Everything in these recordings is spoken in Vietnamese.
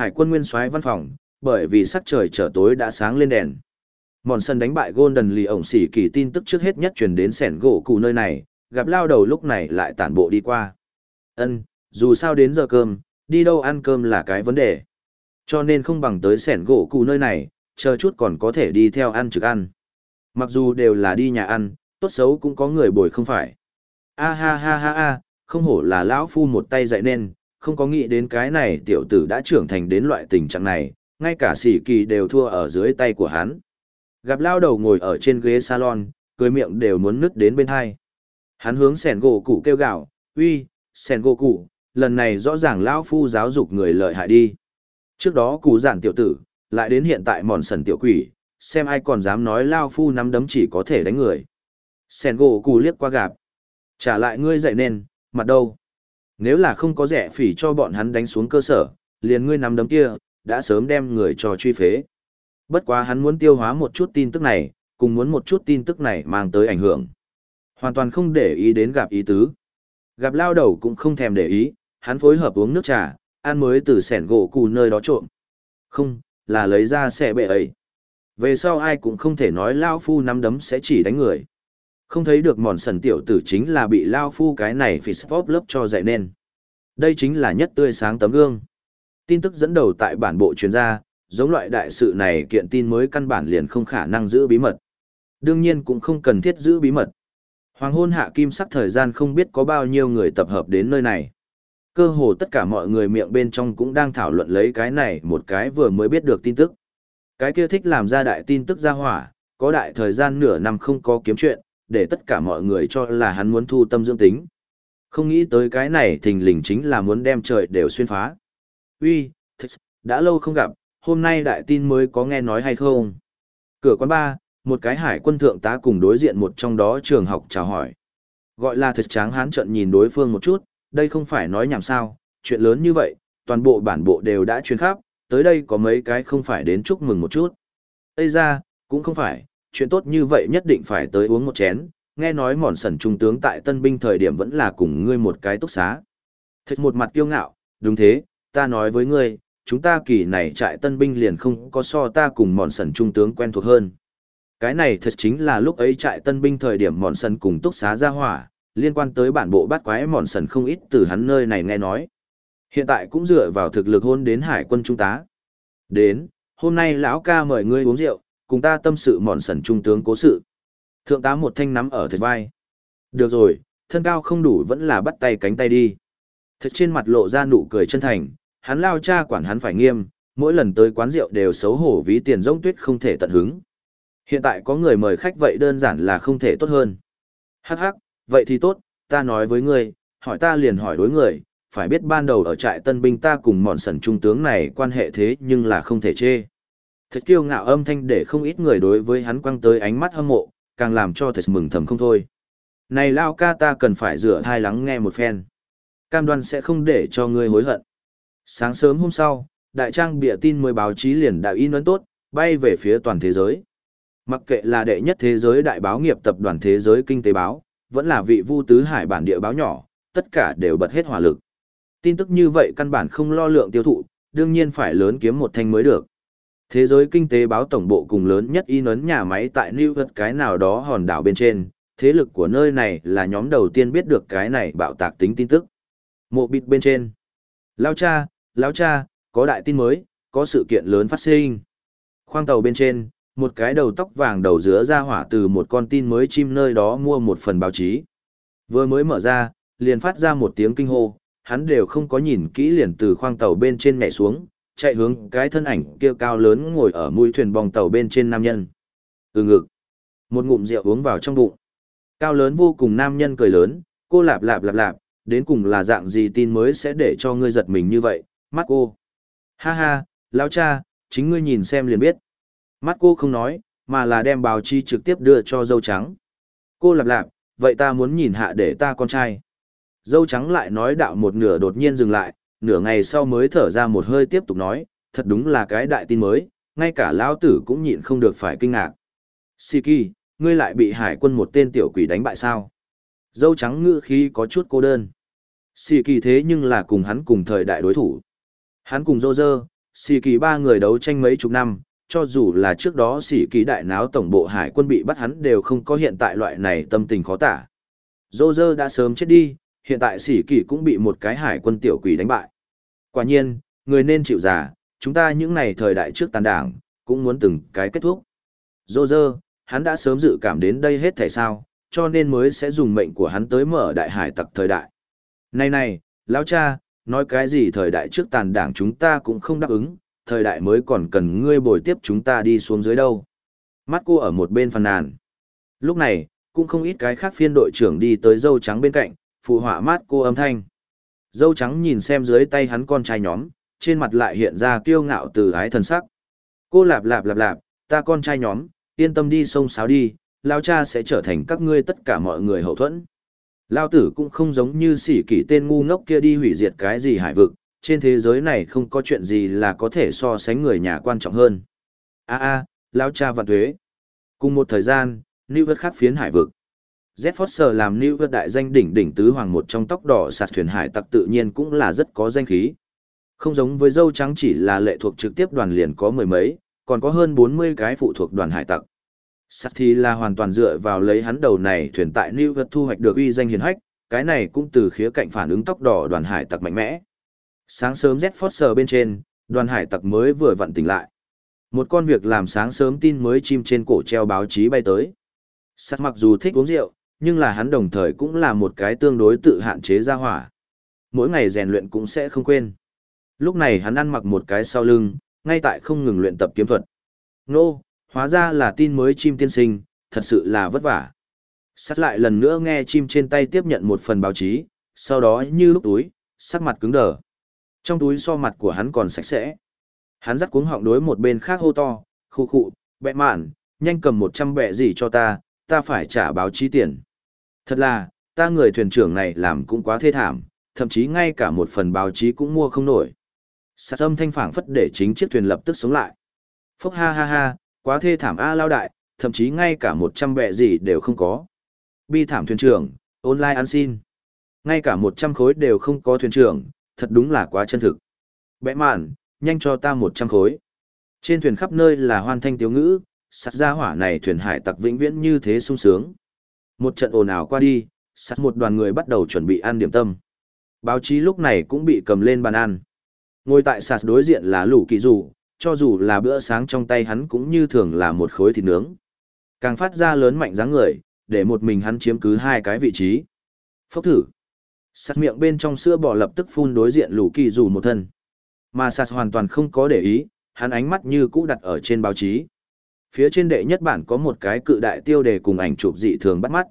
Hải quân nguyên soái văn phòng, bởi vì sắc trời trở tối đã sáng lên đèn. Mòn sân đánh bại Golden lì ổng xỉ kỳ tin tức trước hết nhất truyền đến sẻn gỗ cụ nơi này, gặp lao đầu lúc này lại tản bộ đi qua. Ân, dù sao đến giờ cơm, đi đâu ăn cơm là cái vấn đề. Cho nên không bằng tới sẻn gỗ cụ nơi này, chờ chút còn có thể đi theo ăn trực ăn. Mặc dù đều là đi nhà ăn, tốt xấu cũng có người bồi không phải. A ha ha ha ha, không hổ là lão phu một tay dạy nên, không có nghĩ đến cái này tiểu tử đã trưởng thành đến loại tình trạng này, ngay cả sỉ kỳ đều thua ở dưới tay của hắn. Gặp lao đầu ngồi ở trên ghế salon, cười miệng đều muốn nứt đến bên hai. Hắn hướng sẻn gỗ củ kêu gạo, uy, sẻn gỗ củ, lần này rõ ràng lão phu giáo dục người lợi hại đi. Trước đó củ giản tiểu tử, lại đến hiện tại mòn sần tiểu quỷ, xem ai còn dám nói lao phu nắm đấm chỉ có thể đánh người. Sẻn gỗ củ liếc qua gạp. Trả lại ngươi dậy nên, mặt đâu? Nếu là không có rẻ phỉ cho bọn hắn đánh xuống cơ sở, liền ngươi nắm đấm kia, đã sớm đem người cho truy phế. Bất quá hắn muốn tiêu hóa một chút tin tức này, cùng muốn một chút tin tức này mang tới ảnh hưởng. Hoàn toàn không để ý đến gặp ý tứ. Gặp lao đầu cũng không thèm để ý, hắn phối hợp uống nước trà, ăn mới từ sẻn gỗ cù nơi đó trộm. Không, là lấy ra xe bệ ấy. Về sau ai cũng không thể nói lao phu nắm đấm sẽ chỉ đánh người. Không thấy được mòn sần tiểu tử chính là bị lao phu cái này phì lớp cho dạy nên. Đây chính là nhất tươi sáng tấm gương. Tin tức dẫn đầu tại bản bộ chuyên gia, giống loại đại sự này kiện tin mới căn bản liền không khả năng giữ bí mật. Đương nhiên cũng không cần thiết giữ bí mật. Hoàng hôn hạ kim sắc thời gian không biết có bao nhiêu người tập hợp đến nơi này. Cơ hồ tất cả mọi người miệng bên trong cũng đang thảo luận lấy cái này một cái vừa mới biết được tin tức. Cái kia thích làm ra đại tin tức ra hỏa, có đại thời gian nửa năm không có kiếm chuyện, để tất cả mọi người cho là hắn muốn thu tâm dưỡng tính. Không nghĩ tới cái này thình lình chính là muốn đem trời đều xuyên phá. Uy, đã lâu không gặp, hôm nay đại tin mới có nghe nói hay không? Cửa quán ba, một cái hải quân thượng tá cùng đối diện một trong đó trường học chào hỏi. Gọi là thật tráng hán trận nhìn đối phương một chút, đây không phải nói nhảm sao, chuyện lớn như vậy, toàn bộ bản bộ đều đã truyền khắp, tới đây có mấy cái không phải đến chúc mừng một chút. Ây ra, cũng không phải, chuyện tốt như vậy nhất định phải tới uống một chén, nghe nói mòn sần trung tướng tại tân binh thời điểm vẫn là cùng ngươi một cái túc xá. Thật một mặt kiêu ngạo, đúng thế, ta nói với ngươi, chúng ta kỳ này trại tân binh liền không có so ta cùng mòn sần trung tướng quen thuộc hơn. Cái này thật chính là lúc ấy trại tân binh thời điểm mòn sần cùng túc xá ra hỏa, liên quan tới bản bộ bát quái mòn sần không ít từ hắn nơi này nghe nói. Hiện tại cũng dựa vào thực lực hôn đến hải quân trung tá. Đến, hôm nay lão ca mời ngươi uống rượu, cùng ta tâm sự mòn sần trung tướng cố sự. Thượng tá một thanh nắm ở thật vai. Được rồi, thân cao không đủ vẫn là bắt tay cánh tay đi. Thật trên mặt lộ ra nụ cười chân thành, hắn lao cha quản hắn phải nghiêm, mỗi lần tới quán rượu đều xấu hổ ví tiền rỗng tuyết không thể tận hứng. Hiện tại có người mời khách vậy đơn giản là không thể tốt hơn. Hắc hắc, vậy thì tốt, ta nói với ngươi, hỏi ta liền hỏi đối người, phải biết ban đầu ở trại tân binh ta cùng mòn sần trung tướng này quan hệ thế nhưng là không thể chê. Thật kiêu ngạo âm thanh để không ít người đối với hắn quăng tới ánh mắt hâm mộ, càng làm cho thật mừng thầm không thôi. Này lao ca ta cần phải rửa thai lắng nghe một phen. Cam đoan sẽ không để cho ngươi hối hận. Sáng sớm hôm sau, đại trang bịa tin mới báo chí liền đạo in ấn tốt, bay về phía toàn thế giới. Mặc kệ là đệ nhất thế giới đại báo nghiệp tập đoàn thế giới kinh tế báo, vẫn là vị vu tứ hải bản địa báo nhỏ, tất cả đều bật hết hỏa lực. Tin tức như vậy căn bản không lo lượng tiêu thụ, đương nhiên phải lớn kiếm một thanh mới được. Thế giới kinh tế báo tổng bộ cùng lớn nhất in ấn nhà máy tại New York cái nào đó hòn đảo bên trên, thế lực của nơi này là nhóm đầu tiên biết được cái này bạo tạc tính tin tức. Mộ bịt bên trên. Lao cha, lão cha, có đại tin mới, có sự kiện lớn phát sinh. Khoang tàu bên trên, một cái đầu tóc vàng đầu dứa ra hỏa từ một con tin mới chim nơi đó mua một phần báo chí. Vừa mới mở ra, liền phát ra một tiếng kinh hô, hắn đều không có nhìn kỹ liền từ khoang tàu bên trên nhảy xuống, chạy hướng cái thân ảnh kia cao lớn ngồi ở mũi thuyền bong tàu bên trên nam nhân. Ừ ngực. Một ngụm rượu uống vào trong bụng. Cao lớn vô cùng nam nhân cười lớn, cô lạp lạp lạp lạp, đến cùng là dạng gì tin mới sẽ để cho ngươi giật mình như vậy, mắt cô. Ha ha, lão cha, chính ngươi nhìn xem liền biết. Mắt cô không nói, mà là đem báo chi trực tiếp đưa cho dâu trắng. Cô lạp lạp, vậy ta muốn nhìn hạ để ta con trai. Dâu trắng lại nói đạo một nửa đột nhiên dừng lại, nửa ngày sau mới thở ra một hơi tiếp tục nói, thật đúng là cái đại tin mới, ngay cả lão tử cũng nhịn không được phải kinh ngạc. Siki, ngươi lại bị hải quân một tên tiểu quỷ đánh bại sao? Dâu trắng ngữ khí có chút cô đơn. Siki thế nhưng là cùng hắn cùng thời đại đối thủ. Hắn cùng Roger, Siki kỳ ba người đấu tranh mấy chục năm, cho dù là trước đó Sĩ kỳ đại náo tổng bộ hải quân bị bắt hắn đều không có hiện tại loại này tâm tình khó tả. Roger đã sớm chết đi, hiện tại sỉ kỳ cũng bị một cái hải quân tiểu quỷ đánh bại. Quả nhiên, người nên chịu giả, chúng ta những này thời đại trước tàn đảng, cũng muốn từng cái kết thúc. Dô dơ, hắn đã sớm dự cảm đến đây hết thể sao, cho nên mới sẽ dùng mệnh của hắn tới mở đại hải tặc thời đại. Này này, lão cha, nói cái gì thời đại trước tàn đảng chúng ta cũng không đáp ứng, thời đại mới còn cần ngươi bồi tiếp chúng ta đi xuống dưới đâu. Mắt cô ở một bên phàn nàn. Lúc này, cũng không ít cái khác phiên đội trưởng đi tới dâu trắng bên cạnh, phụ họa mát cô âm thanh. Dâu trắng nhìn xem dưới tay hắn con trai nhóm, trên mặt lại hiện ra kiêu ngạo từ ái thần sắc. Cô lạp lạp lạp lạp, ta con trai nhóm, yên tâm đi sông sáo đi, lao cha sẽ trở thành các ngươi tất cả mọi người hậu thuẫn. Lao tử cũng không giống như sỉ kỷ tên ngu ngốc kia đi hủy diệt cái gì hải vực, trên thế giới này không có chuyện gì là có thể so sánh người nhà quan trọng hơn. a a lao cha vạn thuế. Cùng một thời gian, Lưu Vất khắc phiến hải vực. Z làm New York đại danh đỉnh đỉnh tứ hoàng một trong tóc đỏ sạt thuyền hải tặc tự nhiên cũng là rất có danh khí. Không giống với dâu trắng chỉ là lệ thuộc trực tiếp đoàn liền có mười mấy, còn có hơn 40 cái phụ thuộc đoàn hải tặc. Sạt thì là hoàn toàn dựa vào lấy hắn đầu này thuyền tại New York thu hoạch được uy danh hiền hách, cái này cũng từ khía cạnh phản ứng tóc đỏ đoàn hải tặc mạnh mẽ. Sáng sớm Z bên trên, đoàn hải tặc mới vừa vặn tỉnh lại. Một con việc làm sáng sớm tin mới chim trên cổ treo báo chí bay tới. Sắt mặc dù thích uống rượu, nhưng là hắn đồng thời cũng là một cái tương đối tự hạn chế ra hỏa. Mỗi ngày rèn luyện cũng sẽ không quên. Lúc này hắn ăn mặc một cái sau lưng, ngay tại không ngừng luyện tập kiếm thuật. Nô, hóa ra là tin mới chim tiên sinh, thật sự là vất vả. Sắt lại lần nữa nghe chim trên tay tiếp nhận một phần báo chí, sau đó như lúc túi, sắc mặt cứng đờ. Trong túi so mặt của hắn còn sạch sẽ. Hắn dắt cuống họng đối một bên khác hô to, khu khụ, bẹ mạn, nhanh cầm một trăm bẹ gì cho ta, ta phải trả báo chí tiền. Thật là, ta người thuyền trưởng này làm cũng quá thê thảm, thậm chí ngay cả một phần báo chí cũng mua không nổi. Sạt âm thanh phảng phất để chính chiếc thuyền lập tức sống lại. Phốc ha ha ha, quá thê thảm A lao đại, thậm chí ngay cả một trăm bẹ gì đều không có. Bi thảm thuyền trưởng, online ăn xin. Ngay cả một trăm khối đều không có thuyền trưởng, thật đúng là quá chân thực. Bẽ mạn, nhanh cho ta một trăm khối. Trên thuyền khắp nơi là hoan thanh tiếu ngữ, sạt ra hỏa này thuyền hải tặc vĩnh viễn như thế sung sướng. Một trận ồn ào qua đi, sắt một đoàn người bắt đầu chuẩn bị ăn điểm tâm. Báo chí lúc này cũng bị cầm lên bàn ăn. Ngồi tại sạt đối diện là lũ kỳ dù, cho dù là bữa sáng trong tay hắn cũng như thường là một khối thịt nướng. Càng phát ra lớn mạnh dáng người, để một mình hắn chiếm cứ hai cái vị trí. Phốc thử. Sạt miệng bên trong sữa bò lập tức phun đối diện lũ kỳ dù một thân. Mà sạt hoàn toàn không có để ý, hắn ánh mắt như cũ đặt ở trên báo chí. Phía trên đệ nhất bản có một cái cự đại tiêu đề cùng ảnh chụp dị thường bắt mắt.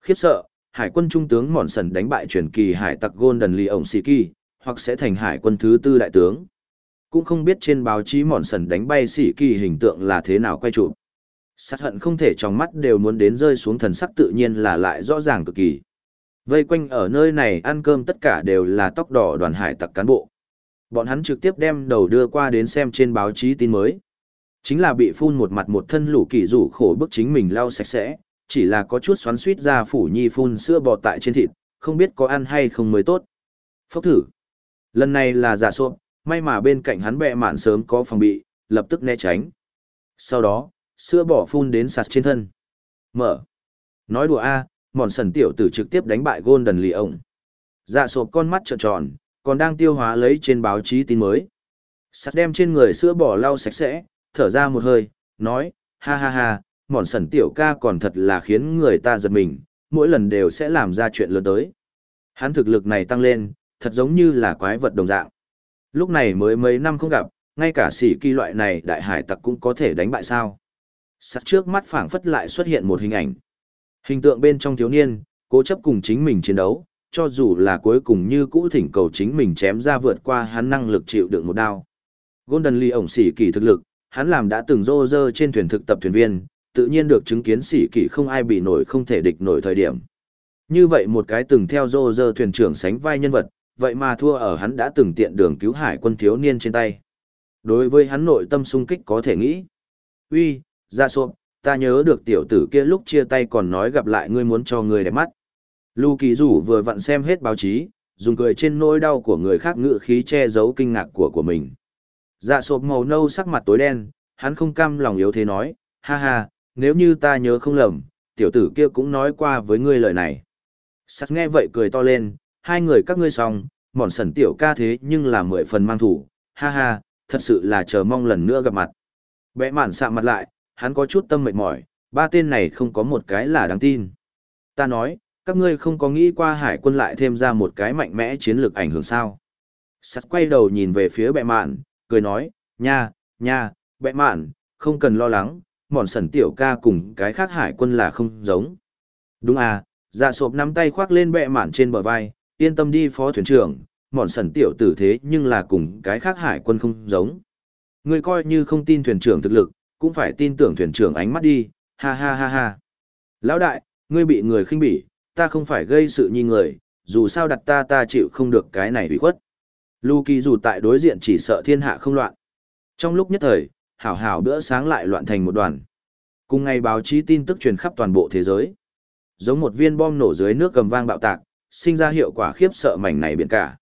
Khiếp sợ, hải quân trung tướng Mòn Sần đánh bại truyền kỳ hải tặc Golden Lee ổng Siki, hoặc sẽ thành hải quân thứ tư đại tướng. Cũng không biết trên báo chí Mòn Sần đánh bay Siki hình tượng là thế nào quay chụp. Sát hận không thể trong mắt đều muốn đến rơi xuống thần sắc tự nhiên là lại rõ ràng cực kỳ. Vây quanh ở nơi này ăn cơm tất cả đều là tóc đỏ đoàn hải tặc cán bộ. Bọn hắn trực tiếp đem đầu đưa qua đến xem trên báo chí tin mới. Chính là bị phun một mặt một thân lũ kỳ rủ khổ bức chính mình lau sạch sẽ, chỉ là có chút xoắn suýt ra phủ nhi phun sữa bò tại trên thịt, không biết có ăn hay không mới tốt. Phốc thử. Lần này là giả sộp, may mà bên cạnh hắn bẹ mạn sớm có phòng bị, lập tức né tránh. Sau đó, sữa bò phun đến sạt trên thân. Mở. Nói đùa a, mòn sần tiểu tử trực tiếp đánh bại Golden lì ổng. Dạ sộp con mắt trợn tròn, còn đang tiêu hóa lấy trên báo chí tin mới. sạch đem trên người sữa bò lau sạch sẽ, thở ra một hơi, nói, ha ha ha, mòn sần tiểu ca còn thật là khiến người ta giật mình, mỗi lần đều sẽ làm ra chuyện lớn tới. Hắn thực lực này tăng lên, thật giống như là quái vật đồng dạng. Lúc này mới mấy năm không gặp, ngay cả sĩ kỳ loại này đại hải tặc cũng có thể đánh bại sao. Sắc trước mắt phảng phất lại xuất hiện một hình ảnh. Hình tượng bên trong thiếu niên, cố chấp cùng chính mình chiến đấu, cho dù là cuối cùng như cũ thỉnh cầu chính mình chém ra vượt qua hắn năng lực chịu đựng một đao. Golden Lee ổng sĩ kỳ thực lực, hắn làm đã từng rô rơ trên thuyền thực tập thuyền viên, tự nhiên được chứng kiến sĩ kỷ không ai bị nổi không thể địch nổi thời điểm. Như vậy một cái từng theo rô rơ thuyền trưởng sánh vai nhân vật, vậy mà thua ở hắn đã từng tiện đường cứu hải quân thiếu niên trên tay. Đối với hắn nội tâm sung kích có thể nghĩ. uy ra sộp, ta nhớ được tiểu tử kia lúc chia tay còn nói gặp lại ngươi muốn cho ngươi đẹp mắt. Lưu Kỳ Dũ vừa vặn xem hết báo chí, dùng cười trên nỗi đau của người khác ngự khí che giấu kinh ngạc của của mình. Dạ sộp màu nâu sắc mặt tối đen, hắn không cam lòng yếu thế nói, ha ha, nếu như ta nhớ không lầm, tiểu tử kia cũng nói qua với ngươi lời này. Sắt nghe vậy cười to lên, hai người các ngươi xong, mòn sần tiểu ca thế nhưng là mười phần mang thủ, ha ha, thật sự là chờ mong lần nữa gặp mặt. Bẽ mạn sạm mặt lại, hắn có chút tâm mệt mỏi, ba tên này không có một cái là đáng tin. Ta nói, các ngươi không có nghĩ qua hải quân lại thêm ra một cái mạnh mẽ chiến lược ảnh hưởng sao. Sắt quay đầu nhìn về phía bệ mạn, cười nói, nha, nha, bệ mạn, không cần lo lắng, mòn sần tiểu ca cùng cái khác hải quân là không giống. Đúng à, dạ sộp nắm tay khoác lên bệ mạn trên bờ vai, yên tâm đi phó thuyền trưởng, mòn sần tiểu tử thế nhưng là cùng cái khác hải quân không giống. Ngươi coi như không tin thuyền trưởng thực lực, cũng phải tin tưởng thuyền trưởng ánh mắt đi, ha ha ha ha. Lão đại, ngươi bị người khinh bỉ, ta không phải gây sự nhi người, dù sao đặt ta ta chịu không được cái này bị khuất. Lu Kỳ dù tại đối diện chỉ sợ thiên hạ không loạn. Trong lúc nhất thời, hảo hảo bữa sáng lại loạn thành một đoàn. Cùng ngày báo chí tin tức truyền khắp toàn bộ thế giới. Giống một viên bom nổ dưới nước cầm vang bạo tạc, sinh ra hiệu quả khiếp sợ mảnh này biển cả.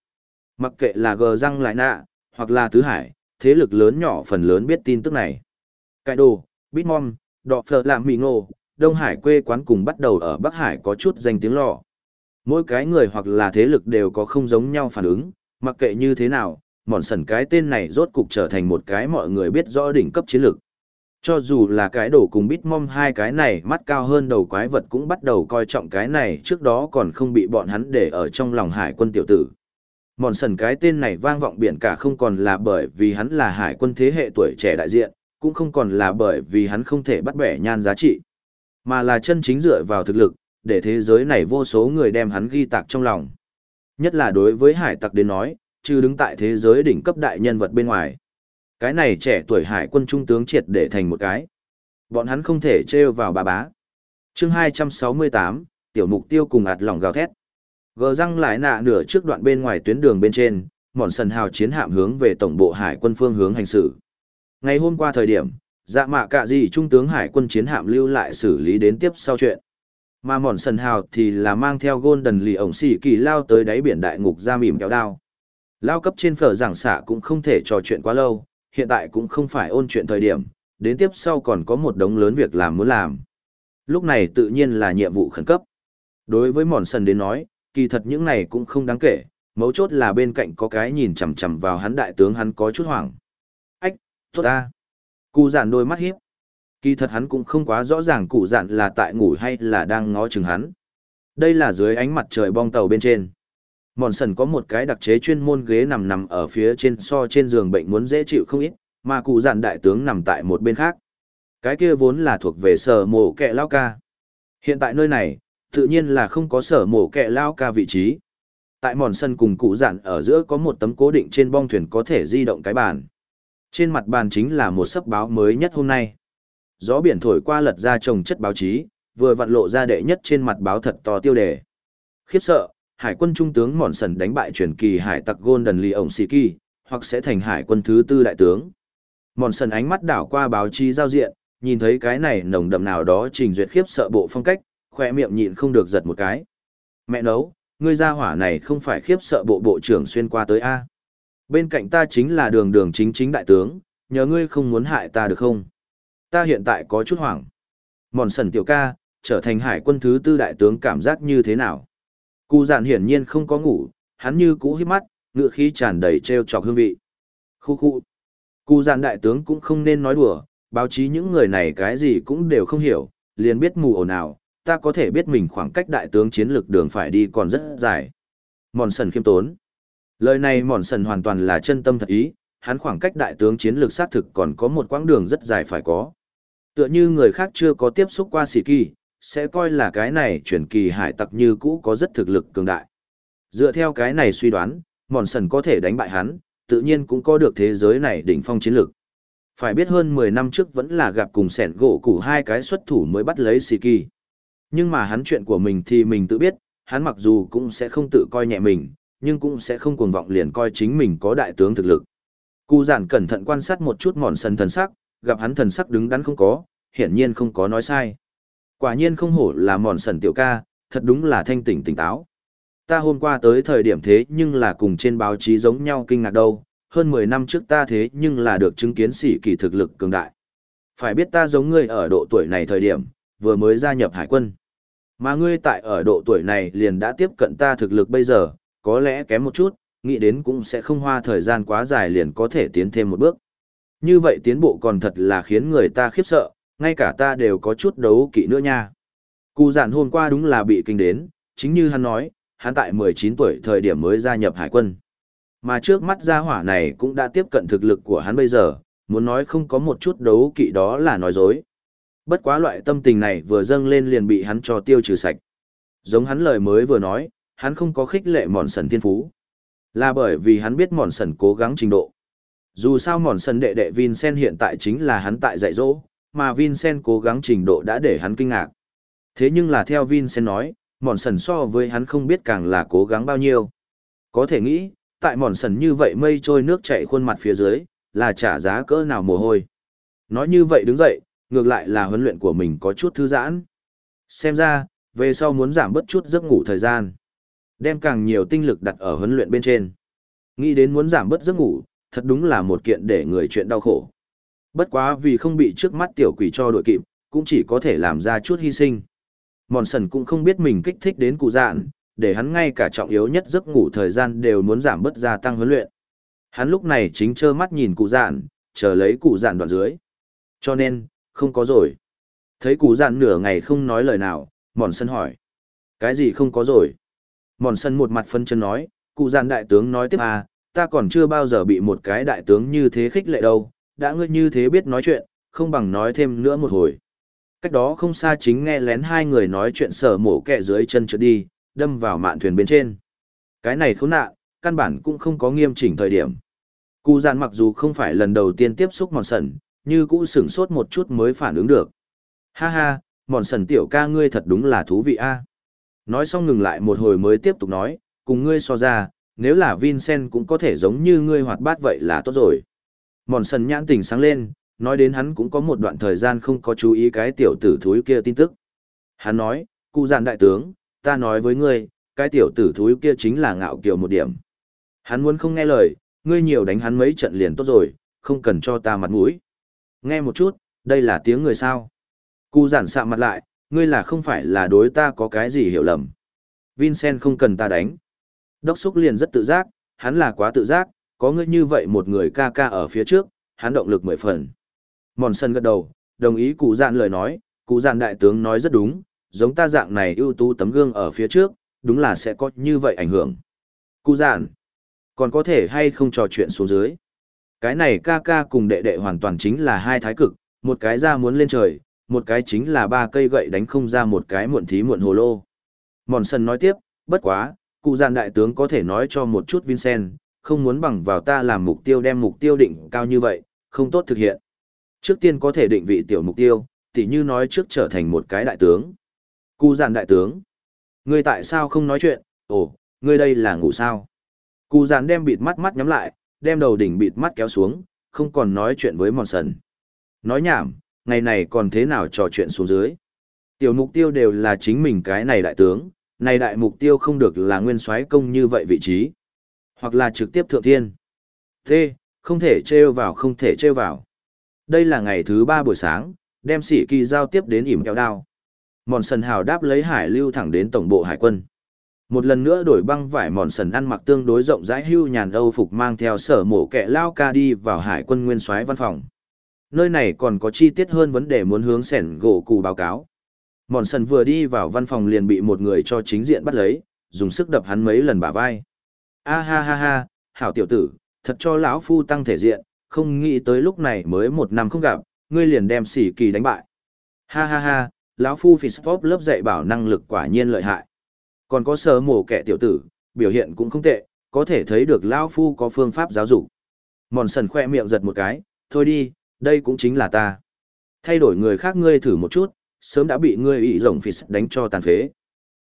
Mặc kệ là gờ răng lại nạ, hoặc là tứ hải, thế lực lớn nhỏ phần lớn biết tin tức này. Cải đồ, Bitmom, Đọ Phở Lạm Mì Ngô, Đông Hải quê quán cùng bắt đầu ở Bắc Hải có chút danh tiếng lò. Mỗi cái người hoặc là thế lực đều có không giống nhau phản ứng, mặc kệ như thế nào, mòn sần cái tên này rốt cục trở thành một cái mọi người biết rõ đỉnh cấp chiến lược. Cho dù là cái đổ cùng Bitmom hai cái này mắt cao hơn đầu quái vật cũng bắt đầu coi trọng cái này trước đó còn không bị bọn hắn để ở trong lòng hải quân tiểu tử. Mòn sần cái tên này vang vọng biển cả không còn là bởi vì hắn là hải quân thế hệ tuổi trẻ đại diện, cũng không còn là bởi vì hắn không thể bắt bẻ nhan giá trị, mà là chân chính dựa vào thực lực, để thế giới này vô số người đem hắn ghi tạc trong lòng. Nhất là đối với hải tặc đến nói, chứ đứng tại thế giới đỉnh cấp đại nhân vật bên ngoài. Cái này trẻ tuổi hải quân trung tướng triệt để thành một cái. Bọn hắn không thể trêu vào bà bá. chương 268, tiểu mục tiêu cùng ạt lòng gào thét. Gờ răng lại nạ nửa trước đoạn bên ngoài tuyến đường bên trên, mòn sần hào chiến hạm hướng về tổng bộ hải quân phương hướng hành xử. Ngày hôm qua thời điểm, dạ mạ cạ gì trung tướng hải quân chiến hạm lưu lại xử lý đến tiếp sau chuyện. Mà mòn sần hào thì là mang theo gôn đần lì ổng xỉ kỳ lao tới đáy biển đại ngục ra mỉm kéo đao. Lao cấp trên phở giảng xạ cũng không thể trò chuyện quá lâu, hiện tại cũng không phải ôn chuyện thời điểm, đến tiếp sau còn có một đống lớn việc làm muốn làm. Lúc này tự nhiên là nhiệm vụ khẩn cấp. Đối với mòn sần đến nói, kỳ thật những này cũng không đáng kể, mấu chốt là bên cạnh có cái nhìn chằm chằm vào hắn đại tướng hắn có chút hoảng. Ách, tốt ta. Cụ giản đôi mắt hiếp. Kỳ thật hắn cũng không quá rõ ràng cụ dặn là tại ngủ hay là đang ngó chừng hắn. Đây là dưới ánh mặt trời bong tàu bên trên. Mòn sần có một cái đặc chế chuyên môn ghế nằm nằm ở phía trên so trên giường bệnh muốn dễ chịu không ít, mà cụ dặn đại tướng nằm tại một bên khác. Cái kia vốn là thuộc về sở mổ kẹ lao ca. Hiện tại nơi này, tự nhiên là không có sở mổ kẹ lao ca vị trí. Tại mòn sân cùng cụ dặn ở giữa có một tấm cố định trên bong thuyền có thể di động cái bàn. Trên mặt bàn chính là một sấp báo mới nhất hôm nay. Gió biển thổi qua lật ra trồng chất báo chí, vừa vặn lộ ra đệ nhất trên mặt báo thật to tiêu đề. Khiếp sợ, hải quân trung tướng mòn sần đánh bại truyền kỳ hải tặc Golden Lee ổng Siki, hoặc sẽ thành hải quân thứ tư đại tướng. Mòn sần ánh mắt đảo qua báo chí giao diện, nhìn thấy cái này nồng đậm nào đó trình duyệt khiếp sợ bộ phong cách, khoe miệng nhịn không được giật một cái. Mẹ nấu, ngươi ra hỏa này không phải khiếp sợ bộ bộ trưởng xuyên qua tới A. Bên cạnh ta chính là đường đường chính chính đại tướng, nhờ ngươi không muốn hại ta được không? Ta hiện tại có chút hoảng. Mòn sần tiểu ca, trở thành hải quân thứ tư đại tướng cảm giác như thế nào? Cụ giản hiển nhiên không có ngủ, hắn như cũ hít mắt, ngựa khí tràn đầy treo trọc hương vị. Khu khu. Cụ giản đại tướng cũng không nên nói đùa, báo chí những người này cái gì cũng đều không hiểu, liền biết mù ồn nào, ta có thể biết mình khoảng cách đại tướng chiến lược đường phải đi còn rất dài. Mòn sần khiêm tốn. Lời này mòn sần hoàn toàn là chân tâm thật ý, hắn khoảng cách đại tướng chiến lược xác thực còn có một quãng đường rất dài phải có. Tựa như người khác chưa có tiếp xúc qua sĩ kỳ, sẽ coi là cái này chuyển kỳ hải tặc như cũ có rất thực lực cường đại. Dựa theo cái này suy đoán, mòn sần có thể đánh bại hắn, tự nhiên cũng có được thế giới này đỉnh phong chiến lược. Phải biết hơn 10 năm trước vẫn là gặp cùng sẻn gỗ củ hai cái xuất thủ mới bắt lấy sĩ kỳ. Nhưng mà hắn chuyện của mình thì mình tự biết, hắn mặc dù cũng sẽ không tự coi nhẹ mình, nhưng cũng sẽ không cuồng vọng liền coi chính mình có đại tướng thực lực. Cụ giản cẩn thận quan sát một chút mòn sần thần sắc, gặp hắn thần sắc đứng đắn không có, hiển nhiên không có nói sai. Quả nhiên không hổ là mòn sần tiểu ca, thật đúng là thanh tỉnh tỉnh táo. Ta hôm qua tới thời điểm thế nhưng là cùng trên báo chí giống nhau kinh ngạc đâu, hơn 10 năm trước ta thế nhưng là được chứng kiến sĩ kỳ thực lực cường đại. Phải biết ta giống ngươi ở độ tuổi này thời điểm, vừa mới gia nhập hải quân. Mà ngươi tại ở độ tuổi này liền đã tiếp cận ta thực lực bây giờ, có lẽ kém một chút, nghĩ đến cũng sẽ không hoa thời gian quá dài liền có thể tiến thêm một bước. Như vậy tiến bộ còn thật là khiến người ta khiếp sợ, ngay cả ta đều có chút đấu kỵ nữa nha. Cụ giản hôm qua đúng là bị kinh đến, chính như hắn nói, hắn tại 19 tuổi thời điểm mới gia nhập hải quân. Mà trước mắt gia hỏa này cũng đã tiếp cận thực lực của hắn bây giờ, muốn nói không có một chút đấu kỵ đó là nói dối. Bất quá loại tâm tình này vừa dâng lên liền bị hắn cho tiêu trừ sạch. Giống hắn lời mới vừa nói, hắn không có khích lệ mòn sần thiên phú. Là bởi vì hắn biết mòn sần cố gắng trình độ. Dù sao mòn sần đệ đệ Vincent hiện tại chính là hắn tại dạy dỗ, mà Vincent cố gắng trình độ đã để hắn kinh ngạc. Thế nhưng là theo Vincent nói, mòn sần so với hắn không biết càng là cố gắng bao nhiêu. Có thể nghĩ, tại mòn sần như vậy mây trôi nước chảy khuôn mặt phía dưới, là trả giá cỡ nào mồ hôi. Nói như vậy đứng dậy, ngược lại là huấn luyện của mình có chút thư giãn. Xem ra, về sau muốn giảm bớt chút giấc ngủ thời gian. Đem càng nhiều tinh lực đặt ở huấn luyện bên trên. Nghĩ đến muốn giảm bớt giấc ngủ, thật đúng là một kiện để người chuyện đau khổ. Bất quá vì không bị trước mắt tiểu quỷ cho đội kịp, cũng chỉ có thể làm ra chút hy sinh. Mòn sần cũng không biết mình kích thích đến cụ dạn, để hắn ngay cả trọng yếu nhất giấc ngủ thời gian đều muốn giảm bớt gia tăng huấn luyện. Hắn lúc này chính trơ mắt nhìn cụ dạn, chờ lấy cụ dạn đoạn dưới. Cho nên, không có rồi. Thấy cụ dạn nửa ngày không nói lời nào, mòn sân hỏi. Cái gì không có rồi? Mòn sân một mặt phân chân nói, cụ dạn đại tướng nói tiếp à, ta còn chưa bao giờ bị một cái đại tướng như thế khích lệ đâu, đã ngươi như thế biết nói chuyện, không bằng nói thêm nữa một hồi. Cách đó không xa chính nghe lén hai người nói chuyện sở mổ kẹ dưới chân trượt đi, đâm vào mạn thuyền bên trên. Cái này khốn nạn, căn bản cũng không có nghiêm chỉnh thời điểm. Cụ giàn mặc dù không phải lần đầu tiên tiếp xúc mòn sần, như cũ sửng sốt một chút mới phản ứng được. Ha ha, mòn sần tiểu ca ngươi thật đúng là thú vị a. Nói xong ngừng lại một hồi mới tiếp tục nói, cùng ngươi so ra, nếu là Vincent cũng có thể giống như ngươi hoạt bát vậy là tốt rồi. Mòn sần nhãn tỉnh sáng lên, nói đến hắn cũng có một đoạn thời gian không có chú ý cái tiểu tử thúi kia tin tức. Hắn nói, cụ giàn đại tướng, ta nói với ngươi, cái tiểu tử thúi kia chính là ngạo kiều một điểm. Hắn muốn không nghe lời, ngươi nhiều đánh hắn mấy trận liền tốt rồi, không cần cho ta mặt mũi. Nghe một chút, đây là tiếng người sao. Cụ giản sạ mặt lại, ngươi là không phải là đối ta có cái gì hiểu lầm. Vincent không cần ta đánh. Đốc xúc liền rất tự giác, hắn là quá tự giác, có ngươi như vậy một người ca ca ở phía trước, hắn động lực mười phần. Mòn sân gật đầu, đồng ý cụ dạn lời nói, cụ dạn đại tướng nói rất đúng, giống ta dạng này ưu tú tấm gương ở phía trước, đúng là sẽ có như vậy ảnh hưởng. Cụ dạn, còn có thể hay không trò chuyện xuống dưới. Cái này ca ca cùng đệ đệ hoàn toàn chính là hai thái cực, một cái ra muốn lên trời, một cái chính là ba cây gậy đánh không ra một cái muộn thí muộn hồ lô. Mòn sân nói tiếp, bất quá, cụ dạn đại tướng có thể nói cho một chút Vincent, không muốn bằng vào ta làm mục tiêu đem mục tiêu định cao như vậy, không tốt thực hiện. Trước tiên có thể định vị tiểu mục tiêu, tỉ như nói trước trở thành một cái đại tướng. Cụ dạn đại tướng. Ngươi tại sao không nói chuyện, ồ, ngươi đây là ngủ sao? Cụ dạn đem bịt mắt mắt nhắm lại, đem đầu đỉnh bịt mắt kéo xuống, không còn nói chuyện với mòn sần. Nói nhảm, ngày này còn thế nào trò chuyện xuống dưới. Tiểu mục tiêu đều là chính mình cái này đại tướng, này đại mục tiêu không được là nguyên soái công như vậy vị trí. Hoặc là trực tiếp thượng thiên. T, không thể trêu vào không thể trêu vào. Đây là ngày thứ ba buổi sáng, đem sĩ kỳ giao tiếp đến ỉm kéo đao. Mòn sần hào đáp lấy hải lưu thẳng đến tổng bộ hải quân. Một lần nữa đổi băng vải mòn sần ăn mặc tương đối rộng rãi hưu nhàn âu phục mang theo sở mổ kẹ lao ca đi vào hải quân nguyên soái văn phòng. Nơi này còn có chi tiết hơn vấn đề muốn hướng sẻn gỗ cụ báo cáo. Mòn sần vừa đi vào văn phòng liền bị một người cho chính diện bắt lấy, dùng sức đập hắn mấy lần bả vai. A ha ha ha, hảo tiểu tử, thật cho lão phu tăng thể diện, không nghĩ tới lúc này mới một năm không gặp, ngươi liền đem xỉ kỳ đánh bại. Ha ha ha, lão phu Fispop lớp dạy bảo năng lực quả nhiên lợi hại. Còn có sơ mổ kẻ tiểu tử, biểu hiện cũng không tệ, có thể thấy được lão phu có phương pháp giáo dục. Mòn sần khoe miệng giật một cái, thôi đi, đây cũng chính là ta. Thay đổi người khác ngươi thử một chút, sớm đã bị ngươi ý rồng phì đánh cho tàn phế.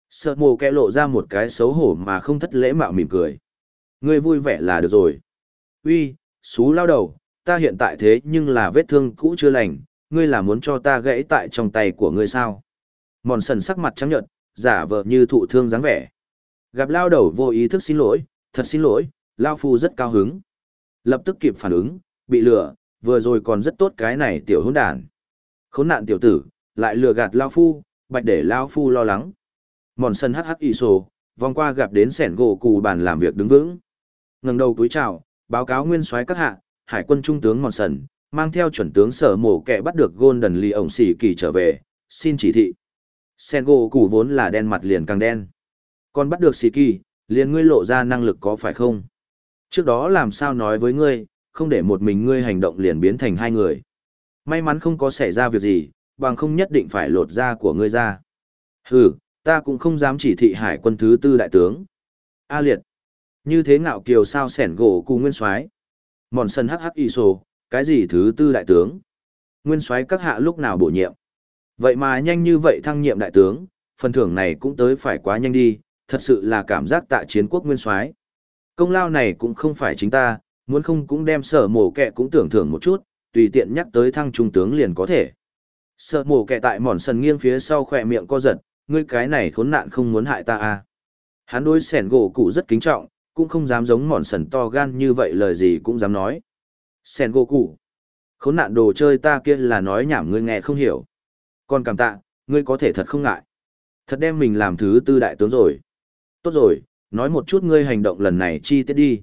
Sợ mồ kẻ lộ ra một cái xấu hổ mà không thất lễ mạo mỉm cười. Ngươi vui vẻ là được rồi. Uy, xú lao đầu, ta hiện tại thế nhưng là vết thương cũ chưa lành, ngươi là muốn cho ta gãy tại trong tay của ngươi sao? Mòn sần sắc mặt trắng nhợt, giả vờ như thụ thương dáng vẻ. Gặp lao đầu vô ý thức xin lỗi, thật xin lỗi, lao phu rất cao hứng. Lập tức kịp phản ứng, bị lừa, vừa rồi còn rất tốt cái này tiểu hỗn đản. Khốn nạn tiểu tử, lại lừa gạt lao phu, bạch để lao phu lo lắng. Mòn sân hắc hắc y sổ, vòng qua gặp đến sẻn gỗ cù bàn làm việc đứng vững. ngẩng đầu túi chào, báo cáo nguyên soái các hạ, hải quân trung tướng mòn sần, mang theo chuẩn tướng sở mổ kẻ bắt được Golden Lee ổng xỉ kỳ trở về, xin chỉ thị. Sen gỗ củ vốn là đen mặt liền càng đen. Còn bắt được xỉ kỳ, liền ngươi lộ ra năng lực có phải không? Trước đó làm sao nói với ngươi, không để một mình ngươi hành động liền biến thành hai người. May mắn không có xảy ra việc gì, bằng không nhất định phải lột da của ngươi ra. Hừ, ta cũng không dám chỉ thị hải quân thứ tư đại tướng. A liệt. Như thế ngạo kiều sao sẻn gỗ cù nguyên soái Mòn sân hắc hắc y sổ, cái gì thứ tư đại tướng? Nguyên soái các hạ lúc nào bổ nhiệm? Vậy mà nhanh như vậy thăng nhiệm đại tướng, phần thưởng này cũng tới phải quá nhanh đi, thật sự là cảm giác tạ chiến quốc nguyên soái. Công lao này cũng không phải chính ta, muốn không cũng đem sở mổ kẹ cũng tưởng thưởng một chút, tùy tiện nhắc tới thăng trung tướng liền có thể. Sợ mổ kẻ tại mòn sần nghiêng phía sau khỏe miệng co giật, ngươi cái này khốn nạn không muốn hại ta à. Hắn đối sẻn gỗ cụ rất kính trọng, cũng không dám giống mòn sần to gan như vậy lời gì cũng dám nói. Sẻn gỗ cụ. Khốn nạn đồ chơi ta kia là nói nhảm ngươi nghe không hiểu. Còn cảm tạ, ngươi có thể thật không ngại. Thật đem mình làm thứ tư đại tướng rồi. Tốt rồi, nói một chút ngươi hành động lần này chi tiết đi.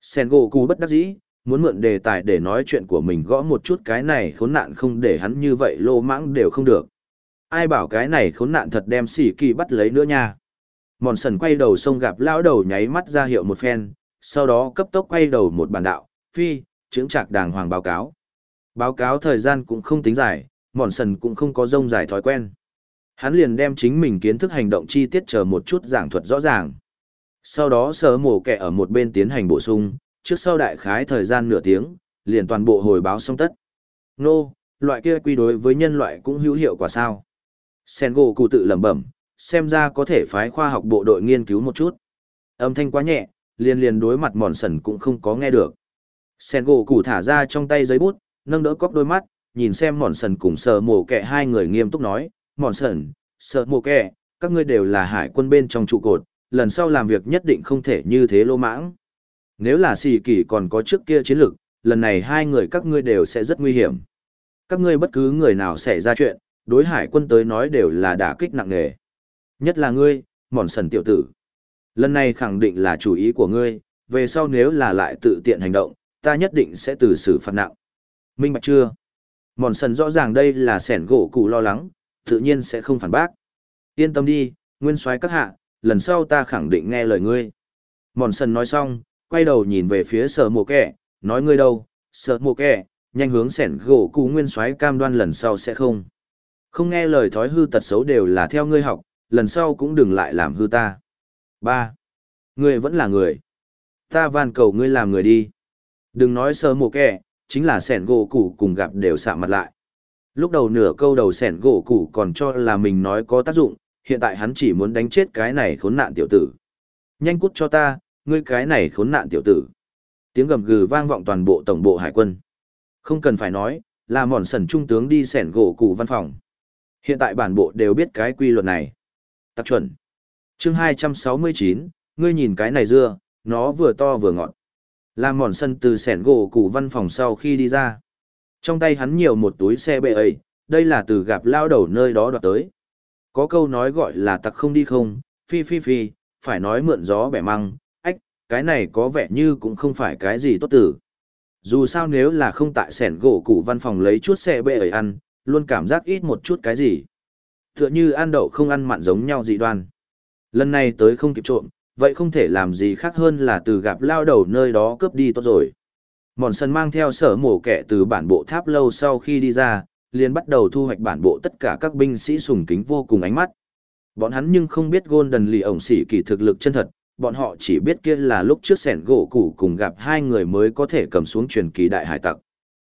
Sen gỗ cụ bất đắc dĩ, muốn mượn đề tài để nói chuyện của mình gõ một chút cái này khốn nạn không để hắn như vậy lô mãng đều không được. Ai bảo cái này khốn nạn thật đem xỉ kỳ bắt lấy nữa nha. Mòn sần quay đầu xông gặp lão đầu nháy mắt ra hiệu một phen, sau đó cấp tốc quay đầu một bản đạo, phi, chứng trạc đàng hoàng báo cáo. Báo cáo thời gian cũng không tính dài, mòn sần cũng không có rông dài thói quen. Hắn liền đem chính mình kiến thức hành động chi tiết chờ một chút giảng thuật rõ ràng. Sau đó sờ mổ kẻ ở một bên tiến hành bổ sung, trước sau đại khái thời gian nửa tiếng, liền toàn bộ hồi báo xong tất. Nô, loại kia quy đối với nhân loại cũng hữu hiệu quả sao? Sen gỗ cụ tự lẩm bẩm, xem ra có thể phái khoa học bộ đội nghiên cứu một chút. Âm thanh quá nhẹ, liền liền đối mặt mòn sần cũng không có nghe được. Sen gỗ cụ thả ra trong tay giấy bút, nâng đỡ cóc đôi mắt, nhìn xem mòn sần cùng sợ mồ kẹ hai người nghiêm túc nói, mòn sần, sợ mồ kẹ, các ngươi đều là hải quân bên trong trụ cột, lần sau làm việc nhất định không thể như thế lô mãng. Nếu là xì kỳ còn có trước kia chiến lược, lần này hai người các ngươi đều sẽ rất nguy hiểm. Các ngươi bất cứ người nào xảy ra chuyện, đối hải quân tới nói đều là đả kích nặng nề. Nhất là ngươi, mòn sần tiểu tử. Lần này khẳng định là chủ ý của ngươi, về sau nếu là lại tự tiện hành động, ta nhất định sẽ từ xử phạt nặng. Minh bạch chưa? Mòn sần rõ ràng đây là sẻn gỗ cụ lo lắng, tự nhiên sẽ không phản bác. Yên tâm đi, nguyên soái các hạ, lần sau ta khẳng định nghe lời ngươi. Mòn sần nói xong, quay đầu nhìn về phía sở mộ kẻ, nói ngươi đâu, sở mộ kẻ, nhanh hướng sẻn gỗ cụ nguyên soái cam đoan lần sau sẽ không. Không nghe lời thói hư tật xấu đều là theo ngươi học, lần sau cũng đừng lại làm hư ta. ba Ngươi vẫn là người. Ta van cầu ngươi làm người đi. Đừng nói sơ mộ kẻ, chính là sẻn gỗ cụ cùng gặp đều sạm mặt lại. Lúc đầu nửa câu đầu sẻn gỗ cụ còn cho là mình nói có tác dụng, hiện tại hắn chỉ muốn đánh chết cái này khốn nạn tiểu tử. Nhanh cút cho ta, ngươi cái này khốn nạn tiểu tử. Tiếng gầm gừ vang vọng toàn bộ tổng bộ hải quân. Không cần phải nói, là mòn sần trung tướng đi sẻn gỗ cụ văn phòng. Hiện tại bản bộ đều biết cái quy luật này. Tắc chuẩn. chương 269, ngươi nhìn cái này dưa, nó vừa to vừa ngọt. Là mòn sân từ sẻn gỗ cụ văn phòng sau khi đi ra. Trong tay hắn nhiều một túi xe bệ ấy, đây là từ gặp lao đầu nơi đó đoạt tới. Có câu nói gọi là tặc không đi không, phi phi phi, phải nói mượn gió bẻ măng, cái này có vẻ như cũng không phải cái gì tốt tử. Dù sao nếu là không tại sẻn gỗ cụ văn phòng lấy chút xe bệ ấy ăn, luôn cảm giác ít một chút cái gì. Tựa như ăn đậu không ăn mặn giống nhau dị đoan. Lần này tới không kịp trộm, vậy không thể làm gì khác hơn là từ gặp lao đầu nơi đó cướp đi tốt rồi. Mòn sân mang theo sở mổ kẻ từ bản bộ tháp lâu sau khi đi ra, liền bắt đầu thu hoạch bản bộ tất cả các binh sĩ sùng kính vô cùng ánh mắt. Bọn hắn nhưng không biết Golden lì ổng sĩ kỳ thực lực chân thật, bọn họ chỉ biết kia là lúc trước sẻn gỗ củ cùng gặp hai người mới có thể cầm xuống truyền kỳ đại hải tặc.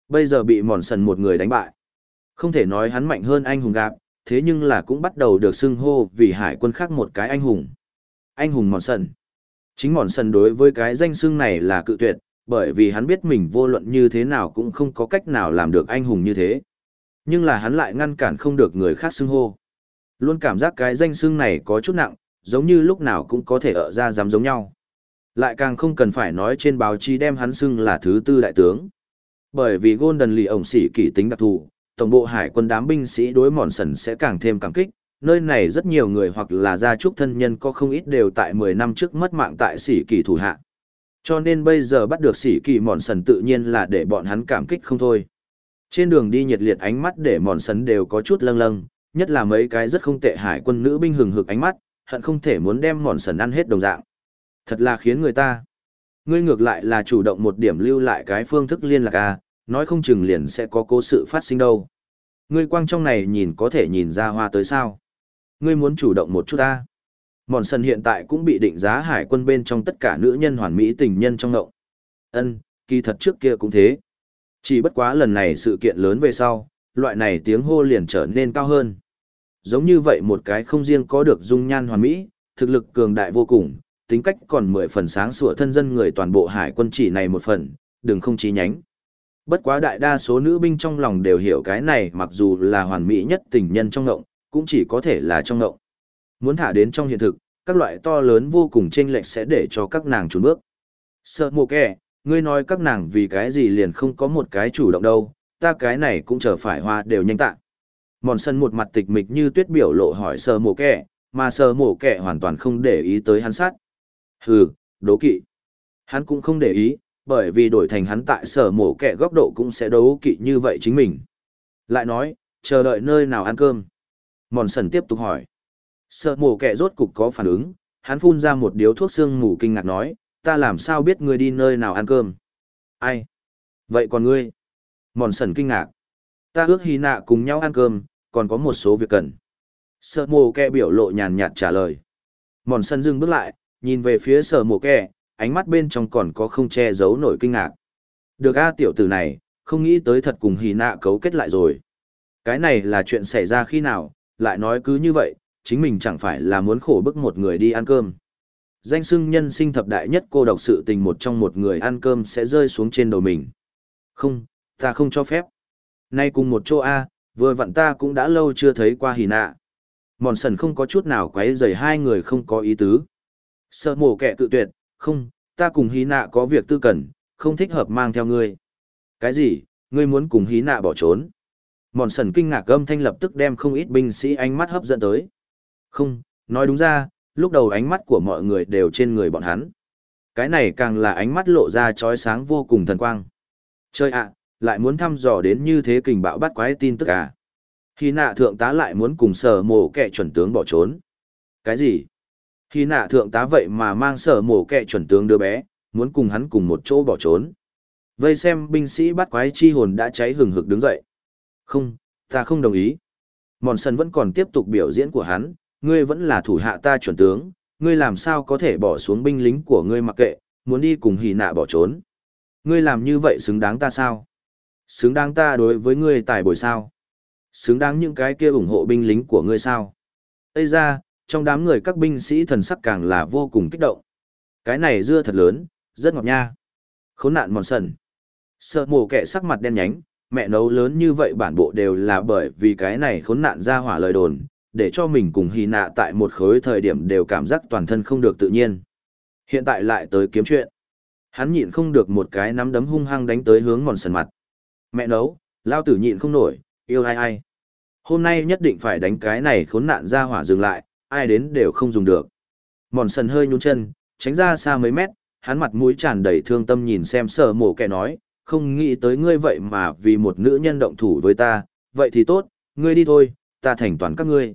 Bây giờ bị mòn sần một người đánh bại. Không thể nói hắn mạnh hơn anh hùng gặp, thế nhưng là cũng bắt đầu được xưng hô vì hải quân khác một cái anh hùng anh hùng mòn sần chính mòn sần đối với cái danh xưng này là cự tuyệt bởi vì hắn biết mình vô luận như thế nào cũng không có cách nào làm được anh hùng như thế nhưng là hắn lại ngăn cản không được người khác xưng hô luôn cảm giác cái danh xưng này có chút nặng giống như lúc nào cũng có thể ở ra dám giống nhau Lại càng không cần phải nói trên báo chí đem hắn xưng là thứ tư đại tướng. Bởi vì Golden lì ổng sĩ kỷ tính đặc thù, tổng bộ hải quân đám binh sĩ đối mòn sần sẽ càng thêm cảm kích. Nơi này rất nhiều người hoặc là gia trúc thân nhân có không ít đều tại 10 năm trước mất mạng tại sĩ kỳ thủ hạ. Cho nên bây giờ bắt được sĩ kỳ mòn sần tự nhiên là để bọn hắn cảm kích không thôi. Trên đường đi nhiệt liệt ánh mắt để mòn sần đều có chút lâng lâng, nhất là mấy cái rất không tệ hải quân nữ binh hừng hực ánh mắt, hận không thể muốn đem mòn sần ăn hết đồng dạng. Thật là khiến người ta. Ngươi ngược lại là chủ động một điểm lưu lại cái phương thức liên lạc à, nói không chừng liền sẽ có cố sự phát sinh đâu. Ngươi quang trong này nhìn có thể nhìn ra hoa tới sao. Ngươi muốn chủ động một chút ta. Mòn sần hiện tại cũng bị định giá hải quân bên trong tất cả nữ nhân hoàn mỹ tình nhân trong ngậu. Ân, kỳ thật trước kia cũng thế. Chỉ bất quá lần này sự kiện lớn về sau, loại này tiếng hô liền trở nên cao hơn. Giống như vậy một cái không riêng có được dung nhan hoàn mỹ, thực lực cường đại vô cùng, tính cách còn mười phần sáng sủa thân dân người toàn bộ hải quân chỉ này một phần, đừng không chí nhánh. Bất quá đại đa số nữ binh trong lòng đều hiểu cái này mặc dù là hoàn mỹ nhất tình nhân trong ngộng, cũng chỉ có thể là trong ngộng. Muốn thả đến trong hiện thực, các loại to lớn vô cùng chênh lệch sẽ để cho các nàng trốn bước. Sợ mồ kẻ, ngươi nói các nàng vì cái gì liền không có một cái chủ động đâu, ta cái này cũng chờ phải hoa đều nhanh tạ. Mòn sân một mặt tịch mịch như tuyết biểu lộ hỏi sờ mổ kẻ, mà sờ mổ kẻ hoàn toàn không để ý tới hắn sát. Hừ, đố kỵ. Hắn cũng không để ý, bởi vì đổi thành hắn tại sở mổ kẻ góc độ cũng sẽ đấu kỵ như vậy chính mình. Lại nói, chờ đợi nơi nào ăn cơm. Mòn sần tiếp tục hỏi. sợ mổ kẻ rốt cục có phản ứng, hắn phun ra một điếu thuốc xương mù kinh ngạc nói, ta làm sao biết ngươi đi nơi nào ăn cơm. Ai? Vậy còn ngươi? Mòn sần kinh ngạc. Ta ước hy nạ cùng nhau ăn cơm, còn có một số việc cần. Sở mồ kẹ biểu lộ nhàn nhạt trả lời. Mòn sân dừng bước lại, nhìn về phía sở mồ kẹ, ánh mắt bên trong còn có không che giấu nổi kinh ngạc. Được A tiểu tử này, không nghĩ tới thật cùng hì nạ cấu kết lại rồi. Cái này là chuyện xảy ra khi nào, lại nói cứ như vậy, chính mình chẳng phải là muốn khổ bức một người đi ăn cơm. Danh sưng nhân sinh thập đại nhất cô độc sự tình một trong một người ăn cơm sẽ rơi xuống trên đầu mình. Không, ta không cho phép. Nay cùng một chỗ A, vừa vặn ta cũng đã lâu chưa thấy qua hì nạ. Mòn sần không có chút nào quấy rầy hai người không có ý tứ. Sợ mổ kẻ cự tuyệt, không, ta cùng hí nạ có việc tư cần, không thích hợp mang theo ngươi. Cái gì, ngươi muốn cùng hí nạ bỏ trốn? Mòn sần kinh ngạc âm thanh lập tức đem không ít binh sĩ ánh mắt hấp dẫn tới. Không, nói đúng ra, lúc đầu ánh mắt của mọi người đều trên người bọn hắn. Cái này càng là ánh mắt lộ ra trói sáng vô cùng thần quang. Chơi ạ, lại muốn thăm dò đến như thế kình bạo bắt quái tin tức à. Khi nạ thượng tá lại muốn cùng sở mổ kẻ chuẩn tướng bỏ trốn. Cái gì? Khi nạ thượng tá vậy mà mang sở mổ kẻ chuẩn tướng đứa bé, muốn cùng hắn cùng một chỗ bỏ trốn. Vây xem binh sĩ bắt quái chi hồn đã cháy hừng hực đứng dậy. Không, ta không đồng ý. Mòn sân vẫn còn tiếp tục biểu diễn của hắn, ngươi vẫn là thủ hạ ta chuẩn tướng, ngươi làm sao có thể bỏ xuống binh lính của ngươi mặc kệ, muốn đi cùng hì nạ bỏ trốn. Ngươi làm như vậy xứng đáng ta sao? Xứng đáng ta đối với ngươi tài bồi sao? Xứng đáng những cái kia ủng hộ binh lính của ngươi sao? Ây ra, trong đám người các binh sĩ thần sắc càng là vô cùng kích động. Cái này dưa thật lớn, rất ngọt nha. Khốn nạn mòn sần. Sợ mổ kẻ sắc mặt đen nhánh, mẹ nấu lớn như vậy bản bộ đều là bởi vì cái này khốn nạn ra hỏa lời đồn, để cho mình cùng hy nạ tại một khối thời điểm đều cảm giác toàn thân không được tự nhiên. Hiện tại lại tới kiếm chuyện. Hắn nhịn không được một cái nắm đấm hung hăng đánh tới hướng mòn sần mặt. Mẹ nấu, lao tử nhịn không nổi, yêu ai ai. Hôm nay nhất định phải đánh cái này khốn nạn ra hỏa dừng lại, ai đến đều không dùng được. Mòn sần hơi nhún chân, tránh ra xa mấy mét, hắn mặt mũi tràn đầy thương tâm nhìn xem sở mổ kẻ nói, không nghĩ tới ngươi vậy mà vì một nữ nhân động thủ với ta, vậy thì tốt, ngươi đi thôi, ta thành toàn các ngươi.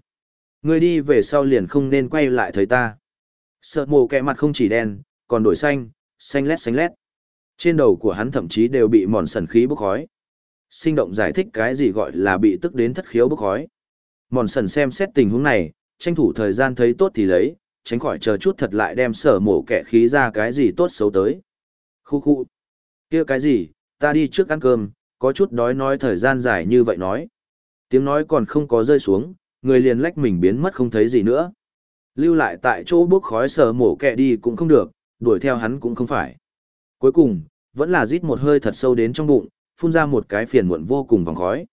Ngươi đi về sau liền không nên quay lại thấy ta. Sợ mổ kẻ mặt không chỉ đen, còn đổi xanh, xanh lét xanh lét. Trên đầu của hắn thậm chí đều bị mòn sần khí bốc khói. Sinh động giải thích cái gì gọi là bị tức đến thất khiếu bức khói. Mòn sần xem xét tình huống này, tranh thủ thời gian thấy tốt thì lấy, tránh khỏi chờ chút thật lại đem sở mổ kẻ khí ra cái gì tốt xấu tới. Khu khu. kia cái gì, ta đi trước ăn cơm, có chút đói nói thời gian dài như vậy nói. Tiếng nói còn không có rơi xuống, người liền lách mình biến mất không thấy gì nữa. Lưu lại tại chỗ bốc khói sở mổ kẹ đi cũng không được, đuổi theo hắn cũng không phải. Cuối cùng, vẫn là rít một hơi thật sâu đến trong bụng, phun ra một cái phiền muộn vô cùng vòng khói.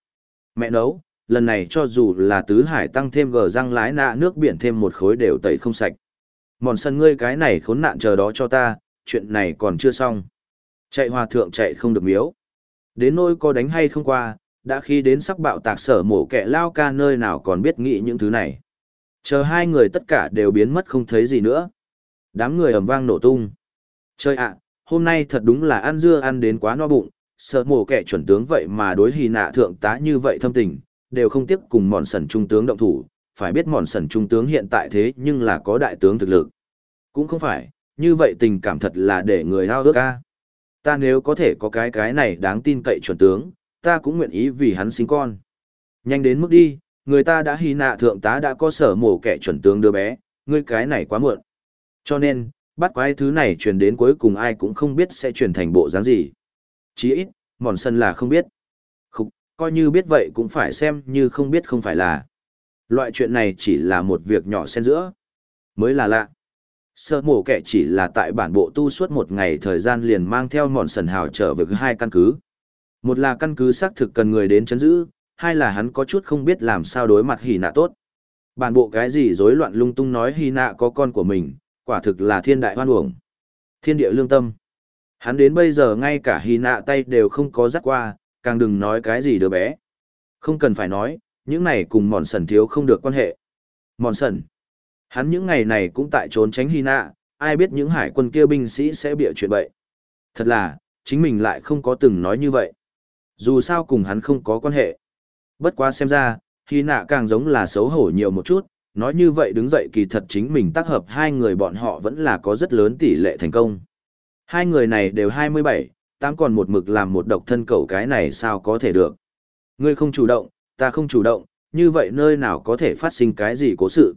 Mẹ nấu, lần này cho dù là tứ hải tăng thêm gờ răng lái nạ nước biển thêm một khối đều tẩy không sạch. Mòn sân ngươi cái này khốn nạn chờ đó cho ta, chuyện này còn chưa xong. Chạy hòa thượng chạy không được miếu. Đến nỗi có đánh hay không qua, đã khi đến sắp bạo tạc sở mổ kẻ lao ca nơi nào còn biết nghĩ những thứ này. Chờ hai người tất cả đều biến mất không thấy gì nữa. Đám người ầm vang nổ tung. Chơi ạ, hôm nay thật đúng là ăn dưa ăn đến quá no bụng, sợ mổ kẻ chuẩn tướng vậy mà đối hì nạ thượng tá như vậy thâm tình, đều không tiếp cùng mòn sần trung tướng động thủ, phải biết mòn sần trung tướng hiện tại thế nhưng là có đại tướng thực lực. Cũng không phải, như vậy tình cảm thật là để người hao ước ca. Ta nếu có thể có cái cái này đáng tin cậy chuẩn tướng, ta cũng nguyện ý vì hắn sinh con. Nhanh đến mức đi, người ta đã hy nạ thượng tá đã có sở mổ kẻ chuẩn tướng đứa bé, ngươi cái này quá muộn. Cho nên, bắt quái thứ này truyền đến cuối cùng ai cũng không biết sẽ truyền thành bộ dáng gì. Chí ít, mòn sân là không biết. Không, coi như biết vậy cũng phải xem như không biết không phải là. Loại chuyện này chỉ là một việc nhỏ xen giữa. Mới là lạ. Sở mổ kẻ chỉ là tại bản bộ tu suốt một ngày thời gian liền mang theo mòn sần hào trở về hai căn cứ. Một là căn cứ xác thực cần người đến chấn giữ, hai là hắn có chút không biết làm sao đối mặt hỉ nạ tốt. Bản bộ cái gì rối loạn lung tung nói hỉ nạ có con của mình, quả thực là thiên đại hoan uổng. Thiên địa lương tâm. Hắn đến bây giờ ngay cả hy nạ tay đều không có dắt qua, càng đừng nói cái gì đứa bé. Không cần phải nói, những này cùng mòn sần thiếu không được quan hệ. Mòn sần. Hắn những ngày này cũng tại trốn tránh hy nạ, ai biết những hải quân kia binh sĩ sẽ bịa chuyện bậy. Thật là, chính mình lại không có từng nói như vậy. Dù sao cùng hắn không có quan hệ. Bất quá xem ra, hy nạ càng giống là xấu hổ nhiều một chút, nói như vậy đứng dậy kỳ thật chính mình tác hợp hai người bọn họ vẫn là có rất lớn tỷ lệ thành công. Hai người này đều 27, tám còn một mực làm một độc thân cầu cái này sao có thể được. Ngươi không chủ động, ta không chủ động, như vậy nơi nào có thể phát sinh cái gì cố sự.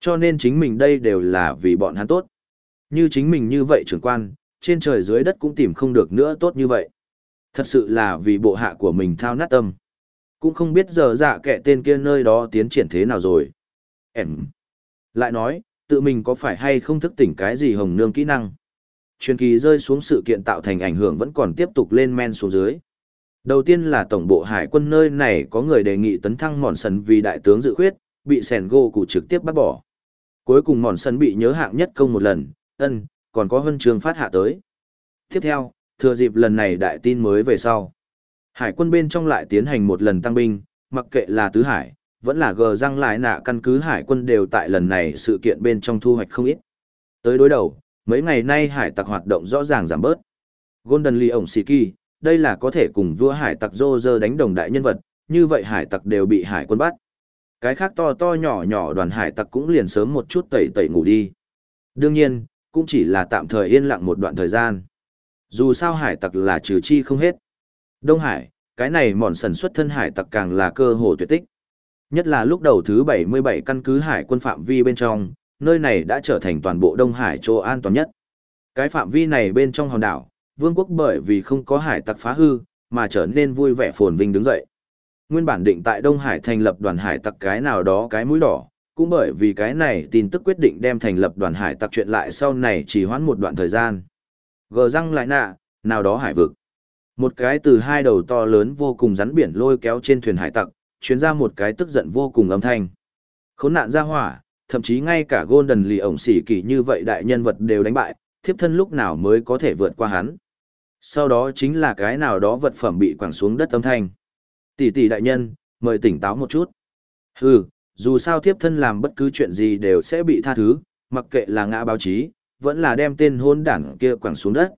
Cho nên chính mình đây đều là vì bọn hắn tốt. Như chính mình như vậy trưởng quan, trên trời dưới đất cũng tìm không được nữa tốt như vậy. Thật sự là vì bộ hạ của mình thao nát tâm. Cũng không biết giờ dạ kẻ tên kia nơi đó tiến triển thế nào rồi. Em. Lại nói, tự mình có phải hay không thức tỉnh cái gì hồng nương kỹ năng. Truyền kỳ rơi xuống sự kiện tạo thành ảnh hưởng vẫn còn tiếp tục lên men xuống dưới. Đầu tiên là tổng bộ hải quân nơi này có người đề nghị tấn thăng mòn sần vì đại tướng dự khuyết, bị sẻn gỗ cụ trực tiếp bắt bỏ. Cuối cùng mòn sân bị nhớ hạng nhất công một lần, ân, còn có huân trường phát hạ tới. Tiếp theo, thừa dịp lần này đại tin mới về sau. Hải quân bên trong lại tiến hành một lần tăng binh, mặc kệ là tứ hải, vẫn là gờ răng lại nạ căn cứ hải quân đều tại lần này sự kiện bên trong thu hoạch không ít. Tới đối đầu, mấy ngày nay hải tặc hoạt động rõ ràng giảm bớt. Golden Lee ổng Siki, đây là có thể cùng vua hải tặc Roger đánh đồng đại nhân vật, như vậy hải tặc đều bị hải quân bắt. Cái khác to to nhỏ nhỏ đoàn hải tặc cũng liền sớm một chút tẩy tẩy ngủ đi. Đương nhiên, cũng chỉ là tạm thời yên lặng một đoạn thời gian. Dù sao hải tặc là trừ chi không hết. Đông Hải, cái này mòn sần xuất thân hải tặc càng là cơ hồ tuyệt tích. Nhất là lúc đầu thứ 77 căn cứ hải quân phạm vi bên trong, nơi này đã trở thành toàn bộ Đông Hải chỗ an toàn nhất. Cái phạm vi này bên trong hòn đảo, vương quốc bởi vì không có hải tặc phá hư, mà trở nên vui vẻ phồn vinh đứng dậy. Nguyên bản định tại Đông Hải thành lập đoàn hải tặc cái nào đó cái mũi đỏ, cũng bởi vì cái này tin tức quyết định đem thành lập đoàn hải tặc chuyện lại sau này chỉ hoãn một đoạn thời gian. Gờ răng lại nạ, nào đó hải vực. Một cái từ hai đầu to lớn vô cùng rắn biển lôi kéo trên thuyền hải tặc, chuyến ra một cái tức giận vô cùng âm thanh. Khốn nạn ra hỏa, thậm chí ngay cả Golden lì ổng xỉ kỳ như vậy đại nhân vật đều đánh bại, thiếp thân lúc nào mới có thể vượt qua hắn. Sau đó chính là cái nào đó vật phẩm bị quẳng xuống đất âm thanh. Tỷ tỷ đại nhân, mời tỉnh táo một chút. Hừ, dù sao thiếp thân làm bất cứ chuyện gì đều sẽ bị tha thứ, mặc kệ là ngã báo chí, vẫn là đem tên hôn đảng kia quẳng xuống đất.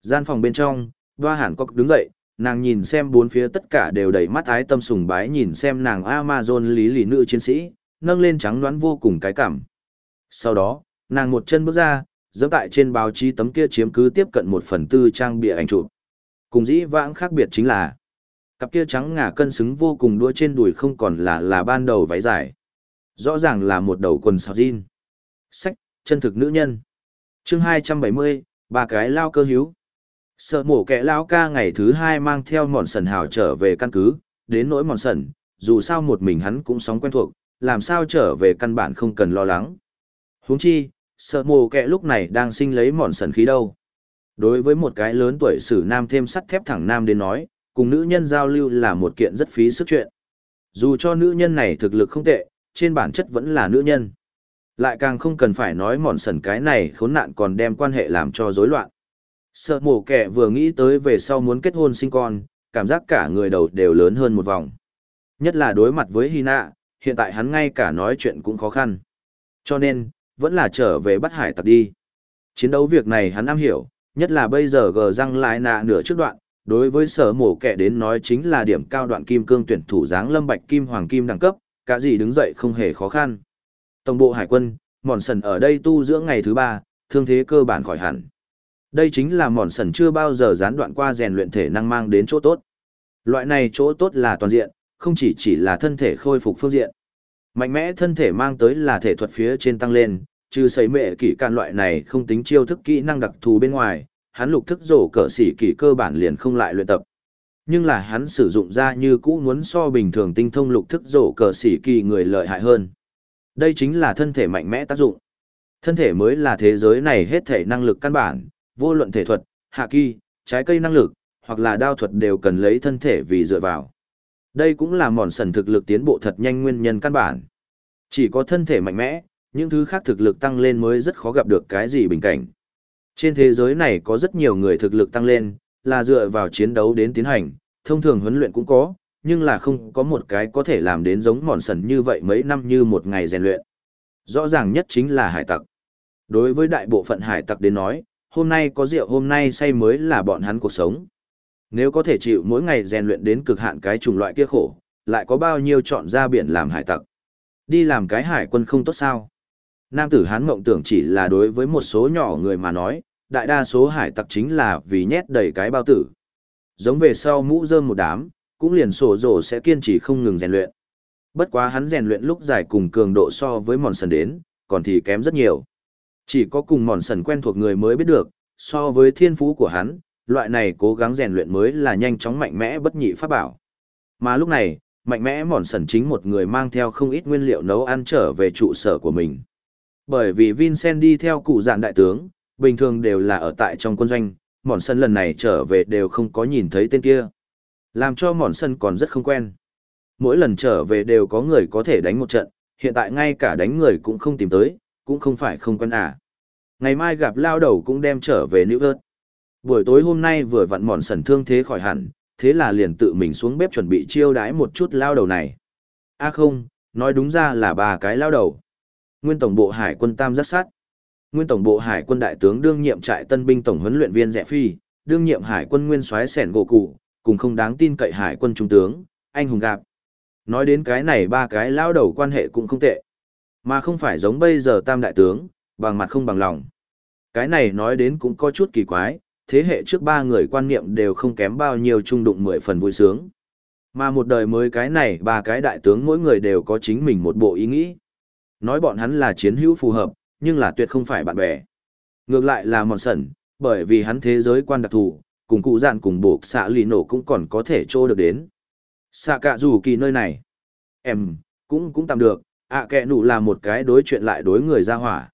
Gian phòng bên trong, Đoa Hàn Cốc đứng dậy, nàng nhìn xem bốn phía tất cả đều đầy mắt ái tâm sùng bái nhìn xem nàng Amazon lý lì nữ chiến sĩ, nâng lên trắng đoán vô cùng cái cảm. Sau đó, nàng một chân bước ra, dẫm tại trên báo chí tấm kia chiếm cứ tiếp cận một phần tư trang bìa ảnh chụp. Cùng dĩ vãng khác biệt chính là, cặp kia trắng ngà cân xứng vô cùng đua trên đùi không còn là là ban đầu váy dài. Rõ ràng là một đầu quần sào jean. Sách, chân thực nữ nhân. chương hai trăm bảy mươi ba cái lao cơ hiếu. Sợ mổ kẻ lao ca ngày thứ hai mang theo mòn sần hào trở về căn cứ, đến nỗi mòn sần, dù sao một mình hắn cũng sóng quen thuộc, làm sao trở về căn bản không cần lo lắng. huống chi, sợ mồ kẹ lúc này đang sinh lấy mòn sần khí đâu. Đối với một cái lớn tuổi sử nam thêm sắt thép thẳng nam đến nói, cùng nữ nhân giao lưu là một kiện rất phí sức chuyện. Dù cho nữ nhân này thực lực không tệ, trên bản chất vẫn là nữ nhân. Lại càng không cần phải nói mòn sần cái này khốn nạn còn đem quan hệ làm cho rối loạn. Sợ mổ kẻ vừa nghĩ tới về sau muốn kết hôn sinh con, cảm giác cả người đầu đều lớn hơn một vòng. Nhất là đối mặt với Hina, hiện tại hắn ngay cả nói chuyện cũng khó khăn. Cho nên, vẫn là trở về bắt hải tặc đi. Chiến đấu việc này hắn am hiểu, nhất là bây giờ gờ răng lại nạ nửa trước đoạn, đối với sở mổ kẻ đến nói chính là điểm cao đoạn kim cương tuyển thủ dáng lâm bạch kim hoàng kim đẳng cấp, cả gì đứng dậy không hề khó khăn. Tổng bộ hải quân, mòn sần ở đây tu dưỡng ngày thứ ba, thương thế cơ bản khỏi hẳn. Đây chính là mòn sần chưa bao giờ gián đoạn qua rèn luyện thể năng mang đến chỗ tốt. Loại này chỗ tốt là toàn diện, không chỉ chỉ là thân thể khôi phục phương diện. Mạnh mẽ thân thể mang tới là thể thuật phía trên tăng lên, trừ sấy mệ kỹ can loại này không tính chiêu thức kỹ năng đặc thù bên ngoài, hắn lục thức rổ cỡ xỉ kỹ cơ bản liền không lại luyện tập. Nhưng là hắn sử dụng ra như cũ muốn so bình thường tinh thông lục thức rổ cỡ xỉ kỳ người lợi hại hơn. Đây chính là thân thể mạnh mẽ tác dụng. Thân thể mới là thế giới này hết thể năng lực căn bản, vô luận thể thuật, hạ kỳ, trái cây năng lực, hoặc là đao thuật đều cần lấy thân thể vì dựa vào. Đây cũng là mòn sần thực lực tiến bộ thật nhanh nguyên nhân căn bản. Chỉ có thân thể mạnh mẽ, những thứ khác thực lực tăng lên mới rất khó gặp được cái gì bình cảnh. Trên thế giới này có rất nhiều người thực lực tăng lên, là dựa vào chiến đấu đến tiến hành, thông thường huấn luyện cũng có, nhưng là không có một cái có thể làm đến giống mòn sần như vậy mấy năm như một ngày rèn luyện. Rõ ràng nhất chính là hải tặc. Đối với đại bộ phận hải tặc đến nói, hôm nay có rượu hôm nay say mới là bọn hắn cuộc sống. Nếu có thể chịu mỗi ngày rèn luyện đến cực hạn cái chủng loại kia khổ, lại có bao nhiêu chọn ra biển làm hải tặc. Đi làm cái hải quân không tốt sao? Nam tử hán mộng tưởng chỉ là đối với một số nhỏ người mà nói, đại đa số hải tặc chính là vì nhét đầy cái bao tử. Giống về sau mũ rơm một đám, cũng liền sổ rổ sẽ kiên trì không ngừng rèn luyện. Bất quá hắn rèn luyện lúc dài cùng cường độ so với mòn sần đến, còn thì kém rất nhiều. Chỉ có cùng mòn sần quen thuộc người mới biết được, so với thiên phú của hắn, loại này cố gắng rèn luyện mới là nhanh chóng mạnh mẽ bất nhị pháp bảo. Mà lúc này, mạnh mẽ mòn sần chính một người mang theo không ít nguyên liệu nấu ăn trở về trụ sở của mình. Bởi vì Vincent đi theo cụ dạn đại tướng, bình thường đều là ở tại trong quân doanh, mòn sân lần này trở về đều không có nhìn thấy tên kia. Làm cho mòn sân còn rất không quen. Mỗi lần trở về đều có người có thể đánh một trận, hiện tại ngay cả đánh người cũng không tìm tới, cũng không phải không quen à. Ngày mai gặp lao đầu cũng đem trở về nữ ớt. Buổi tối hôm nay vừa vặn mòn sần thương thế khỏi hẳn, thế là liền tự mình xuống bếp chuẩn bị chiêu đãi một chút lao đầu này. a à không, nói đúng ra là ba cái lao đầu. Nguyên tổng bộ hải quân tam giác sát. Nguyên tổng bộ hải quân đại tướng đương nhiệm trại tân binh tổng huấn luyện viên Rẽ Phi, đương nhiệm hải quân nguyên soái sẻn gỗ cụ, cùng không đáng tin cậy hải quân trung tướng, anh hùng gạp. Nói đến cái này ba cái lao đầu quan hệ cũng không tệ. Mà không phải giống bây giờ tam đại tướng, bằng mặt không bằng lòng. Cái này nói đến cũng có chút kỳ quái, thế hệ trước ba người quan niệm đều không kém bao nhiêu trung đụng mười phần vui sướng. Mà một đời mới cái này ba cái đại tướng mỗi người đều có chính mình một bộ ý nghĩ. Nói bọn hắn là chiến hữu phù hợp, nhưng là tuyệt không phải bạn bè. Ngược lại là mòn sẩn, bởi vì hắn thế giới quan đặc thù, cùng cụ dạn cùng buộc xạ lì nổ cũng còn có thể trô được đến. Xạ cả dù kỳ nơi này. Em, cũng cũng tạm được, ạ à, kẹ nụ là một cái đối chuyện lại đối người ra hỏa.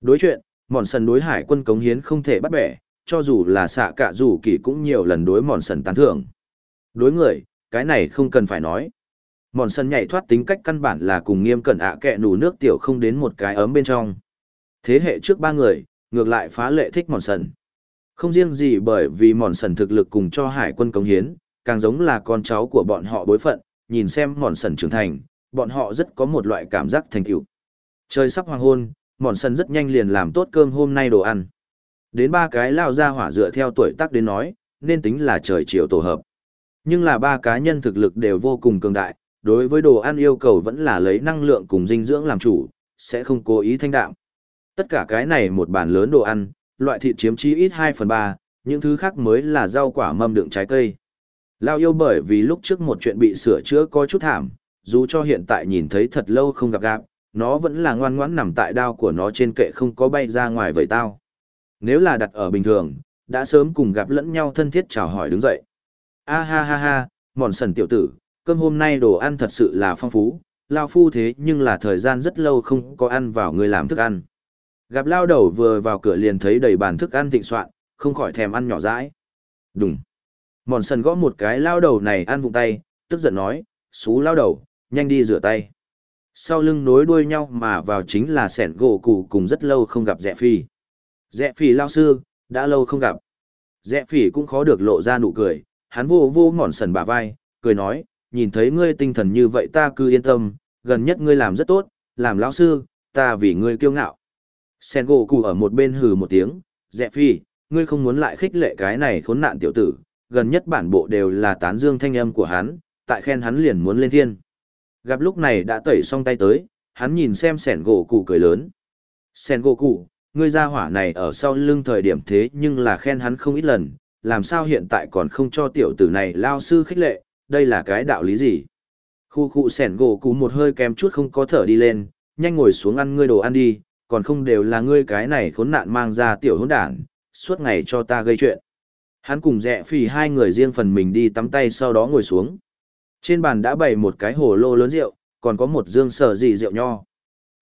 Đối chuyện, mòn sần đối hải quân cống hiến không thể bắt bẻ, cho dù là xạ cạ dù kỳ cũng nhiều lần đối mòn sần tán thưởng. Đối người, cái này không cần phải nói. Mòn sần nhảy thoát tính cách căn bản là cùng nghiêm cẩn ạ à kẹ nù nước tiểu không đến một cái ấm bên trong. Thế hệ trước ba người, ngược lại phá lệ thích mòn sần. Không riêng gì bởi vì mòn sần thực lực cùng cho hải quân cống hiến, càng giống là con cháu của bọn họ bối phận, nhìn xem mòn sần trưởng thành, bọn họ rất có một loại cảm giác thành tựu. Trời sắp hoàng hôn, mòn sần rất nhanh liền làm tốt cơm hôm nay đồ ăn. Đến ba cái lao ra hỏa dựa theo tuổi tác đến nói, nên tính là trời chiều tổ hợp. Nhưng là ba cá nhân thực lực đều vô cùng cường đại, đối với đồ ăn yêu cầu vẫn là lấy năng lượng cùng dinh dưỡng làm chủ, sẽ không cố ý thanh đạm. Tất cả cái này một bàn lớn đồ ăn, loại thịt chiếm chí ít 2 phần 3, những thứ khác mới là rau quả mâm đựng trái cây. Lao yêu bởi vì lúc trước một chuyện bị sửa chữa có chút thảm, dù cho hiện tại nhìn thấy thật lâu không gặp gặp, nó vẫn là ngoan ngoãn nằm tại đao của nó trên kệ không có bay ra ngoài vậy tao. Nếu là đặt ở bình thường, đã sớm cùng gặp lẫn nhau thân thiết chào hỏi đứng dậy. A ha ha ha, mòn sần tiểu tử, cơm hôm nay đồ ăn thật sự là phong phú, lao phu thế nhưng là thời gian rất lâu không có ăn vào người làm thức ăn. Gặp lao đầu vừa vào cửa liền thấy đầy bàn thức ăn thịnh soạn, không khỏi thèm ăn nhỏ dãi. Đúng. Mòn sần gõ một cái lao đầu này ăn vụng tay, tức giận nói, xú lao đầu, nhanh đi rửa tay. Sau lưng nối đuôi nhau mà vào chính là sẻn gỗ cụ cùng rất lâu không gặp rẻ phi. Dẹ phỉ lao sư, đã lâu không gặp. Dẹ phỉ cũng khó được lộ ra nụ cười, hắn vô vô mòn sần bả vai, cười nói, nhìn thấy ngươi tinh thần như vậy ta cứ yên tâm, gần nhất ngươi làm rất tốt, làm lão sư, ta vì ngươi kiêu ngạo. Sen gỗ cụ ở một bên hừ một tiếng, dẹ Phỉ, ngươi không muốn lại khích lệ cái này khốn nạn tiểu tử, gần nhất bản bộ đều là tán dương thanh âm của hắn, tại khen hắn liền muốn lên thiên. Gặp lúc này đã tẩy xong tay tới, hắn nhìn xem sẻn gỗ cụ cười lớn. Sen gỗ cụ, ngươi ra hỏa này ở sau lưng thời điểm thế nhưng là khen hắn không ít lần, làm sao hiện tại còn không cho tiểu tử này lao sư khích lệ, đây là cái đạo lý gì? Khu khu sẻn gỗ cú một hơi kém chút không có thở đi lên, nhanh ngồi xuống ăn ngươi đồ ăn đi, còn không đều là ngươi cái này khốn nạn mang ra tiểu hỗn đản, suốt ngày cho ta gây chuyện. Hắn cùng rẽ phì hai người riêng phần mình đi tắm tay sau đó ngồi xuống. Trên bàn đã bày một cái hồ lô lớn rượu, còn có một dương sở dị rượu nho.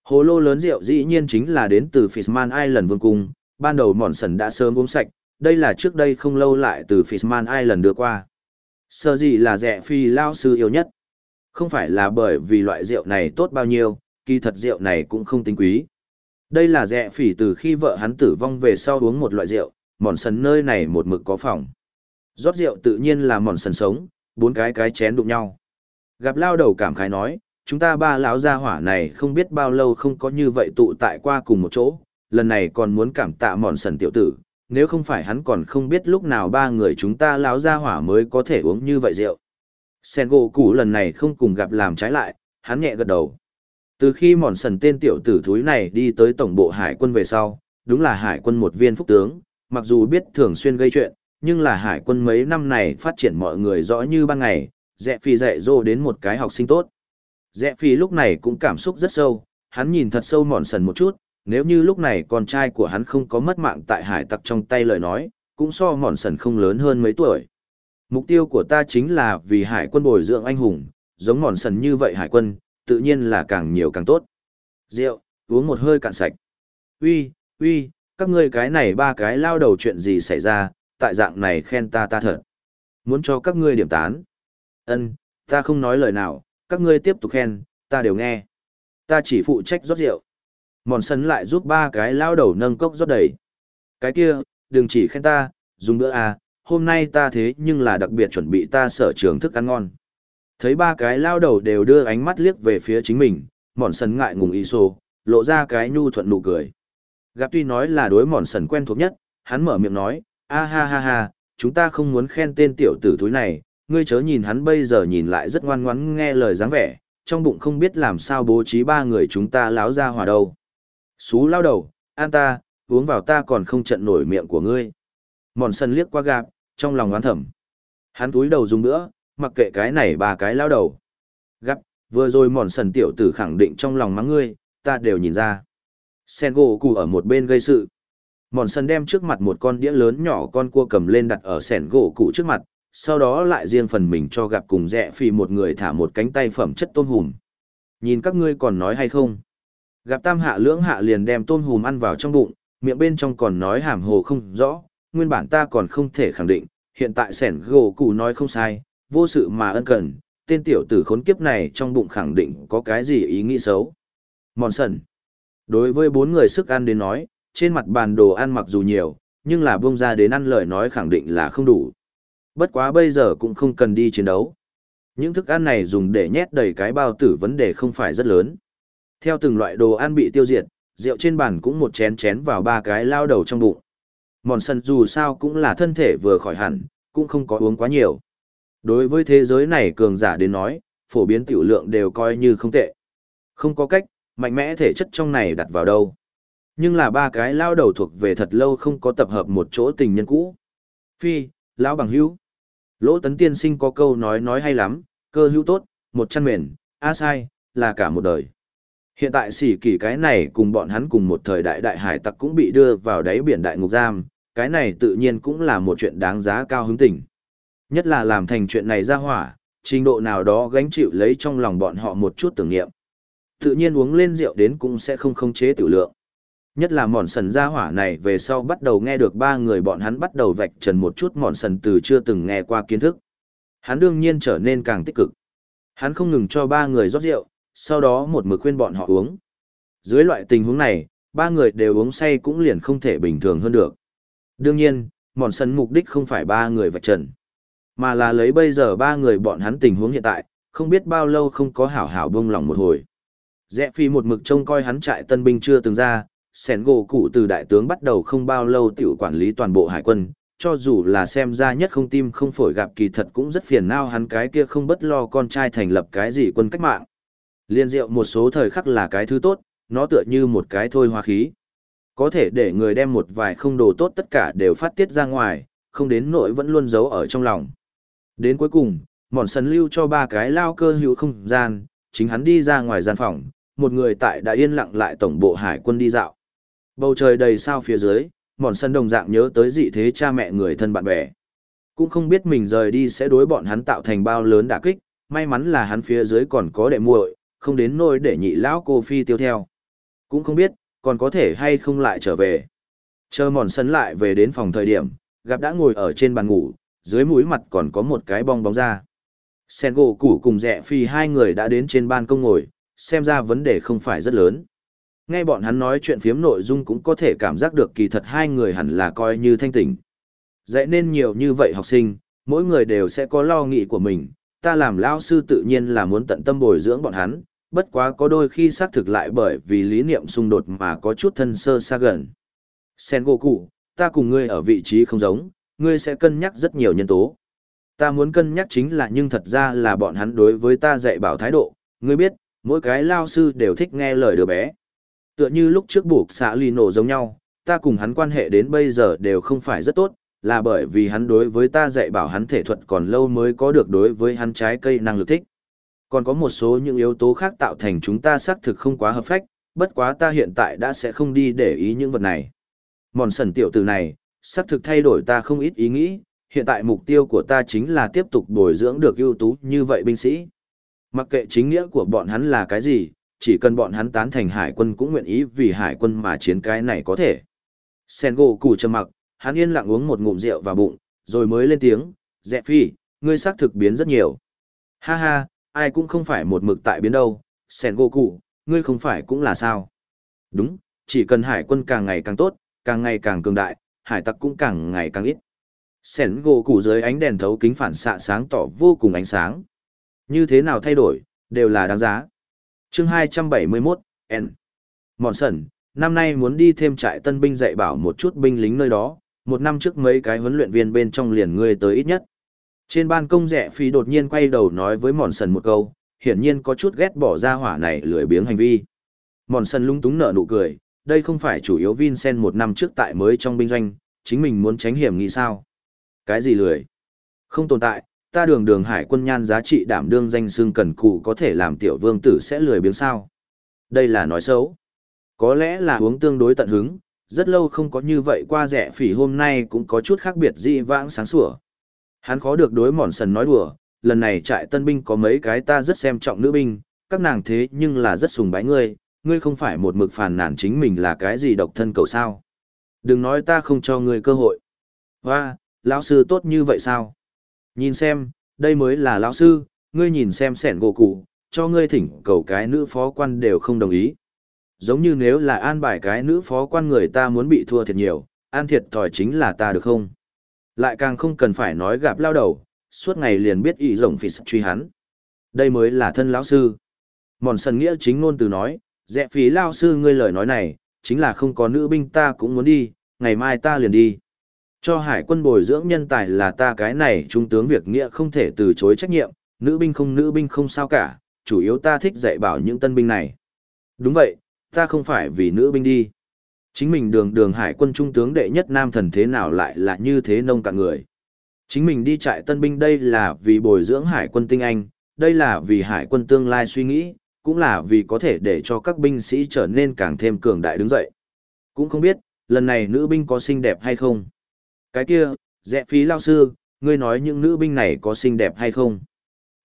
Hồ lô lớn rượu dĩ nhiên chính là đến từ Fishman Island vương cung, ban đầu mòn sần đã sớm uống sạch, đây là trước đây không lâu lại từ Fishman Island đưa qua. Sơ gì là rẻ phi lao sư yêu nhất. Không phải là bởi vì loại rượu này tốt bao nhiêu, kỳ thật rượu này cũng không tính quý. Đây là rẻ phỉ từ khi vợ hắn tử vong về sau uống một loại rượu, mòn sần nơi này một mực có phòng. Rót rượu tự nhiên là mòn sần sống, bốn cái cái chén đụng nhau. Gặp lao đầu cảm khái nói, chúng ta ba lão gia hỏa này không biết bao lâu không có như vậy tụ tại qua cùng một chỗ, lần này còn muốn cảm tạ mòn sần tiểu tử, nếu không phải hắn còn không biết lúc nào ba người chúng ta lão gia hỏa mới có thể uống như vậy rượu. Sen gỗ cũ lần này không cùng gặp làm trái lại, hắn nhẹ gật đầu. Từ khi mòn sần tên tiểu tử thúi này đi tới tổng bộ hải quân về sau, đúng là hải quân một viên phúc tướng, mặc dù biết thường xuyên gây chuyện, nhưng là hải quân mấy năm này phát triển mọi người rõ như ban ngày, dẹ phi dạy dỗ đến một cái học sinh tốt. Dẹ phi lúc này cũng cảm xúc rất sâu, hắn nhìn thật sâu mòn sần một chút, nếu như lúc này con trai của hắn không có mất mạng tại hải tặc trong tay lời nói, cũng so mòn sần không lớn hơn mấy tuổi. Mục tiêu của ta chính là vì hải quân bồi dưỡng anh hùng, giống mòn sần như vậy hải quân, tự nhiên là càng nhiều càng tốt. Rượu, uống một hơi cạn sạch. Uy, uy, các ngươi cái này ba cái lao đầu chuyện gì xảy ra, tại dạng này khen ta ta thật. Muốn cho các ngươi điểm tán. Ân, ta không nói lời nào, các ngươi tiếp tục khen, ta đều nghe. Ta chỉ phụ trách rót rượu. Mòn sân lại giúp ba cái lao đầu nâng cốc rót đầy. Cái kia, đừng chỉ khen ta, dùng bữa à, hôm nay ta thế nhưng là đặc biệt chuẩn bị ta sở trường thức ăn ngon. Thấy ba cái lao đầu đều đưa ánh mắt liếc về phía chính mình, mòn sần ngại ngùng y sô, lộ ra cái nhu thuận nụ cười. Gặp tuy nói là đối mòn sần quen thuộc nhất, hắn mở miệng nói, a ha ha ha, chúng ta không muốn khen tên tiểu tử thúi này, ngươi chớ nhìn hắn bây giờ nhìn lại rất ngoan ngoãn nghe lời dáng vẻ, trong bụng không biết làm sao bố trí ba người chúng ta láo ra hòa đâu. Xú lao đầu, an ta, uống vào ta còn không trận nổi miệng của ngươi. Mòn sần liếc qua gạp, trong lòng oán thầm. Hắn túi đầu dùng nữa, mặc kệ cái này ba cái lao đầu. Gặp vừa rồi mòn sần tiểu tử khẳng định trong lòng mắng ngươi, ta đều nhìn ra. Sen gỗ cụ ở một bên gây sự. Mòn sần đem trước mặt một con đĩa lớn nhỏ con cua cầm lên đặt ở sẻn gỗ cụ trước mặt, sau đó lại riêng phần mình cho gặp cùng rẽ phì một người thả một cánh tay phẩm chất tôm hùm. Nhìn các ngươi còn nói hay không? Gặp tam hạ lưỡng hạ liền đem tôm hùm ăn vào trong bụng, miệng bên trong còn nói hàm hồ không rõ, nguyên bản ta còn không thể khẳng định, hiện tại sẻn gỗ cụ nói không sai, vô sự mà ân cần, tên tiểu tử khốn kiếp này trong bụng khẳng định có cái gì ý nghĩ xấu. Mòn sần. Đối với bốn người sức ăn đến nói, trên mặt bàn đồ ăn mặc dù nhiều, nhưng là buông ra đến ăn lời nói khẳng định là không đủ. Bất quá bây giờ cũng không cần đi chiến đấu. Những thức ăn này dùng để nhét đầy cái bao tử vấn đề không phải rất lớn. Theo từng loại đồ ăn bị tiêu diệt, rượu trên bàn cũng một chén chén vào ba cái lao đầu trong bụng. Mòn sần dù sao cũng là thân thể vừa khỏi hẳn, cũng không có uống quá nhiều. Đối với thế giới này cường giả đến nói, phổ biến tiểu lượng đều coi như không tệ. Không có cách, mạnh mẽ thể chất trong này đặt vào đâu. Nhưng là ba cái lao đầu thuộc về thật lâu không có tập hợp một chỗ tình nhân cũ. Phi, lão bằng hữu. Lỗ tấn tiên sinh có câu nói nói hay lắm, cơ hữu tốt, một chăn mền, a sai, là cả một đời. Hiện tại xỉ kỳ cái này cùng bọn hắn cùng một thời đại đại hải tặc cũng bị đưa vào đáy biển đại ngục giam, cái này tự nhiên cũng là một chuyện đáng giá cao hứng tình. Nhất là làm thành chuyện này ra hỏa, trình độ nào đó gánh chịu lấy trong lòng bọn họ một chút tưởng niệm. Tự nhiên uống lên rượu đến cũng sẽ không khống chế tiểu lượng. Nhất là mòn sần ra hỏa này về sau bắt đầu nghe được ba người bọn hắn bắt đầu vạch trần một chút mòn sần từ chưa từng nghe qua kiến thức. Hắn đương nhiên trở nên càng tích cực. Hắn không ngừng cho ba người rót rượu, sau đó một mực khuyên bọn họ uống. Dưới loại tình huống này, ba người đều uống say cũng liền không thể bình thường hơn được. Đương nhiên, mòn sần mục đích không phải ba người vạch trần, mà là lấy bây giờ ba người bọn hắn tình huống hiện tại, không biết bao lâu không có hảo hảo buông lòng một hồi. Rẽ phi một mực trông coi hắn trại tân binh chưa từng ra, sẻn gỗ cụ từ đại tướng bắt đầu không bao lâu tiểu quản lý toàn bộ hải quân, cho dù là xem ra nhất không tim không phổi gặp kỳ thật cũng rất phiền nao hắn cái kia không bất lo con trai thành lập cái gì quân cách mạng. Liên diệu một số thời khắc là cái thứ tốt, nó tựa như một cái thôi hoa khí. Có thể để người đem một vài không đồ tốt tất cả đều phát tiết ra ngoài, không đến nỗi vẫn luôn giấu ở trong lòng. Đến cuối cùng, mòn sần lưu cho ba cái lao cơ hữu không gian, chính hắn đi ra ngoài gian phòng, một người tại đã yên lặng lại tổng bộ hải quân đi dạo. Bầu trời đầy sao phía dưới, mòn sân đồng dạng nhớ tới dị thế cha mẹ người thân bạn bè. Cũng không biết mình rời đi sẽ đối bọn hắn tạo thành bao lớn đả kích, may mắn là hắn phía dưới còn có đệ muội, không đến nỗi để nhị lão cô phi tiêu theo. Cũng không biết, còn có thể hay không lại trở về. Chờ mòn sân lại về đến phòng thời điểm, gặp đã ngồi ở trên bàn ngủ, dưới mũi mặt còn có một cái bong bóng ra. Sen gỗ củ cùng rẻ phi hai người đã đến trên ban công ngồi, xem ra vấn đề không phải rất lớn. Nghe bọn hắn nói chuyện phiếm nội dung cũng có thể cảm giác được kỳ thật hai người hẳn là coi như thanh tỉnh. Dạy nên nhiều như vậy học sinh, mỗi người đều sẽ có lo nghĩ của mình, ta làm lao sư tự nhiên là muốn tận tâm bồi dưỡng bọn hắn, bất quá có đôi khi xác thực lại bởi vì lý niệm xung đột mà có chút thân sơ xa gần. Sen Goku, ta cùng ngươi ở vị trí không giống, ngươi sẽ cân nhắc rất nhiều nhân tố. Ta muốn cân nhắc chính là nhưng thật ra là bọn hắn đối với ta dạy bảo thái độ, ngươi biết, mỗi cái lao sư đều thích nghe lời đứa bé. Tựa như lúc trước buộc xã lì nổ giống nhau, ta cùng hắn quan hệ đến bây giờ đều không phải rất tốt, là bởi vì hắn đối với ta dạy bảo hắn thể thuật còn lâu mới có được đối với hắn trái cây năng lực thích. Còn có một số những yếu tố khác tạo thành chúng ta xác thực không quá hợp phách, bất quá ta hiện tại đã sẽ không đi để ý những vật này. Mòn sần tiểu từ này, xác thực thay đổi ta không ít ý nghĩ, hiện tại mục tiêu của ta chính là tiếp tục bồi dưỡng được ưu tú như vậy binh sĩ. Mặc kệ chính nghĩa của bọn hắn là cái gì, chỉ cần bọn hắn tán thành hải quân cũng nguyện ý vì hải quân mà chiến cái này có thể. Sen gỗ củ trầm mặc, hắn yên lặng uống một ngụm rượu vào bụng, rồi mới lên tiếng, dẹ phi, ngươi xác thực biến rất nhiều. Ha ha, ai cũng không phải một mực tại biến đâu, Sen gỗ cụ, ngươi không phải cũng là sao. Đúng, chỉ cần hải quân càng ngày càng tốt, càng ngày càng cường đại, hải tặc cũng càng ngày càng ít. Sen gỗ cụ dưới ánh đèn thấu kính phản xạ sáng tỏ vô cùng ánh sáng. Như thế nào thay đổi, đều là đáng giá chương 271, N. Mòn sẩn, năm nay muốn đi thêm trại tân binh dạy bảo một chút binh lính nơi đó, một năm trước mấy cái huấn luyện viên bên trong liền ngươi tới ít nhất. Trên ban công rẻ phi đột nhiên quay đầu nói với mòn sần một câu, hiển nhiên có chút ghét bỏ ra hỏa này lười biếng hành vi. Mòn sần lung túng nở nụ cười, đây không phải chủ yếu Vincent một năm trước tại mới trong binh doanh, chính mình muốn tránh hiểm nghi sao. Cái gì lười? Không tồn tại, ta đường đường hải quân nhan giá trị đảm đương danh xương cần cụ có thể làm tiểu vương tử sẽ lười biếng sao. Đây là nói xấu. Có lẽ là uống tương đối tận hứng, rất lâu không có như vậy qua rẻ phỉ hôm nay cũng có chút khác biệt dị vãng sáng sủa. Hắn khó được đối mòn sần nói đùa, lần này trại tân binh có mấy cái ta rất xem trọng nữ binh, các nàng thế nhưng là rất sùng bái ngươi, ngươi không phải một mực phàn nàn chính mình là cái gì độc thân cầu sao. Đừng nói ta không cho ngươi cơ hội. Hoa, lão sư tốt như vậy sao? Nhìn xem, đây mới là lão sư, ngươi nhìn xem sẻn gỗ cụ, cho ngươi thỉnh cầu cái nữ phó quan đều không đồng ý. Giống như nếu là an bài cái nữ phó quan người ta muốn bị thua thiệt nhiều, an thiệt thòi chính là ta được không? Lại càng không cần phải nói gặp lao đầu, suốt ngày liền biết ý rồng phì truy hắn. Đây mới là thân lão sư. Mòn sần nghĩa chính ngôn từ nói, dẹ phí lao sư ngươi lời nói này, chính là không có nữ binh ta cũng muốn đi, ngày mai ta liền đi. Cho hải quân bồi dưỡng nhân tài là ta cái này trung tướng việc nghĩa không thể từ chối trách nhiệm, nữ binh không nữ binh không sao cả, chủ yếu ta thích dạy bảo những tân binh này. Đúng vậy, ta không phải vì nữ binh đi. Chính mình đường đường hải quân trung tướng đệ nhất nam thần thế nào lại là như thế nông cạn người. Chính mình đi trại tân binh đây là vì bồi dưỡng hải quân tinh anh, đây là vì hải quân tương lai suy nghĩ, cũng là vì có thể để cho các binh sĩ trở nên càng thêm cường đại đứng dậy. Cũng không biết, lần này nữ binh có xinh đẹp hay không. Cái kia, dẹ phí lao sư, ngươi nói những nữ binh này có xinh đẹp hay không?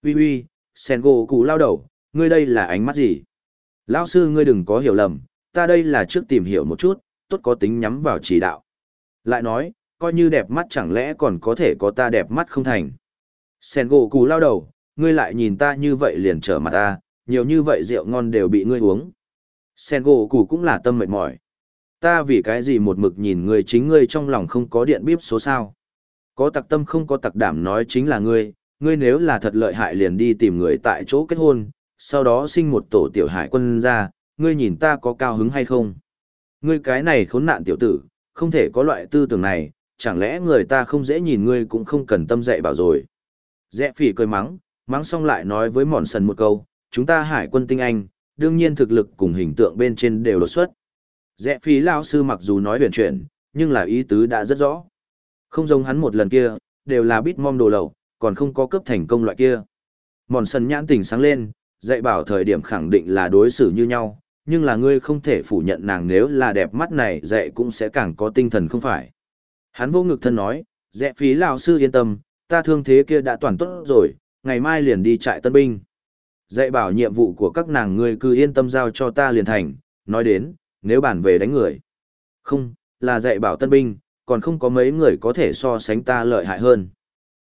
Ui ui, sen gỗ cụ lao đầu, ngươi đây là ánh mắt gì? Lao sư ngươi đừng có hiểu lầm, ta đây là trước tìm hiểu một chút, tốt có tính nhắm vào chỉ đạo. Lại nói, coi như đẹp mắt chẳng lẽ còn có thể có ta đẹp mắt không thành. Sen gỗ cụ lao đầu, ngươi lại nhìn ta như vậy liền trở mặt ta, nhiều như vậy rượu ngon đều bị ngươi uống. Sen gỗ cụ cũng là tâm mệt mỏi. Ta vì cái gì một mực nhìn ngươi chính ngươi trong lòng không có điện bíp số sao. Có tặc tâm không có tặc đảm nói chính là ngươi, ngươi nếu là thật lợi hại liền đi tìm người tại chỗ kết hôn, sau đó sinh một tổ tiểu hải quân ra, ngươi nhìn ta có cao hứng hay không? Ngươi cái này khốn nạn tiểu tử, không thể có loại tư tưởng này, chẳng lẽ người ta không dễ nhìn ngươi cũng không cần tâm dạy bảo rồi. Rẽ phỉ cười mắng, mắng xong lại nói với mòn sần một câu, chúng ta hải quân tinh anh, đương nhiên thực lực cùng hình tượng bên trên đều đột xuất. Rẽ phí lao sư mặc dù nói huyền chuyển, nhưng là ý tứ đã rất rõ. Không giống hắn một lần kia, đều là bít mom đồ lầu, còn không có cấp thành công loại kia. Mòn sần nhãn tỉnh sáng lên, dạy bảo thời điểm khẳng định là đối xử như nhau, nhưng là ngươi không thể phủ nhận nàng nếu là đẹp mắt này dạy cũng sẽ càng có tinh thần không phải. Hắn vô ngực thân nói, dẹ phí lão sư yên tâm, ta thương thế kia đã toàn tốt rồi, ngày mai liền đi trại tân binh. Dạy bảo nhiệm vụ của các nàng ngươi cứ yên tâm giao cho ta liền thành, nói đến, nếu bản về đánh người. Không, là dạy bảo tân binh, còn không có mấy người có thể so sánh ta lợi hại hơn.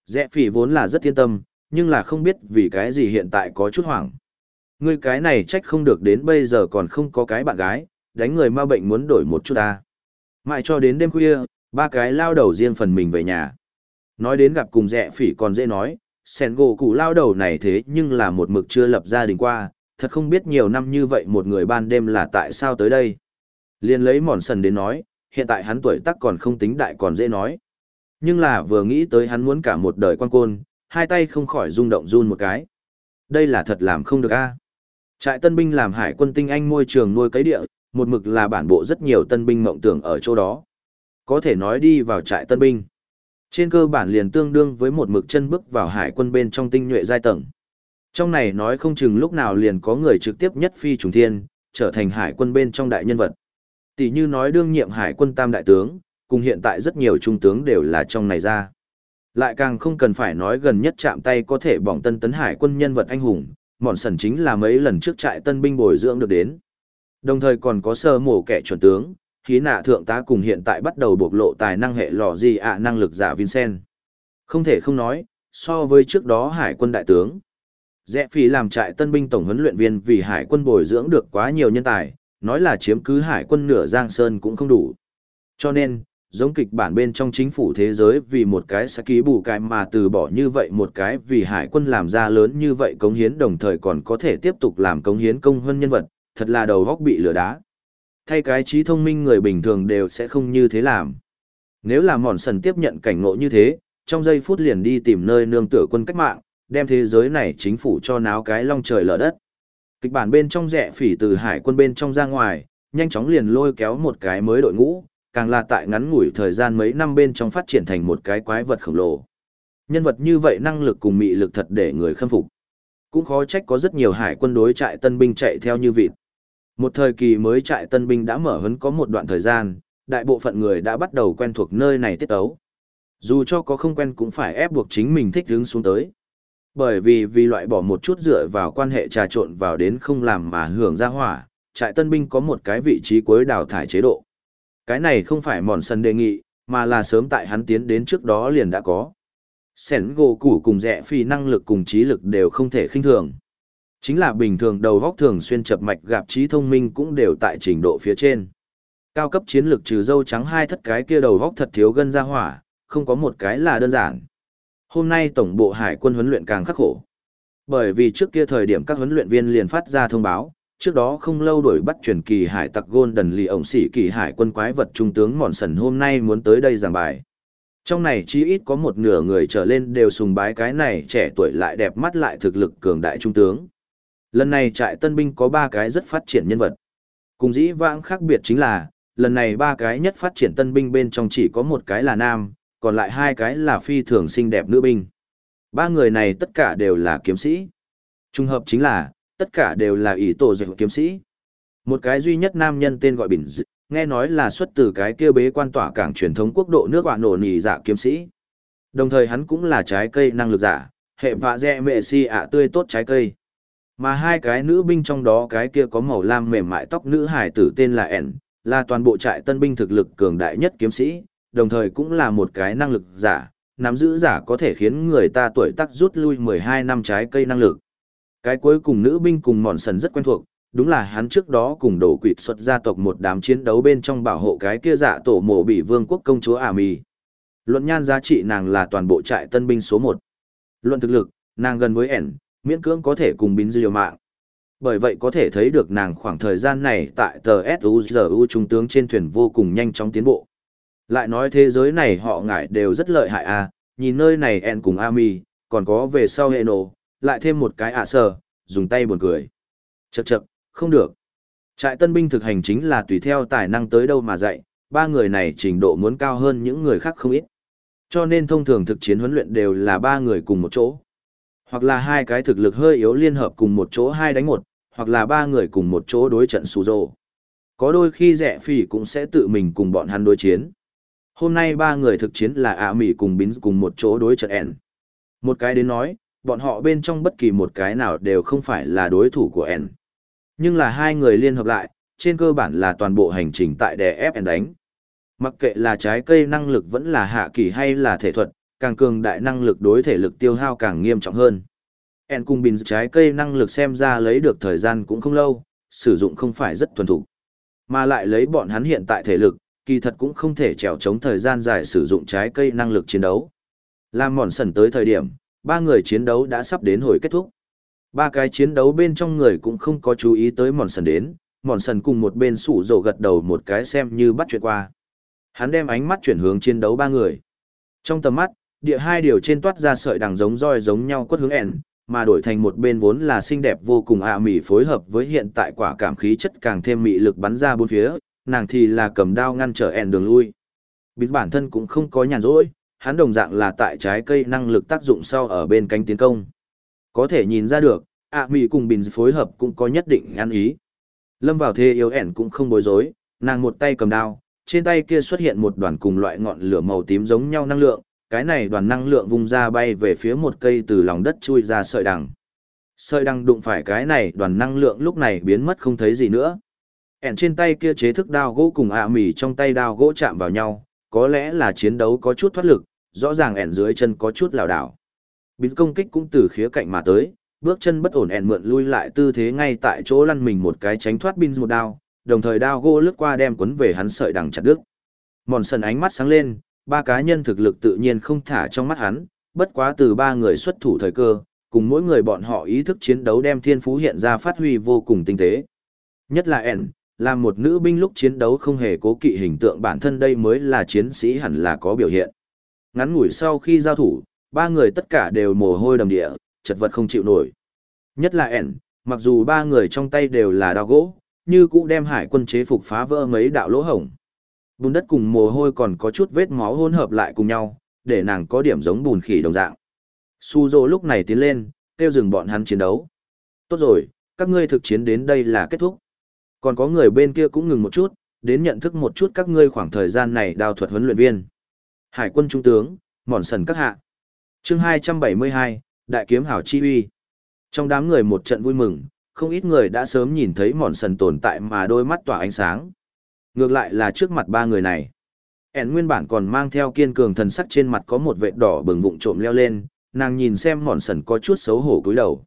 Dẹ phỉ vốn là rất thiên tâm, nhưng là không biết vì cái gì hiện tại có chút hoảng. Ngươi cái này trách không được đến bây giờ còn không có cái bạn gái, đánh người ma bệnh muốn đổi một chút ta. Mãi cho đến đêm khuya, ba cái lao đầu riêng phần mình về nhà. Nói đến gặp cùng dẹ phỉ còn dễ nói, sen gỗ cụ lao đầu này thế nhưng là một mực chưa lập gia đình qua, thật không biết nhiều năm như vậy một người ban đêm là tại sao tới đây. Liên lấy mòn sần đến nói, hiện tại hắn tuổi tác còn không tính đại còn dễ nói. Nhưng là vừa nghĩ tới hắn muốn cả một đời quan côn, hai tay không khỏi rung động run một cái. Đây là thật làm không được a. Trại tân binh làm hải quân tinh anh môi trường nuôi cấy địa, một mực là bản bộ rất nhiều tân binh mộng tưởng ở chỗ đó. Có thể nói đi vào trại tân binh. Trên cơ bản liền tương đương với một mực chân bước vào hải quân bên trong tinh nhuệ giai tầng. Trong này nói không chừng lúc nào liền có người trực tiếp nhất phi trùng thiên, trở thành hải quân bên trong đại nhân vật. Tỷ như nói đương nhiệm hải quân tam đại tướng, cùng hiện tại rất nhiều trung tướng đều là trong này ra. Lại càng không cần phải nói gần nhất chạm tay có thể bỏng tân tấn hải quân nhân vật anh hùng, mòn sần chính là mấy lần trước trại tân binh bồi dưỡng được đến. Đồng thời còn có sơ mổ kẻ chuẩn tướng, khí nạ thượng tá cùng hiện tại bắt đầu bộc lộ tài năng hệ lò gì ạ năng lực giả Vincent. Không thể không nói, so với trước đó hải quân đại tướng. Rẽ phì làm trại tân binh tổng huấn luyện viên vì hải quân bồi dưỡng được quá nhiều nhân tài, nói là chiếm cứ hải quân nửa giang sơn cũng không đủ. Cho nên, giống kịch bản bên trong chính phủ thế giới vì một cái sẽ ký bù cái mà từ bỏ như vậy một cái vì hải quân làm ra lớn như vậy cống hiến đồng thời còn có thể tiếp tục làm cống hiến công hơn nhân vật, thật là đầu góc bị lửa đá. Thay cái trí thông minh người bình thường đều sẽ không như thế làm. Nếu là mòn sần tiếp nhận cảnh ngộ như thế, trong giây phút liền đi tìm nơi nương tựa quân cách mạng, đem thế giới này chính phủ cho náo cái long trời lở đất. Kịch bản bên trong rẻ phỉ từ hải quân bên trong ra ngoài, nhanh chóng liền lôi kéo một cái mới đội ngũ, càng là tại ngắn ngủi thời gian mấy năm bên trong phát triển thành một cái quái vật khổng lồ. Nhân vật như vậy năng lực cùng mị lực thật để người khâm phục. Cũng khó trách có rất nhiều hải quân đối trại tân binh chạy theo như vịt. Một thời kỳ mới trại tân binh đã mở hấn có một đoạn thời gian, đại bộ phận người đã bắt đầu quen thuộc nơi này tiết ấu. Dù cho có không quen cũng phải ép buộc chính mình thích hướng xuống tới. Bởi vì vì loại bỏ một chút dựa vào quan hệ trà trộn vào đến không làm mà hưởng ra hỏa, trại tân binh có một cái vị trí cuối đào thải chế độ. Cái này không phải mòn sân đề nghị, mà là sớm tại hắn tiến đến trước đó liền đã có. Sẻn gỗ củ cùng rẻ phi năng lực cùng trí lực đều không thể khinh thường. Chính là bình thường đầu góc thường xuyên chập mạch gặp trí thông minh cũng đều tại trình độ phía trên. Cao cấp chiến lược trừ dâu trắng hai thất cái kia đầu góc thật thiếu gân ra hỏa, không có một cái là đơn giản. Hôm nay tổng bộ hải quân huấn luyện càng khắc khổ. Bởi vì trước kia thời điểm các huấn luyện viên liền phát ra thông báo, trước đó không lâu đuổi bắt truyền kỳ hải tặc Golden lì ổng sĩ kỳ hải quân quái vật trung tướng Mòn Sần hôm nay muốn tới đây giảng bài. Trong này chí ít có một nửa người trở lên đều sùng bái cái này trẻ tuổi lại đẹp mắt lại thực lực cường đại trung tướng. Lần này trại tân binh có ba cái rất phát triển nhân vật. Cùng dĩ vãng khác biệt chính là, lần này ba cái nhất phát triển tân binh bên trong chỉ có một cái là nam, còn lại hai cái là phi thường xinh đẹp nữ binh. Ba người này tất cả đều là kiếm sĩ. Trung hợp chính là, tất cả đều là ý tổ dạy kiếm sĩ. Một cái duy nhất nam nhân tên gọi Bình Dị, nghe nói là xuất từ cái kia bế quan tỏa cảng truyền thống quốc độ nước bạn nổ nỉ giả dạ kiếm sĩ. Đồng thời hắn cũng là trái cây năng lực giả, hệ vạ dẹ mệ si ạ tươi tốt trái cây. Mà hai cái nữ binh trong đó cái kia có màu lam mềm mại tóc nữ hải tử tên là ẻn, là toàn bộ trại tân binh thực lực cường đại nhất kiếm sĩ, đồng thời cũng là một cái năng lực giả, nắm giữ giả có thể khiến người ta tuổi tác rút lui 12 năm trái cây năng lực. Cái cuối cùng nữ binh cùng mòn sần rất quen thuộc, đúng là hắn trước đó cùng đổ quỷ xuất gia tộc một đám chiến đấu bên trong bảo hộ cái kia giả tổ mộ bị vương quốc công chúa ả mì. Luận nhan giá trị nàng là toàn bộ trại tân binh số 1. Luận thực lực, nàng gần với ẻn, miễn cưỡng có thể cùng bính diều mạng. Bởi vậy có thể thấy được nàng khoảng thời gian này tại tờ SUZU trung tướng trên thuyền vô cùng nhanh chóng tiến bộ. Lại nói thế giới này họ ngại đều rất lợi hại à, nhìn nơi này en cùng Ami, còn có về sau hệ nổ, lại thêm một cái ạ à sờ, dùng tay buồn cười. Chậc chậc, không được. Trại tân binh thực hành chính là tùy theo tài năng tới đâu mà dạy, ba người này trình độ muốn cao hơn những người khác không ít. Cho nên thông thường thực chiến huấn luyện đều là ba người cùng một chỗ. Hoặc là hai cái thực lực hơi yếu liên hợp cùng một chỗ hai đánh một, hoặc là ba người cùng một chỗ đối trận sù rồ. Có đôi khi rẻ phỉ cũng sẽ tự mình cùng bọn hắn đối chiến. Hôm nay ba người thực chiến là ạ mỉ cùng bín cùng một chỗ đối trận ẻn. Một cái đến nói, bọn họ bên trong bất kỳ một cái nào đều không phải là đối thủ của ẻn. Nhưng là hai người liên hợp lại, trên cơ bản là toàn bộ hành trình tại đè ép ẻn đánh. Mặc kệ là trái cây năng lực vẫn là hạ kỳ hay là thể thuật, càng cường đại năng lực đối thể lực tiêu hao càng nghiêm trọng hơn. En cùng bình trái cây năng lực xem ra lấy được thời gian cũng không lâu, sử dụng không phải rất thuần thục. Mà lại lấy bọn hắn hiện tại thể lực, kỳ thật cũng không thể trèo chống thời gian dài sử dụng trái cây năng lực chiến đấu. Làm mòn sần tới thời điểm, ba người chiến đấu đã sắp đến hồi kết thúc. Ba cái chiến đấu bên trong người cũng không có chú ý tới mòn sần đến, mòn sần cùng một bên sủ rổ gật đầu một cái xem như bắt chuyện qua. Hắn đem ánh mắt chuyển hướng chiến đấu ba người. Trong tầm mắt, địa hai điều trên toát ra sợi đằng giống roi giống nhau quất hướng ẻn, mà đổi thành một bên vốn là xinh đẹp vô cùng ạ à mỉ phối hợp với hiện tại quả cảm khí chất càng thêm mị lực bắn ra bốn phía, nàng thì là cầm đao ngăn trở ẻn đường lui. Bịt bản thân cũng không có nhàn rỗi, hắn đồng dạng là tại trái cây năng lực tác dụng sau ở bên cánh tiến công. Có thể nhìn ra được, ạ à cùng bình phối hợp cũng có nhất định ăn ý. Lâm vào thế yếu ẻn cũng không bối rối, nàng một tay cầm đao, trên tay kia xuất hiện một đoàn cùng loại ngọn lửa màu tím giống nhau năng lượng, cái này đoàn năng lượng vung ra bay về phía một cây từ lòng đất chui ra sợi đằng. Sợi đằng đụng phải cái này đoàn năng lượng lúc này biến mất không thấy gì nữa. Ẻn trên tay kia chế thức đao gỗ cùng ạ mỉ trong tay đao gỗ chạm vào nhau, có lẽ là chiến đấu có chút thoát lực, rõ ràng ẻn dưới chân có chút lảo đảo. bín công kích cũng từ khía cạnh mà tới, bước chân bất ổn ẻn mượn lui lại tư thế ngay tại chỗ lăn mình một cái tránh thoát binh một đao, đồng thời đao gỗ lướt qua đem quấn về hắn sợi đằng chặt đứt. Mòn sần ánh mắt sáng lên, ba cá nhân thực lực tự nhiên không thả trong mắt hắn, bất quá từ ba người xuất thủ thời cơ, cùng mỗi người bọn họ ý thức chiến đấu đem thiên phú hiện ra phát huy vô cùng tinh tế. Nhất là ẻn, là một nữ binh lúc chiến đấu không hề cố kỵ hình tượng bản thân đây mới là chiến sĩ hẳn là có biểu hiện. Ngắn ngủi sau khi giao thủ, ba người tất cả đều mồ hôi đầm địa, chật vật không chịu nổi. Nhất là ẻn, mặc dù ba người trong tay đều là đao gỗ, như cũ đem hải quân chế phục phá vỡ mấy đạo lỗ hổng. Bùn đất cùng mồ hôi còn có chút vết máu hỗn hợp lại cùng nhau, để nàng có điểm giống bùn khỉ đồng dạng. Su Dô lúc này tiến lên, kêu dừng bọn hắn chiến đấu. Tốt rồi, các ngươi thực chiến đến đây là kết thúc. Còn có người bên kia cũng ngừng một chút, đến nhận thức một chút các ngươi khoảng thời gian này đào thuật huấn luyện viên. Hải quân trung tướng, mòn sần các hạ. chương 272, Đại kiếm hảo chi uy. Trong đám người một trận vui mừng, không ít người đã sớm nhìn thấy mòn sần tồn tại mà đôi mắt tỏa ánh sáng. Ngược lại là trước mặt ba người này. ẻn nguyên bản còn mang theo kiên cường thần sắc trên mặt có một vệt đỏ bừng vụng trộm leo lên, nàng nhìn xem mòn sần có chút xấu hổ cúi đầu.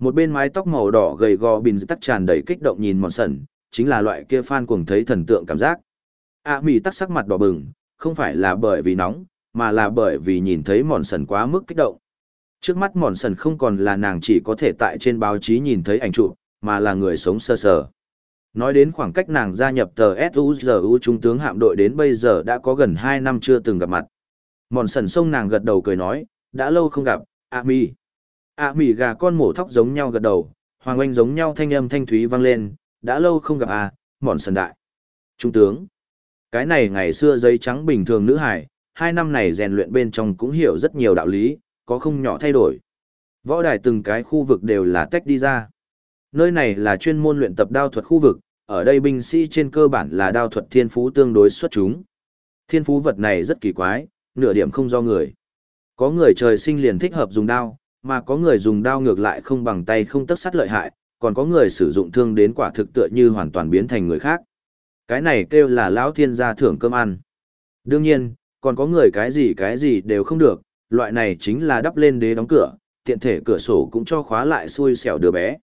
Một bên mái tóc màu đỏ gầy gò bình tắc tràn đầy kích động nhìn mòn sần, chính là loại kia fan cuồng thấy thần tượng cảm giác. A à, mì tắc sắc mặt đỏ bừng, không phải là bởi vì nóng, mà là bởi vì nhìn thấy mòn sần quá mức kích động. Trước mắt mòn sần không còn là nàng chỉ có thể tại trên báo chí nhìn thấy ảnh chụp, mà là người sống sơ sờ. Nói đến khoảng cách nàng gia nhập tờ SUZU trung tướng hạm đội đến bây giờ đã có gần 2 năm chưa từng gặp mặt. Mòn sần sông nàng gật đầu cười nói, đã lâu không gặp, A mi. A mỉ gà con mổ thóc giống nhau gật đầu, hoàng oanh giống nhau thanh âm thanh thúy vang lên, đã lâu không gặp A, mòn sần đại. Trung tướng. Cái này ngày xưa giấy trắng bình thường nữ hải, hai năm này rèn luyện bên trong cũng hiểu rất nhiều đạo lý, có không nhỏ thay đổi. Võ đài từng cái khu vực đều là tách đi ra. Nơi này là chuyên môn luyện tập đao thuật khu vực, ở đây binh sĩ trên cơ bản là đao thuật thiên phú tương đối xuất chúng. Thiên phú vật này rất kỳ quái, nửa điểm không do người. Có người trời sinh liền thích hợp dùng đao, mà có người dùng đao ngược lại không bằng tay không tất sắt lợi hại, còn có người sử dụng thương đến quả thực tựa như hoàn toàn biến thành người khác. Cái này kêu là lão thiên gia thưởng cơm ăn. Đương nhiên, còn có người cái gì cái gì đều không được, loại này chính là đắp lên đế đóng cửa, tiện thể cửa sổ cũng cho khóa lại xui xẻo đứa bé.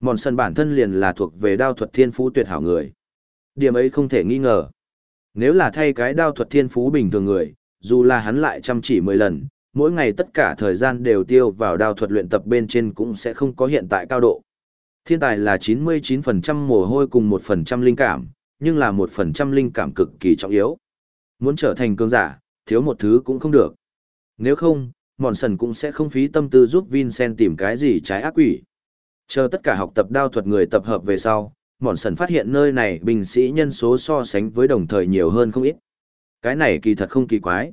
Mòn sân bản thân liền là thuộc về đao thuật thiên phú tuyệt hảo người. Điểm ấy không thể nghi ngờ. Nếu là thay cái đao thuật thiên phú bình thường người, dù là hắn lại chăm chỉ 10 lần, mỗi ngày tất cả thời gian đều tiêu vào đao thuật luyện tập bên trên cũng sẽ không có hiện tại cao độ. Thiên tài là 99% mồ hôi cùng 1% linh cảm, nhưng là 1% linh cảm cực kỳ trọng yếu. Muốn trở thành cường giả, thiếu một thứ cũng không được. Nếu không, Mòn Sần cũng sẽ không phí tâm tư giúp Vincent tìm cái gì trái ác quỷ. Chờ tất cả học tập đao thuật người tập hợp về sau, Mòn Sần phát hiện nơi này binh sĩ nhân số so sánh với đồng thời nhiều hơn không ít. Cái này kỳ thật không kỳ quái.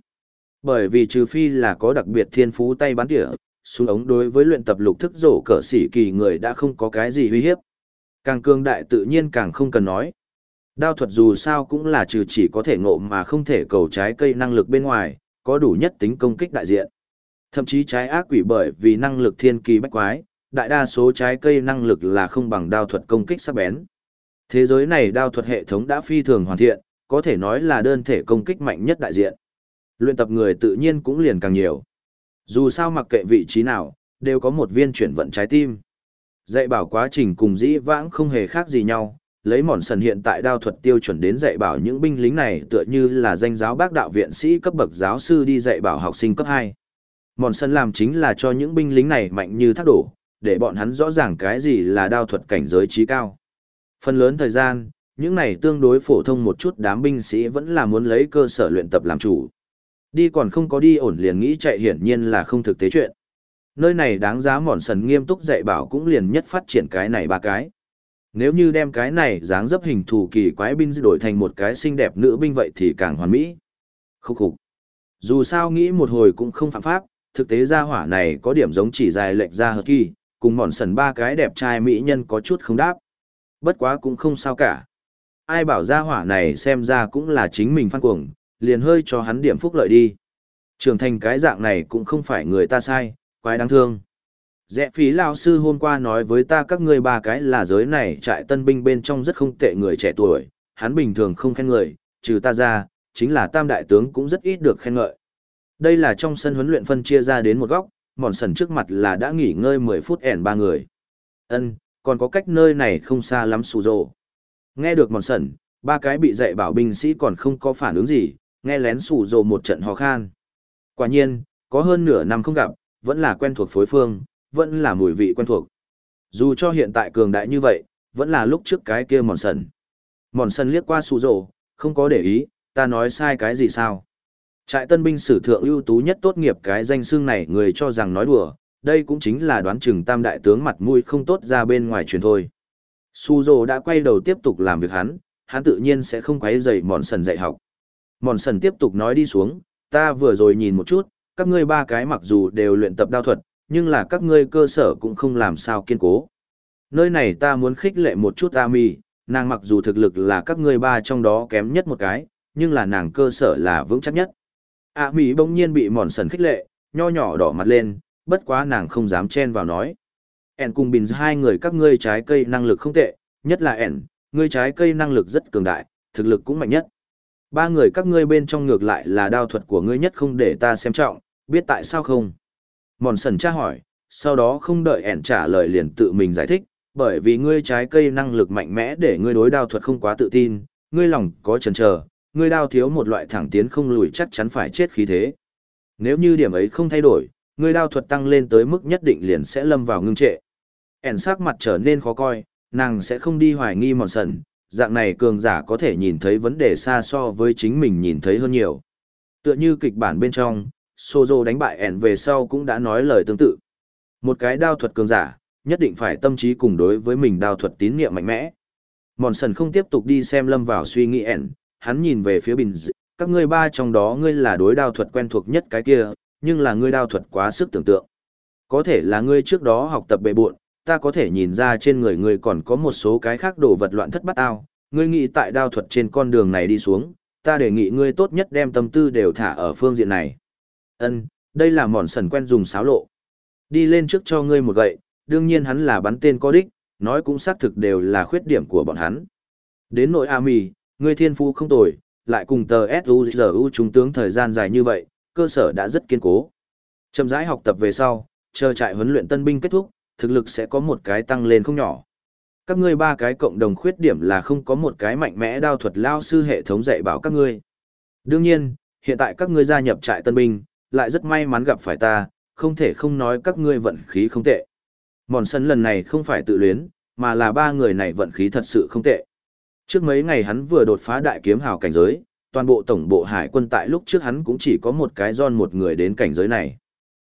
Bởi vì trừ phi là có đặc biệt thiên phú tay bắn tỉa, xuống ống đối với luyện tập lục thức rổ cỡ sĩ kỳ người đã không có cái gì uy hiếp. Càng cương đại tự nhiên càng không cần nói. Đao thuật dù sao cũng là trừ chỉ có thể ngộ mà không thể cầu trái cây năng lực bên ngoài, có đủ nhất tính công kích đại diện. Thậm chí trái ác quỷ bởi vì năng lực thiên kỳ bách quái, đại đa số trái cây năng lực là không bằng đao thuật công kích sắc bén. Thế giới này đao thuật hệ thống đã phi thường hoàn thiện, có thể nói là đơn thể công kích mạnh nhất đại diện. Luyện tập người tự nhiên cũng liền càng nhiều. Dù sao mặc kệ vị trí nào, đều có một viên chuyển vận trái tim. Dạy bảo quá trình cùng dĩ vãng không hề khác gì nhau, lấy mòn sần hiện tại đao thuật tiêu chuẩn đến dạy bảo những binh lính này tựa như là danh giáo bác đạo viện sĩ cấp bậc giáo sư đi dạy bảo học sinh cấp hai mòn sần làm chính là cho những binh lính này mạnh như thác đổ để bọn hắn rõ ràng cái gì là đao thuật cảnh giới trí cao phần lớn thời gian những này tương đối phổ thông một chút đám binh sĩ vẫn là muốn lấy cơ sở luyện tập làm chủ đi còn không có đi ổn liền nghĩ chạy hiển nhiên là không thực tế chuyện nơi này đáng giá mòn sần nghiêm túc dạy bảo cũng liền nhất phát triển cái này ba cái nếu như đem cái này dáng dấp hình thù kỳ quái binh đổi thành một cái xinh đẹp nữ binh vậy thì càng hoàn mỹ. Khúc khục. Dù sao nghĩ một hồi cũng không phạm pháp, thực tế ra hỏa này có điểm giống chỉ dài lệch ra hợp kỳ, cùng mòn sần ba cái đẹp trai mỹ nhân có chút không đáp. Bất quá cũng không sao cả. Ai bảo ra hỏa này xem ra cũng là chính mình phan cuồng, liền hơi cho hắn điểm phúc lợi đi. Trưởng thành cái dạng này cũng không phải người ta sai, quái đáng thương. Dẹ phí lao sư hôm qua nói với ta các ngươi ba cái là giới này trại tân binh bên trong rất không tệ người trẻ tuổi, hắn bình thường không khen người, trừ ta ra, chính là tam đại tướng cũng rất ít được khen ngợi. Đây là trong sân huấn luyện phân chia ra đến một góc, mòn sần trước mặt là đã nghỉ ngơi 10 phút ẻn ba người. ân còn có cách nơi này không xa lắm sù rồ. Nghe được mòn sần, ba cái bị dạy bảo binh sĩ còn không có phản ứng gì, nghe lén sủ rồ một trận hò khan. Quả nhiên, có hơn nửa năm không gặp, vẫn là quen thuộc phối phương, vẫn là mùi vị quen thuộc. Dù cho hiện tại cường đại như vậy, vẫn là lúc trước cái kia mòn sần. Mòn sần liếc qua sủ rồ, không có để ý, ta nói sai cái gì sao. Trại tân binh sử thượng ưu tú nhất tốt nghiệp cái danh xương này người cho rằng nói đùa, đây cũng chính là đoán chừng tam đại tướng mặt mũi không tốt ra bên ngoài truyền thôi. Su đã quay đầu tiếp tục làm việc hắn, hắn tự nhiên sẽ không quấy rầy mòn sần dạy học. Mòn sần tiếp tục nói đi xuống, ta vừa rồi nhìn một chút, các ngươi ba cái mặc dù đều luyện tập đao thuật, nhưng là các ngươi cơ sở cũng không làm sao kiên cố. Nơi này ta muốn khích lệ một chút Ami, nàng mặc dù thực lực là các ngươi ba trong đó kém nhất một cái, nhưng là nàng cơ sở là vững chắc nhất. Ami bỗng nhiên bị mòn sần khích lệ, nho nhỏ đỏ mặt lên, bất quá nàng không dám chen vào nói. Ẻn cùng Bình hai người các ngươi trái cây năng lực không tệ, nhất là Ẻn, ngươi trái cây năng lực rất cường đại, thực lực cũng mạnh nhất. Ba người các ngươi bên trong ngược lại là đao thuật của ngươi nhất không để ta xem trọng, biết tại sao không? Mòn sần tra hỏi, sau đó không đợi ẻn trả lời liền tự mình giải thích, bởi vì ngươi trái cây năng lực mạnh mẽ để ngươi đối đao thuật không quá tự tin, ngươi lòng có chần chờ, ngươi đao thiếu một loại thẳng tiến không lùi chắc chắn phải chết khí thế. Nếu như điểm ấy không thay đổi, ngươi đao thuật tăng lên tới mức nhất định liền sẽ lâm vào ngưng trệ. ẻn sắc mặt trở nên khó coi, nàng sẽ không đi hoài nghi mòn sần, dạng này cường giả có thể nhìn thấy vấn đề xa so với chính mình nhìn thấy hơn nhiều. Tựa như kịch bản bên trong, Sozo đánh bại ẻn về sau cũng đã nói lời tương tự. Một cái đao thuật cường giả, nhất định phải tâm trí cùng đối với mình đao thuật tín niệm mạnh mẽ. Mòn sần không tiếp tục đi xem lâm vào suy nghĩ ẻn, hắn nhìn về phía bình dị, các ngươi ba trong đó ngươi là đối đao thuật quen thuộc nhất cái kia, nhưng là ngươi đao thuật quá sức tưởng tượng. Có thể là ngươi trước đó học tập bệ buộn, ta có thể nhìn ra trên người ngươi còn có một số cái khác đồ vật loạn thất bát ao, ngươi nghĩ tại đao thuật trên con đường này đi xuống, ta đề nghị ngươi tốt nhất đem tâm tư đều thả ở phương diện này. Ân, đây là mòn sần quen dùng sáo lộ. Đi lên trước cho ngươi một gậy, đương nhiên hắn là bắn tên có đích, nói cũng xác thực đều là khuyết điểm của bọn hắn. Đến nội A mì, ngươi thiên phú không tồi, lại cùng tờ S.U.G.U. trung tướng thời gian dài như vậy, cơ sở đã rất kiên cố. Chậm rãi học tập về sau, chờ trại huấn luyện tân binh kết thúc, thực lực sẽ có một cái tăng lên không nhỏ. Các ngươi ba cái cộng đồng khuyết điểm là không có một cái mạnh mẽ đao thuật lao sư hệ thống dạy bảo các ngươi. Đương nhiên, hiện tại các ngươi gia nhập trại tân binh, lại rất may mắn gặp phải ta, không thể không nói các ngươi vận khí không tệ. Mòn sân lần này không phải tự luyến, mà là ba người này vận khí thật sự không tệ. Trước mấy ngày hắn vừa đột phá đại kiếm hào cảnh giới, toàn bộ tổng bộ hải quân tại lúc trước hắn cũng chỉ có một cái giòn một người đến cảnh giới này.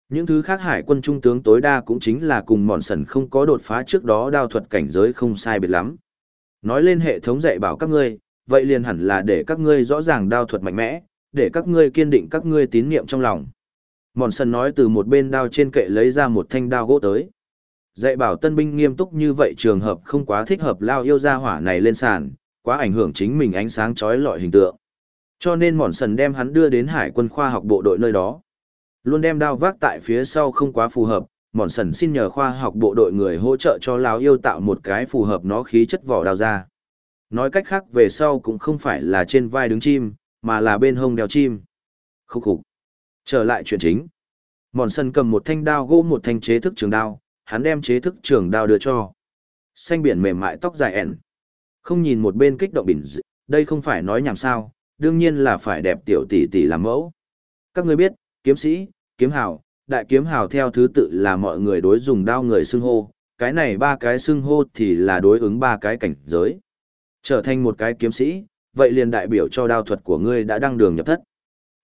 Những thứ khác hải quân trung tướng tối đa cũng chính là cùng mòn sần không có đột phá trước đó đao thuật cảnh giới không sai biệt lắm. Nói lên hệ thống dạy bảo các ngươi, vậy liền hẳn là để các ngươi rõ ràng đao thuật mạnh mẽ, để các ngươi kiên định các ngươi tín niệm trong lòng. Mòn sần nói từ một bên đao trên kệ lấy ra một thanh đao gỗ tới. Dạy bảo tân binh nghiêm túc như vậy trường hợp không quá thích hợp lao yêu ra hỏa này lên sàn, quá ảnh hưởng chính mình ánh sáng chói lọi hình tượng. Cho nên mòn sần đem hắn đưa đến hải quân khoa học bộ đội nơi đó. Luôn đem đao vác tại phía sau không quá phù hợp, mòn sần xin nhờ khoa học bộ đội người hỗ trợ cho lao yêu tạo một cái phù hợp nó khí chất vỏ đao ra. Nói cách khác về sau cũng không phải là trên vai đứng chim, mà là bên hông đeo chim. Khúc khục. Trở lại chuyện chính. Mòn sần cầm một thanh đao gỗ một thanh chế thức trường đao, hắn đem chế thức trường đao đưa cho. Xanh biển mềm mại tóc dài ẻn. Không nhìn một bên kích động bình dị, đây không phải nói nhảm sao, đương nhiên là phải đẹp tiểu tỷ tỷ làm mẫu. Các ngươi biết, kiếm sĩ, kiếm hào, đại kiếm hào theo thứ tự là mọi người đối dùng đao người xưng hô, cái này ba cái xưng hô thì là đối ứng ba cái cảnh giới. Trở thành một cái kiếm sĩ, vậy liền đại biểu cho đao thuật của ngươi đã đăng đường nhập thất.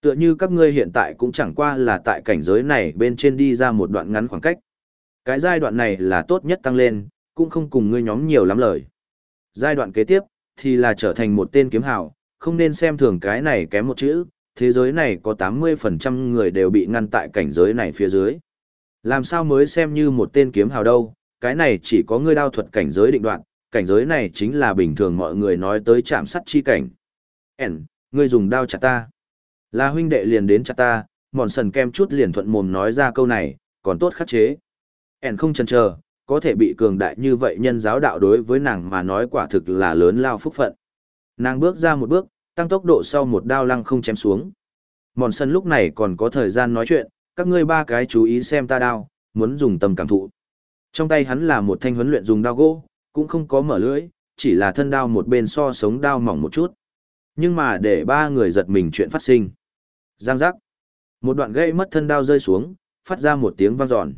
Tựa như các ngươi hiện tại cũng chẳng qua là tại cảnh giới này bên trên đi ra một đoạn ngắn khoảng cách. Cái giai đoạn này là tốt nhất tăng lên, cũng không cùng ngươi nhóm nhiều lắm lời. Giai đoạn kế tiếp, thì là trở thành một tên kiếm hào, không nên xem thường cái này kém một chữ, thế giới này có 80% người đều bị ngăn tại cảnh giới này phía dưới. Làm sao mới xem như một tên kiếm hào đâu, cái này chỉ có ngươi đao thuật cảnh giới định đoạn, cảnh giới này chính là bình thường mọi người nói tới chạm sắt chi cảnh. Ẩn, ngươi dùng đao chặt ta. Là huynh đệ liền đến chặt ta, mòn sần kem chút liền thuận mồm nói ra câu này, còn tốt khắc chế. Ẩn không chần chờ, có thể bị cường đại như vậy nhân giáo đạo đối với nàng mà nói quả thực là lớn lao phúc phận. Nàng bước ra một bước, tăng tốc độ sau một đao lăng không chém xuống. Mòn sân lúc này còn có thời gian nói chuyện, các ngươi ba cái chú ý xem ta đao, muốn dùng tầm cảm thụ. Trong tay hắn là một thanh huấn luyện dùng đao gỗ, cũng không có mở lưỡi, chỉ là thân đao một bên so sống đao mỏng một chút. Nhưng mà để ba người giật mình chuyện phát sinh. Giang giác. Một đoạn gây mất thân đao rơi xuống, phát ra một tiếng vang giòn.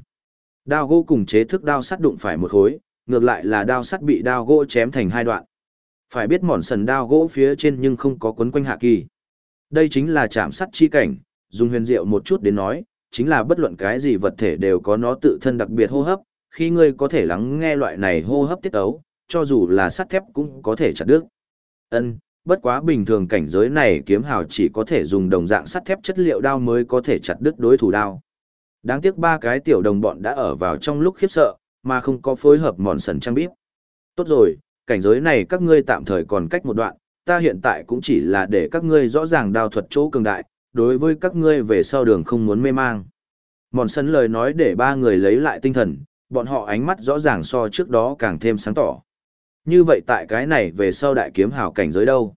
Đao gỗ cùng chế thức đao sắt đụng phải một khối, ngược lại là đao sắt bị đao gỗ chém thành hai đoạn. Phải biết mòn sần đao gỗ phía trên nhưng không có quấn quanh hạ kỳ. Đây chính là chạm sắt chi cảnh, dùng huyền diệu một chút đến nói, chính là bất luận cái gì vật thể đều có nó tự thân đặc biệt hô hấp, khi ngươi có thể lắng nghe loại này hô hấp tiết ấu, cho dù là sắt thép cũng có thể chặt đứt. Ân, bất quá bình thường cảnh giới này kiếm hào chỉ có thể dùng đồng dạng sắt thép chất liệu đao mới có thể chặt đứt đối thủ đao. Đáng tiếc ba cái tiểu đồng bọn đã ở vào trong lúc khiếp sợ, mà không có phối hợp mòn sần trang bíp. Tốt rồi, cảnh giới này các ngươi tạm thời còn cách một đoạn, ta hiện tại cũng chỉ là để các ngươi rõ ràng đao thuật chỗ cường đại, đối với các ngươi về sau đường không muốn mê mang. Mòn sân lời nói để ba người lấy lại tinh thần, bọn họ ánh mắt rõ ràng so trước đó càng thêm sáng tỏ. Như vậy tại cái này về sau đại kiếm hào cảnh giới đâu?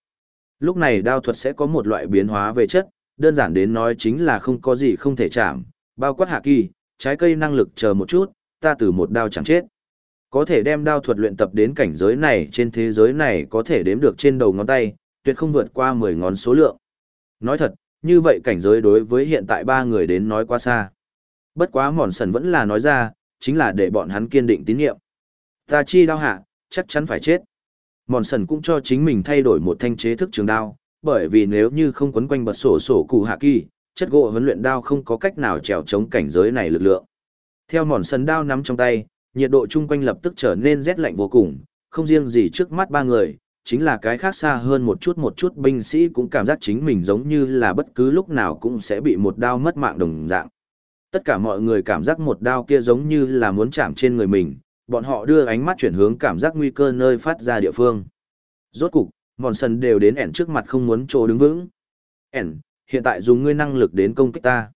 Lúc này đao thuật sẽ có một loại biến hóa về chất, đơn giản đến nói chính là không có gì không thể chạm, bao quát hạ kỳ, trái cây năng lực chờ một chút, ta từ một đao chẳng chết. Có thể đem đao thuật luyện tập đến cảnh giới này trên thế giới này có thể đếm được trên đầu ngón tay, tuyệt không vượt qua 10 ngón số lượng. Nói thật, như vậy cảnh giới đối với hiện tại ba người đến nói quá xa. Bất quá mòn sần vẫn là nói ra, chính là để bọn hắn kiên định tín nhiệm. Ta chi đao hạ, chắc chắn phải chết. Mòn sần cũng cho chính mình thay đổi một thanh chế thức trường đao, bởi vì nếu như không quấn quanh bật sổ sổ cụ hạ kỳ, chất gỗ huấn luyện đao không có cách nào trèo chống cảnh giới này lực lượng. Theo mòn sần đao nắm trong tay, nhiệt độ chung quanh lập tức trở nên rét lạnh vô cùng, không riêng gì trước mắt ba người, chính là cái khác xa hơn một chút một chút binh sĩ cũng cảm giác chính mình giống như là bất cứ lúc nào cũng sẽ bị một đao mất mạng đồng dạng. Tất cả mọi người cảm giác một đao kia giống như là muốn chạm trên người mình, bọn họ đưa ánh mắt chuyển hướng cảm giác nguy cơ nơi phát ra địa phương. Rốt cục, mòn sần đều đến ẻn trước mặt không muốn trô đứng vững. ẻn, hiện tại dùng ngươi năng lực đến công kích ta.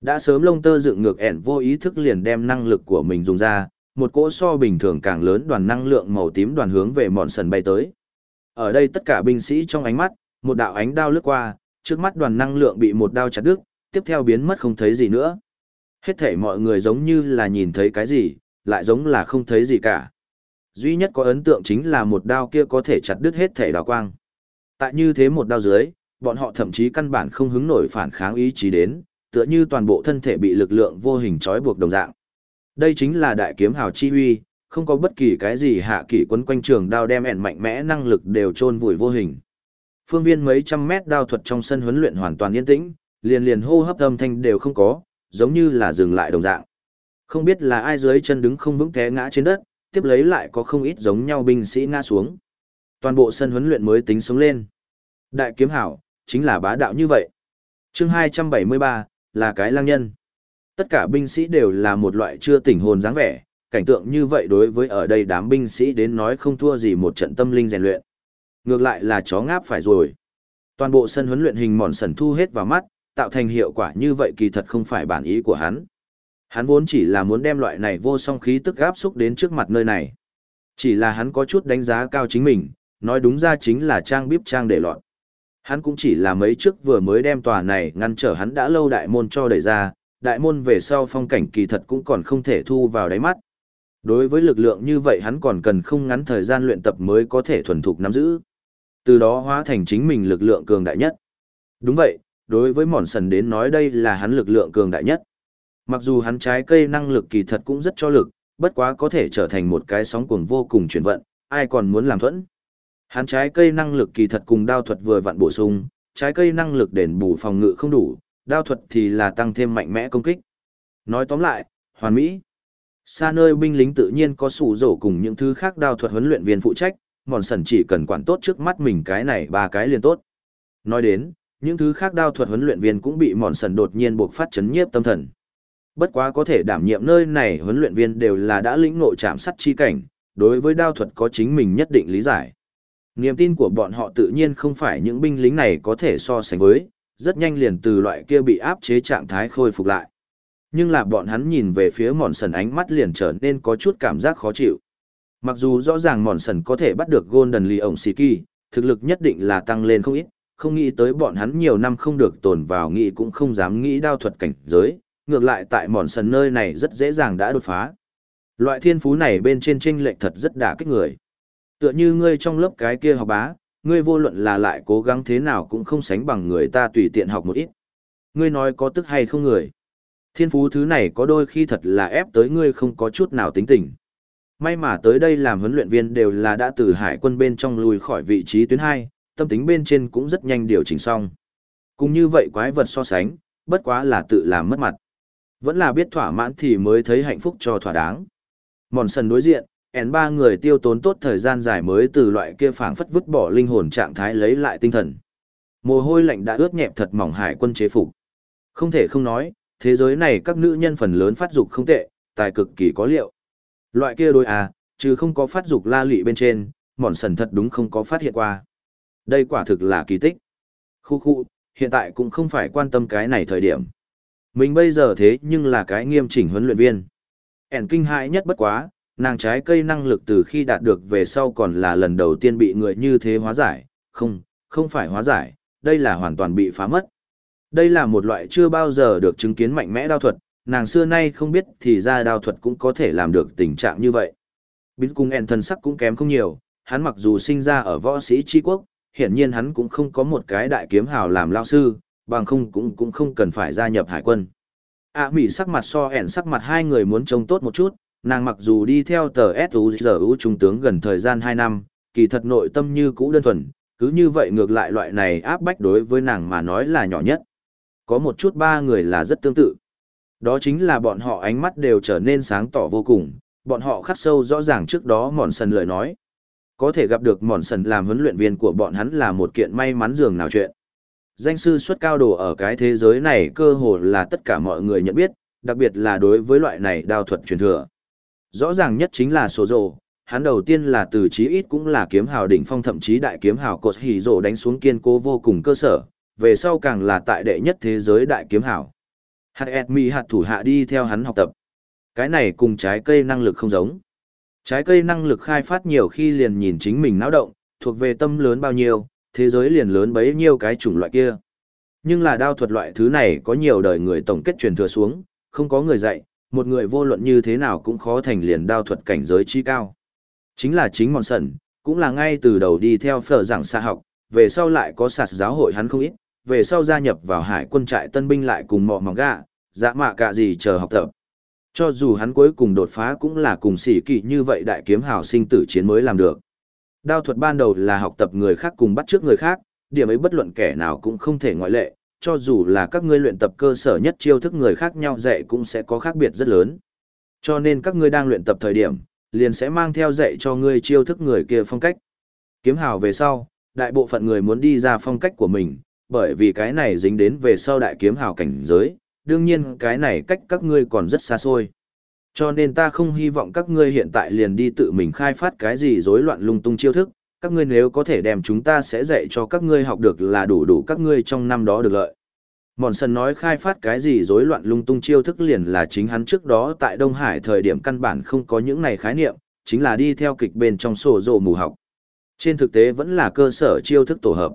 Đã sớm lông tơ dựng ngược ẻn vô ý thức liền đem năng lực của mình dùng ra, một cỗ so bình thường càng lớn đoàn năng lượng màu tím đoàn hướng về mòn sần bay tới. Ở đây tất cả binh sĩ trong ánh mắt, một đạo ánh đao lướt qua, trước mắt đoàn năng lượng bị một đao chặt đứt, tiếp theo biến mất không thấy gì nữa. Hết thể mọi người giống như là nhìn thấy cái gì, lại giống là không thấy gì cả. Duy nhất có ấn tượng chính là một đao kia có thể chặt đứt hết thể đào quang. Tại như thế một đao dưới, bọn họ thậm chí căn bản không hứng nổi phản kháng ý chí đến, tựa như toàn bộ thân thể bị lực lượng vô hình trói buộc đồng dạng. Đây chính là đại kiếm hào chi huy, không có bất kỳ cái gì hạ kỷ quấn quanh trường đao đem ẻn mạnh mẽ năng lực đều chôn vùi vô hình. Phương viên mấy trăm mét đao thuật trong sân huấn luyện hoàn toàn yên tĩnh, liền liền hô hấp âm thanh đều không có, giống như là dừng lại đồng dạng. Không biết là ai dưới chân đứng không vững té ngã trên đất, tiếp lấy lại có không ít giống nhau binh sĩ ngã xuống. Toàn bộ sân huấn luyện mới tính sống lên. Đại kiếm hảo, chính là bá đạo như vậy. chương 273, là cái lang nhân. Tất cả binh sĩ đều là một loại chưa tỉnh hồn dáng vẻ, cảnh tượng như vậy đối với ở đây đám binh sĩ đến nói không thua gì một trận tâm linh rèn luyện. Ngược lại là chó ngáp phải rồi. Toàn bộ sân huấn luyện hình mòn sần thu hết vào mắt, tạo thành hiệu quả như vậy kỳ thật không phải bản ý của hắn. Hắn vốn chỉ là muốn đem loại này vô song khí tức áp xúc đến trước mặt nơi này. Chỉ là hắn có chút đánh giá cao chính mình, nói đúng ra chính là trang bíp trang để loạn. Hắn cũng chỉ là mấy trước vừa mới đem tòa này ngăn trở hắn đã lâu đại môn cho đẩy ra, đại môn về sau phong cảnh kỳ thật cũng còn không thể thu vào đáy mắt. Đối với lực lượng như vậy hắn còn cần không ngắn thời gian luyện tập mới có thể thuần thục nắm giữ. Từ đó hóa thành chính mình lực lượng cường đại nhất. Đúng vậy, đối với mòn sần đến nói đây là hắn lực lượng cường đại nhất. Mặc dù hắn trái cây năng lực kỳ thật cũng rất cho lực, bất quá có thể trở thành một cái sóng cuồng vô cùng chuyển vận, ai còn muốn làm thuẫn. Hắn trái cây năng lực kỳ thật cùng đao thuật vừa vặn bổ sung, trái cây năng lực đền bù phòng ngự không đủ, đao thuật thì là tăng thêm mạnh mẽ công kích. Nói tóm lại, hoàn mỹ. Xa nơi binh lính tự nhiên có sủ rổ cùng những thứ khác đao thuật huấn luyện viên phụ trách, mòn sần chỉ cần quản tốt trước mắt mình cái này ba cái liền tốt. Nói đến, những thứ khác đao thuật huấn luyện viên cũng bị mòn sần đột nhiên buộc phát chấn nhiếp tâm thần. Bất quá có thể đảm nhiệm nơi này huấn luyện viên đều là đã lĩnh ngộ chạm sắt chi cảnh, đối với đao thuật có chính mình nhất định lý giải. Niềm tin của bọn họ tự nhiên không phải những binh lính này có thể so sánh với, rất nhanh liền từ loại kia bị áp chế trạng thái khôi phục lại. Nhưng là bọn hắn nhìn về phía mòn sần ánh mắt liền trở nên có chút cảm giác khó chịu. Mặc dù rõ ràng mòn sần có thể bắt được Golden Lee ổng Siki, thực lực nhất định là tăng lên không ít, không nghĩ tới bọn hắn nhiều năm không được tồn vào nghĩ cũng không dám nghĩ đao thuật cảnh giới, ngược lại tại mòn sần nơi này rất dễ dàng đã đột phá. Loại thiên phú này bên trên tranh lệch thật rất đả kích người. Tựa như ngươi trong lớp cái kia học bá, ngươi vô luận là lại cố gắng thế nào cũng không sánh bằng người ta tùy tiện học một ít. Ngươi nói có tức hay không người. Thiên phú thứ này có đôi khi thật là ép tới ngươi không có chút nào tính tình. May mà tới đây làm huấn luyện viên đều là đã từ hải quân bên trong lùi khỏi vị trí tuyến 2, tâm tính bên trên cũng rất nhanh điều chỉnh xong. Cũng như vậy quái vật so sánh, bất quá là tự làm mất mặt. Vẫn là biết thỏa mãn thì mới thấy hạnh phúc cho thỏa đáng. Mòn sần đối diện, ẻn ba người tiêu tốn tốt thời gian dài mới từ loại kia phảng phất vứt bỏ linh hồn trạng thái lấy lại tinh thần. Mồ hôi lạnh đã ướt nhẹp thật mỏng hải quân chế phục. Không thể không nói, thế giới này các nữ nhân phần lớn phát dục không tệ, tài cực kỳ có liệu. Loại kia đôi à, chứ không có phát dục la lụy bên trên, mòn sần thật đúng không có phát hiện qua. Đây quả thực là kỳ tích. Khu khu, hiện tại cũng không phải quan tâm cái này thời điểm. Mình bây giờ thế nhưng là cái nghiêm chỉnh huấn luyện viên. Ẻn kinh hãi nhất bất quá, nàng trái cây năng lực từ khi đạt được về sau còn là lần đầu tiên bị người như thế hóa giải. Không, không phải hóa giải, đây là hoàn toàn bị phá mất. Đây là một loại chưa bao giờ được chứng kiến mạnh mẽ đao thuật, nàng xưa nay không biết thì ra đao thuật cũng có thể làm được tình trạng như vậy. Bít cung En thần sắc cũng kém không nhiều, hắn mặc dù sinh ra ở võ sĩ tri quốc, hiển nhiên hắn cũng không có một cái đại kiếm hào làm lao sư, bằng không cũng cũng không cần phải gia nhập hải quân. A à, Mỹ sắc mặt so ẻn sắc mặt hai người muốn trông tốt một chút, nàng mặc dù đi theo tờ suzu trung tướng gần thời gian hai năm, kỳ thật nội tâm như cũ đơn thuần, cứ như vậy ngược lại loại này áp bách đối với nàng mà nói là nhỏ nhất. Có một chút ba người là rất tương tự. Đó chính là bọn họ ánh mắt đều trở nên sáng tỏ vô cùng, bọn họ khắc sâu rõ ràng trước đó mòn sần lời nói. Có thể gặp được mòn sần làm huấn luyện viên của bọn hắn là một kiện may mắn dường nào chuyện. Danh sư xuất cao đồ ở cái thế giới này cơ hồ là tất cả mọi người nhận biết, đặc biệt là đối với loại này đao thuật truyền thừa. Rõ ràng nhất chính là số rồ, hắn đầu tiên là từ chí ít cũng là kiếm hào đỉnh phong thậm chí đại kiếm hào cột hỉ rồ đánh xuống kiên cố vô cùng cơ sở, về sau càng là tại đệ nhất thế giới đại kiếm hào. Hạt ẹt hạt thủ hạ đi theo hắn học tập. Cái này cùng trái cây năng lực không giống. Trái cây năng lực khai phát nhiều khi liền nhìn chính mình náo động, thuộc về tâm lớn bao nhiêu, thế giới liền lớn bấy nhiêu cái chủng loại kia. Nhưng là đao thuật loại thứ này có nhiều đời người tổng kết truyền thừa xuống, không có người dạy, một người vô luận như thế nào cũng khó thành liền đao thuật cảnh giới chi cao. Chính là chính mòn sần, cũng là ngay từ đầu đi theo phở giảng xa học, về sau lại có sạt giáo hội hắn không ít, về sau gia nhập vào hải quân trại tân binh lại cùng mọ mỏng gạ, dạ mạ cả gì chờ học tập. Cho dù hắn cuối cùng đột phá cũng là cùng sĩ kỵ như vậy đại kiếm hào sinh tử chiến mới làm được. Đao thuật ban đầu là học tập người khác cùng bắt trước người khác, điểm ấy bất luận kẻ nào cũng không thể ngoại lệ, cho dù là các ngươi luyện tập cơ sở nhất chiêu thức người khác nhau dạy cũng sẽ có khác biệt rất lớn. Cho nên các ngươi đang luyện tập thời điểm, liền sẽ mang theo dạy cho ngươi chiêu thức người kia phong cách. Kiếm hào về sau, đại bộ phận người muốn đi ra phong cách của mình, bởi vì cái này dính đến về sau đại kiếm hào cảnh giới, đương nhiên cái này cách các ngươi còn rất xa xôi. Cho nên ta không hy vọng các ngươi hiện tại liền đi tự mình khai phát cái gì rối loạn lung tung chiêu thức, các ngươi nếu có thể đem chúng ta sẽ dạy cho các ngươi học được là đủ đủ các ngươi trong năm đó được lợi. Mòn sần nói khai phát cái gì rối loạn lung tung chiêu thức liền là chính hắn trước đó tại Đông Hải thời điểm căn bản không có những này khái niệm, chính là đi theo kịch bên trong sổ rộ mù học. Trên thực tế vẫn là cơ sở chiêu thức tổ hợp.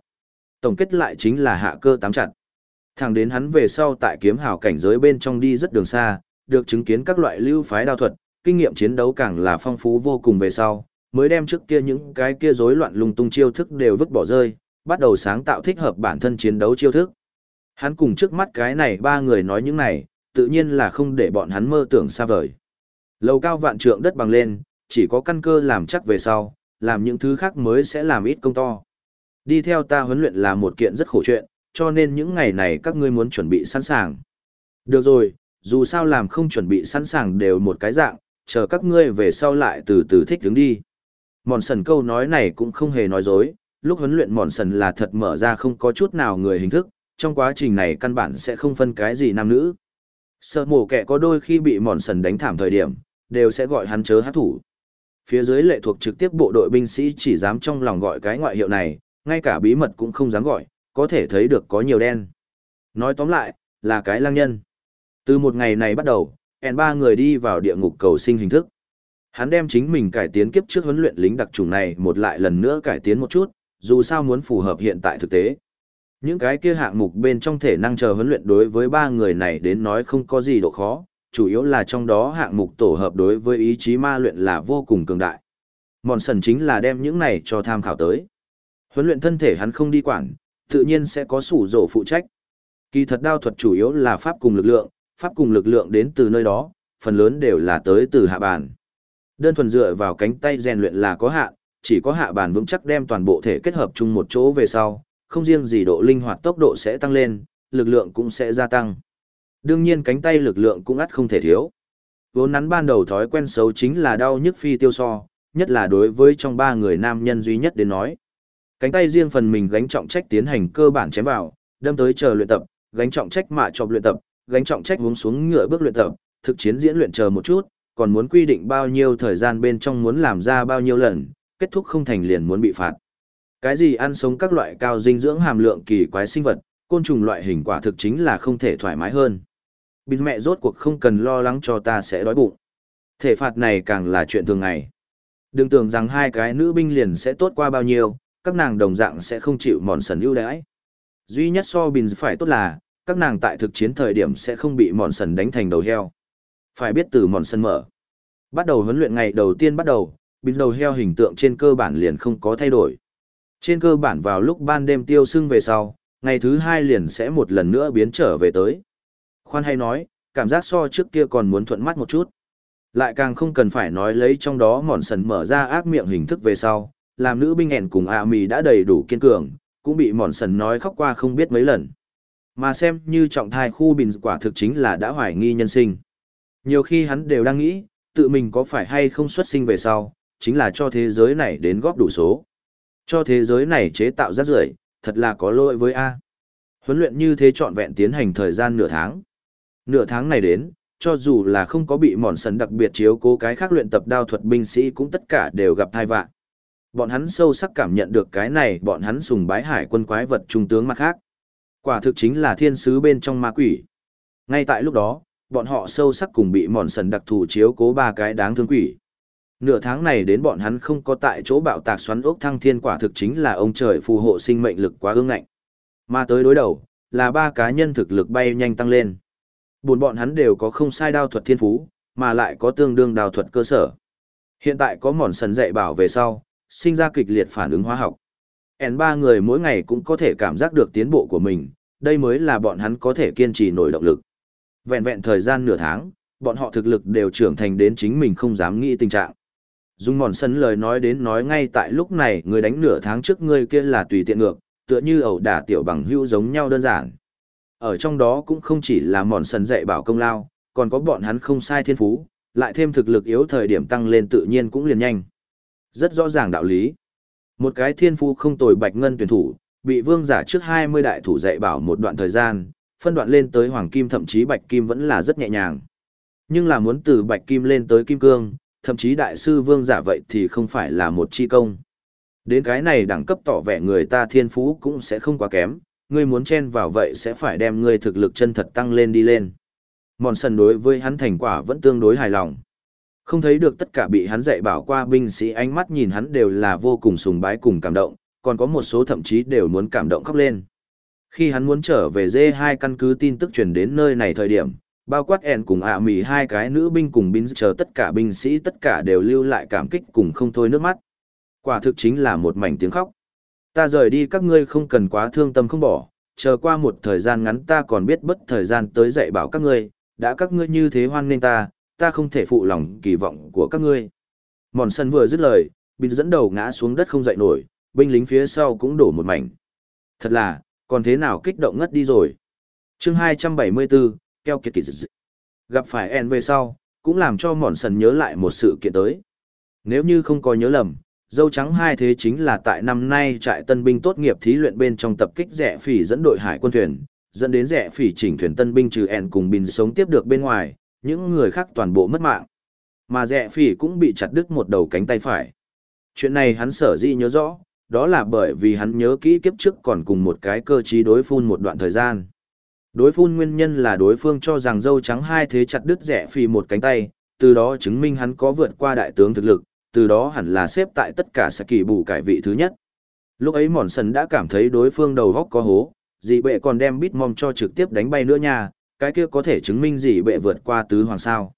Tổng kết lại chính là hạ cơ tám chặt. Thẳng đến hắn về sau tại kiếm hào cảnh giới bên trong đi rất đường xa, được chứng kiến các loại lưu phái đao thuật, kinh nghiệm chiến đấu càng là phong phú vô cùng về sau, mới đem trước kia những cái kia rối loạn lung tung chiêu thức đều vứt bỏ rơi, bắt đầu sáng tạo thích hợp bản thân chiến đấu chiêu thức. Hắn cùng trước mắt cái này ba người nói những này, tự nhiên là không để bọn hắn mơ tưởng xa vời. Lầu cao vạn trượng đất bằng lên, chỉ có căn cơ làm chắc về sau, làm những thứ khác mới sẽ làm ít công to. Đi theo ta huấn luyện là một kiện rất khổ chuyện, cho nên những ngày này các ngươi muốn chuẩn bị sẵn sàng. Được rồi, dù sao làm không chuẩn bị sẵn sàng đều một cái dạng, chờ các ngươi về sau lại từ từ thích đứng đi. Mòn sần câu nói này cũng không hề nói dối, lúc huấn luyện mòn sần là thật mở ra không có chút nào người hình thức, trong quá trình này căn bản sẽ không phân cái gì nam nữ. Sợ mổ kẻ có đôi khi bị mòn sần đánh thảm thời điểm, đều sẽ gọi hắn chớ hát thủ. Phía dưới lệ thuộc trực tiếp bộ đội binh sĩ chỉ dám trong lòng gọi cái ngoại hiệu này, ngay cả bí mật cũng không dám gọi, có thể thấy được có nhiều đen. Nói tóm lại, là cái lang nhân. Từ một ngày này bắt đầu, en ba người đi vào địa ngục cầu sinh hình thức. Hắn đem chính mình cải tiến kiếp trước huấn luyện lính đặc trùng này một lại lần nữa cải tiến một chút, dù sao muốn phù hợp hiện tại thực tế. Những cái kia hạng mục bên trong thể năng chờ huấn luyện đối với ba người này đến nói không có gì độ khó, chủ yếu là trong đó hạng mục tổ hợp đối với ý chí ma luyện là vô cùng cường đại. Mòn sần chính là đem những này cho tham khảo tới. Huấn luyện thân thể hắn không đi quản, tự nhiên sẽ có sủ rổ phụ trách. Kỳ thật đao thuật chủ yếu là pháp cùng lực lượng, pháp cùng lực lượng đến từ nơi đó, phần lớn đều là tới từ hạ bản. Đơn thuần dựa vào cánh tay rèn luyện là có hạn, chỉ có hạ bàn vững chắc đem toàn bộ thể kết hợp chung một chỗ về sau, không riêng gì độ linh hoạt tốc độ sẽ tăng lên, lực lượng cũng sẽ gia tăng. Đương nhiên cánh tay lực lượng cũng ắt không thể thiếu. Vốn nắn ban đầu thói quen xấu chính là đau nhức phi tiêu so, nhất là đối với trong ba người nam nhân duy nhất đến nói. Cánh tay riêng phần mình gánh trọng trách tiến hành cơ bản chém vào, đâm tới chờ luyện tập, gánh trọng trách mạ chọc luyện tập, gánh trọng trách uống xuống ngựa bước luyện tập, thực chiến diễn luyện chờ một chút, còn muốn quy định bao nhiêu thời gian bên trong muốn làm ra bao nhiêu lần, kết thúc không thành liền muốn bị phạt. Cái gì ăn sống các loại cao dinh dưỡng hàm lượng kỳ quái sinh vật, côn trùng loại hình quả thực chính là không thể thoải mái hơn. Bình mẹ rốt cuộc không cần lo lắng cho ta sẽ đói bụng. Thể phạt này càng là chuyện thường ngày. Đừng tưởng rằng hai cái nữ binh liền sẽ tốt qua bao nhiêu, các nàng đồng dạng sẽ không chịu mòn sần ưu đãi. Duy nhất so bình phải tốt là, các nàng tại thực chiến thời điểm sẽ không bị mòn sần đánh thành đầu heo. Phải biết từ mòn sần mở. Bắt đầu huấn luyện ngày đầu tiên bắt đầu, bình đầu heo hình tượng trên cơ bản liền không có thay đổi. Trên cơ bản vào lúc ban đêm tiêu sưng về sau, ngày thứ hai liền sẽ một lần nữa biến trở về tới. Khoan hay nói, cảm giác so trước kia còn muốn thuận mắt một chút. Lại càng không cần phải nói lấy trong đó mòn sần mở ra ác miệng hình thức về sau, làm nữ binh hẹn cùng A mì đã đầy đủ kiên cường, cũng bị mòn sần nói khóc qua không biết mấy lần. Mà xem như trọng thai khu bình quả thực chính là đã hoài nghi nhân sinh. Nhiều khi hắn đều đang nghĩ, tự mình có phải hay không xuất sinh về sau, chính là cho thế giới này đến góp đủ số. Cho thế giới này chế tạo rác rưởi, thật là có lỗi với A. Huấn luyện như thế trọn vẹn tiến hành thời gian nửa tháng. Nửa tháng này đến, cho dù là không có bị mòn sần đặc biệt chiếu cố cái khác luyện tập đao thuật binh sĩ cũng tất cả đều gặp thai vạn. Bọn hắn sâu sắc cảm nhận được cái này bọn hắn sùng bái hải quân quái vật trung tướng mặt khác. Quả thực chính là thiên sứ bên trong ma quỷ. Ngay tại lúc đó, bọn họ sâu sắc cùng bị mòn sần đặc thù chiếu cố ba cái đáng thương quỷ. Nửa tháng này đến bọn hắn không có tại chỗ bạo tạc xoắn ốc thăng thiên quả thực chính là ông trời phù hộ sinh mệnh lực quá ương ngạnh. Mà tới đối đầu, là ba cá nhân thực lực bay nhanh tăng lên. Bốn bọn hắn đều có không sai đao thuật thiên phú, mà lại có tương đương đao thuật cơ sở. Hiện tại có mòn sần dạy bảo về sau, sinh ra kịch liệt phản ứng hóa học. n ba người mỗi ngày cũng có thể cảm giác được tiến bộ của mình, đây mới là bọn hắn có thể kiên trì nổi động lực. Vẹn vẹn thời gian nửa tháng, bọn họ thực lực đều trưởng thành đến chính mình không dám nghĩ tình trạng. Dung mòn sân lời nói đến nói ngay tại lúc này người đánh nửa tháng trước ngươi kia là tùy tiện ngược, tựa như ẩu đả tiểu bằng hữu giống nhau đơn giản. Ở trong đó cũng không chỉ là mòn sân dạy bảo công lao, còn có bọn hắn không sai thiên phú, lại thêm thực lực yếu thời điểm tăng lên tự nhiên cũng liền nhanh. Rất rõ ràng đạo lý. Một cái thiên phú không tồi bạch ngân tuyển thủ, bị vương giả trước 20 đại thủ dạy bảo một đoạn thời gian, phân đoạn lên tới hoàng kim thậm chí bạch kim vẫn là rất nhẹ nhàng. Nhưng là muốn từ bạch kim lên tới kim cương, thậm chí đại sư vương giả vậy thì không phải là một chi công. Đến cái này đẳng cấp tỏ vẻ người ta thiên phú cũng sẽ không quá kém, ngươi muốn chen vào vậy sẽ phải đem ngươi thực lực chân thật tăng lên đi lên. Mòn sần đối với hắn thành quả vẫn tương đối hài lòng. Không thấy được tất cả bị hắn dạy bảo qua binh sĩ ánh mắt nhìn hắn đều là vô cùng sùng bái cùng cảm động, còn có một số thậm chí đều muốn cảm động khóc lên. Khi hắn muốn trở về dê hai căn cứ tin tức truyền đến nơi này thời điểm, bao quát ẻn cùng ạ mỉ hai cái nữ binh cùng binh chờ tất cả binh sĩ tất cả đều lưu lại cảm kích cùng không thôi nước mắt. Quả thực chính là một mảnh tiếng khóc. Ta rời đi các ngươi không cần quá thương tâm không bỏ, chờ qua một thời gian ngắn ta còn biết bất thời gian tới dạy bảo các ngươi, đã các ngươi như thế hoan nghênh ta, ta không thể phụ lòng kỳ vọng của các ngươi. Mòn sân vừa dứt lời, binh dẫn đầu ngã xuống đất không dậy nổi, binh lính phía sau cũng đổ một mảnh. Thật là, còn thế nào kích động ngất đi rồi. chương 274, keo kiệt kỳ dị. Gặp phải En về sau, cũng làm cho mòn sần nhớ lại một sự kiện tới. Nếu như không có nhớ lầm, dâu trắng hai thế chính là tại năm nay trại tân binh tốt nghiệp thí luyện bên trong tập kích rẻ phỉ dẫn đội hải quân thuyền, dẫn đến rẻ phỉ chỉnh thuyền tân binh trừ En cùng binh sống tiếp được bên ngoài, những người khác toàn bộ mất mạng. Mà rẻ phỉ cũng bị chặt đứt một đầu cánh tay phải. Chuyện này hắn sở dĩ nhớ rõ, đó là bởi vì hắn nhớ kỹ kiếp trước còn cùng một cái cơ trí đối phun một đoạn thời gian. Đối phun nguyên nhân là đối phương cho rằng dâu trắng hai thế chặt đứt rẻ phì một cánh tay, từ đó chứng minh hắn có vượt qua đại tướng thực lực, từ đó hẳn là xếp tại tất cả sẽ kỳ bù cải vị thứ nhất. Lúc ấy mòn sần đã cảm thấy đối phương đầu góc có hố, dị bệ còn đem bít mong cho trực tiếp đánh bay nữa nha, cái kia có thể chứng minh dị bệ vượt qua tứ hoàng sao.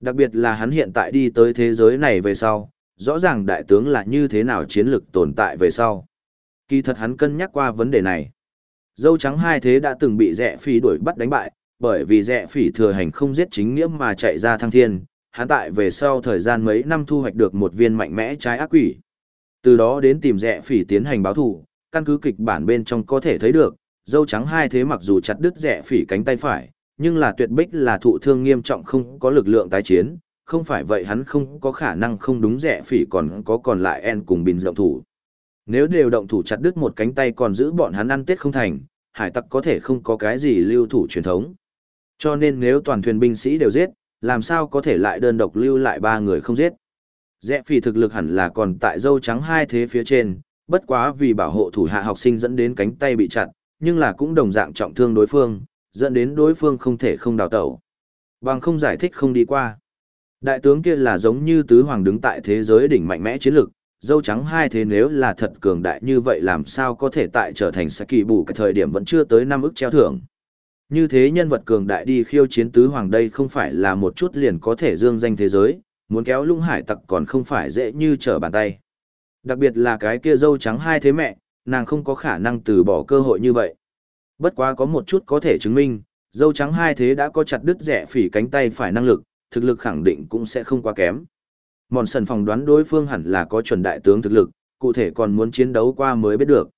Đặc biệt là hắn hiện tại đi tới thế giới này về sau, rõ ràng đại tướng là như thế nào chiến lược tồn tại về sau. Kỳ thật hắn cân nhắc qua vấn đề này. Dâu trắng hai thế đã từng bị rẻ phỉ đuổi bắt đánh bại, bởi vì rẻ phỉ thừa hành không giết chính nghĩa mà chạy ra thăng thiên, hắn tại về sau thời gian mấy năm thu hoạch được một viên mạnh mẽ trái ác quỷ. Từ đó đến tìm rẻ phỉ tiến hành báo thù, căn cứ kịch bản bên trong có thể thấy được, dâu trắng hai thế mặc dù chặt đứt rẻ phỉ cánh tay phải, nhưng là tuyệt bích là thụ thương nghiêm trọng không có lực lượng tái chiến, không phải vậy hắn không có khả năng không đúng rẻ phỉ còn có còn lại en cùng bình động thủ. Nếu đều động thủ chặt đứt một cánh tay còn giữ bọn hắn ăn tết không thành, hải tặc có thể không có cái gì lưu thủ truyền thống. Cho nên nếu toàn thuyền binh sĩ đều giết, làm sao có thể lại đơn độc lưu lại ba người không giết. Rẽ phỉ thực lực hẳn là còn tại dâu trắng hai thế phía trên, bất quá vì bảo hộ thủ hạ học sinh dẫn đến cánh tay bị chặt, nhưng là cũng đồng dạng trọng thương đối phương, dẫn đến đối phương không thể không đào tẩu. Bằng không giải thích không đi qua. Đại tướng kia là giống như tứ hoàng đứng tại thế giới đỉnh mạnh mẽ chiến lực, dâu trắng hai thế nếu là thật cường đại như vậy làm sao có thể tại trở thành sẽ kỳ bù cái thời điểm vẫn chưa tới năm ức treo thưởng. Như thế nhân vật cường đại đi khiêu chiến tứ hoàng đây không phải là một chút liền có thể dương danh thế giới, muốn kéo lung hải tặc còn không phải dễ như trở bàn tay. Đặc biệt là cái kia dâu trắng hai thế mẹ, nàng không có khả năng từ bỏ cơ hội như vậy. Bất quá có một chút có thể chứng minh, dâu trắng hai thế đã có chặt đứt rẻ phỉ cánh tay phải năng lực, thực lực khẳng định cũng sẽ không quá kém. Mòn sần phòng đoán đối phương hẳn là có chuẩn đại tướng thực lực, cụ thể còn muốn chiến đấu qua mới biết được.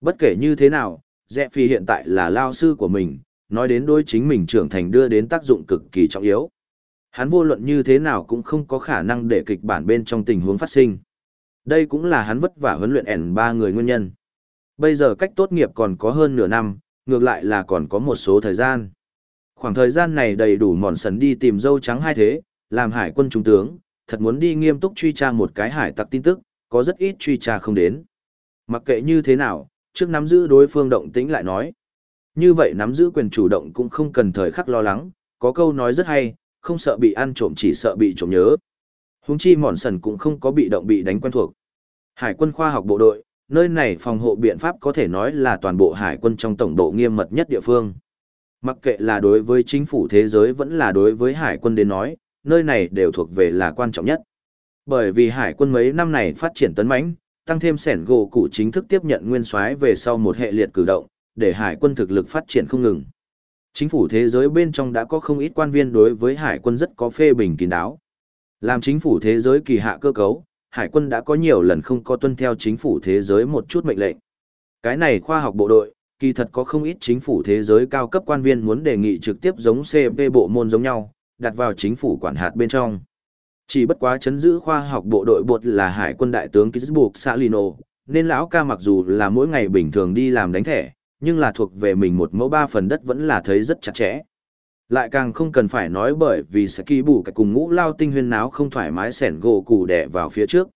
Bất kể như thế nào, Dẹ Phi hiện tại là lao sư của mình, nói đến đối chính mình trưởng thành đưa đến tác dụng cực kỳ trọng yếu. Hắn vô luận như thế nào cũng không có khả năng để kịch bản bên trong tình huống phát sinh. Đây cũng là hắn vất vả huấn luyện ẻn ba người nguyên nhân. Bây giờ cách tốt nghiệp còn có hơn nửa năm, ngược lại là còn có một số thời gian. Khoảng thời gian này đầy đủ mòn sần đi tìm dâu trắng hai thế, làm hải quân trung tướng, thật muốn đi nghiêm túc truy tra một cái hải tặc tin tức, có rất ít truy tra không đến. Mặc kệ như thế nào, trước nắm giữ đối phương động tĩnh lại nói. Như vậy nắm giữ quyền chủ động cũng không cần thời khắc lo lắng, có câu nói rất hay, không sợ bị ăn trộm chỉ sợ bị trộm nhớ. Huống chi mòn sần cũng không có bị động bị đánh quen thuộc. Hải quân khoa học bộ đội, nơi này phòng hộ biện pháp có thể nói là toàn bộ hải quân trong tổng độ nghiêm mật nhất địa phương. Mặc kệ là đối với chính phủ thế giới vẫn là đối với hải quân đến nói, nơi này đều thuộc về là quan trọng nhất. Bởi vì hải quân mấy năm này phát triển tấn mãnh, tăng thêm sẻn gỗ cụ chính thức tiếp nhận nguyên soái về sau một hệ liệt cử động, để hải quân thực lực phát triển không ngừng. Chính phủ thế giới bên trong đã có không ít quan viên đối với hải quân rất có phê bình kín đáo. Làm chính phủ thế giới kỳ hạ cơ cấu, hải quân đã có nhiều lần không có tuân theo chính phủ thế giới một chút mệnh lệnh. Cái này khoa học bộ đội, kỳ thật có không ít chính phủ thế giới cao cấp quan viên muốn đề nghị trực tiếp giống CP bộ môn giống nhau, đặt vào chính phủ quản hạt bên trong. Chỉ bất quá chấn giữ khoa học bộ đội bột là hải quân đại tướng Kisburg Salino, nên lão ca mặc dù là mỗi ngày bình thường đi làm đánh thẻ, nhưng là thuộc về mình một mẫu ba phần đất vẫn là thấy rất chặt chẽ. Lại càng không cần phải nói bởi vì sẽ kỳ bù cái cùng ngũ lao tinh huyên náo không thoải mái sẻn gỗ củ đẻ vào phía trước.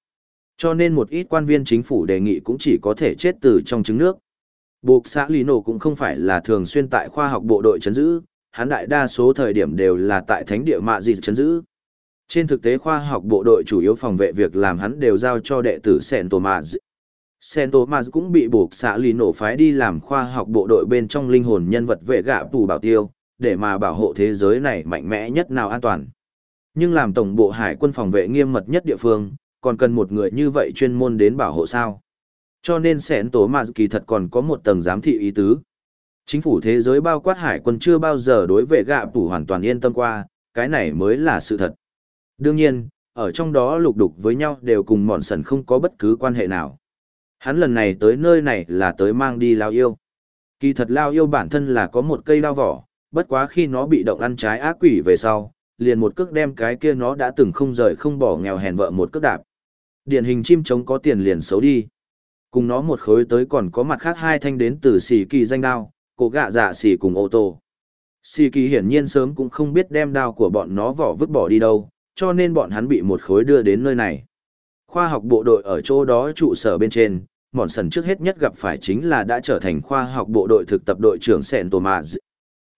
Cho nên một ít quan viên chính phủ đề nghị cũng chỉ có thể chết từ trong trứng nước. Buộc xã Lý Nổ cũng không phải là thường xuyên tại khoa học bộ đội chấn giữ, hắn đại đa số thời điểm đều là tại thánh địa mạ gì chấn giữ. Trên thực tế khoa học bộ đội chủ yếu phòng vệ việc làm hắn đều giao cho đệ tử Sen Maz. Sen Maz cũng bị buộc xã Lý Nổ phái đi làm khoa học bộ đội bên trong linh hồn nhân vật vệ gạ tù bảo tiêu, để mà bảo hộ thế giới này mạnh mẽ nhất nào an toàn. Nhưng làm tổng bộ hải quân phòng vệ nghiêm mật nhất địa phương, còn cần một người như vậy chuyên môn đến bảo hộ sao. Cho nên Sen tổ Mà kỳ thật còn có một tầng giám thị ý tứ. Chính phủ thế giới bao quát hải quân chưa bao giờ đối vệ gạ tủ hoàn toàn yên tâm qua, cái này mới là sự thật. Đương nhiên, ở trong đó lục đục với nhau đều cùng mòn sần không có bất cứ quan hệ nào. Hắn lần này tới nơi này là tới mang đi lao yêu. Kỳ thật lao yêu bản thân là có một cây lao vỏ, bất quá khi nó bị động ăn trái ác quỷ về sau, liền một cước đem cái kia nó đã từng không rời không bỏ nghèo hèn vợ một cước đạp. Điển hình chim trống có tiền liền xấu đi. Cùng nó một khối tới còn có mặt khác hai thanh đến từ xì kỳ danh đao, cổ gạ dạ xì cùng ô tô. Xì kỳ hiển nhiên sớm cũng không biết đem đao của bọn nó vỏ vứt bỏ đi đâu, cho nên bọn hắn bị một khối đưa đến nơi này. Khoa học bộ đội ở chỗ đó trụ sở bên trên, mòn sần trước hết nhất gặp phải chính là đã trở thành khoa học bộ đội thực tập đội trưởng Sẹn Thomas.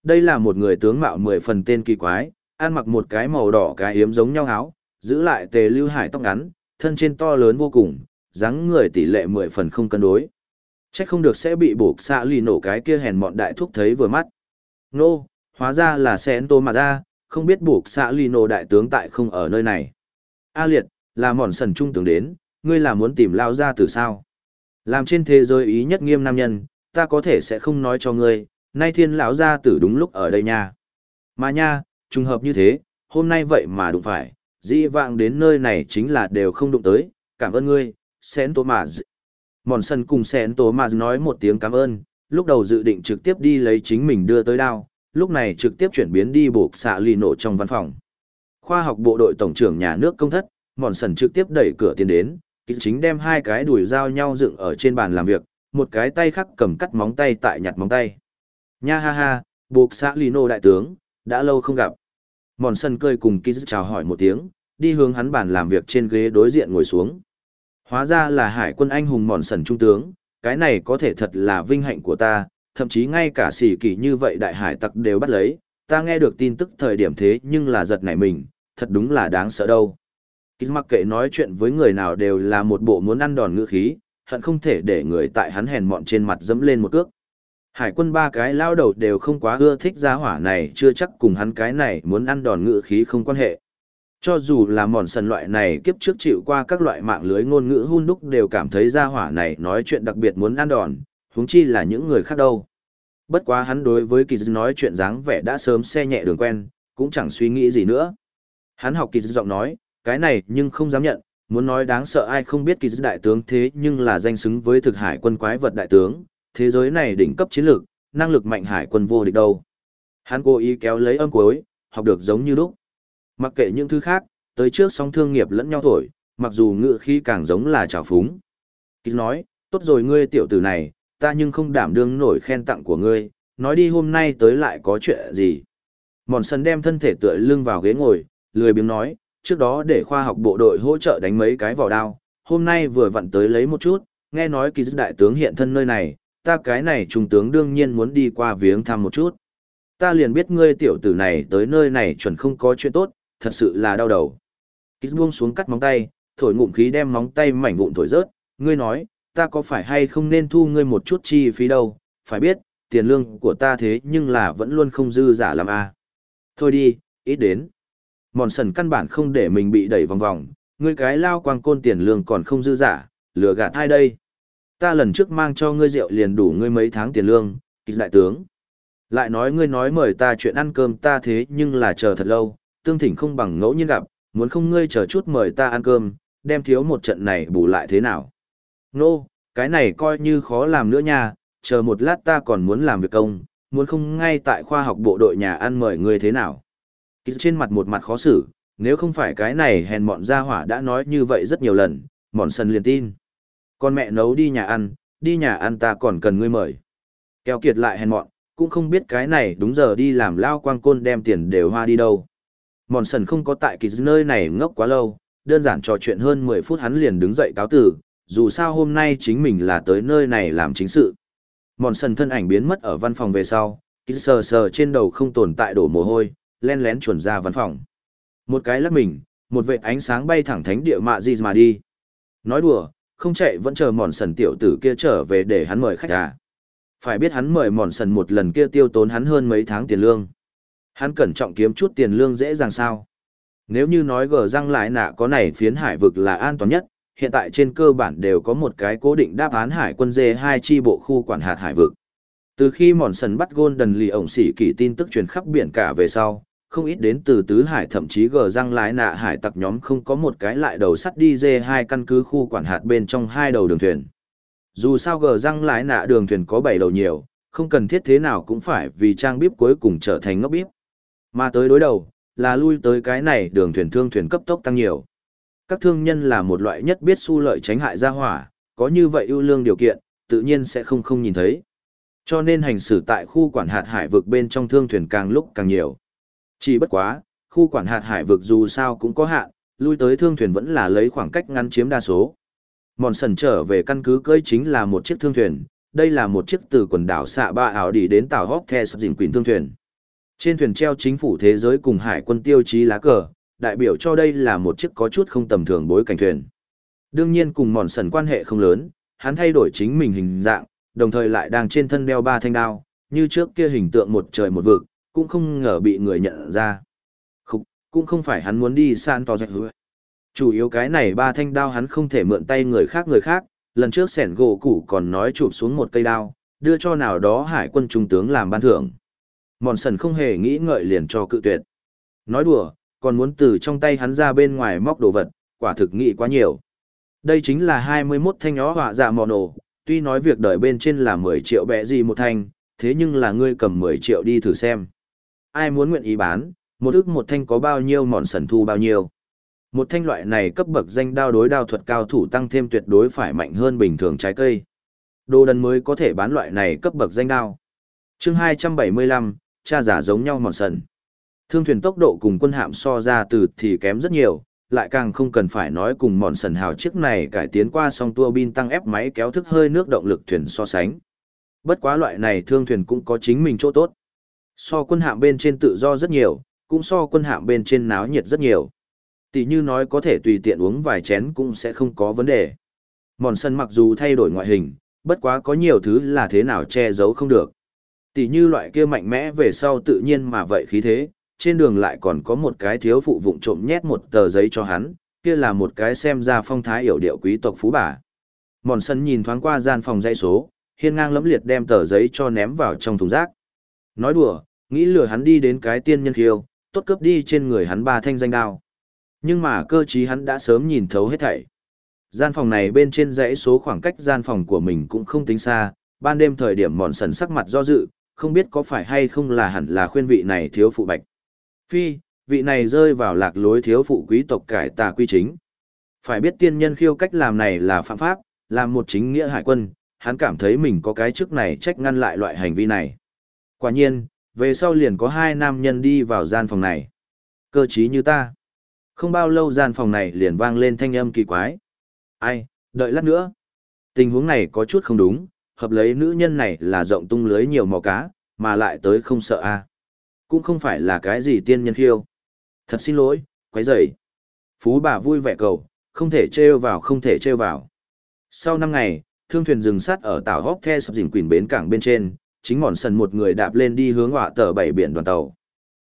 Đây là một người tướng mạo mười phần tên kỳ quái, ăn mặc một cái màu đỏ cái hiếm giống nhau áo, giữ lại tề lưu hải tóc ngắn, thân trên to lớn vô cùng, dáng người tỷ lệ mười phần không cân đối. Chắc không được sẽ bị buộc xạ lì nổ cái kia hèn mọn đại thúc thấy vừa mắt. Nô, hóa ra là Sẹn Tô mà ra, không biết buộc xạ lì nổ đại tướng tại không ở nơi này. A liệt, là mòn sần trung tướng đến, ngươi là muốn tìm lao ra từ sao? Làm trên thế giới ý nhất nghiêm nam nhân, ta có thể sẽ không nói cho ngươi, nay thiên lão gia tử đúng lúc ở đây nha. Mà nha, trùng hợp như thế, hôm nay vậy mà đụng phải, dĩ vạng đến nơi này chính là đều không đụng tới, cảm ơn ngươi, Sen Thomas. Mòn sân cùng Sen Thomas nói một tiếng cảm ơn, lúc đầu dự định trực tiếp đi lấy chính mình đưa tới đao, lúc này trực tiếp chuyển biến đi buộc xạ lì nổ trong văn phòng. Khoa học bộ đội tổng trưởng nhà nước công thất, mòn sần trực tiếp đẩy cửa tiến đến, chính đem hai cái đùi dao nhau dựng ở trên bàn làm việc, một cái tay khác cầm cắt móng tay tại nhặt móng tay. Nha ha ha, buộc xã Lino đại tướng, đã lâu không gặp. Mòn sân cười cùng Kiz chào hỏi một tiếng, đi hướng hắn bàn làm việc trên ghế đối diện ngồi xuống. Hóa ra là hải quân anh hùng mòn sần trung tướng, cái này có thể thật là vinh hạnh của ta, thậm chí ngay cả xỉ kỳ như vậy đại hải tặc đều bắt lấy, ta nghe được tin tức thời điểm thế nhưng là giật nảy mình, thật đúng là đáng sợ đâu. Kiz mặc kệ nói chuyện với người nào đều là một bộ muốn ăn đòn ngữ khí, hận không thể để người tại hắn hèn mọn trên mặt dẫm lên một cước. Hải quân ba cái lao đầu đều không quá ưa thích gia hỏa này chưa chắc cùng hắn cái này muốn ăn đòn ngữ khí không quan hệ. Cho dù là mòn sần loại này kiếp trước chịu qua các loại mạng lưới ngôn ngữ hun đúc đều cảm thấy gia hỏa này nói chuyện đặc biệt muốn ăn đòn, huống chi là những người khác đâu. Bất quá hắn đối với kỳ dư nói chuyện dáng vẻ đã sớm xe nhẹ đường quen, cũng chẳng suy nghĩ gì nữa. Hắn học kỳ dư giọng nói, cái này nhưng không dám nhận, muốn nói đáng sợ ai không biết kỳ dư đại tướng thế nhưng là danh xứng với thực hải quân quái vật đại tướng, thế giới này đỉnh cấp chiến lược, năng lực mạnh hải quân vô địch đâu. Hắn cố ý kéo lấy âm cuối, học được giống như lúc. Mặc kệ những thứ khác, tới trước song thương nghiệp lẫn nhau thổi, mặc dù ngựa khí càng giống là trào phúng. Kỳ nói, tốt rồi ngươi tiểu tử này, ta nhưng không đảm đương nổi khen tặng của ngươi, nói đi hôm nay tới lại có chuyện gì. Mòn sân đem thân thể tựa lưng vào ghế ngồi, lười biếng nói, trước đó để khoa học bộ đội hỗ trợ đánh mấy cái vỏ đao, hôm nay vừa vặn tới lấy một chút, nghe nói kỳ đại tướng hiện thân nơi này, ta cái này trung tướng đương nhiên muốn đi qua viếng thăm một chút. Ta liền biết ngươi tiểu tử này tới nơi này chuẩn không có chuyện tốt, thật sự là đau đầu. Kít buông xuống cắt móng tay, thổi ngụm khí đem móng tay mảnh vụn thổi rớt, ngươi nói, ta có phải hay không nên thu ngươi một chút chi phí đâu, phải biết, tiền lương của ta thế nhưng là vẫn luôn không dư giả làm a. Thôi đi, ít đến. Mòn sần căn bản không để mình bị đẩy vòng vòng, ngươi cái lao quang côn tiền lương còn không dư giả, lừa gạt ai đây? Ta lần trước mang cho ngươi rượu liền đủ ngươi mấy tháng tiền lương, kịch đại tướng. Lại nói ngươi nói mời ta chuyện ăn cơm ta thế nhưng là chờ thật lâu, tương thỉnh không bằng ngẫu nhiên gặp, muốn không ngươi chờ chút mời ta ăn cơm, đem thiếu một trận này bù lại thế nào? Nô, no, cái này coi như khó làm nữa nha, chờ một lát ta còn muốn làm việc công, muốn không ngay tại khoa học bộ đội nhà ăn mời ngươi thế nào? Kịch trên mặt một mặt khó xử, nếu không phải cái này hèn mọn gia hỏa đã nói như vậy rất nhiều lần, mọn sân liền tin. Con mẹ nấu đi nhà ăn, đi nhà ăn ta còn cần ngươi mời. Kéo kiệt lại hèn mọn, cũng không biết cái này đúng giờ đi làm lao quang côn đem tiền đều hoa đi đâu. Mòn sần không có tại kỳ nơi này ngốc quá lâu, đơn giản trò chuyện hơn 10 phút hắn liền đứng dậy cáo tử, dù sao hôm nay chính mình là tới nơi này làm chính sự. Mòn sần thân ảnh biến mất ở văn phòng về sau, kỳ sờ sờ trên đầu không tồn tại đổ mồ hôi, len lén chuẩn ra văn phòng. Một cái lắc mình, một vệt ánh sáng bay thẳng thánh địa mạ gì mà đi. Nói đùa, không chạy vẫn chờ mòn sần tiểu tử kia trở về để hắn mời khách à. Phải biết hắn mời mòn sần một lần kia tiêu tốn hắn hơn mấy tháng tiền lương. Hắn cẩn trọng kiếm chút tiền lương dễ dàng sao. Nếu như nói gờ răng lại nạ có này phiến hải vực là an toàn nhất, hiện tại trên cơ bản đều có một cái cố định đáp án hải quân dê hai chi bộ khu quản hạt hải vực. Từ khi mòn sần bắt gôn đần lì ổng xỉ kỳ tin tức truyền khắp biển cả về sau, không ít đến từ tứ hải thậm chí gờ răng lái nạ hải tặc nhóm không có một cái lại đầu sắt đi dê hai căn cứ khu quản hạt bên trong hai đầu đường thuyền. Dù sao gờ răng lái nạ đường thuyền có bảy đầu nhiều, không cần thiết thế nào cũng phải vì trang bíp cuối cùng trở thành ngốc bíp. Mà tới đối đầu, là lui tới cái này đường thuyền thương thuyền cấp tốc tăng nhiều. Các thương nhân là một loại nhất biết su lợi tránh hại ra hỏa, có như vậy ưu lương điều kiện, tự nhiên sẽ không không nhìn thấy. Cho nên hành xử tại khu quản hạt hải vực bên trong thương thuyền càng lúc càng nhiều. Chỉ bất quá, khu quản hạt hải vực dù sao cũng có hạn, lui tới thương thuyền vẫn là lấy khoảng cách ngắn chiếm đa số. Mòn sần trở về căn cứ cơi chính là một chiếc thương thuyền, đây là một chiếc từ quần đảo xạ ba ảo đi đến tàu hóc the sập dình quỳnh thương thuyền. Trên thuyền treo chính phủ thế giới cùng hải quân tiêu chí lá cờ, đại biểu cho đây là một chiếc có chút không tầm thường bối cảnh thuyền. Đương nhiên cùng mòn sần quan hệ không lớn, hắn thay đổi chính mình hình dạng, đồng thời lại đang trên thân đeo ba thanh đao, như trước kia hình tượng một trời một vực, cũng không ngờ bị người nhận ra. Không, cũng không phải hắn muốn đi san to dạch hứa. Chủ yếu cái này ba thanh đao hắn không thể mượn tay người khác người khác, lần trước sẻn gỗ củ còn nói chụp xuống một cây đao, đưa cho nào đó hải quân trung tướng làm ban thưởng. Mòn sần không hề nghĩ ngợi liền cho cự tuyệt. Nói đùa, còn muốn từ trong tay hắn ra bên ngoài móc đồ vật, quả thực nghĩ quá nhiều. Đây chính là 21 thanh nhó họa dạ mòn ổ, tuy nói việc đợi bên trên là 10 triệu bẹ gì một thanh, thế nhưng là ngươi cầm 10 triệu đi thử xem. Ai muốn nguyện ý bán, một ức một thanh có bao nhiêu mòn sần thu bao nhiêu. Một thanh loại này cấp bậc danh đao đối đao thuật cao thủ tăng thêm tuyệt đối phải mạnh hơn bình thường trái cây. Đồ đần mới có thể bán loại này cấp bậc danh đao. chương 275, cha giả giống nhau mòn sần. Thương thuyền tốc độ cùng quân hạm so ra từ thì kém rất nhiều, lại càng không cần phải nói cùng mòn sần hào chiếc này cải tiến qua song tua bin tăng ép máy kéo thức hơi nước động lực thuyền so sánh. Bất quá loại này thương thuyền cũng có chính mình chỗ tốt. So quân hạm bên trên tự do rất nhiều, cũng so quân hạm bên trên náo nhiệt rất nhiều. Tỷ như nói có thể tùy tiện uống vài chén cũng sẽ không có vấn đề. Mòn sân mặc dù thay đổi ngoại hình, bất quá có nhiều thứ là thế nào che giấu không được tỉ như loại kia mạnh mẽ về sau tự nhiên mà vậy khí thế, trên đường lại còn có một cái thiếu phụ vụng trộm nhét một tờ giấy cho hắn, kia là một cái xem ra phong thái hiểu điệu quý tộc phú bà. Mòn sân nhìn thoáng qua gian phòng dãy số, hiên ngang lẫm liệt đem tờ giấy cho ném vào trong thùng rác. Nói đùa, nghĩ lừa hắn đi đến cái tiên nhân khiêu, tốt cướp đi trên người hắn ba thanh danh đao. Nhưng mà cơ trí hắn đã sớm nhìn thấu hết thảy. Gian phòng này bên trên dãy số khoảng cách gian phòng của mình cũng không tính xa, ban đêm thời điểm mòn sần sắc mặt do dự, không biết có phải hay không là hẳn là khuyên vị này thiếu phụ bạch. Phi, vị này rơi vào lạc lối thiếu phụ quý tộc cải tà quy chính. Phải biết tiên nhân khiêu cách làm này là phạm pháp, làm một chính nghĩa hải quân, hắn cảm thấy mình có cái chức này trách ngăn lại loại hành vi này. Quả nhiên, về sau liền có hai nam nhân đi vào gian phòng này. Cơ trí như ta. Không bao lâu gian phòng này liền vang lên thanh âm kỳ quái. Ai, đợi lát nữa. Tình huống này có chút không đúng, hợp lấy nữ nhân này là rộng tung lưới nhiều mò cá, mà lại tới không sợ a Cũng không phải là cái gì tiên nhân khiêu. Thật xin lỗi, quấy rầy. Phú bà vui vẻ cầu, không thể trêu vào không thể trêu vào. Sau năm ngày, thương thuyền dừng sát ở tàu Hóc The sập dình quỳnh bến cảng bên trên, chính mòn sần một người đạp lên đi hướng họa tờ bảy biển đoàn tàu.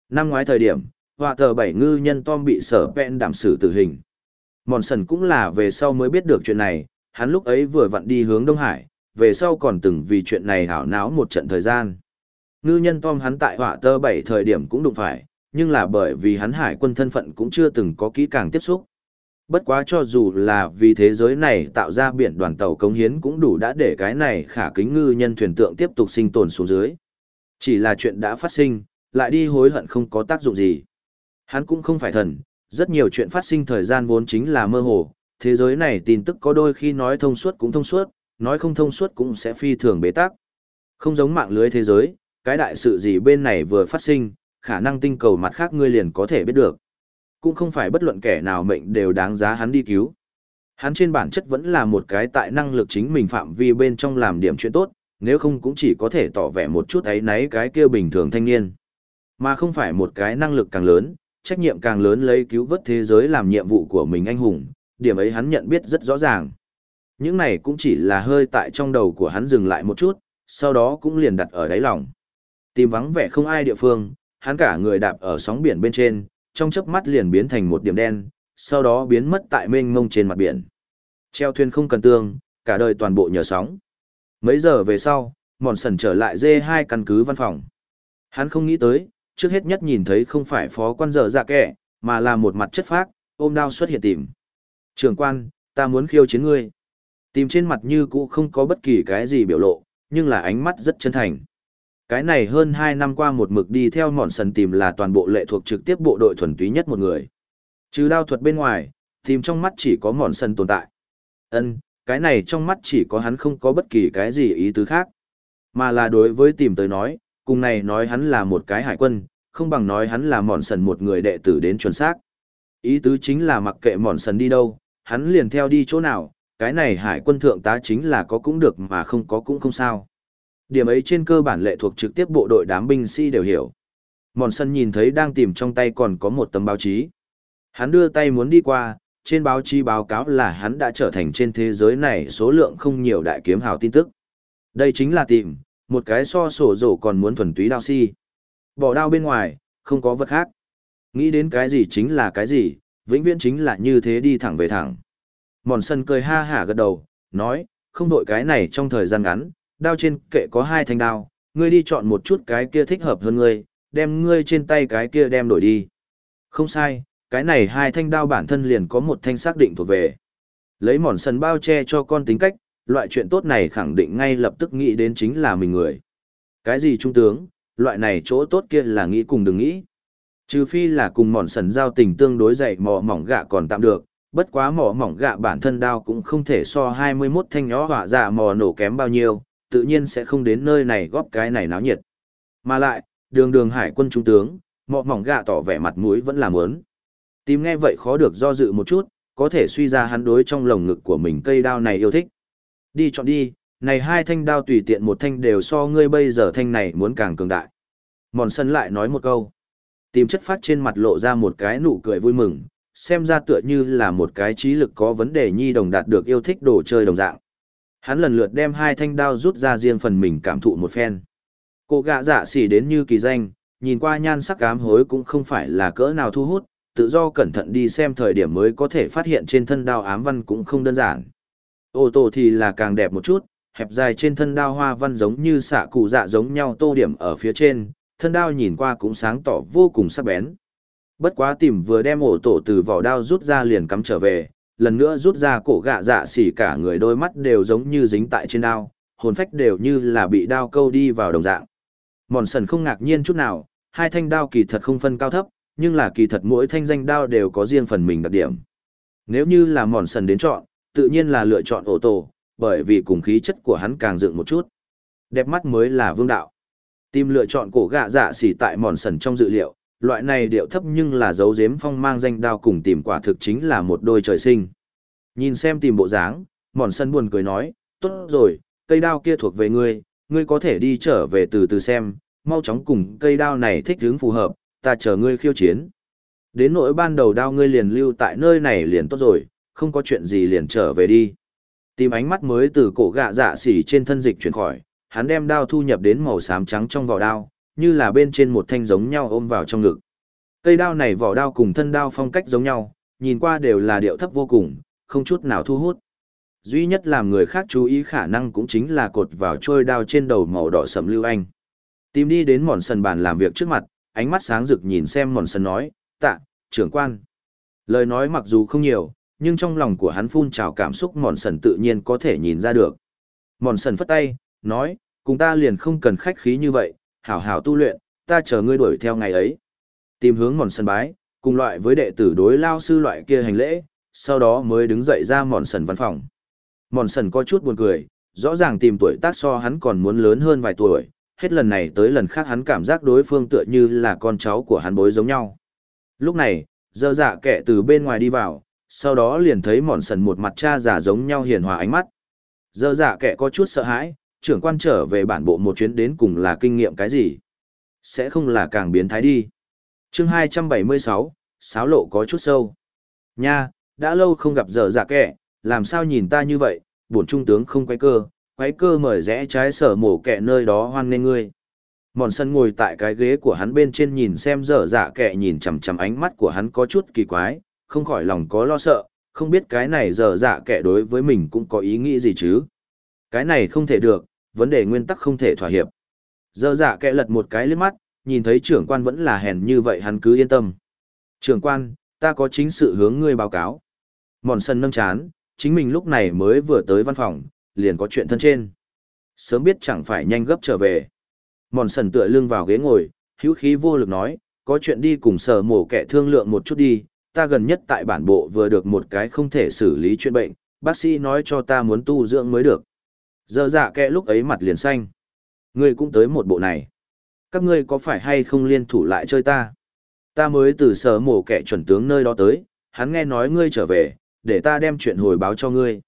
Năm ngoái thời điểm, họa tờ bảy ngư nhân Tom bị sở pen đảm xử tử hình. Mòn sần cũng là về sau mới biết được chuyện này, hắn lúc ấy vừa vặn đi hướng Đông Hải, về sau còn từng vì chuyện này hảo náo một trận thời gian. Ngư nhân Tom hắn tại họa tơ bảy thời điểm cũng đụng phải, nhưng là bởi vì hắn hải quân thân phận cũng chưa từng có kỹ càng tiếp xúc. Bất quá cho dù là vì thế giới này tạo ra biển đoàn tàu cống hiến cũng đủ đã để cái này khả kính ngư nhân thuyền tượng tiếp tục sinh tồn xuống dưới. Chỉ là chuyện đã phát sinh, lại đi hối hận không có tác dụng gì. Hắn cũng không phải thần, rất nhiều chuyện phát sinh thời gian vốn chính là mơ hồ, thế giới này tin tức có đôi khi nói thông suốt cũng thông suốt, nói không thông suốt cũng sẽ phi thường bế tắc. Không giống mạng lưới thế giới, cái đại sự gì bên này vừa phát sinh, khả năng tinh cầu mặt khác ngươi liền có thể biết được. Cũng không phải bất luận kẻ nào mệnh đều đáng giá hắn đi cứu. Hắn trên bản chất vẫn là một cái tại năng lực chính mình phạm vi bên trong làm điểm chuyện tốt, nếu không cũng chỉ có thể tỏ vẻ một chút ấy náy cái kia bình thường thanh niên. Mà không phải một cái năng lực càng lớn, trách nhiệm càng lớn lấy cứu vớt thế giới làm nhiệm vụ của mình anh hùng, điểm ấy hắn nhận biết rất rõ ràng. Những này cũng chỉ là hơi tại trong đầu của hắn dừng lại một chút, sau đó cũng liền đặt ở đáy lòng. Tìm vắng vẻ không ai địa phương, hắn cả người đạp ở sóng biển bên trên, trong chớp mắt liền biến thành một điểm đen, sau đó biến mất tại mênh mông trên mặt biển. Treo thuyền không cần tương, cả đời toàn bộ nhờ sóng. Mấy giờ về sau, mòn sần trở lại dê hai căn cứ văn phòng. Hắn không nghĩ tới, trước hết nhất nhìn thấy không phải phó quan dở dạ kẻ, mà là một mặt chất phác, ôm đao xuất hiện tìm. Trường quan, ta muốn khiêu chiến ngươi. Tìm trên mặt như cũ không có bất kỳ cái gì biểu lộ, nhưng là ánh mắt rất chân thành. Cái này hơn 2 năm qua một mực đi theo mòn sần tìm là toàn bộ lệ thuộc trực tiếp bộ đội thuần túy nhất một người. Trừ đao thuật bên ngoài, tìm trong mắt chỉ có mòn sần tồn tại. Ân, cái này trong mắt chỉ có hắn không có bất kỳ cái gì ý tứ khác. Mà là đối với tìm tới nói, cùng này nói hắn là một cái hải quân, không bằng nói hắn là mòn sần một người đệ tử đến chuẩn xác. Ý tứ chính là mặc kệ mòn sần đi đâu, hắn liền theo đi chỗ nào, cái này hải quân thượng tá chính là có cũng được mà không có cũng không sao. Điểm ấy trên cơ bản lệ thuộc trực tiếp bộ đội đám binh sĩ đều hiểu. Mòn sân nhìn thấy đang tìm trong tay còn có một tấm báo chí. Hắn đưa tay muốn đi qua, trên báo chí báo cáo là hắn đã trở thành trên thế giới này số lượng không nhiều đại kiếm hào tin tức. Đây chính là tìm, một cái so sổ rổ còn muốn thuần túy đao si. Bỏ đao bên ngoài, không có vật khác. Nghĩ đến cái gì chính là cái gì, vĩnh viễn chính là như thế đi thẳng về thẳng. Mòn sân cười ha hả gật đầu, nói, không đội cái này trong thời gian ngắn, đao trên kệ có hai thanh đao, ngươi đi chọn một chút cái kia thích hợp hơn ngươi, đem ngươi trên tay cái kia đem đổi đi. Không sai, cái này hai thanh đao bản thân liền có một thanh xác định thuộc về. Lấy mòn sần bao che cho con tính cách, loại chuyện tốt này khẳng định ngay lập tức nghĩ đến chính là mình người. Cái gì trung tướng, loại này chỗ tốt kia là nghĩ cùng đừng nghĩ. Trừ phi là cùng mòn sần giao tình tương đối dày mò mỏng gạ còn tạm được, bất quá mỏ mỏng gạ bản thân đao cũng không thể so 21 thanh nhỏ hỏa dạ mò nổ kém bao nhiêu, tự nhiên sẽ không đến nơi này góp cái này náo nhiệt. Mà lại, đường đường hải quân trung tướng, mỏ mỏng gạ tỏ vẻ mặt mũi vẫn là muốn. Tìm nghe vậy khó được do dự một chút, có thể suy ra hắn đối trong lồng ngực của mình cây đao này yêu thích. Đi chọn đi, này hai thanh đao tùy tiện một thanh đều so ngươi bây giờ thanh này muốn càng cường đại. Mòn sân lại nói một câu. Tìm chất phát trên mặt lộ ra một cái nụ cười vui mừng, xem ra tựa như là một cái trí lực có vấn đề nhi đồng đạt được yêu thích đồ chơi đồng dạng. Hắn lần lượt đem hai thanh đao rút ra riêng phần mình cảm thụ một phen. Cô gạ dạ xỉ đến như kỳ danh, nhìn qua nhan sắc cám hối cũng không phải là cỡ nào thu hút, tự do cẩn thận đi xem thời điểm mới có thể phát hiện trên thân đao ám văn cũng không đơn giản. Ô tô thì là càng đẹp một chút, hẹp dài trên thân đao hoa văn giống như xạ cụ dạ giống nhau tô điểm ở phía trên, thân đao nhìn qua cũng sáng tỏ vô cùng sắc bén. Bất quá tìm vừa đem ổ tổ từ vỏ đao rút ra liền cắm trở về, lần nữa rút ra cổ gạ dạ xỉ cả người đôi mắt đều giống như dính tại trên đao, hồn phách đều như là bị đao câu đi vào đồng dạng. Mòn sần không ngạc nhiên chút nào, hai thanh đao kỳ thật không phân cao thấp, nhưng là kỳ thật mỗi thanh danh đao đều có riêng phần mình đặc điểm. Nếu như là mòn sần đến chọn, tự nhiên là lựa chọn ổ tổ, bởi vì cùng khí chất của hắn càng dựng một chút. Đẹp mắt mới là vương đạo. Tìm lựa chọn cổ gạ dạ xỉ tại mòn sần trong dự liệu, loại này điệu thấp nhưng là dấu dếm phong mang danh đao cùng tìm quả thực chính là một đôi trời sinh. Nhìn xem tìm bộ dáng, mòn sân buồn cười nói, tốt rồi, cây đao kia thuộc về ngươi, ngươi có thể đi trở về từ từ xem, mau chóng cùng cây đao này thích hướng phù hợp, ta chờ ngươi khiêu chiến. Đến nỗi ban đầu đao ngươi liền lưu tại nơi này liền tốt rồi, không có chuyện gì liền trở về đi. Tìm ánh mắt mới từ cổ gạ dạ xỉ trên thân dịch chuyển khỏi, hắn đem đao thu nhập đến màu xám trắng trong vỏ đao, như là bên trên một thanh giống nhau ôm vào trong ngực. Cây đao này vỏ đao cùng thân đao phong cách giống nhau, nhìn qua đều là điệu thấp vô cùng, không chút nào thu hút. Duy nhất làm người khác chú ý khả năng cũng chính là cột vào trôi đao trên đầu màu đỏ sẫm lưu anh. Tìm đi đến mòn sần bàn làm việc trước mặt, ánh mắt sáng rực nhìn xem mòn sần nói, tạ, trưởng quan. Lời nói mặc dù không nhiều, nhưng trong lòng của hắn phun trào cảm xúc mòn sần tự nhiên có thể nhìn ra được. Mòn sần phất tay, nói, cùng ta liền không cần khách khí như vậy, hảo hảo tu luyện, ta chờ ngươi đuổi theo ngày ấy. Tìm hướng mòn sân bái, cùng loại với đệ tử đối lao sư loại kia hành lễ, sau đó mới đứng dậy ra mòn sần văn phòng. Mòn sần có chút buồn cười, rõ ràng tìm tuổi tác so hắn còn muốn lớn hơn vài tuổi, hết lần này tới lần khác hắn cảm giác đối phương tựa như là con cháu của hắn bối giống nhau. Lúc này, dơ dạ kẻ từ bên ngoài đi vào, sau đó liền thấy mòn sần một mặt cha giả giống nhau hiền hòa ánh mắt. Dơ dạ kẻ có chút sợ hãi, trưởng quan trở về bản bộ một chuyến đến cùng là kinh nghiệm cái gì? Sẽ không là càng biến thái đi. chương 276, sáo lộ có chút sâu. Nha, đã lâu không gặp giờ dạ kẻ, làm sao nhìn ta như vậy, bổn trung tướng không quay cơ, quay cơ mời rẽ trái sở mổ kẻ nơi đó hoan nên ngươi. Mòn sân ngồi tại cái ghế của hắn bên trên nhìn xem dở dạ kẻ nhìn chằm chằm ánh mắt của hắn có chút kỳ quái, không khỏi lòng có lo sợ, không biết cái này dở dạ kẻ đối với mình cũng có ý nghĩ gì chứ. Cái này không thể được, vấn đề nguyên tắc không thể thỏa hiệp. Dơ dạ kẽ lật một cái liếc mắt, nhìn thấy trưởng quan vẫn là hèn như vậy hắn cứ yên tâm. Trưởng quan, ta có chính sự hướng ngươi báo cáo. Mòn sân nâng chán, chính mình lúc này mới vừa tới văn phòng, liền có chuyện thân trên. Sớm biết chẳng phải nhanh gấp trở về. Mòn sần tựa lưng vào ghế ngồi, hữu khí vô lực nói, có chuyện đi cùng sở mổ kẻ thương lượng một chút đi, ta gần nhất tại bản bộ vừa được một cái không thể xử lý chuyện bệnh, bác sĩ nói cho ta muốn tu dưỡng mới được. Giờ dạ kẻ lúc ấy mặt liền xanh. Ngươi cũng tới một bộ này. Các ngươi có phải hay không liên thủ lại chơi ta? Ta mới từ sở mổ kẻ chuẩn tướng nơi đó tới, hắn nghe nói ngươi trở về, để ta đem chuyện hồi báo cho ngươi.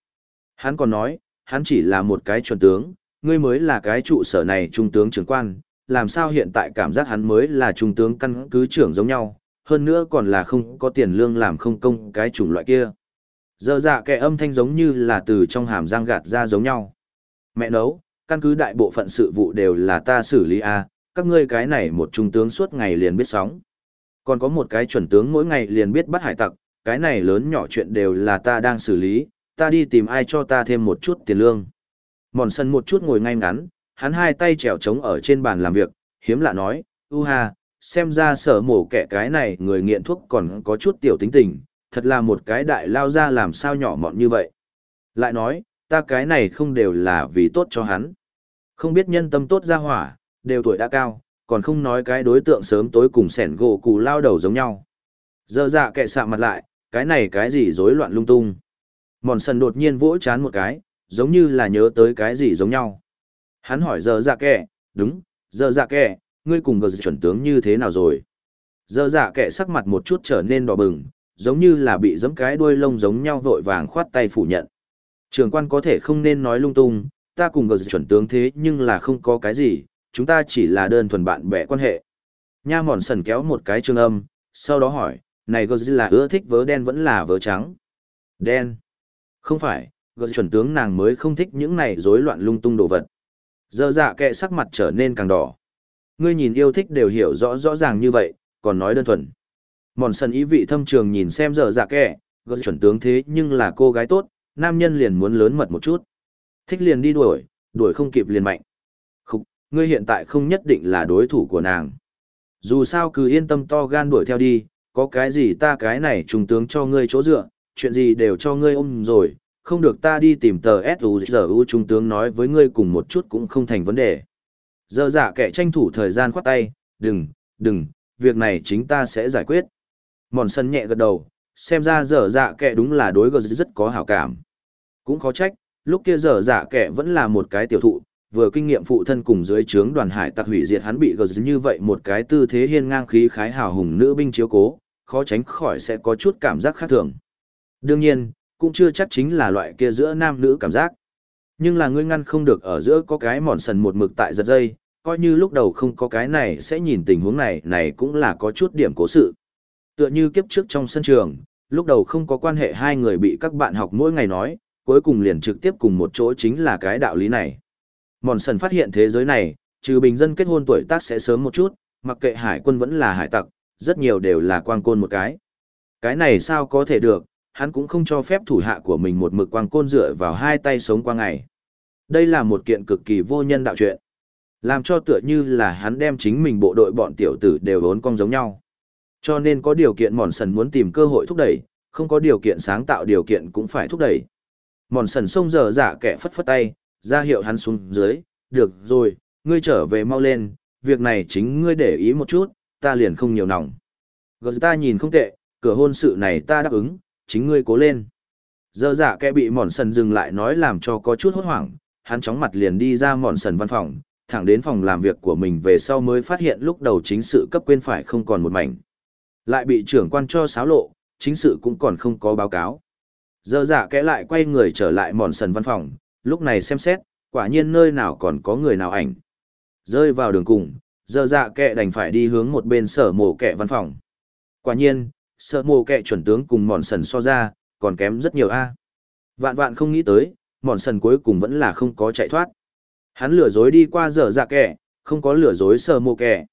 Hắn còn nói, hắn chỉ là một cái chuẩn tướng, ngươi mới là cái trụ sở này trung tướng trưởng quan, làm sao hiện tại cảm giác hắn mới là trung tướng căn cứ trưởng giống nhau, hơn nữa còn là không có tiền lương làm không công cái chủng loại kia. Giờ dạ kẻ âm thanh giống như là từ trong hàm răng gạt ra giống nhau. Mẹ nấu, căn cứ đại bộ phận sự vụ đều là ta xử lý a, à, các ngươi cái này một trung tướng suốt ngày liền biết sóng. Còn có một cái chuẩn tướng mỗi ngày liền biết bắt hải tặc, cái này lớn nhỏ chuyện đều là ta đang xử lý, ta đi tìm ai cho ta thêm một chút tiền lương. Mòn sân một chút ngồi ngay ngắn, hắn hai tay trèo trống ở trên bàn làm việc, hiếm lạ nói, u ha, xem ra sở mổ kẻ cái này người nghiện thuốc còn có chút tiểu tính tình, thật là một cái đại lao ra làm sao nhỏ mọn như vậy. Lại nói, ta cái này không đều là vì tốt cho hắn. Không biết nhân tâm tốt ra hỏa, đều tuổi đã cao, còn không nói cái đối tượng sớm tối cùng sẻn gỗ cụ lao đầu giống nhau. Giờ dạ kệ sạ mặt lại, cái này cái gì rối loạn lung tung. Mòn sần đột nhiên vỗ chán một cái, giống như là nhớ tới cái gì giống nhau. Hắn hỏi giờ dạ kệ, đúng, giờ dạ kệ, ngươi cùng gờ chuẩn tướng như thế nào rồi? Giờ dạ kệ sắc mặt một chút trở nên đỏ bừng, giống như là bị giẫm cái đuôi lông giống nhau vội vàng khoát tay phủ nhận. Trường quan có thể không nên nói lung tung, ta cùng gờ chuẩn tướng thế nhưng là không có cái gì, chúng ta chỉ là đơn thuần bạn bè quan hệ. Nha mòn sần kéo một cái trường âm, sau đó hỏi, này gờ là ưa thích vớ đen vẫn là vớ trắng? Đen. Không phải, gờ chuẩn tướng nàng mới không thích những này rối loạn lung tung đồ vật. Giờ dạ kệ sắc mặt trở nên càng đỏ. Ngươi nhìn yêu thích đều hiểu rõ rõ ràng như vậy, còn nói đơn thuần. Mòn sần ý vị thâm trường nhìn xem giờ dạ kệ, gờ chuẩn tướng thế nhưng là cô gái tốt, nam nhân liền muốn lớn mật một chút. Thích liền đi đuổi, đuổi không kịp liền mạnh. Khúc, ngươi hiện tại không nhất định là đối thủ của nàng. Dù sao cứ yên tâm to gan đuổi theo đi, có cái gì ta cái này trùng tướng cho ngươi chỗ dựa, chuyện gì đều cho ngươi ôm rồi, không được ta đi tìm tờ S.U.G.U. trung tướng nói với ngươi cùng một chút cũng không thành vấn đề. Giờ giả kẻ tranh thủ thời gian khoát tay, đừng, đừng, việc này chính ta sẽ giải quyết. Mòn sân nhẹ gật đầu, xem ra dở dạ kẻ đúng là đối gờ rất có hảo cảm. Cũng khó trách, lúc kia dở dạ kẻ vẫn là một cái tiểu thụ, vừa kinh nghiệm phụ thân cùng dưới trướng đoàn hải tặc hủy diệt hắn bị gờ như vậy một cái tư thế hiên ngang khí khái hào hùng nữ binh chiếu cố, khó tránh khỏi sẽ có chút cảm giác khác thường. Đương nhiên, cũng chưa chắc chính là loại kia giữa nam nữ cảm giác. Nhưng là ngươi ngăn không được ở giữa có cái mòn sần một mực tại giật dây, coi như lúc đầu không có cái này sẽ nhìn tình huống này này cũng là có chút điểm cố sự. Tựa như kiếp trước trong sân trường, lúc đầu không có quan hệ hai người bị các bạn học mỗi ngày nói, cuối cùng liền trực tiếp cùng một chỗ chính là cái đạo lý này. Mòn sần phát hiện thế giới này, trừ bình dân kết hôn tuổi tác sẽ sớm một chút, mặc kệ hải quân vẫn là hải tặc, rất nhiều đều là quang côn một cái. Cái này sao có thể được, hắn cũng không cho phép thủ hạ của mình một mực quang côn dựa vào hai tay sống qua ngày. Đây là một kiện cực kỳ vô nhân đạo chuyện. Làm cho tựa như là hắn đem chính mình bộ đội bọn tiểu tử đều bốn cong giống nhau. Cho nên có điều kiện mòn sần muốn tìm cơ hội thúc đẩy, không có điều kiện sáng tạo điều kiện cũng phải thúc đẩy. Mòn sần xông giờ giả kẻ phất phất tay, ra hiệu hắn xuống dưới, được rồi, ngươi trở về mau lên, việc này chính ngươi để ý một chút, ta liền không nhiều nòng. Gờ ta nhìn không tệ, cửa hôn sự này ta đáp ứng, chính ngươi cố lên. Giờ giả kẻ bị mòn sần dừng lại nói làm cho có chút hốt hoảng, hắn chóng mặt liền đi ra mòn sần văn phòng, thẳng đến phòng làm việc của mình về sau mới phát hiện lúc đầu chính sự cấp quên phải không còn một mảnh. Lại bị trưởng quan cho xáo lộ, chính sự cũng còn không có báo cáo. Giờ giả kẽ lại quay người trở lại mòn sần văn phòng, lúc này xem xét, quả nhiên nơi nào còn có người nào ảnh. Rơi vào đường cùng, giờ dạ kệ đành phải đi hướng một bên sở mổ kệ văn phòng. Quả nhiên, sở mổ kệ chuẩn tướng cùng mòn sần so ra, còn kém rất nhiều a. Vạn vạn không nghĩ tới, mòn sần cuối cùng vẫn là không có chạy thoát. Hắn lừa dối đi qua giờ dạ kệ không có lừa dối sở mổ kệ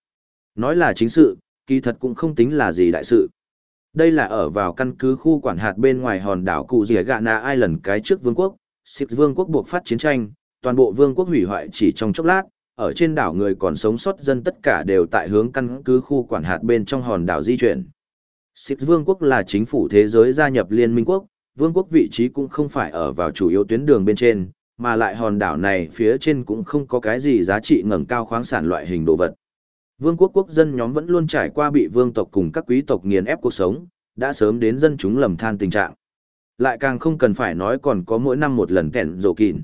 Nói là chính sự, kỳ thật cũng không tính là gì đại sự. Đây là ở vào căn cứ khu quản hạt bên ngoài hòn đảo cụ rỉa gạ na Island cái trước vương quốc, xịp vương quốc buộc phát chiến tranh, toàn bộ vương quốc hủy hoại chỉ trong chốc lát, ở trên đảo người còn sống sót dân tất cả đều tại hướng căn cứ khu quản hạt bên trong hòn đảo di chuyển. Xịp vương quốc là chính phủ thế giới gia nhập liên minh quốc, vương quốc vị trí cũng không phải ở vào chủ yếu tuyến đường bên trên, mà lại hòn đảo này phía trên cũng không có cái gì giá trị ngẩng cao khoáng sản loại hình đồ vật. Vương quốc quốc dân nhóm vẫn luôn trải qua bị vương tộc cùng các quý tộc nghiền ép cuộc sống, đã sớm đến dân chúng lầm than tình trạng. Lại càng không cần phải nói còn có mỗi năm một lần kẹn rổ kìn.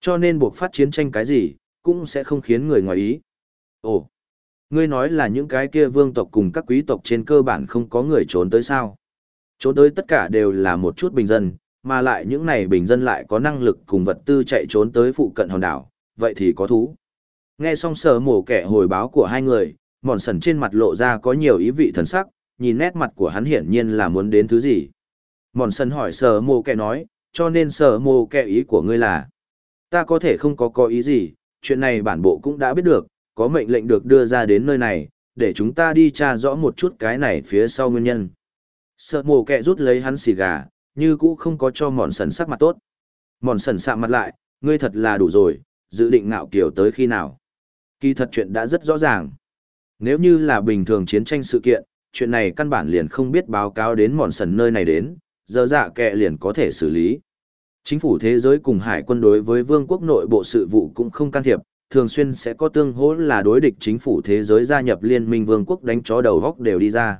Cho nên buộc phát chiến tranh cái gì, cũng sẽ không khiến người ngoài ý. Ồ, ngươi nói là những cái kia vương tộc cùng các quý tộc trên cơ bản không có người trốn tới sao. Trốn tới tất cả đều là một chút bình dân, mà lại những này bình dân lại có năng lực cùng vật tư chạy trốn tới phụ cận hòn đảo, vậy thì có thú. Nghe xong sở mổ kẻ hồi báo của hai người, mòn sần trên mặt lộ ra có nhiều ý vị thần sắc, nhìn nét mặt của hắn hiển nhiên là muốn đến thứ gì. Mòn sần hỏi sở mổ kẻ nói, cho nên sở mổ kẻ ý của ngươi là, ta có thể không có có ý gì, chuyện này bản bộ cũng đã biết được, có mệnh lệnh được đưa ra đến nơi này, để chúng ta đi tra rõ một chút cái này phía sau nguyên nhân. Sở mổ kẻ rút lấy hắn xì gà, như cũ không có cho mòn sần sắc mặt tốt. Mòn sần sạm mặt lại, ngươi thật là đủ rồi, dự định ngạo kiểu tới khi nào. Kỳ thật chuyện đã rất rõ ràng. Nếu như là bình thường chiến tranh sự kiện, chuyện này căn bản liền không biết báo cáo đến mòn sần nơi này đến, giờ dạ kệ liền có thể xử lý. Chính phủ thế giới cùng hải quân đối với vương quốc nội bộ sự vụ cũng không can thiệp, thường xuyên sẽ có tương hỗ là đối địch chính phủ thế giới gia nhập liên minh vương quốc đánh chó đầu góc đều đi ra.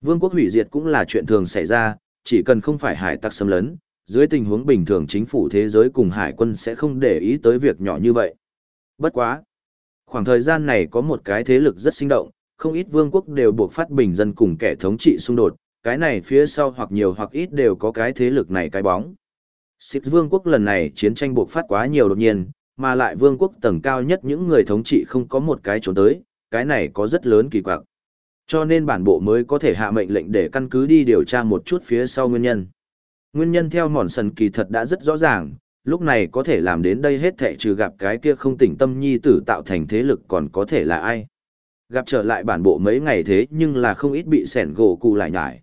Vương quốc hủy diệt cũng là chuyện thường xảy ra, chỉ cần không phải hải tặc xâm lấn, dưới tình huống bình thường chính phủ thế giới cùng hải quân sẽ không để ý tới việc nhỏ như vậy. Bất quá. Khoảng thời gian này có một cái thế lực rất sinh động, không ít vương quốc đều buộc phát bình dân cùng kẻ thống trị xung đột, cái này phía sau hoặc nhiều hoặc ít đều có cái thế lực này cái bóng. Xích vương quốc lần này chiến tranh buộc phát quá nhiều đột nhiên, mà lại vương quốc tầng cao nhất những người thống trị không có một cái trốn tới, cái này có rất lớn kỳ quặc. Cho nên bản bộ mới có thể hạ mệnh lệnh để căn cứ đi điều tra một chút phía sau nguyên nhân. Nguyên nhân theo mòn sần kỳ thật đã rất rõ ràng, lúc này có thể làm đến đây hết thệ trừ gặp cái kia không tỉnh tâm nhi tử tạo thành thế lực còn có thể là ai. Gặp trở lại bản bộ mấy ngày thế nhưng là không ít bị sẻn gỗ cụ lại nhải.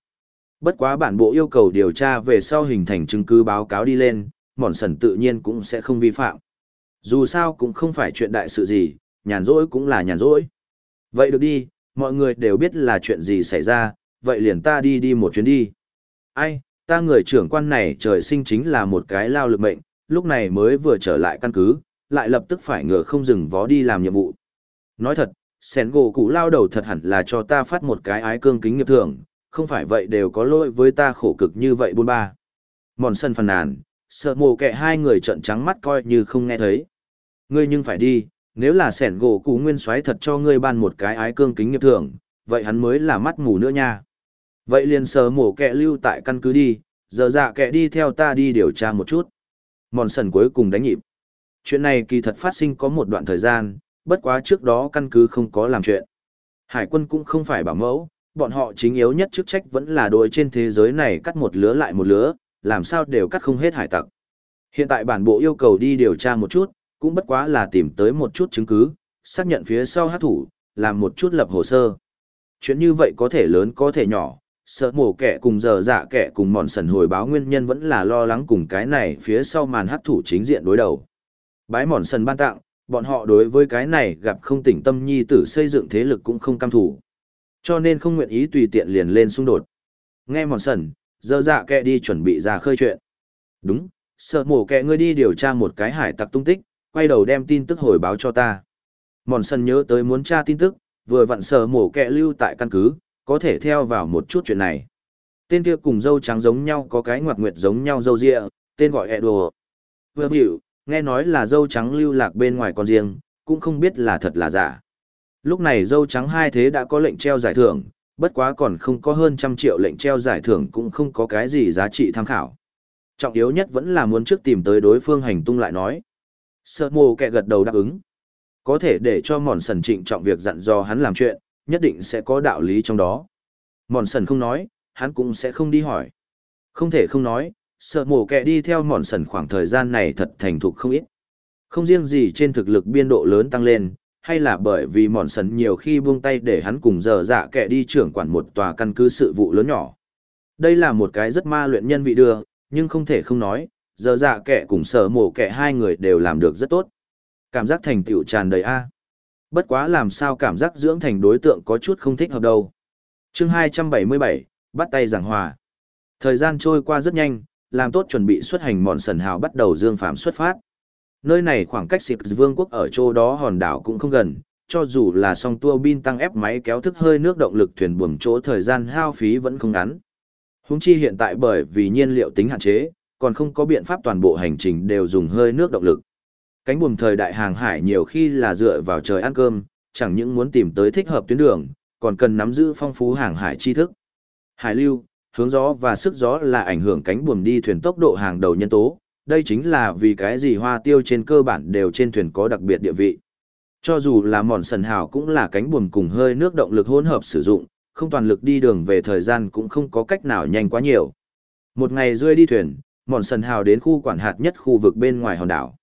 Bất quá bản bộ yêu cầu điều tra về sau hình thành chứng cứ báo cáo đi lên, mòn sần tự nhiên cũng sẽ không vi phạm. Dù sao cũng không phải chuyện đại sự gì, nhàn rỗi cũng là nhàn rỗi. Vậy được đi, mọi người đều biết là chuyện gì xảy ra, vậy liền ta đi đi một chuyến đi. Ai, ta người trưởng quan này trời sinh chính là một cái lao lực mệnh, lúc này mới vừa trở lại căn cứ, lại lập tức phải ngựa không dừng vó đi làm nhiệm vụ. Nói thật, sẻn gỗ cụ lao đầu thật hẳn là cho ta phát một cái ái cương kính nghiệp thường, không phải vậy đều có lỗi với ta khổ cực như vậy buôn ba. Mòn sân phàn nàn, sợ mồ kẹ hai người trận trắng mắt coi như không nghe thấy. Ngươi nhưng phải đi, nếu là sẻn gỗ cụ nguyên soái thật cho ngươi ban một cái ái cương kính nghiệp thường, vậy hắn mới là mắt mù nữa nha. Vậy liền sờ mổ kẹ lưu tại căn cứ đi, giờ dạ kẹ đi theo ta đi điều tra một chút mòn sần cuối cùng đánh nhịp. Chuyện này kỳ thật phát sinh có một đoạn thời gian, bất quá trước đó căn cứ không có làm chuyện. Hải quân cũng không phải bảo mẫu, bọn họ chính yếu nhất chức trách vẫn là đội trên thế giới này cắt một lứa lại một lứa, làm sao đều cắt không hết hải tặc. Hiện tại bản bộ yêu cầu đi điều tra một chút, cũng bất quá là tìm tới một chút chứng cứ, xác nhận phía sau hát thủ, làm một chút lập hồ sơ. Chuyện như vậy có thể lớn có thể nhỏ, sợ mổ kẻ cùng giờ dạ kẻ cùng mòn sần hồi báo nguyên nhân vẫn là lo lắng cùng cái này phía sau màn hắc thủ chính diện đối đầu. Bái mòn sần ban tặng, bọn họ đối với cái này gặp không tỉnh tâm nhi tử xây dựng thế lực cũng không cam thủ. Cho nên không nguyện ý tùy tiện liền lên xung đột. Nghe mòn sần, giờ dạ kẻ đi chuẩn bị ra khơi chuyện. Đúng, sợ mổ kẻ ngươi đi điều tra một cái hải tặc tung tích, quay đầu đem tin tức hồi báo cho ta. Mòn sần nhớ tới muốn tra tin tức, vừa vặn sợ mổ kẻ lưu tại căn cứ, có thể theo vào một chút chuyện này. Tên kia cùng dâu trắng giống nhau có cái ngoặc nguyệt giống nhau dâu ria, tên gọi Edo. Vừa hiểu, nghe nói là dâu trắng lưu lạc bên ngoài con riêng, cũng không biết là thật là giả. Lúc này dâu trắng hai thế đã có lệnh treo giải thưởng, bất quá còn không có hơn trăm triệu lệnh treo giải thưởng cũng không có cái gì giá trị tham khảo. Trọng yếu nhất vẫn là muốn trước tìm tới đối phương hành tung lại nói. Sợ mồ kẹ gật đầu đáp ứng. Có thể để cho mòn sần trịnh trọng việc dặn dò hắn làm chuyện, nhất định sẽ có đạo lý trong đó. Mòn sần không nói, hắn cũng sẽ không đi hỏi. Không thể không nói, sợ mổ kẹ đi theo mòn sần khoảng thời gian này thật thành thục không ít. Không riêng gì trên thực lực biên độ lớn tăng lên, hay là bởi vì mòn sần nhiều khi buông tay để hắn cùng giờ dạ kẹ đi trưởng quản một tòa căn cứ sự vụ lớn nhỏ. Đây là một cái rất ma luyện nhân vị đưa, nhưng không thể không nói, giờ dạ kẹ cùng sở mổ kẹ hai người đều làm được rất tốt. Cảm giác thành tựu tràn đầy A. Bất quá làm sao cảm giác dưỡng thành đối tượng có chút không thích hợp đâu. chương 277, bắt tay giảng hòa. Thời gian trôi qua rất nhanh, làm tốt chuẩn bị xuất hành mòn sần hào bắt đầu dương phạm xuất phát. Nơi này khoảng cách xịp vương quốc ở chỗ đó hòn đảo cũng không gần, cho dù là song tua bin tăng ép máy kéo thức hơi nước động lực thuyền buồm chỗ thời gian hao phí vẫn không ngắn. Húng chi hiện tại bởi vì nhiên liệu tính hạn chế, còn không có biện pháp toàn bộ hành trình đều dùng hơi nước động lực. Cánh buồm thời đại hàng hải nhiều khi là dựa vào trời ăn cơm, chẳng những muốn tìm tới thích hợp tuyến đường, còn cần nắm giữ phong phú hàng hải tri thức. Hải lưu, hướng gió và sức gió là ảnh hưởng cánh buồm đi thuyền tốc độ hàng đầu nhân tố, đây chính là vì cái gì hoa tiêu trên cơ bản đều trên thuyền có đặc biệt địa vị. Cho dù là mòn sần hào cũng là cánh buồm cùng hơi nước động lực hỗn hợp sử dụng, không toàn lực đi đường về thời gian cũng không có cách nào nhanh quá nhiều. Một ngày rơi đi thuyền, mòn sần hào đến khu quản hạt nhất khu vực bên ngoài hòn đảo.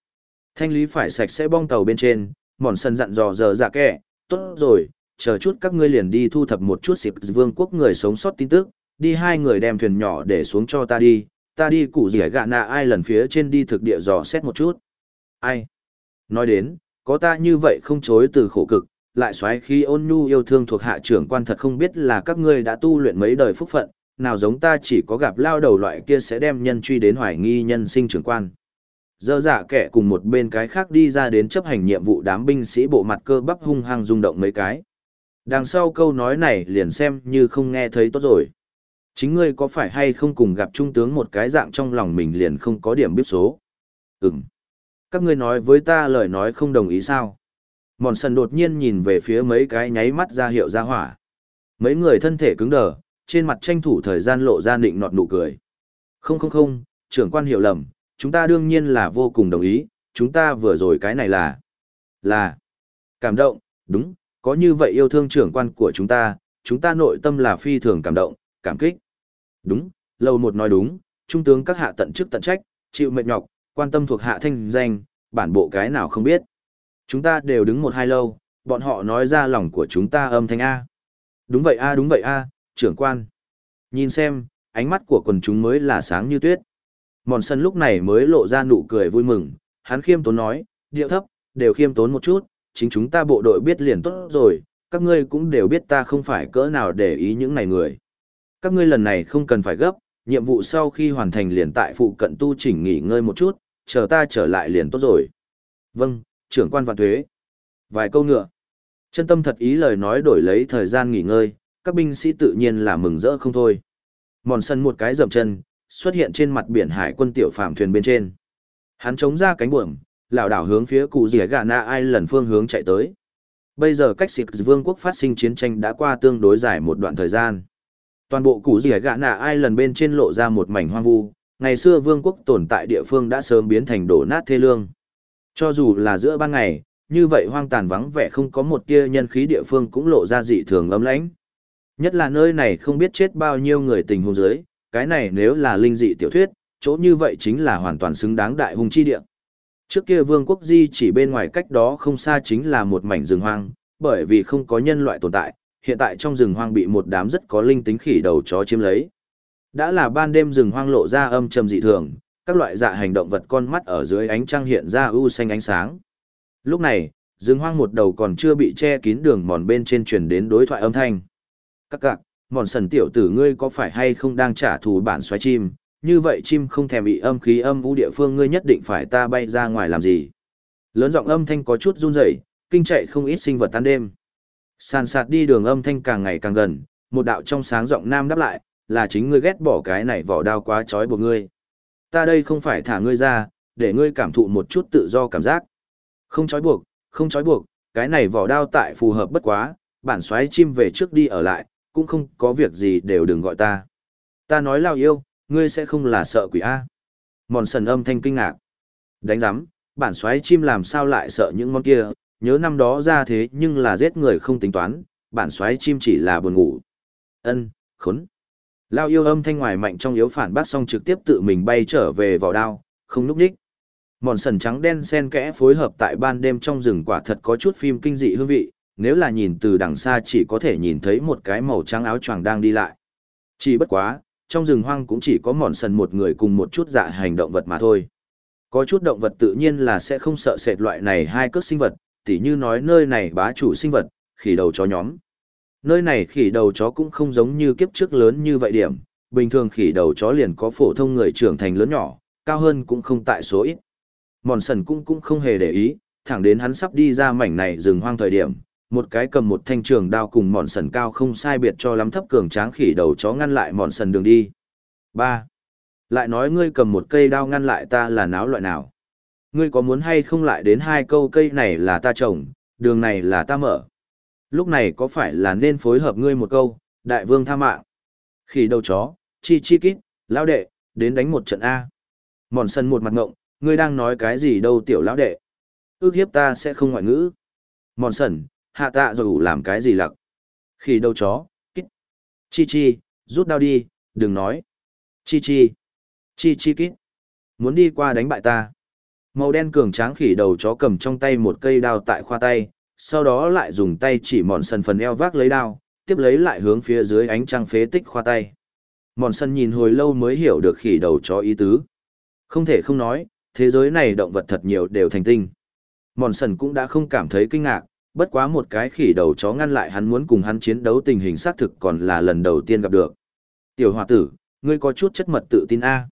Thanh lý phải sạch sẽ bong tàu bên trên, mòn sân dặn dò giờ dạ kẻ, tốt rồi, chờ chút các ngươi liền đi thu thập một chút xịp vương quốc người sống sót tin tức, đi hai người đem thuyền nhỏ để xuống cho ta đi, ta đi củ rỉa gạ nạ ai lần phía trên đi thực địa dò xét một chút. Ai? Nói đến, có ta như vậy không chối từ khổ cực, lại xoáy khi ôn nhu yêu thương thuộc hạ trưởng quan thật không biết là các ngươi đã tu luyện mấy đời phúc phận, nào giống ta chỉ có gặp lao đầu loại kia sẽ đem nhân truy đến hoài nghi nhân sinh trưởng quan. Dơ dạ kẻ cùng một bên cái khác đi ra đến chấp hành nhiệm vụ đám binh sĩ bộ mặt cơ bắp hung hăng rung động mấy cái. Đằng sau câu nói này liền xem như không nghe thấy tốt rồi. Chính ngươi có phải hay không cùng gặp trung tướng một cái dạng trong lòng mình liền không có điểm biết số? Ừm. Các ngươi nói với ta lời nói không đồng ý sao? Mòn sần đột nhiên nhìn về phía mấy cái nháy mắt ra hiệu ra hỏa. Mấy người thân thể cứng đờ, trên mặt tranh thủ thời gian lộ ra định nọt nụ cười. Không không không, trưởng quan hiểu lầm, chúng ta đương nhiên là vô cùng đồng ý, chúng ta vừa rồi cái này là, là, cảm động, đúng, có như vậy yêu thương trưởng quan của chúng ta, chúng ta nội tâm là phi thường cảm động, cảm kích. Đúng, lâu một nói đúng, trung tướng các hạ tận chức tận trách, chịu mệt nhọc, quan tâm thuộc hạ thanh danh, bản bộ cái nào không biết. Chúng ta đều đứng một hai lâu, bọn họ nói ra lòng của chúng ta âm thanh A. Đúng vậy A đúng vậy A, trưởng quan. Nhìn xem, ánh mắt của quần chúng mới là sáng như tuyết. Mòn sân lúc này mới lộ ra nụ cười vui mừng, hắn khiêm tốn nói, điệu thấp, đều khiêm tốn một chút, chính chúng ta bộ đội biết liền tốt rồi, các ngươi cũng đều biết ta không phải cỡ nào để ý những này người. Các ngươi lần này không cần phải gấp, nhiệm vụ sau khi hoàn thành liền tại phụ cận tu chỉnh nghỉ ngơi một chút, chờ ta trở lại liền tốt rồi. Vâng, trưởng quan vạn thuế. Vài câu nữa. Chân tâm thật ý lời nói đổi lấy thời gian nghỉ ngơi, các binh sĩ tự nhiên là mừng rỡ không thôi. Mòn sân một cái dậm chân, xuất hiện trên mặt biển hải quân tiểu phàm thuyền bên trên. Hắn chống ra cánh buồm, lảo đảo hướng phía cụ rỉa gà na ai lần phương hướng chạy tới. Bây giờ cách xịt vương quốc phát sinh chiến tranh đã qua tương đối dài một đoạn thời gian. Toàn bộ cụ rỉa gà na ai lần bên trên lộ ra một mảnh hoang vu, ngày xưa vương quốc tồn tại địa phương đã sớm biến thành đổ nát thê lương. Cho dù là giữa ban ngày, như vậy hoang tàn vắng vẻ không có một tia nhân khí địa phương cũng lộ ra dị thường ấm lãnh. Nhất là nơi này không biết chết bao nhiêu người tình huống dưới, cái này nếu là linh dị tiểu thuyết, chỗ như vậy chính là hoàn toàn xứng đáng đại hùng chi địa. Trước kia vương quốc di chỉ bên ngoài cách đó không xa chính là một mảnh rừng hoang, bởi vì không có nhân loại tồn tại, hiện tại trong rừng hoang bị một đám rất có linh tính khỉ đầu chó chiếm lấy. Đã là ban đêm rừng hoang lộ ra âm trầm dị thường, các loại dạ hành động vật con mắt ở dưới ánh trăng hiện ra u xanh ánh sáng. Lúc này, rừng hoang một đầu còn chưa bị che kín đường mòn bên trên truyền đến đối thoại âm thanh. Các cạc, mòn sần tiểu tử ngươi có phải hay không đang trả thù bản xoáy chim, như vậy chim không thèm bị âm khí âm u địa phương ngươi nhất định phải ta bay ra ngoài làm gì. Lớn giọng âm thanh có chút run rẩy, kinh chạy không ít sinh vật tan đêm. Sàn sạt đi đường âm thanh càng ngày càng gần, một đạo trong sáng giọng nam đáp lại, là chính ngươi ghét bỏ cái này vỏ đao quá chói buộc ngươi. Ta đây không phải thả ngươi ra, để ngươi cảm thụ một chút tự do cảm giác. Không chói buộc, không chói buộc, cái này vỏ đao tại phù hợp bất quá, bản xoáy chim về trước đi ở lại, cũng không có việc gì đều đừng gọi ta. Ta nói lao yêu, ngươi sẽ không là sợ quỷ A. Mòn sần âm thanh kinh ngạc. Đánh giám, bản xoáy chim làm sao lại sợ những món kia, nhớ năm đó ra thế nhưng là giết người không tính toán, bản xoáy chim chỉ là buồn ngủ. Ân, khốn. Lao yêu âm thanh ngoài mạnh trong yếu phản bác xong trực tiếp tự mình bay trở về vào đao, không núp đích. Mòn sần trắng đen xen kẽ phối hợp tại ban đêm trong rừng quả thật có chút phim kinh dị hương vị, nếu là nhìn từ đằng xa chỉ có thể nhìn thấy một cái màu trắng áo choàng đang đi lại. Chỉ bất quá, trong rừng hoang cũng chỉ có mòn sần một người cùng một chút dạ hành động vật mà thôi. Có chút động vật tự nhiên là sẽ không sợ sệt loại này hai cước sinh vật, tỉ như nói nơi này bá chủ sinh vật, khỉ đầu chó nhóm. Nơi này khỉ đầu chó cũng không giống như kiếp trước lớn như vậy điểm, bình thường khỉ đầu chó liền có phổ thông người trưởng thành lớn nhỏ, cao hơn cũng không tại số ít. Mòn sần cũng cũng không hề để ý, thẳng đến hắn sắp đi ra mảnh này rừng hoang thời điểm, một cái cầm một thanh trường đao cùng mòn sần cao không sai biệt cho lắm thấp cường tráng khỉ đầu chó ngăn lại mòn sần đường đi. ba Lại nói ngươi cầm một cây đao ngăn lại ta là náo loại nào? Ngươi có muốn hay không lại đến hai câu cây này là ta trồng, đường này là ta mở. Lúc này có phải là nên phối hợp ngươi một câu, đại vương tha mạng. Khỉ đầu chó, chi chi kít, lão đệ, đến đánh một trận A. Mòn sân một mặt ngộng, ngươi đang nói cái gì đâu tiểu lão đệ. Ước hiếp ta sẽ không ngoại ngữ. Mòn sần, hạ tạ rồi ủ làm cái gì lặc. Khi đâu chó, kít. Chi chi, rút đao đi, đừng nói. Chi chi. Chi chi kít. Muốn đi qua đánh bại ta. Màu đen cường tráng khỉ đầu chó cầm trong tay một cây đao tại khoa tay, sau đó lại dùng tay chỉ mòn sần phần eo vác lấy đao, tiếp lấy lại hướng phía dưới ánh trăng phế tích khoa tay. Mòn sần nhìn hồi lâu mới hiểu được khỉ đầu chó ý tứ. Không thể không nói, thế giới này động vật thật nhiều đều thành tinh. Mòn sần cũng đã không cảm thấy kinh ngạc, bất quá một cái khỉ đầu chó ngăn lại hắn muốn cùng hắn chiến đấu tình hình xác thực còn là lần đầu tiên gặp được. Tiểu hòa tử, ngươi có chút chất mật tự tin A.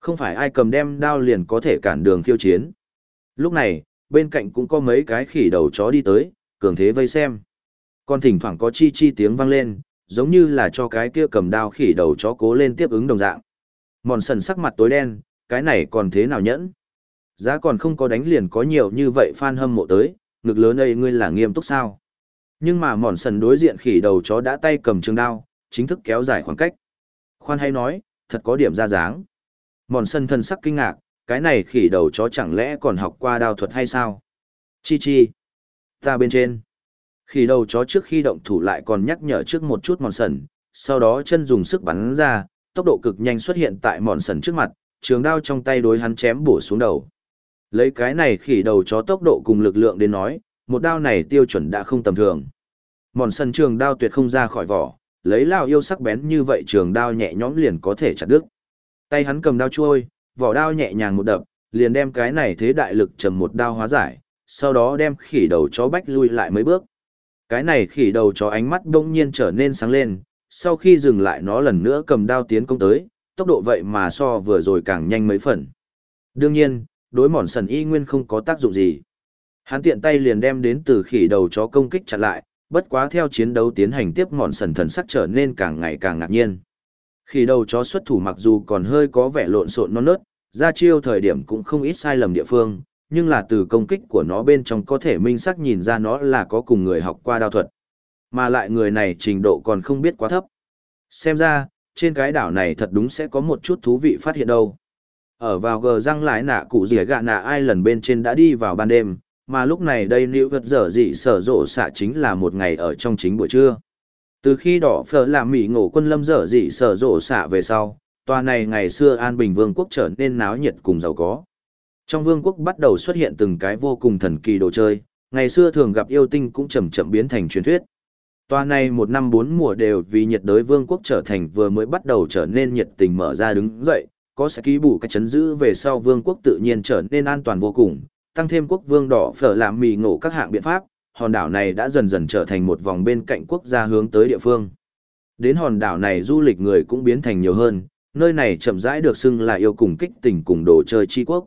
Không phải ai cầm đem đao liền có thể cản đường khiêu chiến. Lúc này, bên cạnh cũng có mấy cái khỉ đầu chó đi tới, cường thế vây xem. Còn thỉnh thoảng có chi chi tiếng vang lên, giống như là cho cái kia cầm đao khỉ đầu chó cố lên tiếp ứng đồng dạng. Mòn sần sắc mặt tối đen, cái này còn thế nào nhẫn? Giá còn không có đánh liền có nhiều như vậy fan hâm mộ tới, ngực lớn ấy ngươi là nghiêm túc sao? Nhưng mà mòn sần đối diện khỉ đầu chó đã tay cầm trường đao, chính thức kéo dài khoảng cách. Khoan hay nói, thật có điểm ra dáng. Mòn sần thân sắc kinh ngạc, cái này khỉ đầu chó chẳng lẽ còn học qua đao thuật hay sao? Chi chi. Ta bên trên. Khỉ đầu chó trước khi động thủ lại còn nhắc nhở trước một chút mòn sần, sau đó chân dùng sức bắn ra, tốc độ cực nhanh xuất hiện tại mòn sần trước mặt, trường đao trong tay đối hắn chém bổ xuống đầu. Lấy cái này khỉ đầu chó tốc độ cùng lực lượng đến nói, một đao này tiêu chuẩn đã không tầm thường. Mòn sân trường đao tuyệt không ra khỏi vỏ, lấy lao yêu sắc bén như vậy trường đao nhẹ nhõm liền có thể chặt đứt. Tay hắn cầm đao chuôi, vỏ đao nhẹ nhàng một đập, liền đem cái này thế đại lực trầm một đao hóa giải, sau đó đem khỉ đầu chó bách lui lại mấy bước. Cái này khỉ đầu chó ánh mắt đông nhiên trở nên sáng lên, sau khi dừng lại nó lần nữa cầm đao tiến công tới, tốc độ vậy mà so vừa rồi càng nhanh mấy phần. Đương nhiên, đối mòn sần y nguyên không có tác dụng gì. Hắn tiện tay liền đem đến từ khỉ đầu chó công kích chặn lại, bất quá theo chiến đấu tiến hành tiếp mòn sần thần sắc trở nên càng ngày càng ngạc nhiên. Khỉ đầu chó xuất thủ mặc dù còn hơi có vẻ lộn xộn non nớt, ra chiêu thời điểm cũng không ít sai lầm địa phương, nhưng là từ công kích của nó bên trong có thể minh xác nhìn ra nó là có cùng người học qua đao thuật. Mà lại người này trình độ còn không biết quá thấp. Xem ra, trên cái đảo này thật đúng sẽ có một chút thú vị phát hiện đâu. Ở vào gờ răng lái nạ cụ rỉa gạ nạ ai lần bên trên đã đi vào ban đêm, mà lúc này đây nữ vật dở dị sở rộ xạ chính là một ngày ở trong chính buổi trưa. Từ khi đỏ phở làm mỹ ngộ quân lâm dở dị sở rộ xạ về sau, tòa này ngày xưa an bình vương quốc trở nên náo nhiệt cùng giàu có. Trong vương quốc bắt đầu xuất hiện từng cái vô cùng thần kỳ đồ chơi, ngày xưa thường gặp yêu tinh cũng chậm chậm biến thành truyền thuyết. Toa này một năm bốn mùa đều vì nhiệt đới vương quốc trở thành vừa mới bắt đầu trở nên nhiệt tình mở ra đứng dậy, có sẽ ký bù cái chấn giữ về sau vương quốc tự nhiên trở nên an toàn vô cùng, tăng thêm quốc vương đỏ phở làm mì ngộ các hạng biện pháp, hòn đảo này đã dần dần trở thành một vòng bên cạnh quốc gia hướng tới địa phương. Đến hòn đảo này du lịch người cũng biến thành nhiều hơn, nơi này chậm rãi được xưng là yêu cùng kích tình cùng đồ chơi chi quốc.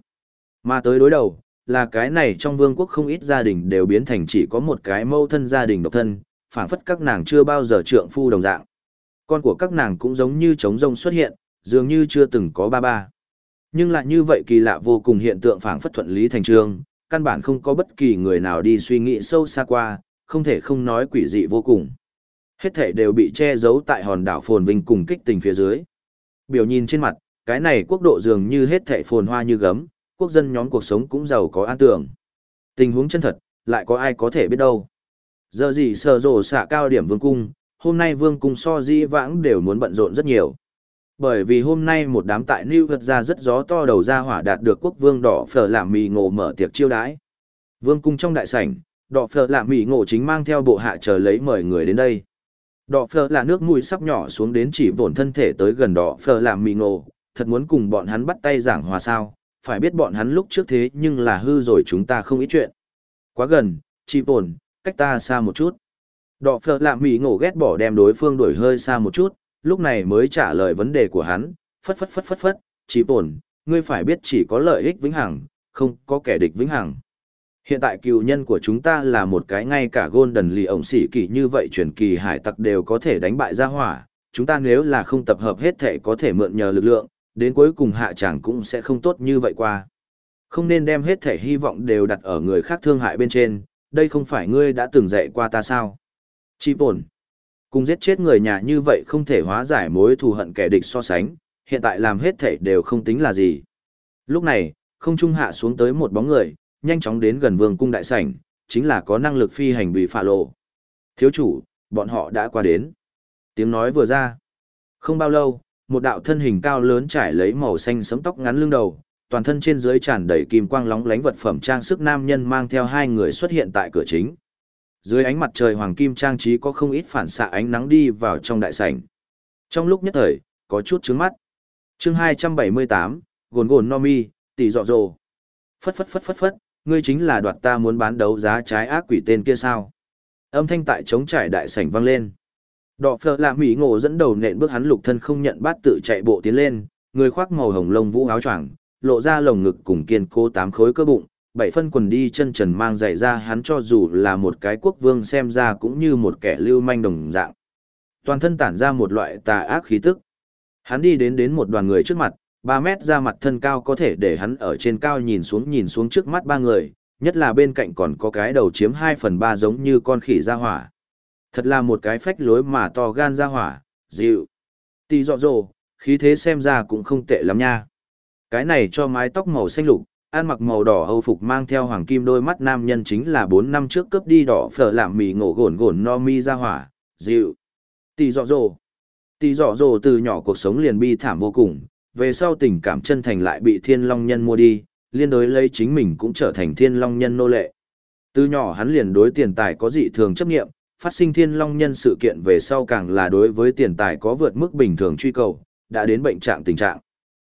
Mà tới đối đầu, là cái này trong vương quốc không ít gia đình đều biến thành chỉ có một cái mâu thân gia đình độc thân, phảng phất các nàng chưa bao giờ trượng phu đồng dạng. Con của các nàng cũng giống như trống rông xuất hiện, dường như chưa từng có ba ba. Nhưng lại như vậy kỳ lạ vô cùng hiện tượng phảng phất thuận lý thành trường, căn bản không có bất kỳ người nào đi suy nghĩ sâu xa qua, không thể không nói quỷ dị vô cùng. Hết thể đều bị che giấu tại hòn đảo phồn vinh cùng kích tình phía dưới. Biểu nhìn trên mặt, cái này quốc độ dường như hết thể phồn hoa như gấm, quốc dân nhóm cuộc sống cũng giàu có an tưởng. Tình huống chân thật, lại có ai có thể biết đâu. Giờ gì sờ rổ xạ cao điểm vương cung, hôm nay vương cung so di vãng đều muốn bận rộn rất nhiều. Bởi vì hôm nay một đám tại New York ra rất gió to đầu ra hỏa đạt được quốc vương đỏ phở làm mì ngộ mở tiệc chiêu đãi. Vương cung trong đại sảnh, đỏ phở làm mì ngộ chính mang theo bộ hạ chờ lấy mời người đến đây. Đỏ phở là nước mũi sắp nhỏ xuống đến chỉ vồn thân thể tới gần đỏ phở làm mì ngộ, thật muốn cùng bọn hắn bắt tay giảng hòa sao, phải biết bọn hắn lúc trước thế nhưng là hư rồi chúng ta không ít chuyện. Quá gần, chỉ vồn, cách ta xa một chút. Đỏ phở làm mì ngộ ghét bỏ đem đối phương đuổi hơi xa một chút, lúc này mới trả lời vấn đề của hắn, phất phất phất phất phất, chỉ bổn, ngươi phải biết chỉ có lợi ích vĩnh hằng, không có kẻ địch vĩnh hằng. Hiện tại cựu nhân của chúng ta là một cái ngay cả Golden lì ổng sĩ kỳ như vậy truyền kỳ hải tặc đều có thể đánh bại ra hỏa, chúng ta nếu là không tập hợp hết thể có thể mượn nhờ lực lượng, đến cuối cùng hạ chẳng cũng sẽ không tốt như vậy qua. Không nên đem hết thể hy vọng đều đặt ở người khác thương hại bên trên, đây không phải ngươi đã từng dạy qua ta sao. Chỉ bổn. Cùng giết chết người nhà như vậy không thể hóa giải mối thù hận kẻ địch so sánh, hiện tại làm hết thể đều không tính là gì. Lúc này, không trung hạ xuống tới một bóng người, nhanh chóng đến gần vương cung đại sảnh, chính là có năng lực phi hành bị phạ lộ. Thiếu chủ, bọn họ đã qua đến. Tiếng nói vừa ra. Không bao lâu, một đạo thân hình cao lớn trải lấy màu xanh sấm tóc ngắn lưng đầu, toàn thân trên dưới tràn đầy kim quang lóng lánh vật phẩm trang sức nam nhân mang theo hai người xuất hiện tại cửa chính dưới ánh mặt trời hoàng kim trang trí có không ít phản xạ ánh nắng đi vào trong đại sảnh. Trong lúc nhất thời, có chút trướng mắt. chương 278, gồn gồn no mi, tỷ dọ dồ. Phất phất phất phất phất, ngươi chính là đoạt ta muốn bán đấu giá trái ác quỷ tên kia sao. Âm thanh tại trống trải đại sảnh vang lên. Đọ phở là mỹ ngộ dẫn đầu nện bước hắn lục thân không nhận bát tự chạy bộ tiến lên, người khoác màu hồng lông vũ áo choàng, lộ ra lồng ngực cùng kiên cố tám khối cơ bụng, bảy phân quần đi chân trần mang giày ra hắn cho dù là một cái quốc vương xem ra cũng như một kẻ lưu manh đồng dạng. Toàn thân tản ra một loại tà ác khí tức. Hắn đi đến đến một đoàn người trước mặt, ba mét ra mặt thân cao có thể để hắn ở trên cao nhìn xuống nhìn xuống trước mắt ba người, nhất là bên cạnh còn có cái đầu chiếm hai phần ba giống như con khỉ ra hỏa. Thật là một cái phách lối mà to gan ra hỏa, dịu. Tì dọ dồ, khí thế xem ra cũng không tệ lắm nha. Cái này cho mái tóc màu xanh lục, ăn mặc màu đỏ âu phục mang theo hoàng kim đôi mắt nam nhân chính là bốn năm trước cướp đi đỏ phở làm mì ngộ gồn gồn no mi ra hỏa, dịu. Tỷ dọ dồ. Tỷ dọ dồ từ nhỏ cuộc sống liền bi thảm vô cùng, về sau tình cảm chân thành lại bị thiên long nhân mua đi, liên đối lấy chính mình cũng trở thành thiên long nhân nô lệ. Từ nhỏ hắn liền đối tiền tài có dị thường chấp nghiệm, phát sinh thiên long nhân sự kiện về sau càng là đối với tiền tài có vượt mức bình thường truy cầu, đã đến bệnh trạng tình trạng.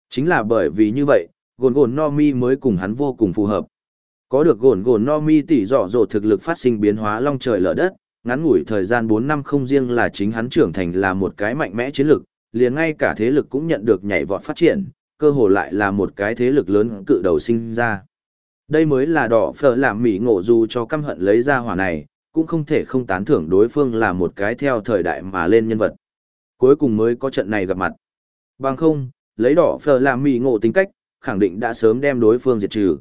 Chính là bởi vì như vậy, gồn gồn no mi mới cùng hắn vô cùng phù hợp. Có được gồn gồn no mi tỉ dọ dỗ thực lực phát sinh biến hóa long trời lở đất, ngắn ngủi thời gian bốn năm không riêng là chính hắn trưởng thành là một cái mạnh mẽ chiến lực, liền ngay cả thế lực cũng nhận được nhảy vọt phát triển, cơ hồ lại là một cái thế lực lớn cự đầu sinh ra. Đây mới là đỏ phở làm mỹ ngộ dù cho căm hận lấy ra hỏa này, cũng không thể không tán thưởng đối phương là một cái theo thời đại mà lên nhân vật. Cuối cùng mới có trận này gặp mặt. Bằng không, lấy đỏ phở làm mỹ ngộ tính cách, khẳng định đã sớm đem đối phương diệt trừ.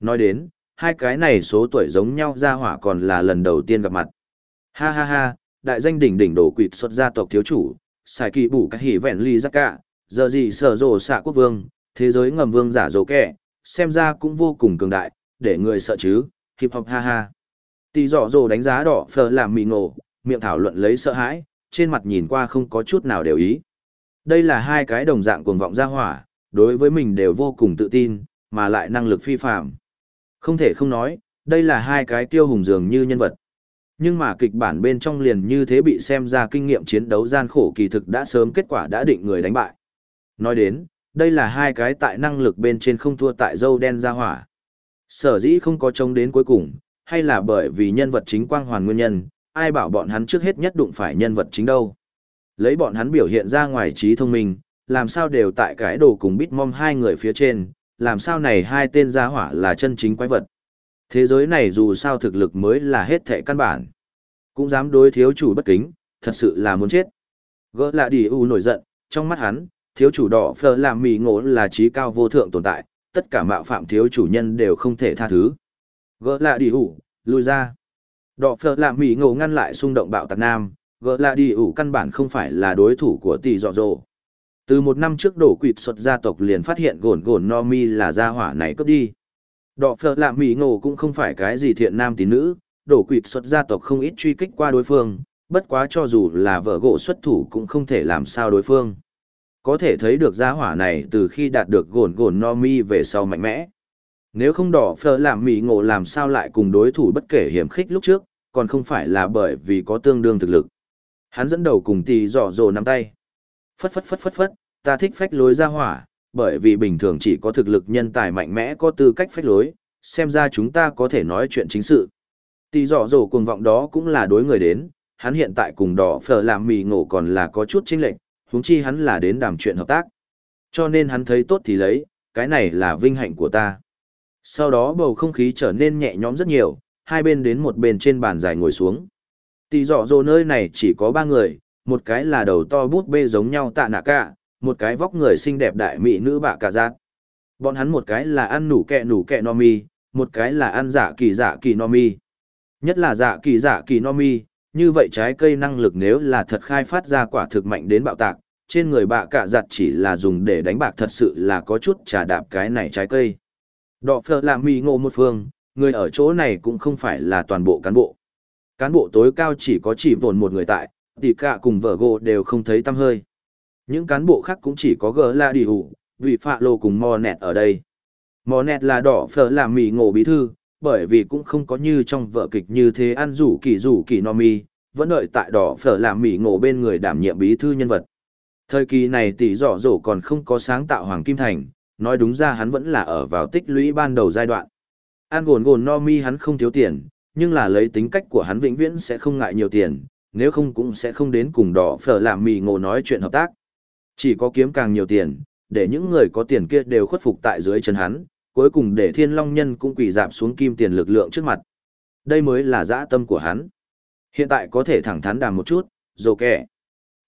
Nói đến, hai cái này số tuổi giống nhau ra hỏa còn là lần đầu tiên gặp mặt. Ha ha ha, đại danh đỉnh đỉnh đổ quỵt xuất gia tộc thiếu chủ, xài kỳ bủ cái hỉ vẹn ly giác cả, giờ gì sở rồ xạ quốc vương, thế giới ngầm vương giả dỗ kẻ, xem ra cũng vô cùng cường đại, để người sợ chứ, hip hop ha ha. Tì dọ rồ đánh giá đỏ phờ làm mì ngộ, miệng thảo luận lấy sợ hãi, trên mặt nhìn qua không có chút nào đều ý. Đây là hai cái đồng dạng cuồng vọng ra hỏa, đối với mình đều vô cùng tự tin, mà lại năng lực phi phạm. Không thể không nói, đây là hai cái tiêu hùng dường như nhân vật. Nhưng mà kịch bản bên trong liền như thế bị xem ra kinh nghiệm chiến đấu gian khổ kỳ thực đã sớm kết quả đã định người đánh bại. Nói đến, đây là hai cái tại năng lực bên trên không thua tại dâu đen ra hỏa. Sở dĩ không có trông đến cuối cùng, hay là bởi vì nhân vật chính quang hoàn nguyên nhân, ai bảo bọn hắn trước hết nhất đụng phải nhân vật chính đâu. Lấy bọn hắn biểu hiện ra ngoài trí thông minh, làm sao đều tại cái đồ cùng Bitmom hai người phía trên, làm sao này hai tên gia hỏa là chân chính quái vật. Thế giới này dù sao thực lực mới là hết thệ căn bản. Cũng dám đối thiếu chủ bất kính, thật sự là muốn chết. Gỡ lạ đi u nổi giận, trong mắt hắn, thiếu chủ đỏ phờ làm mì ngộ là trí cao vô thượng tồn tại, tất cả mạo phạm thiếu chủ nhân đều không thể tha thứ. Gỡ lạ đi u, lui ra. Đỏ phờ làm mì ngộ ngăn lại xung động bạo tạc nam, gỡ lạ đi u căn bản không phải là đối thủ của tỷ dọ dồ. Từ một năm trước đổ quỵt xuất gia tộc liền phát hiện gồn gồn no mi là gia hỏa này cướp đi. Đỏ phở lạ mỹ ngộ cũng không phải cái gì thiện nam tín nữ, đổ quỵt xuất gia tộc không ít truy kích qua đối phương, bất quá cho dù là vợ gỗ xuất thủ cũng không thể làm sao đối phương. Có thể thấy được gia hỏa này từ khi đạt được gồn gồn no mi về sau mạnh mẽ. Nếu không đỏ phở làm mỹ ngộ làm sao lại cùng đối thủ bất kể hiểm khích lúc trước, còn không phải là bởi vì có tương đương thực lực. Hắn dẫn đầu cùng tỷ dò dồ nắm tay. Phất phất phất phất phất, ta thích phách lối ra hỏa, bởi vì bình thường chỉ có thực lực nhân tài mạnh mẽ có tư cách phách lối, xem ra chúng ta có thể nói chuyện chính sự. Tỷ dọ dồ cuồng vọng đó cũng là đối người đến, hắn hiện tại cùng đỏ phở làm mì ngộ còn là có chút chênh lệch, huống chi hắn là đến đàm chuyện hợp tác. Cho nên hắn thấy tốt thì lấy, cái này là vinh hạnh của ta. Sau đó bầu không khí trở nên nhẹ nhõm rất nhiều, hai bên đến một bên trên bàn dài ngồi xuống. Tỷ dọ dồ nơi này chỉ có ba người, một cái là đầu to bút bê giống nhau tạ nạ cả, một cái vóc người xinh đẹp đại mỹ nữ bạ cả giác. Bọn hắn một cái là ăn nủ kẹ nủ kẹ no mi, một cái là ăn giả kỳ giả kỳ no mi. Nhất là giả kỳ giả kỳ no mi, như vậy trái cây năng lực nếu là thật khai phát ra quả thực mạnh đến bạo tạc, trên người bạ cả giặt chỉ là dùng để đánh bạc thật sự là có chút trà đạp cái này trái cây. Đọ phở làm mì ngộ một phương, người ở chỗ này cũng không phải là toàn bộ cán bộ. Cán bộ tối cao chỉ có chỉ vồn một người tại, tỷ cả cùng vợ gỗ đều không thấy tăm hơi. Những cán bộ khác cũng chỉ có gỡ la đi hủ, vì phạ lô cùng mò nẹt ở đây. Mò nẹt là đỏ phở làm mì ngộ bí thư, bởi vì cũng không có như trong vợ kịch như thế ăn rủ kỳ rủ kỳ no mi, vẫn đợi tại đỏ phở làm mì ngộ bên người đảm nhiệm bí thư nhân vật. Thời kỳ này tỷ dọ dỗ còn không có sáng tạo Hoàng Kim Thành, nói đúng ra hắn vẫn là ở vào tích lũy ban đầu giai đoạn. An gồn gồn no mi hắn không thiếu tiền, nhưng là lấy tính cách của hắn vĩnh viễn sẽ không ngại nhiều tiền, nếu không cũng sẽ không đến cùng đỏ phở làm mì ngộ nói chuyện hợp tác. Chỉ có kiếm càng nhiều tiền, để những người có tiền kia đều khuất phục tại dưới chân hắn, cuối cùng để thiên long nhân cũng quỳ dạp xuống kim tiền lực lượng trước mặt. Đây mới là dã tâm của hắn. Hiện tại có thể thẳng thắn đàm một chút, dồ kẻ.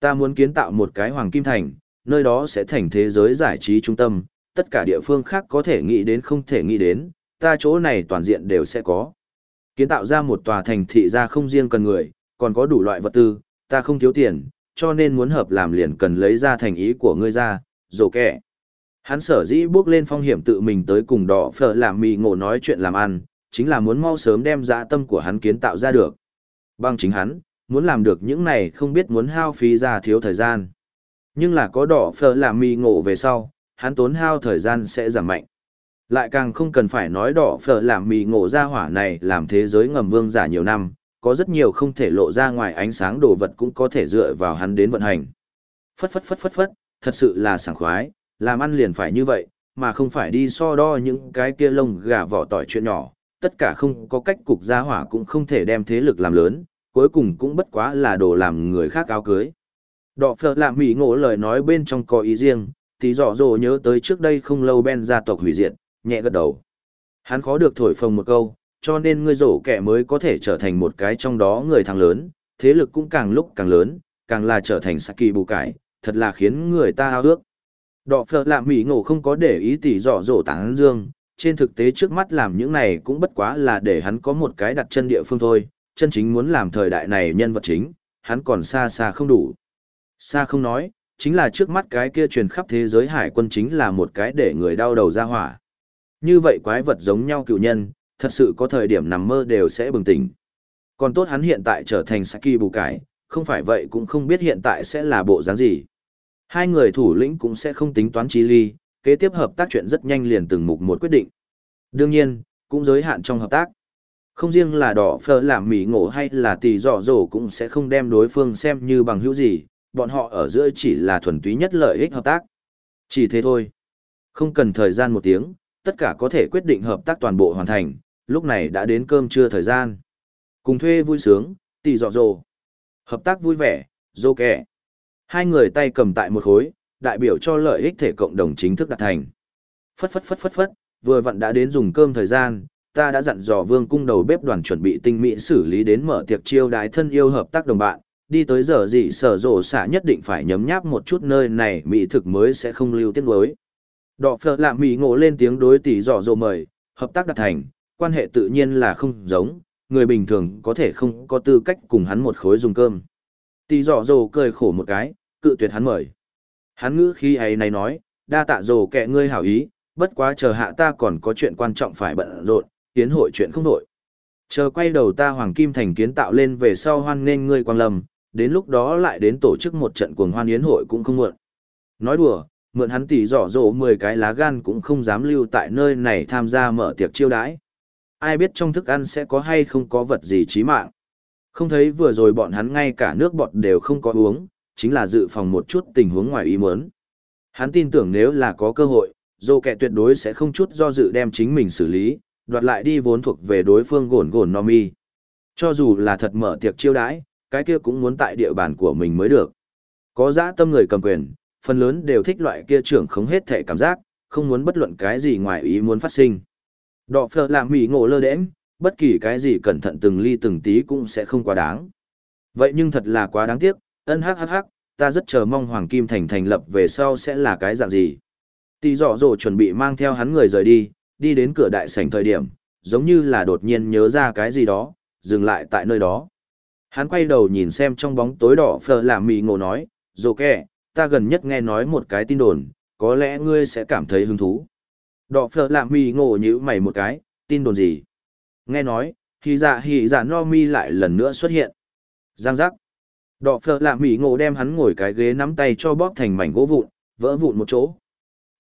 Ta muốn kiến tạo một cái hoàng kim thành, nơi đó sẽ thành thế giới giải trí trung tâm, tất cả địa phương khác có thể nghĩ đến không thể nghĩ đến, ta chỗ này toàn diện đều sẽ có. Kiến tạo ra một tòa thành thị ra không riêng cần người, còn có đủ loại vật tư, ta không thiếu tiền, cho nên muốn hợp làm liền cần lấy ra thành ý của ngươi ra, dồ kẻ. Hắn sở dĩ bước lên phong hiểm tự mình tới cùng đỏ phở làm mì ngộ nói chuyện làm ăn, chính là muốn mau sớm đem dã tâm của hắn kiến tạo ra được. Bằng chính hắn, muốn làm được những này không biết muốn hao phí ra thiếu thời gian. Nhưng là có đỏ phở làm mì ngộ về sau, hắn tốn hao thời gian sẽ giảm mạnh. Lại càng không cần phải nói đỏ phở làm mì ngộ ra hỏa này làm thế giới ngầm vương giả nhiều năm, có rất nhiều không thể lộ ra ngoài ánh sáng đồ vật cũng có thể dựa vào hắn đến vận hành. Phất phất phất phất phất, thật sự là sảng khoái, làm ăn liền phải như vậy, mà không phải đi so đo những cái kia lông gà vỏ tỏi chuyện nhỏ, tất cả không có cách cục gia hỏa cũng không thể đem thế lực làm lớn, cuối cùng cũng bất quá là đồ làm người khác áo cưới. Đọ phở làm mỉ ngộ lời nói bên trong có ý riêng, thì rõ rồ nhớ tới trước đây không lâu Ben gia tộc hủy diệt, nhẹ gật đầu. Hắn khó được thổi phồng một câu, cho nên ngươi rổ kẻ mới có thể trở thành một cái trong đó người thắng lớn, thế lực cũng càng lúc càng lớn, càng là trở thành Saki bù cải, thật là khiến người ta ao ước. Đọ phở lạm mỹ ngộ không có để ý tỉ dọ dỗ tán dương, trên thực tế trước mắt làm những này cũng bất quá là để hắn có một cái đặt chân địa phương thôi, chân chính muốn làm thời đại này nhân vật chính, hắn còn xa xa không đủ. Xa không nói, chính là trước mắt cái kia truyền khắp thế giới hải quân chính là một cái để người đau đầu ra hỏa. Như vậy quái vật giống nhau cựu nhân, thật sự có thời điểm nằm mơ đều sẽ bừng tỉnh. Còn tốt hắn hiện tại trở thành Saki bù cải, không phải vậy cũng không biết hiện tại sẽ là bộ dáng gì. Hai người thủ lĩnh cũng sẽ không tính toán chi ly, kế tiếp hợp tác chuyện rất nhanh liền từng mục một quyết định. Đương nhiên, cũng giới hạn trong hợp tác. Không riêng là đỏ phở làm mỉ ngộ hay là tỷ dọ dỗ cũng sẽ không đem đối phương xem như bằng hữu gì, bọn họ ở giữa chỉ là thuần túy nhất lợi ích hợp tác. Chỉ thế thôi. Không cần thời gian một tiếng, tất cả có thể quyết định hợp tác toàn bộ hoàn thành, lúc này đã đến cơm trưa thời gian. Cùng thuê vui sướng, tỷ dọ dồ. Hợp tác vui vẻ, dô kẻ. Hai người tay cầm tại một khối, đại biểu cho lợi ích thể cộng đồng chính thức đạt thành. Phất phất phất phất phất, vừa vặn đã đến dùng cơm thời gian, ta đã dặn dò vương cung đầu bếp đoàn chuẩn bị tinh mỹ xử lý đến mở tiệc chiêu đái thân yêu hợp tác đồng bạn. Đi tới giờ gì sở rổ xả nhất định phải nhấm nháp một chút nơi này mỹ thực mới sẽ không lưu tiết nuối. Đọ phở lạ mỹ ngộ lên tiếng đối tỷ dọ dồ mời, hợp tác đạt thành, quan hệ tự nhiên là không giống, người bình thường có thể không có tư cách cùng hắn một khối dùng cơm. Tỷ dọ dỗ cười khổ một cái, cự tuyệt hắn mời. Hắn ngữ khi ấy này nói, đa tạ dồ kệ ngươi hảo ý, bất quá chờ hạ ta còn có chuyện quan trọng phải bận rộn, tiến hội chuyện không đổi. Chờ quay đầu ta Hoàng Kim Thành kiến tạo lên về sau hoan nghênh ngươi quang lâm, đến lúc đó lại đến tổ chức một trận cuồng hoan yến hội cũng không muộn. Nói đùa, mượn hắn tỷ dọ dỗ 10 cái lá gan cũng không dám lưu tại nơi này tham gia mở tiệc chiêu đãi. Ai biết trong thức ăn sẽ có hay không có vật gì chí mạng. Không thấy vừa rồi bọn hắn ngay cả nước bọt đều không có uống, chính là dự phòng một chút tình huống ngoài ý muốn. Hắn tin tưởng nếu là có cơ hội, dô kẻ tuyệt đối sẽ không chút do dự đem chính mình xử lý, đoạt lại đi vốn thuộc về đối phương gồn gồn no mi. Cho dù là thật mở tiệc chiêu đãi, cái kia cũng muốn tại địa bàn của mình mới được. Có dã tâm người cầm quyền, phần lớn đều thích loại kia trưởng không hết thể cảm giác, không muốn bất luận cái gì ngoài ý muốn phát sinh. Đọ phở làm mỉ ngộ lơ đễnh, bất kỳ cái gì cẩn thận từng ly từng tí cũng sẽ không quá đáng. Vậy nhưng thật là quá đáng tiếc, ân hắc hắc hắc, ta rất chờ mong Hoàng Kim Thành thành lập về sau sẽ là cái dạng gì. Tỷ dọ dỗ chuẩn bị mang theo hắn người rời đi, đi đến cửa đại sảnh thời điểm, giống như là đột nhiên nhớ ra cái gì đó, dừng lại tại nơi đó. Hắn quay đầu nhìn xem trong bóng tối đỏ phở làm mì ngộ nói, dồ kẻ, ta gần nhất nghe nói một cái tin đồn, có lẽ ngươi sẽ cảm thấy hứng thú. Đỏ phở làm mì ngộ nhữ mày một cái, tin đồn gì? Nghe nói, thì dạ hỉ dạ no mi lại lần nữa xuất hiện. Giang giác. Đỏ phở lạ mỉ ngộ đem hắn ngồi cái ghế nắm tay cho bóp thành mảnh gỗ vụn, vỡ vụn một chỗ.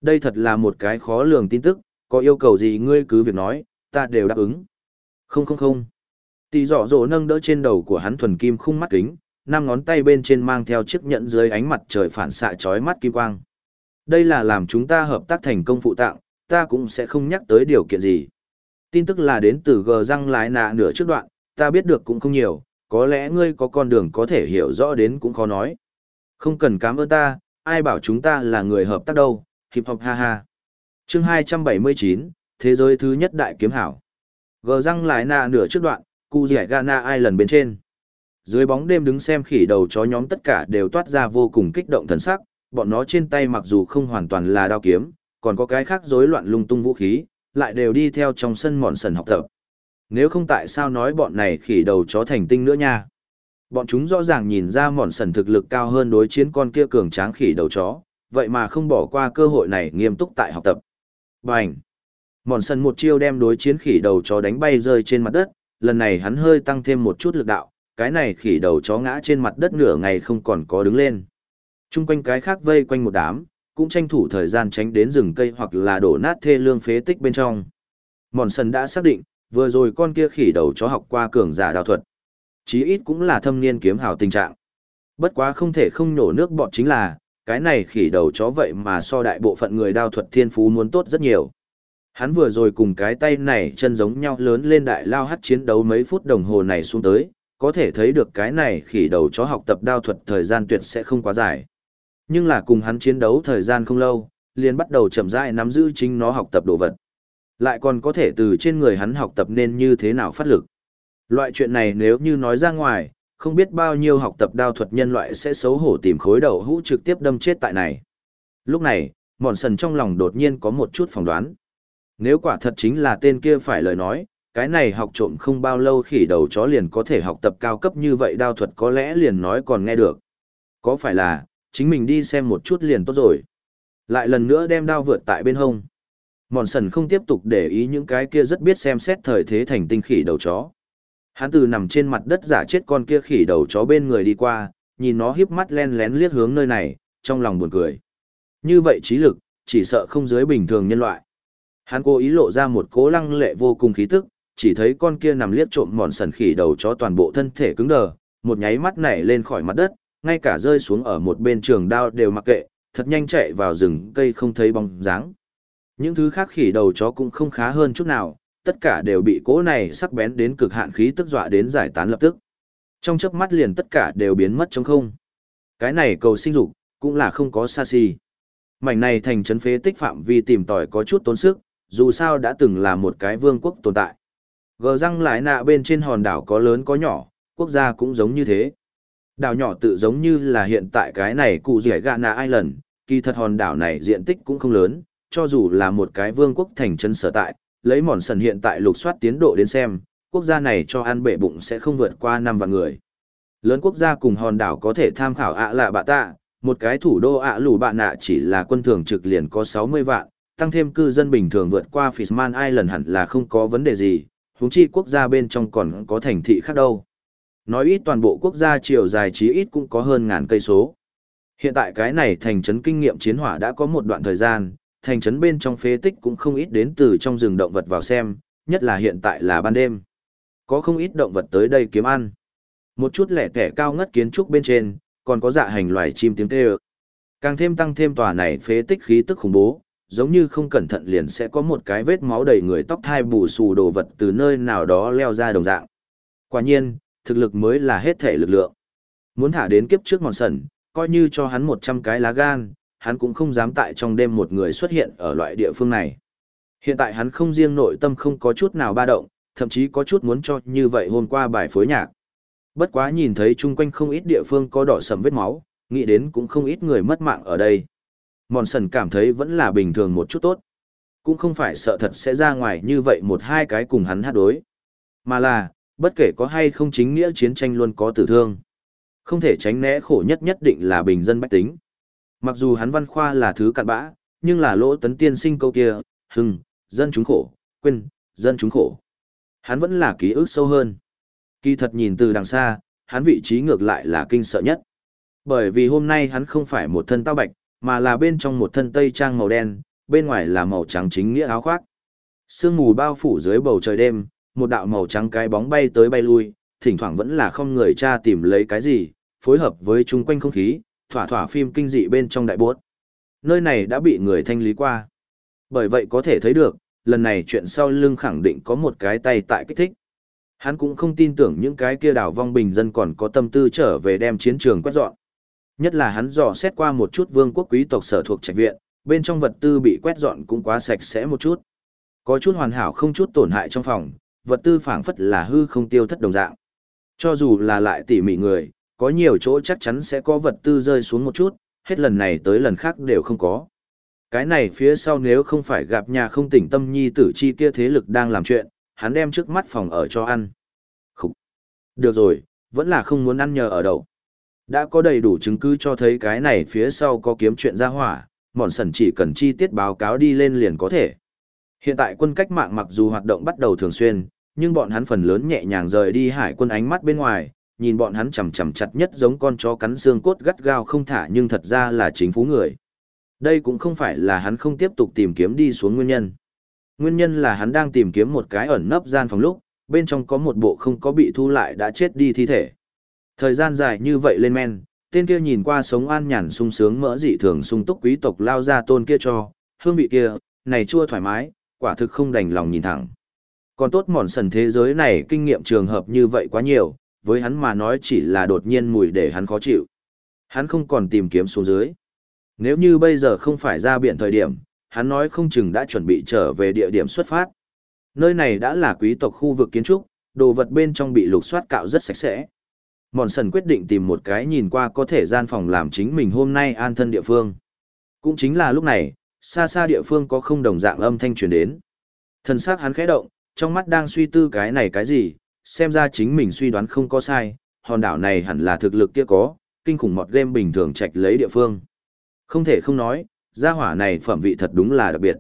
Đây thật là một cái khó lường tin tức, có yêu cầu gì ngươi cứ việc nói, ta đều đáp ứng. Không không không. Tỷ dọ dỗ nâng đỡ trên đầu của hắn thuần kim khung mắt kính, năm ngón tay bên trên mang theo chiếc nhẫn dưới ánh mặt trời phản xạ chói mắt kim quang. Đây là làm chúng ta hợp tác thành công phụ tặng, ta cũng sẽ không nhắc tới điều kiện gì. Tin tức là đến từ gờ răng lái nạ nửa trước đoạn, ta biết được cũng không nhiều, có lẽ ngươi có con đường có thể hiểu rõ đến cũng khó nói. Không cần cảm ơn ta, ai bảo chúng ta là người hợp tác đâu, hip hop ha ha. Chương 279, Thế giới thứ nhất đại kiếm hảo. Gờ răng lại nạ nửa trước đoạn, cụ rẻ Ghana ai lần bên trên. Dưới bóng đêm đứng xem khỉ đầu chó nhóm tất cả đều toát ra vô cùng kích động thần sắc, bọn nó trên tay mặc dù không hoàn toàn là đao kiếm, còn có cái khác rối loạn lung tung vũ khí, lại đều đi theo trong sân mòn sần học tập. Nếu không tại sao nói bọn này khỉ đầu chó thành tinh nữa nha. Bọn chúng rõ ràng nhìn ra mòn sần thực lực cao hơn đối chiến con kia cường tráng khỉ đầu chó, vậy mà không bỏ qua cơ hội này nghiêm túc tại học tập. Bành! Mòn sần một chiêu đem đối chiến khỉ đầu chó đánh bay rơi trên mặt đất, lần này hắn hơi tăng thêm một chút lực đạo, cái này khỉ đầu chó ngã trên mặt đất nửa ngày không còn có đứng lên. Trung quanh cái khác vây quanh một đám, cũng tranh thủ thời gian tránh đến rừng cây hoặc là đổ nát thê lương phế tích bên trong. Mòn sần đã xác định, vừa rồi con kia khỉ đầu chó học qua cường giả đao thuật. Chí ít cũng là thâm niên kiếm hào tình trạng. Bất quá không thể không nổ nước bọt chính là, cái này khỉ đầu chó vậy mà so đại bộ phận người đao thuật thiên phú muốn tốt rất nhiều. Hắn vừa rồi cùng cái tay này chân giống nhau lớn lên đại lao hắt chiến đấu mấy phút đồng hồ này xuống tới, có thể thấy được cái này khỉ đầu chó học tập đao thuật thời gian tuyệt sẽ không quá dài. Nhưng là cùng hắn chiến đấu thời gian không lâu, liền bắt đầu chậm rãi nắm giữ chính nó học tập đồ vật. Lại còn có thể từ trên người hắn học tập nên như thế nào phát lực. Loại chuyện này nếu như nói ra ngoài, không biết bao nhiêu học tập đao thuật nhân loại sẽ xấu hổ tìm khối đầu hũ trực tiếp đâm chết tại này. Lúc này, mòn sần trong lòng đột nhiên có một chút phỏng đoán. Nếu quả thật chính là tên kia phải lời nói, cái này học trộm không bao lâu khỉ đầu chó liền có thể học tập cao cấp như vậy đao thuật có lẽ liền nói còn nghe được. Có phải là, chính mình đi xem một chút liền tốt rồi. Lại lần nữa đem đao vượt tại bên hông. Mòn sần không tiếp tục để ý những cái kia rất biết xem xét thời thế thành tinh khỉ đầu chó. Hắn từ nằm trên mặt đất giả chết con kia khỉ đầu chó bên người đi qua, nhìn nó híp mắt len lén liếc hướng nơi này, trong lòng buồn cười. Như vậy trí lực, chỉ sợ không dưới bình thường nhân loại. Hắn cố ý lộ ra một cố lăng lệ vô cùng khí tức, chỉ thấy con kia nằm liếc trộm mòn sần khỉ đầu chó toàn bộ thân thể cứng đờ, một nháy mắt nảy lên khỏi mặt đất, ngay cả rơi xuống ở một bên trường đao đều mặc kệ, thật nhanh chạy vào rừng cây không thấy bóng dáng. Những thứ khác khỉ đầu chó cũng không khá hơn chút nào, tất cả đều bị cỗ này sắc bén đến cực hạn khí tức dọa đến giải tán lập tức. Trong chớp mắt liền tất cả đều biến mất trong không. Cái này cầu sinh dục, cũng là không có xa xi. Mảnh này thành trấn phế tích phạm vi tìm tòi có chút tốn sức, dù sao đã từng là một cái vương quốc tồn tại. Gờ răng lại nạ bên trên hòn đảo có lớn có nhỏ, quốc gia cũng giống như thế. Đảo nhỏ tự giống như là hiện tại cái này cụ rẻ gạ nà Island, kỳ thật hòn đảo này diện tích cũng không lớn, cho dù là một cái vương quốc thành chân sở tại, lấy mòn sần hiện tại lục soát tiến độ đến xem, quốc gia này cho ăn bể bụng sẽ không vượt qua năm vạn người. Lớn quốc gia cùng hòn đảo có thể tham khảo ạ lạ bạ tạ, một cái thủ đô ạ lù bạ nạ chỉ là quân thường trực liền có 60 vạn, tăng thêm cư dân bình thường vượt qua Fishman Island hẳn là không có vấn đề gì, huống chi quốc gia bên trong còn có thành thị khác đâu. Nói ít toàn bộ quốc gia chiều dài chí ít cũng có hơn ngàn cây số. Hiện tại cái này thành trấn kinh nghiệm chiến hỏa đã có một đoạn thời gian, thành trấn bên trong phế tích cũng không ít đến từ trong rừng động vật vào xem, nhất là hiện tại là ban đêm. Có không ít động vật tới đây kiếm ăn. Một chút lẻ tẻ cao ngất kiến trúc bên trên, còn có dạ hành loài chim tiếng kêu. Càng thêm tăng thêm tòa này phế tích khí tức khủng bố, giống như không cẩn thận liền sẽ có một cái vết máu đầy người tóc thai bù xù đồ vật từ nơi nào đó leo ra đồng dạng. Quả nhiên, thực lực mới là hết thể lực lượng. Muốn thả đến kiếp trước mòn sần, coi như cho hắn 100 cái lá gan, hắn cũng không dám tại trong đêm một người xuất hiện ở loại địa phương này. Hiện tại hắn không riêng nội tâm không có chút nào ba động, thậm chí có chút muốn cho như vậy hôm qua bài phối nhạc. Bất quá nhìn thấy chung quanh không ít địa phương có đỏ sầm vết máu, nghĩ đến cũng không ít người mất mạng ở đây. Mòn sần cảm thấy vẫn là bình thường một chút tốt. Cũng không phải sợ thật sẽ ra ngoài như vậy một hai cái cùng hắn hát đối. Mà là, bất kể có hay không chính nghĩa chiến tranh luôn có tử thương. Không thể tránh né khổ nhất nhất định là bình dân bách tính. Mặc dù hắn văn khoa là thứ cặn bã, nhưng là lỗ tấn tiên sinh câu kia, hưng, dân chúng khổ, quên, dân chúng khổ. Hắn vẫn là ký ức sâu hơn. Kỳ thật nhìn từ đằng xa, hắn vị trí ngược lại là kinh sợ nhất. Bởi vì hôm nay hắn không phải một thân tao bạch, mà là bên trong một thân tây trang màu đen, bên ngoài là màu trắng chính nghĩa áo khoác. Sương mù bao phủ dưới bầu trời đêm, một đạo màu trắng cái bóng bay tới bay lui, thỉnh thoảng vẫn là không người cha tìm lấy cái gì, phối hợp với chung quanh không khí, thỏa thỏa phim kinh dị bên trong đại bốt. Nơi này đã bị người thanh lý qua. Bởi vậy có thể thấy được, lần này chuyện sau lưng khẳng định có một cái tay tại kích thích. Hắn cũng không tin tưởng những cái kia đảo vong bình dân còn có tâm tư trở về đem chiến trường quét dọn. Nhất là hắn dò xét qua một chút vương quốc quý tộc sở thuộc trạch viện, bên trong vật tư bị quét dọn cũng quá sạch sẽ một chút. Có chút hoàn hảo không chút tổn hại trong phòng, vật tư phảng phất là hư không tiêu thất đồng dạng. Cho dù là lại tỉ mỉ người, có nhiều chỗ chắc chắn sẽ có vật tư rơi xuống một chút, hết lần này tới lần khác đều không có. Cái này phía sau nếu không phải gặp nhà không tỉnh tâm nhi tử chi kia thế lực đang làm chuyện, hắn đem trước mắt phòng ở cho ăn. Khủ. Được rồi, vẫn là không muốn ăn nhờ ở đâu. Đã có đầy đủ chứng cứ cho thấy cái này phía sau có kiếm chuyện ra hỏa, mòn sần chỉ cần chi tiết báo cáo đi lên liền có thể. Hiện tại quân cách mạng mặc dù hoạt động bắt đầu thường xuyên, nhưng bọn hắn phần lớn nhẹ nhàng rời đi hải quân ánh mắt bên ngoài, nhìn bọn hắn chằm chằm chặt nhất giống con chó cắn xương cốt gắt gao không thả nhưng thật ra là chính phú người. Đây cũng không phải là hắn không tiếp tục tìm kiếm đi xuống nguyên nhân. Nguyên nhân là hắn đang tìm kiếm một cái ẩn nấp gian phòng lúc, bên trong có một bộ không có bị thu lại đã chết đi thi thể. Thời gian dài như vậy lên men, tên kia nhìn qua sống an nhàn sung sướng mỡ dị thường sung túc quý tộc lao ra tôn kia cho, hương vị kia, này chua thoải mái, quả thực không đành lòng nhìn thẳng. Còn tốt mòn sần thế giới này kinh nghiệm trường hợp như vậy quá nhiều, với hắn mà nói chỉ là đột nhiên mùi để hắn khó chịu. Hắn không còn tìm kiếm xuống dưới. Nếu như bây giờ không phải ra biển thời điểm, hắn nói không chừng đã chuẩn bị trở về địa điểm xuất phát. Nơi này đã là quý tộc khu vực kiến trúc, đồ vật bên trong bị lục soát cạo rất sạch sẽ. Mòn sần quyết định tìm một cái nhìn qua có thể gian phòng làm chính mình hôm nay an thân địa phương. Cũng chính là lúc này, xa xa địa phương có không đồng dạng âm thanh truyền đến. Thần sắc hắn khẽ động, trong mắt đang suy tư cái này cái gì, xem ra chính mình suy đoán không có sai, hòn đảo này hẳn là thực lực kia có, kinh khủng mọt game bình thường chạch lấy địa phương. Không thể không nói, gia hỏa này phẩm vị thật đúng là đặc biệt.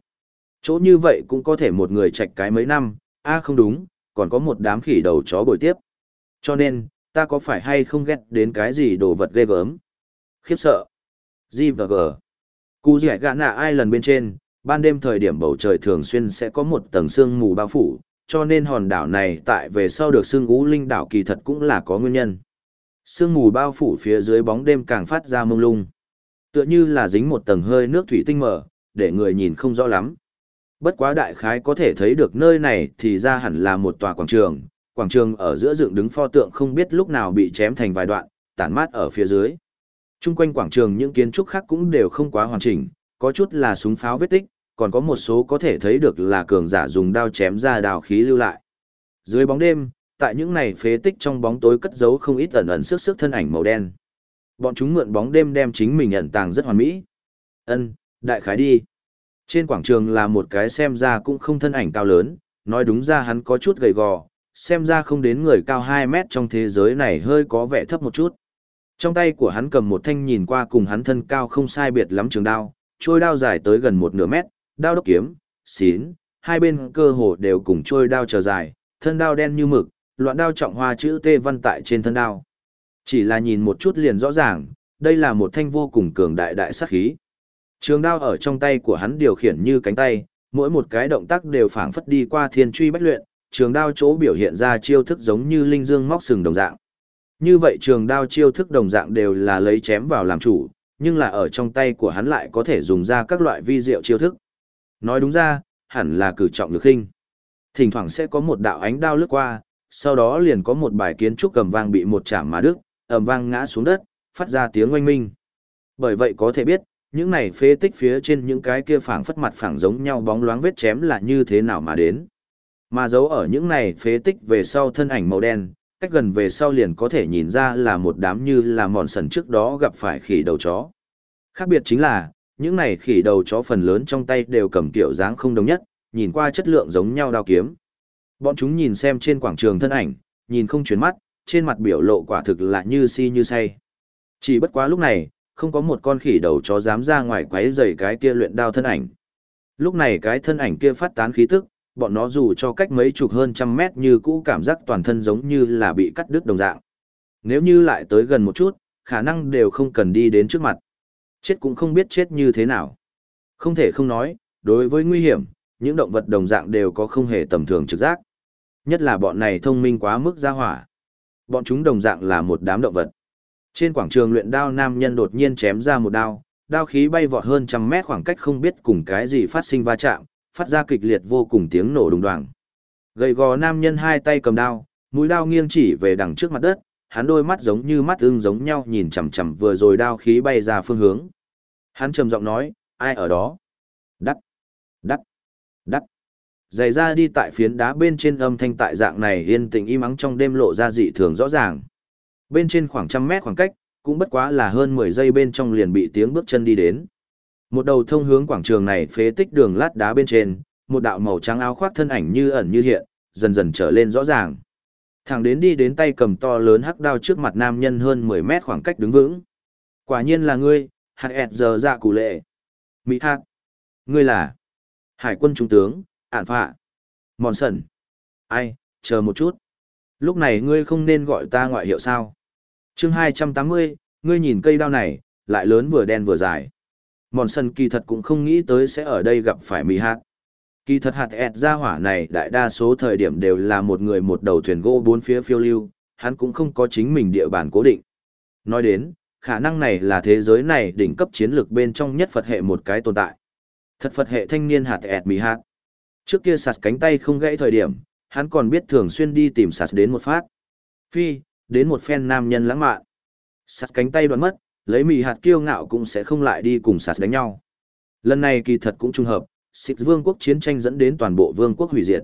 Chỗ như vậy cũng có thể một người chạch cái mấy năm, a à không đúng, còn có một đám khỉ đầu chó bồi tiếp. Cho nên, ta có phải hay không ghét đến cái gì đồ vật ghê gớm? Khiếp sợ. G và G. Cú dẻ gã nạ ai lần bên trên, ban đêm thời điểm bầu trời thường xuyên sẽ có một tầng sương mù bao phủ, cho nên hòn đảo này tại về sau được xương ú linh đảo kỳ thật cũng là có nguyên nhân. Sương mù bao phủ phía dưới bóng đêm càng phát ra mông lung. Tựa như là dính một tầng hơi nước thủy tinh mở, để người nhìn không rõ lắm. Bất quá đại khái có thể thấy được nơi này thì ra hẳn là một tòa quảng trường, quảng trường ở giữa dựng đứng pho tượng không biết lúc nào bị chém thành vài đoạn, tản mát ở phía dưới. Trung quanh quảng trường những kiến trúc khác cũng đều không quá hoàn chỉnh, có chút là súng pháo vết tích, còn có một số có thể thấy được là cường giả dùng đao chém ra đào khí lưu lại. Dưới bóng đêm, tại những này phế tích trong bóng tối cất giấu không ít ẩn ẩn sức sức thân ảnh màu đen. Bọn chúng mượn bóng đêm đem chính mình ẩn tàng rất hoàn mỹ. Ân, đại khái đi. Trên quảng trường là một cái xem ra cũng không thân ảnh cao lớn, nói đúng ra hắn có chút gầy gò, xem ra không đến người cao 2 mét trong thế giới này hơi có vẻ thấp một chút. Trong tay của hắn cầm một thanh nhìn qua cùng hắn thân cao không sai biệt lắm trường đao, trôi đao dài tới gần một nửa mét, đao đốc kiếm, xín, hai bên cơ hồ đều cùng trôi đao trở dài, thân đao đen như mực, loạn đao trọng hoa chữ T văn tại trên thân đao. Chỉ là nhìn một chút liền rõ ràng, đây là một thanh vô cùng cường đại đại sát khí. Trường đao ở trong tay của hắn điều khiển như cánh tay, mỗi một cái động tác đều phảng phất đi qua thiên truy bách luyện, trường đao chỗ biểu hiện ra chiêu thức giống như linh dương móc sừng đồng dạng. Như vậy trường đao chiêu thức đồng dạng đều là lấy chém vào làm chủ, nhưng là ở trong tay của hắn lại có thể dùng ra các loại vi diệu chiêu thức. Nói đúng ra, hẳn là cử trọng lực khinh. Thỉnh thoảng sẽ có một đạo ánh đao lướt qua, sau đó liền có một bài kiến trúc cầm vang bị một chạm mà đứt, ầm vang ngã xuống đất, phát ra tiếng oanh minh. Bởi vậy có thể biết, những này phế tích phía trên những cái kia phảng phất mặt phẳng giống nhau bóng loáng vết chém là như thế nào mà đến. Mà giấu ở những này phế tích về sau thân ảnh màu đen, cách gần về sau liền có thể nhìn ra là một đám như là mòn sần trước đó gặp phải khỉ đầu chó. Khác biệt chính là, những này khỉ đầu chó phần lớn trong tay đều cầm kiểu dáng không đồng nhất, nhìn qua chất lượng giống nhau đao kiếm. Bọn chúng nhìn xem trên quảng trường thân ảnh, nhìn không chuyển mắt, trên mặt biểu lộ quả thực là như si như say. Chỉ bất quá lúc này, không có một con khỉ đầu chó dám ra ngoài quấy rầy cái kia luyện đao thân ảnh. Lúc này cái thân ảnh kia phát tán khí tức, bọn nó dù cho cách mấy chục hơn trăm mét như cũ cảm giác toàn thân giống như là bị cắt đứt đồng dạng. Nếu như lại tới gần một chút, khả năng đều không cần đi đến trước mặt. Chết cũng không biết chết như thế nào. Không thể không nói, đối với nguy hiểm, những động vật đồng dạng đều có không hề tầm thường trực giác. Nhất là bọn này thông minh quá mức ra hỏa. Bọn chúng đồng dạng là một đám động vật. Trên quảng trường luyện đao nam nhân đột nhiên chém ra một đao, đao khí bay vọt hơn trăm mét khoảng cách không biết cùng cái gì phát sinh va chạm, phát ra kịch liệt vô cùng tiếng nổ đùng đoàng. Gầy gò nam nhân hai tay cầm đao, mũi đao nghiêng chỉ về đằng trước mặt đất, hắn đôi mắt giống như mắt ưng giống nhau nhìn chằm chằm vừa rồi đao khí bay ra phương hướng. Hắn trầm giọng nói, ai ở đó? Đắt, đắt, đắt. Giày ra đi tại phiến đá bên trên âm thanh tại dạng này yên tĩnh im ắng trong đêm lộ ra dị thường rõ ràng. Bên trên khoảng trăm mét khoảng cách, cũng bất quá là hơn 10 giây bên trong liền bị tiếng bước chân đi đến. Một đầu thông hướng quảng trường này phế tích đường lát đá bên trên, một đạo màu trắng áo khoác thân ảnh như ẩn như hiện, dần dần trở lên rõ ràng. Thẳng đến đi đến tay cầm to lớn hắc đao trước mặt nam nhân hơn 10 mét khoảng cách đứng vững. Quả nhiên là ngươi, hạt ẹt giờ dạ cụ lệ. Mỹ hạt. Ngươi là hải quân trung tướng, ản phạ. Mòn sần. Ai, chờ một chút. Lúc này ngươi không nên gọi ta ngoại hiệu sao. chương 280, ngươi nhìn cây đao này, lại lớn vừa đen vừa dài mòn sần kỳ thật cũng không nghĩ tới sẽ ở đây gặp phải mỹ hạt kỳ thật hạt ẹt ra hỏa này đại đa số thời điểm đều là một người một đầu thuyền gỗ bốn phía phiêu lưu hắn cũng không có chính mình địa bàn cố định nói đến khả năng này là thế giới này đỉnh cấp chiến lược bên trong nhất phật hệ một cái tồn tại thật phật hệ thanh niên hạt ẹt mì hạt trước kia sạt cánh tay không gãy thời điểm hắn còn biết thường xuyên đi tìm sạt đến một phát phi đến một phen nam nhân lãng mạn sạt cánh tay đoạn mất lấy mì hạt kiêu ngạo cũng sẽ không lại đi cùng sạt đánh nhau. Lần này kỳ thật cũng trùng hợp, xịt vương quốc chiến tranh dẫn đến toàn bộ vương quốc hủy diệt.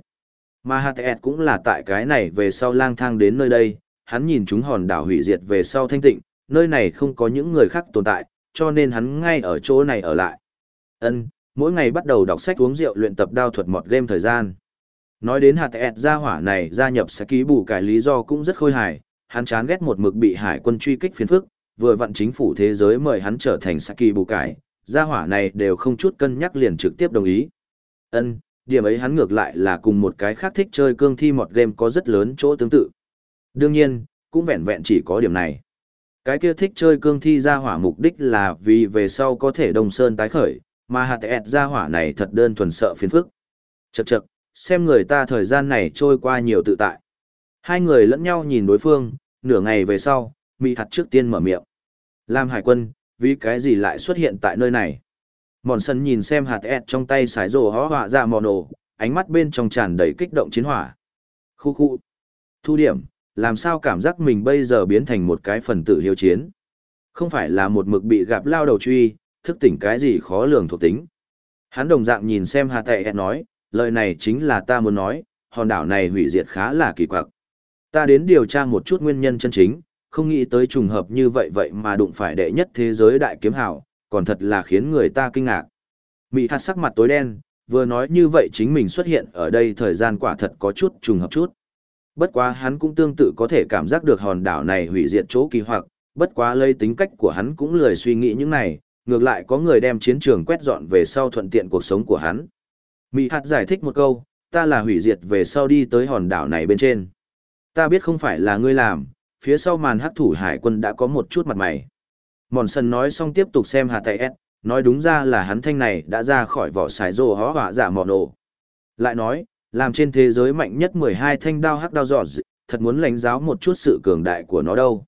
Mà hạt ẹt cũng là tại cái này về sau lang thang đến nơi đây, hắn nhìn chúng hòn đảo hủy diệt về sau thanh tịnh, nơi này không có những người khác tồn tại, cho nên hắn ngay ở chỗ này ở lại. Ân, mỗi ngày bắt đầu đọc sách uống rượu luyện tập đao thuật mọt game thời gian. Nói đến hạt ẹt gia hỏa này gia nhập sẽ ký bù cải lý do cũng rất khôi hài, hắn chán ghét một mực bị hải quân truy kích phiền phức, vừa vặn chính phủ thế giới mời hắn trở thành Saki bù cải, gia hỏa này đều không chút cân nhắc liền trực tiếp đồng ý. Ân, điểm ấy hắn ngược lại là cùng một cái khác thích chơi cương thi mọt game có rất lớn chỗ tương tự. Đương nhiên, cũng vẹn vẹn chỉ có điểm này. Cái kia thích chơi cương thi ra hỏa mục đích là vì về sau có thể đông sơn tái khởi, mà hạt ẹt ra hỏa này thật đơn thuần sợ phiền phức. Chậc chậc, xem người ta thời gian này trôi qua nhiều tự tại. Hai người lẫn nhau nhìn đối phương, nửa ngày về sau, Mỹ hạt trước tiên mở miệng. Lam Hải quân, vì cái gì lại xuất hiện tại nơi này? Mòn sân nhìn xem hạt ẹt trong tay sái rồ hó họa ra mòn ổ, ánh mắt bên trong tràn đầy kích động chiến hỏa. Khu khu. Thu điểm, làm sao cảm giác mình bây giờ biến thành một cái phần tử hiếu chiến? Không phải là một mực bị gặp lao đầu truy, thức tỉnh cái gì khó lường thuộc tính. Hắn đồng dạng nhìn xem hạ tệ, nói, lời này chính là ta muốn nói, hòn đảo này hủy diệt khá là kỳ quặc. Ta đến điều tra một chút nguyên nhân chân chính, không nghĩ tới trùng hợp như vậy vậy mà đụng phải đệ nhất thế giới đại kiếm hào, còn thật là khiến người ta kinh ngạc. Mị hạt sắc mặt tối đen, vừa nói như vậy chính mình xuất hiện ở đây thời gian quả thật có chút trùng hợp chút. Bất quá hắn cũng tương tự có thể cảm giác được hòn đảo này hủy diệt chỗ kỳ hoặc, bất quá lây tính cách của hắn cũng lười suy nghĩ những này, ngược lại có người đem chiến trường quét dọn về sau thuận tiện cuộc sống của hắn. Mị hạt giải thích một câu, ta là hủy diệt về sau đi tới hòn đảo này bên trên. Ta biết không phải là ngươi làm, phía sau màn hắc thủ hải quân đã có một chút mặt mày. Mòn sần nói xong tiếp tục xem hạt tay S, nói đúng ra là hắn thanh này đã ra khỏi vỏ xài rồ hó hỏa giả dạ mòn ổ. Lại nói, làm trên thế giới mạnh nhất 12 thanh đao hắc đao giọt, thật muốn lãnh giáo một chút sự cường đại của nó đâu.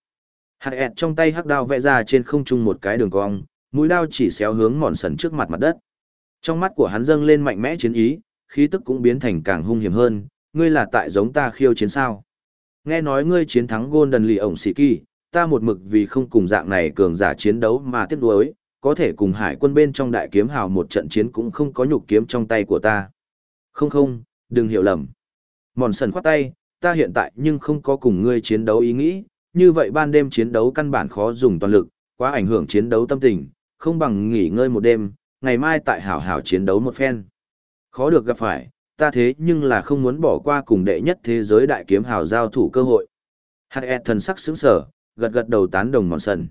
Hạt ẹt trong tay hắc đao vẽ ra trên không trung một cái đường cong, mũi đao chỉ xéo hướng mòn sần trước mặt mặt đất. Trong mắt của hắn dâng lên mạnh mẽ chiến ý, khí tức cũng biến thành càng hung hiểm hơn, ngươi là tại giống ta khiêu chiến sao. Nghe nói ngươi chiến thắng Golden Lì ổng sĩ kỳ, ta một mực vì không cùng dạng này cường giả chiến đấu mà tiếc nuối, có thể cùng hải quân bên trong đại kiếm hào một trận chiến cũng không có nhục kiếm trong tay của ta. Không không, đừng hiểu lầm. Mòn sần khoát tay, ta hiện tại nhưng không có cùng ngươi chiến đấu ý nghĩ, như vậy ban đêm chiến đấu căn bản khó dùng toàn lực, quá ảnh hưởng chiến đấu tâm tình, không bằng nghỉ ngơi một đêm, ngày mai tại hảo hảo chiến đấu một phen. Khó được gặp phải, ta thế nhưng là không muốn bỏ qua cùng đệ nhất thế giới đại kiếm hào giao thủ cơ hội. Hạt ẹt thần sắc sững sở, gật gật đầu tán đồng mòn sần.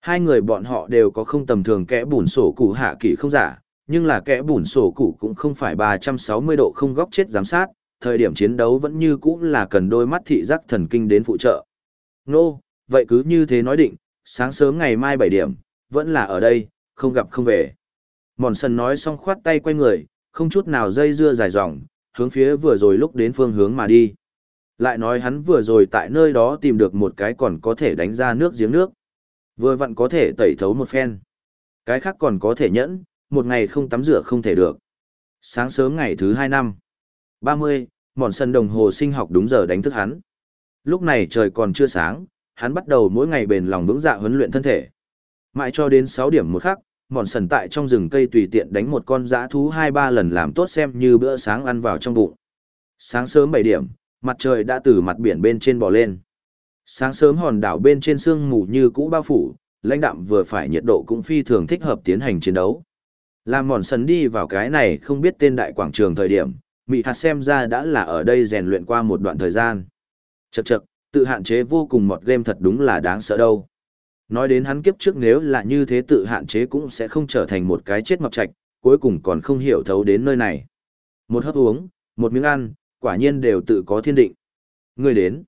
Hai người bọn họ đều có không tầm thường kẽ bùn sổ cụ hạ kỳ không giả, nhưng là kẽ bùn sổ cụ cũng không phải 360 độ không góc chết giám sát, thời điểm chiến đấu vẫn như cũ là cần đôi mắt thị giác thần kinh đến phụ trợ. Nô, vậy cứ như thế nói định, sáng sớm ngày mai 7 điểm, vẫn là ở đây, không gặp không về. Mòn sần nói xong khoát tay quay người, không chút nào dây dưa dài dòng, hướng phía vừa rồi lúc đến phương hướng mà đi. Lại nói hắn vừa rồi tại nơi đó tìm được một cái còn có thể đánh ra nước giếng nước. Vừa vặn có thể tẩy thấu một phen. Cái khác còn có thể nhẫn, một ngày không tắm rửa không thể được. Sáng sớm ngày thứ hai năm. 30, mòn sân đồng hồ sinh học đúng giờ đánh thức hắn. Lúc này trời còn chưa sáng, hắn bắt đầu mỗi ngày bền lòng vững dạ huấn luyện thân thể. Mãi cho đến 6 điểm một khắc, mòn sần tại trong rừng cây tùy tiện đánh một con dã thú hai ba lần làm tốt xem như bữa sáng ăn vào trong bụng. Sáng sớm 7 điểm, mặt trời đã từ mặt biển bên trên bò lên. Sáng sớm hòn đảo bên trên sương mù như cũ bao phủ, lãnh đạm vừa phải nhiệt độ cũng phi thường thích hợp tiến hành chiến đấu. Làm mòn sần đi vào cái này không biết tên đại quảng trường thời điểm, Mị hạt xem ra đã là ở đây rèn luyện qua một đoạn thời gian. Chậc chậc, tự hạn chế vô cùng một game thật đúng là đáng sợ đâu. Nói đến hắn kiếp trước nếu là như thế tự hạn chế cũng sẽ không trở thành một cái chết mập trạch, cuối cùng còn không hiểu thấu đến nơi này. Một hấp uống, một miếng ăn, quả nhiên đều tự có thiên định. Người đến.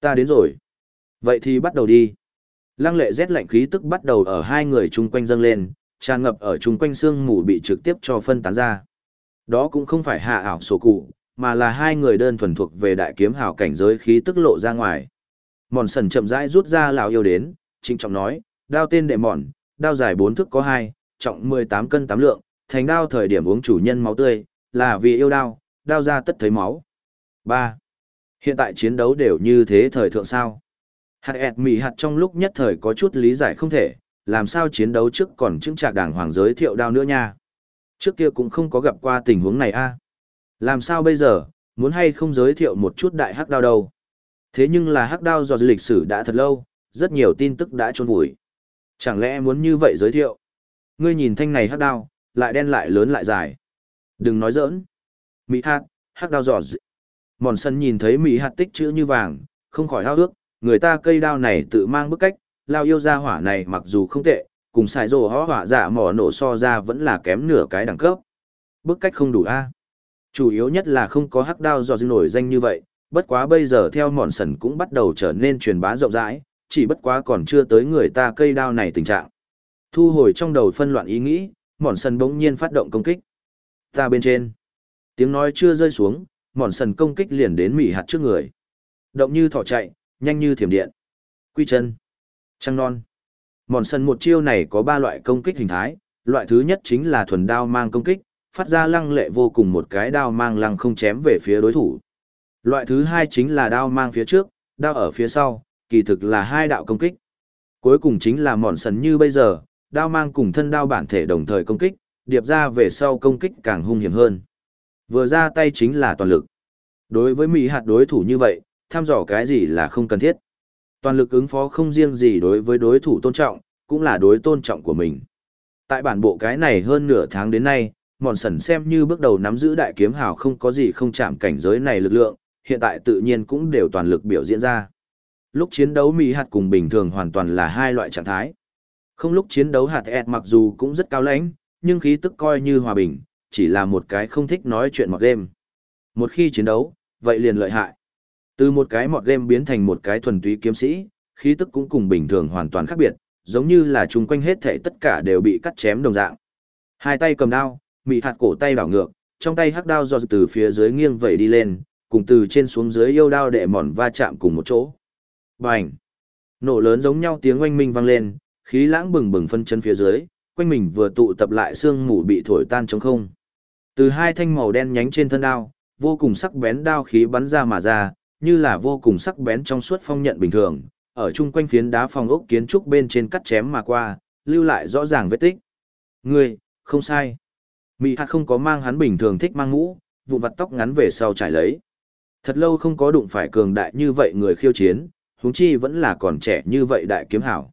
Ta đến rồi. Vậy thì bắt đầu đi. Lăng lệ rét lạnh khí tức bắt đầu ở hai người chung quanh dâng lên, tràn ngập ở chung quanh xương mù bị trực tiếp cho phân tán ra. Đó cũng không phải hạ ảo sổ cụ, mà là hai người đơn thuần thuộc về đại kiếm hào cảnh giới khí tức lộ ra ngoài. Mòn sần chậm rãi rút ra lão yêu đến, trinh trọng nói, đao tên đệ mòn, đao dài bốn thước có hai, trọng mười tám cân tám lượng, thành đao thời điểm uống chủ nhân máu tươi, là vì yêu đao, đao ra tất thấy máu. ba Hiện tại chiến đấu đều như thế thời thượng sao. Hạt ẹt mỉ hạt trong lúc nhất thời có chút lý giải không thể, làm sao chiến đấu trước còn chứng trạc đảng hoàng giới thiệu đao nữa nha. Trước kia cũng không có gặp qua tình huống này a. À? Làm sao bây giờ, muốn hay không giới thiệu một chút đại hắc đao đâu. Thế nhưng là hắc đao do lịch sử đã thật lâu, rất nhiều tin tức đã trôn vùi. Chẳng lẽ muốn như vậy giới thiệu? Ngươi nhìn thanh này hắc đao, lại đen lại lớn lại dài. Đừng nói giỡn. Mỹ hạt, hắc đao giọt. Mòn sân nhìn thấy Mỹ hạt tích chữ như vàng, không khỏi hao ước, người ta cây đao này tự mang bức cách, lao yêu ra hỏa này mặc dù không tệ, cùng xài rồ hó hỏa giả mỏ nổ so ra vẫn là kém nửa cái đẳng cấp. Bức cách không đủ a Chủ yếu nhất là không có hắc đao do nổi danh như vậy, bất quá bây giờ theo mòn sần cũng bắt đầu trở nên truyền bá rộng rãi, chỉ bất quá còn chưa tới người ta cây đao này tình trạng. Thu hồi trong đầu phân loạn ý nghĩ, mòn sần bỗng nhiên phát động công kích. Ta bên trên. Tiếng nói chưa rơi xuống, mòn sần công kích liền đến mỉ hạt trước người. Động như thỏ chạy, nhanh như thiểm điện. Quy chân. Trăng non. Mòn sân một chiêu này có ba loại công kích hình thái. Loại thứ nhất chính là thuần đao mang công kích, phát ra lăng lệ vô cùng một cái đao mang lăng không chém về phía đối thủ. Loại thứ hai chính là đao mang phía trước, đao ở phía sau, kỳ thực là hai đạo công kích. Cuối cùng chính là mòn sần như bây giờ, đao mang cùng thân đao bản thể đồng thời công kích, điệp ra về sau công kích càng hung hiểm hơn. Vừa ra tay chính là toàn lực. Đối với Mỹ hạt đối thủ như vậy, tham dò cái gì là không cần thiết. Toàn lực ứng phó không riêng gì đối với đối thủ tôn trọng, cũng là đối tôn trọng của mình. Tại bản bộ cái này hơn nửa tháng đến nay, mòn sần xem như bước đầu nắm giữ đại kiếm hào không có gì không chạm cảnh giới này lực lượng, hiện tại tự nhiên cũng đều toàn lực biểu diễn ra. Lúc chiến đấu Mỹ hạt cùng bình thường hoàn toàn là hai loại trạng thái. Không lúc chiến đấu hạt ẹt mặc dù cũng rất cao lãnh, nhưng khí tức coi như hòa bình, chỉ là một cái không thích nói chuyện mọt đêm. Một khi chiến đấu, vậy liền lợi hại. Từ một cái mọt game biến thành một cái thuần túy kiếm sĩ, khí tức cũng cùng bình thường hoàn toàn khác biệt, giống như là chung quanh hết thể tất cả đều bị cắt chém đồng dạng. Hai tay cầm đao, mị hạt cổ tay đảo ngược, trong tay hắc đao do từ phía dưới nghiêng vẩy đi lên, cùng từ trên xuống dưới yêu đao đệ mòn va chạm cùng một chỗ. Bành! Nổ lớn giống nhau tiếng oanh minh vang lên, khí lãng bừng bừng phân chân phía dưới, quanh mình vừa tụ tập lại xương mù bị thổi tan trong không. Từ hai thanh màu đen nhánh trên thân đao, vô cùng sắc bén đao khí bắn ra mà ra, như là vô cùng sắc bén trong suốt phong nhận bình thường, ở chung quanh phiến đá phòng ốc kiến trúc bên trên cắt chém mà qua, lưu lại rõ ràng vết tích. Ngươi, không sai. Mị hạt không có mang hắn bình thường thích mang mũ, vụn vặt tóc ngắn về sau trải lấy. Thật lâu không có đụng phải cường đại như vậy người khiêu chiến, huống chi vẫn là còn trẻ như vậy đại kiếm hảo.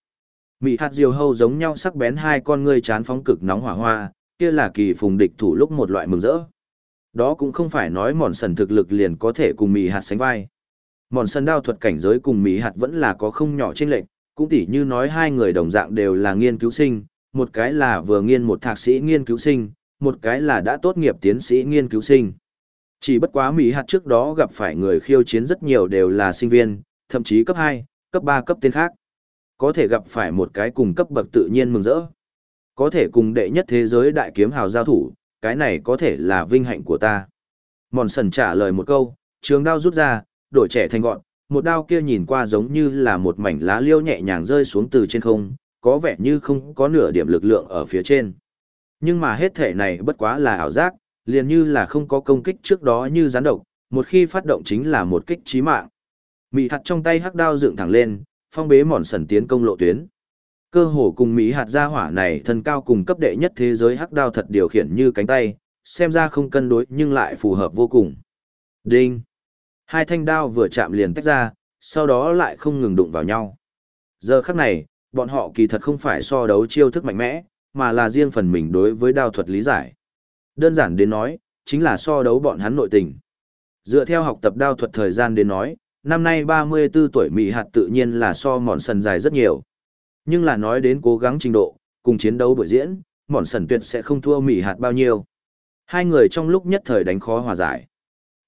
Mị hạt diều hâu giống nhau sắc bén hai con ngươi chán phóng cực nóng hỏa hoa, kia là kỳ phùng địch thủ lúc một loại mừng rỡ. Đó cũng không phải nói mòn sần thực lực liền có thể cùng mị hạt sánh vai. Mòn sân đao thuật cảnh giới cùng mỹ hạt vẫn là có không nhỏ trên lệnh, cũng tỉ như nói hai người đồng dạng đều là nghiên cứu sinh, một cái là vừa nghiên một thạc sĩ nghiên cứu sinh, một cái là đã tốt nghiệp tiến sĩ nghiên cứu sinh. Chỉ bất quá Mỹ hạt trước đó gặp phải người khiêu chiến rất nhiều đều là sinh viên, thậm chí cấp hai cấp ba cấp tên khác. Có thể gặp phải một cái cùng cấp bậc tự nhiên mừng rỡ. Có thể cùng đệ nhất thế giới đại kiếm hào giao thủ, cái này có thể là vinh hạnh của ta. Mòn sần trả lời một câu, trường đao rút ra, đổi trẻ thành gọn, một đao kia nhìn qua giống như là một mảnh lá liêu nhẹ nhàng rơi xuống từ trên không, có vẻ như không có nửa điểm lực lượng ở phía trên. Nhưng mà hết thể này bất quá là ảo giác, liền như là không có công kích trước đó như gián độc, một khi phát động chính là một kích chí mạng. Mị hạt trong tay hắc đao dựng thẳng lên, phong bế mòn sần tiến công lộ tuyến. Cơ hồ cùng Mỹ hạt gia hỏa này thân cao cùng cấp đệ nhất thế giới hắc đao thật điều khiển như cánh tay, xem ra không cân đối nhưng lại phù hợp vô cùng. Đinh! Hai thanh đao vừa chạm liền tách ra, sau đó lại không ngừng đụng vào nhau. Giờ khắc này, bọn họ kỳ thật không phải so đấu chiêu thức mạnh mẽ, mà là riêng phần mình đối với đao thuật lý giải. Đơn giản đến nói, chính là so đấu bọn hắn nội tình. Dựa theo học tập đao thuật thời gian đến nói, năm nay 34 tuổi Mỹ hạt tự nhiên là so mòn sần dài rất nhiều. Nhưng là nói đến cố gắng trình độ, cùng chiến đấu buổi diễn, mòn sần tuyệt sẽ không thua Mỹ hạt bao nhiêu. Hai người trong lúc nhất thời đánh khó hòa giải.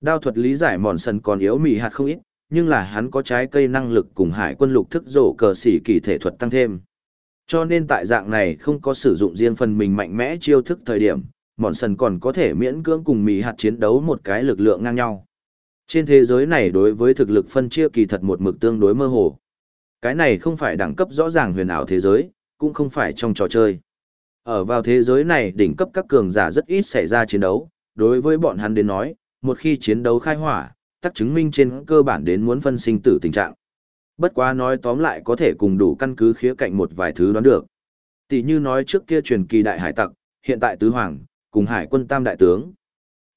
Đao thuật lý giải mòn sần còn yếu mì hạt không ít, nhưng là hắn có trái cây năng lực cùng hải quân lục thức rổ cờ xỉ kỳ thể thuật tăng thêm. Cho nên tại dạng này không có sử dụng riêng phần mình mạnh mẽ chiêu thức thời điểm, mòn sần còn có thể miễn cưỡng cùng mì hạt chiến đấu một cái lực lượng ngang nhau. Trên thế giới này đối với thực lực phân chia kỳ thật một mực tương đối mơ hồ. Cái này không phải đẳng cấp rõ ràng huyền ảo thế giới cũng không phải trong trò chơi. Ở vào thế giới này đỉnh cấp các cường giả rất ít xảy ra chiến đấu đối với bọn hắn đến nói một khi chiến đấu khai hỏa tắc chứng minh trên cơ bản đến muốn phân sinh tử tình trạng bất quá nói tóm lại có thể cùng đủ căn cứ khía cạnh một vài thứ đoán được tỷ như nói trước kia truyền kỳ đại hải tặc hiện tại tứ hoàng cùng hải quân tam đại tướng.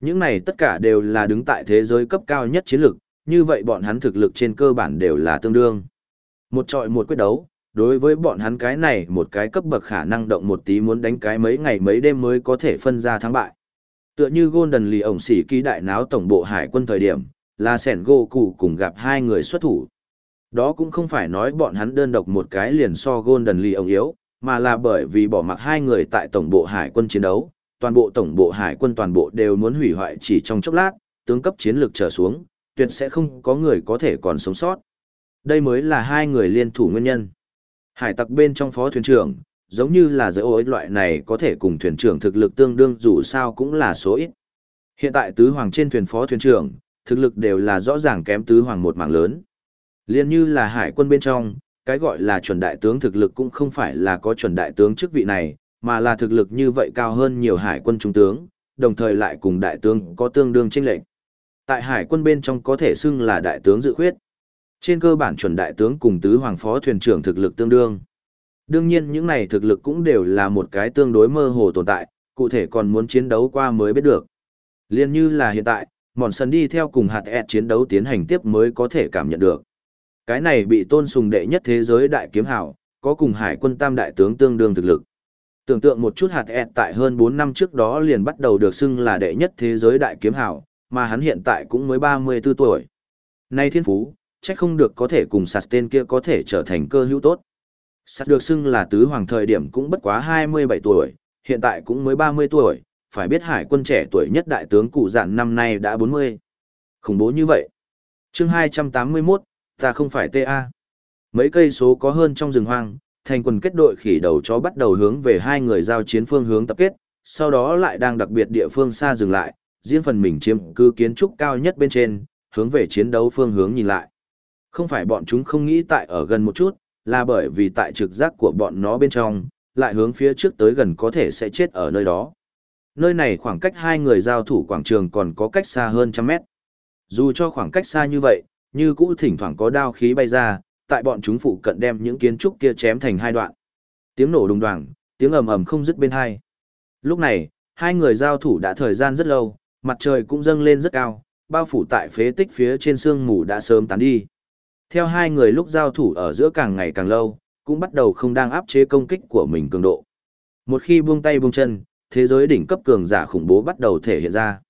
Những này tất cả đều là đứng tại thế giới cấp cao nhất chiến lược, như vậy bọn hắn thực lực trên cơ bản đều là tương đương. Một trọi một quyết đấu, đối với bọn hắn cái này một cái cấp bậc khả năng động một tí muốn đánh cái mấy ngày mấy đêm mới có thể phân ra thắng bại. Tựa như Golden lì ổng xỉ ký đại náo tổng bộ hải quân thời điểm, là sẻn gô cụ cùng gặp hai người xuất thủ. Đó cũng không phải nói bọn hắn đơn độc một cái liền so Golden lì ổng yếu, mà là bởi vì bỏ mặc hai người tại tổng bộ hải quân chiến đấu, toàn bộ tổng bộ hải quân toàn bộ đều muốn hủy hoại chỉ trong chốc lát, tướng cấp chiến lược trở xuống, tuyệt sẽ không có người có thể còn sống sót. Đây mới là hai người liên thủ nguyên nhân. Hải tặc bên trong phó thuyền trưởng, giống như là giới ối loại này có thể cùng thuyền trưởng thực lực tương đương dù sao cũng là số ít. Hiện tại tứ hoàng trên thuyền phó thuyền trưởng, thực lực đều là rõ ràng kém tứ hoàng một mảng lớn. Liên như là hải quân bên trong, cái gọi là chuẩn đại tướng thực lực cũng không phải là có chuẩn đại tướng chức vị này, mà là thực lực như vậy cao hơn nhiều hải quân trung tướng, đồng thời lại cùng đại tướng có tương đương chênh lệch. Tại hải quân bên trong có thể xưng là đại tướng dự khuyết. Trên cơ bản chuẩn đại tướng cùng tứ hoàng phó thuyền trưởng thực lực tương đương. Đương nhiên những này thực lực cũng đều là một cái tương đối mơ hồ tồn tại, cụ thể còn muốn chiến đấu qua mới biết được. Liên như là hiện tại, mòn sân đi theo cùng hạt ẹt chiến đấu tiến hành tiếp mới có thể cảm nhận được. Cái này bị tôn sùng đệ nhất thế giới đại kiếm hảo, có cùng hải quân tam đại tướng tương đương thực lực. Tưởng tượng một chút hạt ẹt tại hơn 4 năm trước đó liền bắt đầu được xưng là đệ nhất thế giới đại kiếm hảo, mà hắn hiện tại cũng mới 34 tuổi. Nay thiên phú, chắc không được có thể cùng sạt tên kia có thể trở thành cơ hữu tốt. Sát được xưng là tứ hoàng thời điểm cũng bất quá 27 tuổi, hiện tại cũng mới 30 tuổi, phải biết hải quân trẻ tuổi nhất đại tướng cụ dạn năm nay đã 40. Khủng bố như vậy. chương 281, ta không phải TA. Mấy cây số có hơn trong rừng hoang, thành quần kết đội khỉ đầu chó bắt đầu hướng về hai người giao chiến phương hướng tập kết, sau đó lại đang đặc biệt địa phương xa dừng lại, riêng phần mình chiếm cư kiến trúc cao nhất bên trên, hướng về chiến đấu phương hướng nhìn lại. Không phải bọn chúng không nghĩ tại ở gần một chút, là bởi vì tại trực giác của bọn nó bên trong, lại hướng phía trước tới gần có thể sẽ chết ở nơi đó. Nơi này khoảng cách hai người giao thủ quảng trường còn có cách xa hơn trăm mét. Dù cho khoảng cách xa như vậy, như cũ thỉnh thoảng có đao khí bay ra, tại bọn chúng phụ cận đem những kiến trúc kia chém thành hai đoạn. Tiếng nổ đùng đoàng, tiếng ầm ầm không dứt bên hai. Lúc này, hai người giao thủ đã thời gian rất lâu, mặt trời cũng dâng lên rất cao, bao phủ tại phế tích phía trên sương mù đã sớm tán đi. Theo hai người lúc giao thủ ở giữa càng ngày càng lâu, cũng bắt đầu không đang áp chế công kích của mình cường độ. Một khi buông tay buông chân, thế giới đỉnh cấp cường giả khủng bố bắt đầu thể hiện ra.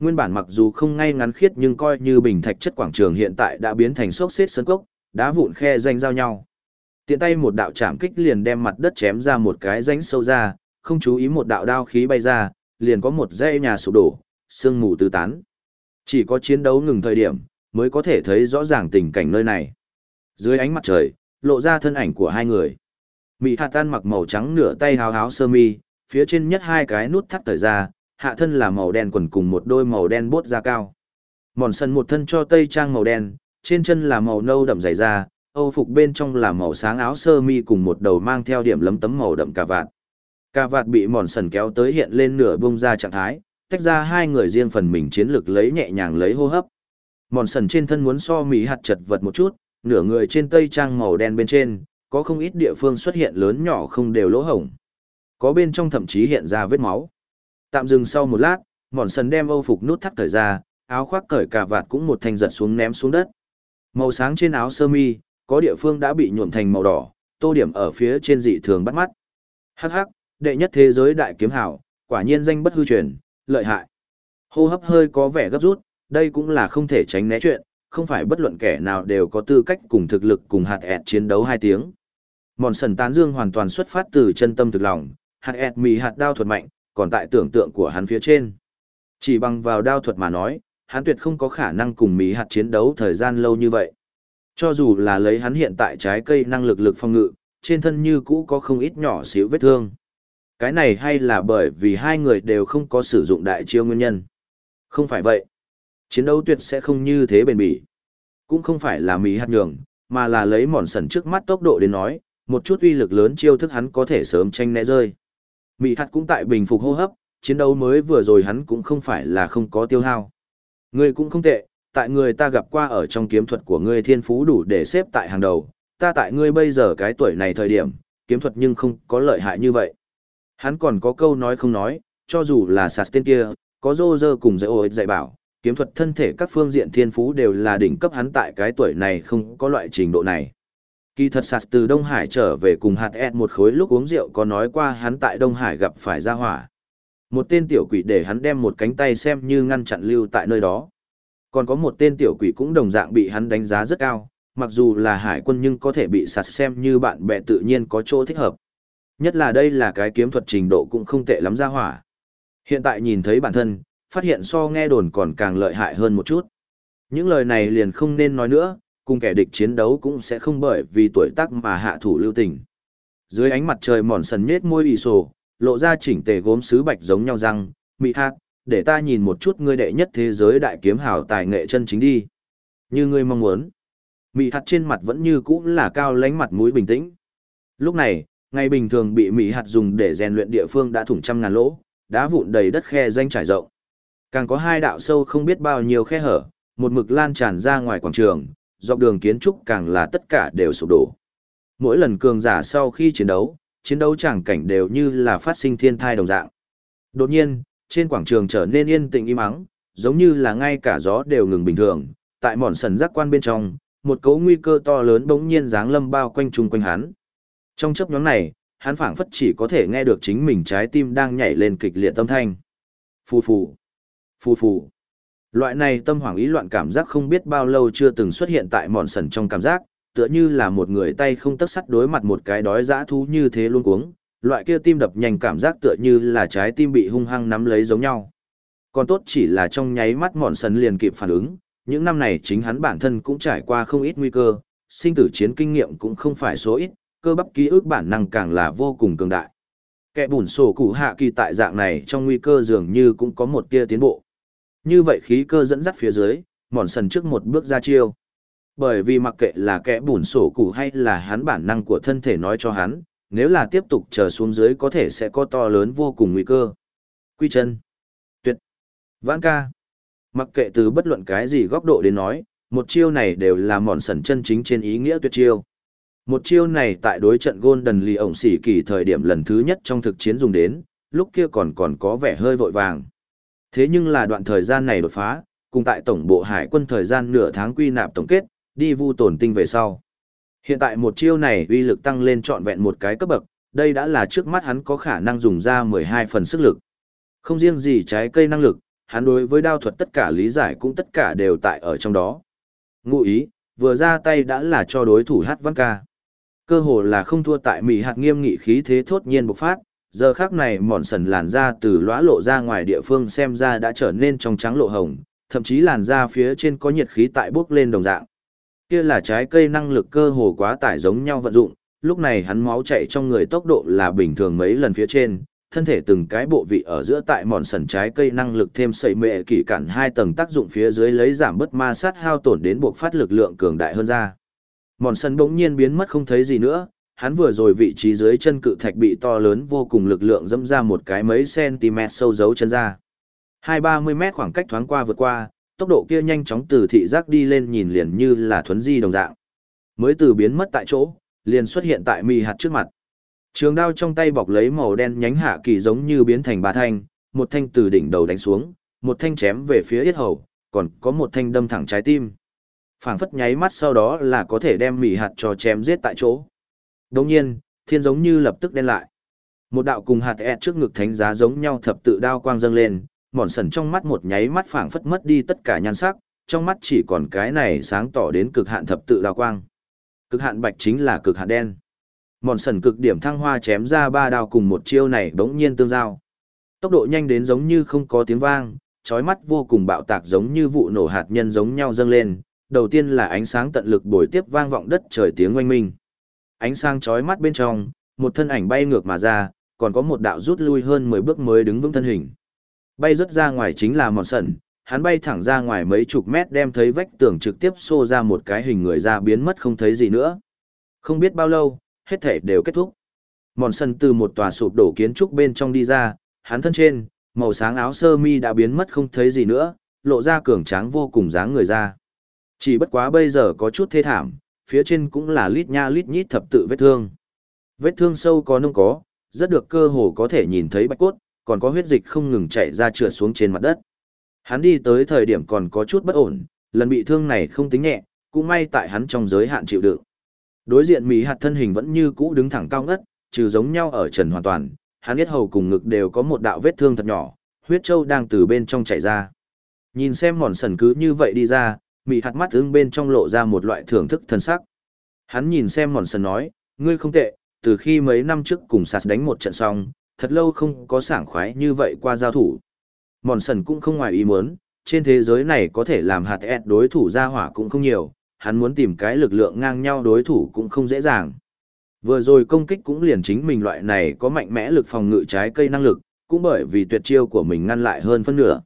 Nguyên bản mặc dù không ngay ngắn khiết nhưng coi như bình thạch chất quảng trường hiện tại đã biến thành xốc xếp sân cốc, đá vụn khe danh giao nhau. Tiện tay một đạo chạm kích liền đem mặt đất chém ra một cái rãnh sâu ra, không chú ý một đạo đao khí bay ra, liền có một dãy nhà sụp đổ, sương mù tứ tán. Chỉ có chiến đấu ngừng thời điểm, mới có thể thấy rõ ràng tình cảnh nơi này. Dưới ánh mặt trời, lộ ra thân ảnh của hai người. Mị hạt tan mặc màu trắng nửa tay háo háo sơ mi, phía trên nhất hai cái nút thắt thời ra, hạ thân là màu đen quần cùng một đôi màu đen bốt da cao. Mòn sân một thân cho tây trang màu đen, trên chân là màu nâu đậm dày da, âu phục bên trong là màu sáng áo sơ mi cùng một đầu mang theo điểm lấm tấm màu đậm cà vạt. Cà vạt bị mòn sần kéo tới hiện lên nửa bông ra trạng thái, tách ra hai người riêng phần mình chiến lược lấy nhẹ nhàng lấy hô hấp. Mòn sần trên thân muốn so mỹ hạt chật vật một chút, nửa người trên tây trang màu đen bên trên, có không ít địa phương xuất hiện lớn nhỏ không đều lỗ hổng. Có bên trong thậm chí hiện ra vết máu. Tạm dừng sau một lát, mòn sần đem âu phục nút thắt cởi ra, áo khoác cởi cà vạt cũng một thanh giật xuống ném xuống đất. Màu sáng trên áo sơ mi, có địa phương đã bị nhuộm thành màu đỏ, tô điểm ở phía trên dị thường bắt mắt. Hắc hắc, đệ nhất thế giới đại kiếm hảo, quả nhiên danh bất hư truyền, lợi hại. Hô hấp hơi có vẻ gấp rút, đây cũng là không thể tránh né chuyện, không phải bất luận kẻ nào đều có tư cách cùng thực lực cùng hạt ẹt chiến đấu hai tiếng. Mòn sần tán dương hoàn toàn xuất phát từ chân tâm thực lòng, hạt ẹt mì hạt đao thuật mạnh, còn tại tưởng tượng của hắn phía trên. Chỉ bằng vào đao thuật mà nói, hắn tuyệt không có khả năng cùng mì hạt chiến đấu thời gian lâu như vậy. Cho dù là lấy hắn hiện tại trái cây năng lực lực phong ngự, trên thân như cũ có không ít nhỏ xíu vết thương. Cái này hay là bởi vì hai người đều không có sử dụng đại chiêu nguyên nhân. Không phải vậy chiến đấu tuyệt sẽ không như thế bền bỉ. Cũng không phải là mỹ hạt nhường, mà là lấy mòn sần trước mắt tốc độ đến nói, một chút uy lực lớn chiêu thức hắn có thể sớm tranh né rơi. Mỹ hạt cũng tại bình phục hô hấp, chiến đấu mới vừa rồi hắn cũng không phải là không có tiêu hao. Ngươi cũng không tệ, tại người ta gặp qua ở trong kiếm thuật của ngươi thiên phú đủ để xếp tại hàng đầu, ta tại ngươi bây giờ cái tuổi này thời điểm, kiếm thuật nhưng không có lợi hại như vậy. Hắn còn có câu nói không nói, cho dù là sạt tên kia, có rô rơ cùng dạy ôi dạy bảo, kiếm thuật thân thể các phương diện thiên phú đều là đỉnh cấp hắn tại cái tuổi này không có loại trình độ này. Kỳ thật sạt từ Đông Hải trở về cùng hạt ẹt một khối lúc uống rượu có nói qua hắn tại Đông Hải gặp phải ra hỏa. Một tên tiểu quỷ để hắn đem một cánh tay xem như ngăn chặn lưu tại nơi đó. Còn có một tên tiểu quỷ cũng đồng dạng bị hắn đánh giá rất cao, mặc dù là hải quân nhưng có thể bị sạt xem như bạn bè tự nhiên có chỗ thích hợp. Nhất là đây là cái kiếm thuật trình độ cũng không tệ lắm ra hỏa. Hiện tại nhìn thấy bản thân, phát hiện so nghe đồn còn càng lợi hại hơn một chút. Những lời này liền không nên nói nữa, cùng kẻ địch chiến đấu cũng sẽ không bởi vì tuổi tác mà hạ thủ lưu tình. Dưới ánh mặt trời mòn sần nhết môi ỉ sổ, lộ ra chỉnh tề gốm sứ bạch giống nhau răng, mị hát, để ta nhìn một chút ngươi đệ nhất thế giới đại kiếm hào tài nghệ chân chính đi. Như ngươi mong muốn. Mị hạt trên mặt vẫn như cũ là cao lánh mặt mũi bình tĩnh. Lúc này, ngày bình thường bị mị hạt dùng để rèn luyện địa phương đã thủng trăm ngàn lỗ, đá vụn đầy đất khe danh trải rộng. Càng có hai đạo sâu không biết bao nhiêu khe hở, một mực lan tràn ra ngoài quảng trường, dọc đường kiến trúc càng là tất cả đều sụp đổ. Mỗi lần cường giả sau khi chiến đấu, chiến đấu chẳng cảnh đều như là phát sinh thiên thai đồng dạng. Đột nhiên, trên quảng trường trở nên yên tĩnh im ắng, giống như là ngay cả gió đều ngừng bình thường, tại mòn sần giác quan bên trong, một cấu nguy cơ to lớn bỗng nhiên giáng lâm bao quanh chung quanh hắn. Trong chấp nhóm này, hắn phảng phất chỉ có thể nghe được chính mình trái tim đang nhảy lên kịch liệt tâm thanh. Phù phù, phù phù. Loại này tâm hoảng ý loạn cảm giác không biết bao lâu chưa từng xuất hiện tại mòn sần trong cảm giác, tựa như là một người tay không tất sắt đối mặt một cái đói dã thú như thế luôn cuống, loại kia tim đập nhanh cảm giác tựa như là trái tim bị hung hăng nắm lấy giống nhau. Còn tốt chỉ là trong nháy mắt mòn sần liền kịp phản ứng, những năm này chính hắn bản thân cũng trải qua không ít nguy cơ, sinh tử chiến kinh nghiệm cũng không phải số ít, cơ bắp ký ức bản năng càng là vô cùng cường đại. Kẻ bùn sổ cụ hạ kỳ tại dạng này trong nguy cơ dường như cũng có một tia tiến bộ. Như vậy khí cơ dẫn dắt phía dưới, mòn sần trước một bước ra chiêu. Bởi vì mặc kệ là kẻ bùn sổ cụ hay là hắn bản năng của thân thể nói cho hắn, nếu là tiếp tục chờ xuống dưới có thể sẽ có to lớn vô cùng nguy cơ. Quy chân. Tuyệt. Vãn ca. Mặc kệ từ bất luận cái gì góc độ đến nói, một chiêu này đều là mòn sần chân chính trên ý nghĩa tuyệt chiêu. Một chiêu này tại đối trận Golden Lee ổng xỉ kỳ thời điểm lần thứ nhất trong thực chiến dùng đến, lúc kia còn còn có vẻ hơi vội vàng. Thế nhưng là đoạn thời gian này đột phá, cùng tại tổng bộ hải quân thời gian nửa tháng quy nạp tổng kết, đi vu tổn tinh về sau. Hiện tại một chiêu này uy lực tăng lên trọn vẹn một cái cấp bậc, đây đã là trước mắt hắn có khả năng dùng ra 12 phần sức lực. Không riêng gì trái cây năng lực, hắn đối với đao thuật tất cả lý giải cũng tất cả đều tại ở trong đó. Ngụ ý, vừa ra tay đã là cho đối thủ hát văn ca. Cơ hồ là không thua tại mỹ hạt nghiêm nghị khí thế thốt nhiên bộc phát, giờ khác này mòn sần làn da từ lõa lộ ra ngoài địa phương xem ra đã trở nên trong trắng lộ hồng, thậm chí làn da phía trên có nhiệt khí tại bước lên đồng dạng. Kia là trái cây năng lực cơ hồ quá tải giống nhau vận dụng, lúc này hắn máu chạy trong người tốc độ là bình thường mấy lần phía trên, thân thể từng cái bộ vị ở giữa tại mòn sần trái cây năng lực thêm sậy mệ kỷ cản hai tầng tác dụng phía dưới lấy giảm bớt ma sát hao tổn đến buộc phát lực lượng cường đại hơn ra. Mòn sần bỗng nhiên biến mất không thấy gì nữa, hắn vừa rồi vị trí dưới chân cự thạch bị to lớn vô cùng lực lượng dẫm ra một cái mấy cm sâu dấu chân ra. Hai ba mươi mét khoảng cách thoáng qua vượt qua, tốc độ kia nhanh chóng từ thị giác đi lên nhìn liền như là thuấn di đồng dạng. Mới từ biến mất tại chỗ, liền xuất hiện tại mì hạt trước mặt. Trường đao trong tay bọc lấy màu đen nhánh hạ kỳ giống như biến thành ba thanh, một thanh từ đỉnh đầu đánh xuống, một thanh chém về phía yết hầu, còn có một thanh đâm thẳng trái tim. phảng phất nháy mắt sau đó là có thể đem mì hạt cho chém giết tại chỗ. Đồng nhiên, thiên giống như lập tức đen lại. Một đạo cùng hạt ẹt trước ngực thánh giá giống nhau thập tự đao quang dâng lên, mòn sần trong mắt một nháy mắt phảng phất mất đi tất cả nhan sắc, trong mắt chỉ còn cái này sáng tỏ đến cực hạn thập tự đao quang. Cực hạn bạch chính là cực hạn đen. Mòn sần cực điểm thăng hoa chém ra ba đao cùng một chiêu này bỗng nhiên tương giao. Tốc độ nhanh đến giống như không có tiếng vang, chói mắt vô cùng bạo tạc giống như vụ nổ hạt nhân giống nhau dâng lên. Đầu tiên là ánh sáng tận lực bồi tiếp vang vọng đất trời tiếng oanh minh. Ánh sáng chói mắt bên trong, một thân ảnh bay ngược mà ra, còn có một đạo rút lui hơn 10 bước mới đứng vững thân hình. Bay rất ra ngoài chính là mòn sần, hắn bay thẳng ra ngoài mấy chục mét đem thấy vách tường trực tiếp xô ra một cái hình người ra biến mất không thấy gì nữa. Không biết bao lâu, hết thể đều kết thúc. Mòn sân từ một tòa sụp đổ kiến trúc bên trong đi ra, hắn thân trên, màu sáng áo sơ mi đã biến mất không thấy gì nữa, lộ ra cường tráng vô cùng dáng người ra. Chỉ bất quá bây giờ có chút thê thảm, phía trên cũng là lít nha lít nhít thập tự vết thương. Vết thương sâu có nông có, rất được cơ hồ có thể nhìn thấy bạch cốt, còn có huyết dịch không ngừng chảy ra trượt xuống trên mặt đất. Hắn đi tới thời điểm còn có chút bất ổn, lần bị thương này không tính nhẹ, cũng may tại hắn trong giới hạn chịu đựng. Đối diện Mỹ hạt thân hình vẫn như cũ đứng thẳng cao ngất, trừ giống nhau ở trần hoàn toàn, hắn biết hầu cùng ngực đều có một đạo vết thương thật nhỏ, huyết châu đang từ bên trong chảy ra. Nhìn xem mòn sần cứ như vậy đi ra, mị hạt mắt ưng bên trong lộ ra một loại thưởng thức thân sắc. Hắn nhìn xem mòn sần nói, ngươi không tệ, từ khi mấy năm trước cùng sạt đánh một trận xong, thật lâu không có sảng khoái như vậy qua giao thủ. Mòn sần cũng không ngoài ý muốn, trên thế giới này có thể làm hạt ẹt đối thủ ra hỏa cũng không nhiều, hắn muốn tìm cái lực lượng ngang nhau đối thủ cũng không dễ dàng. Vừa rồi công kích cũng liền chính mình loại này có mạnh mẽ lực phòng ngự trái cây năng lực, cũng bởi vì tuyệt chiêu của mình ngăn lại hơn phân nửa.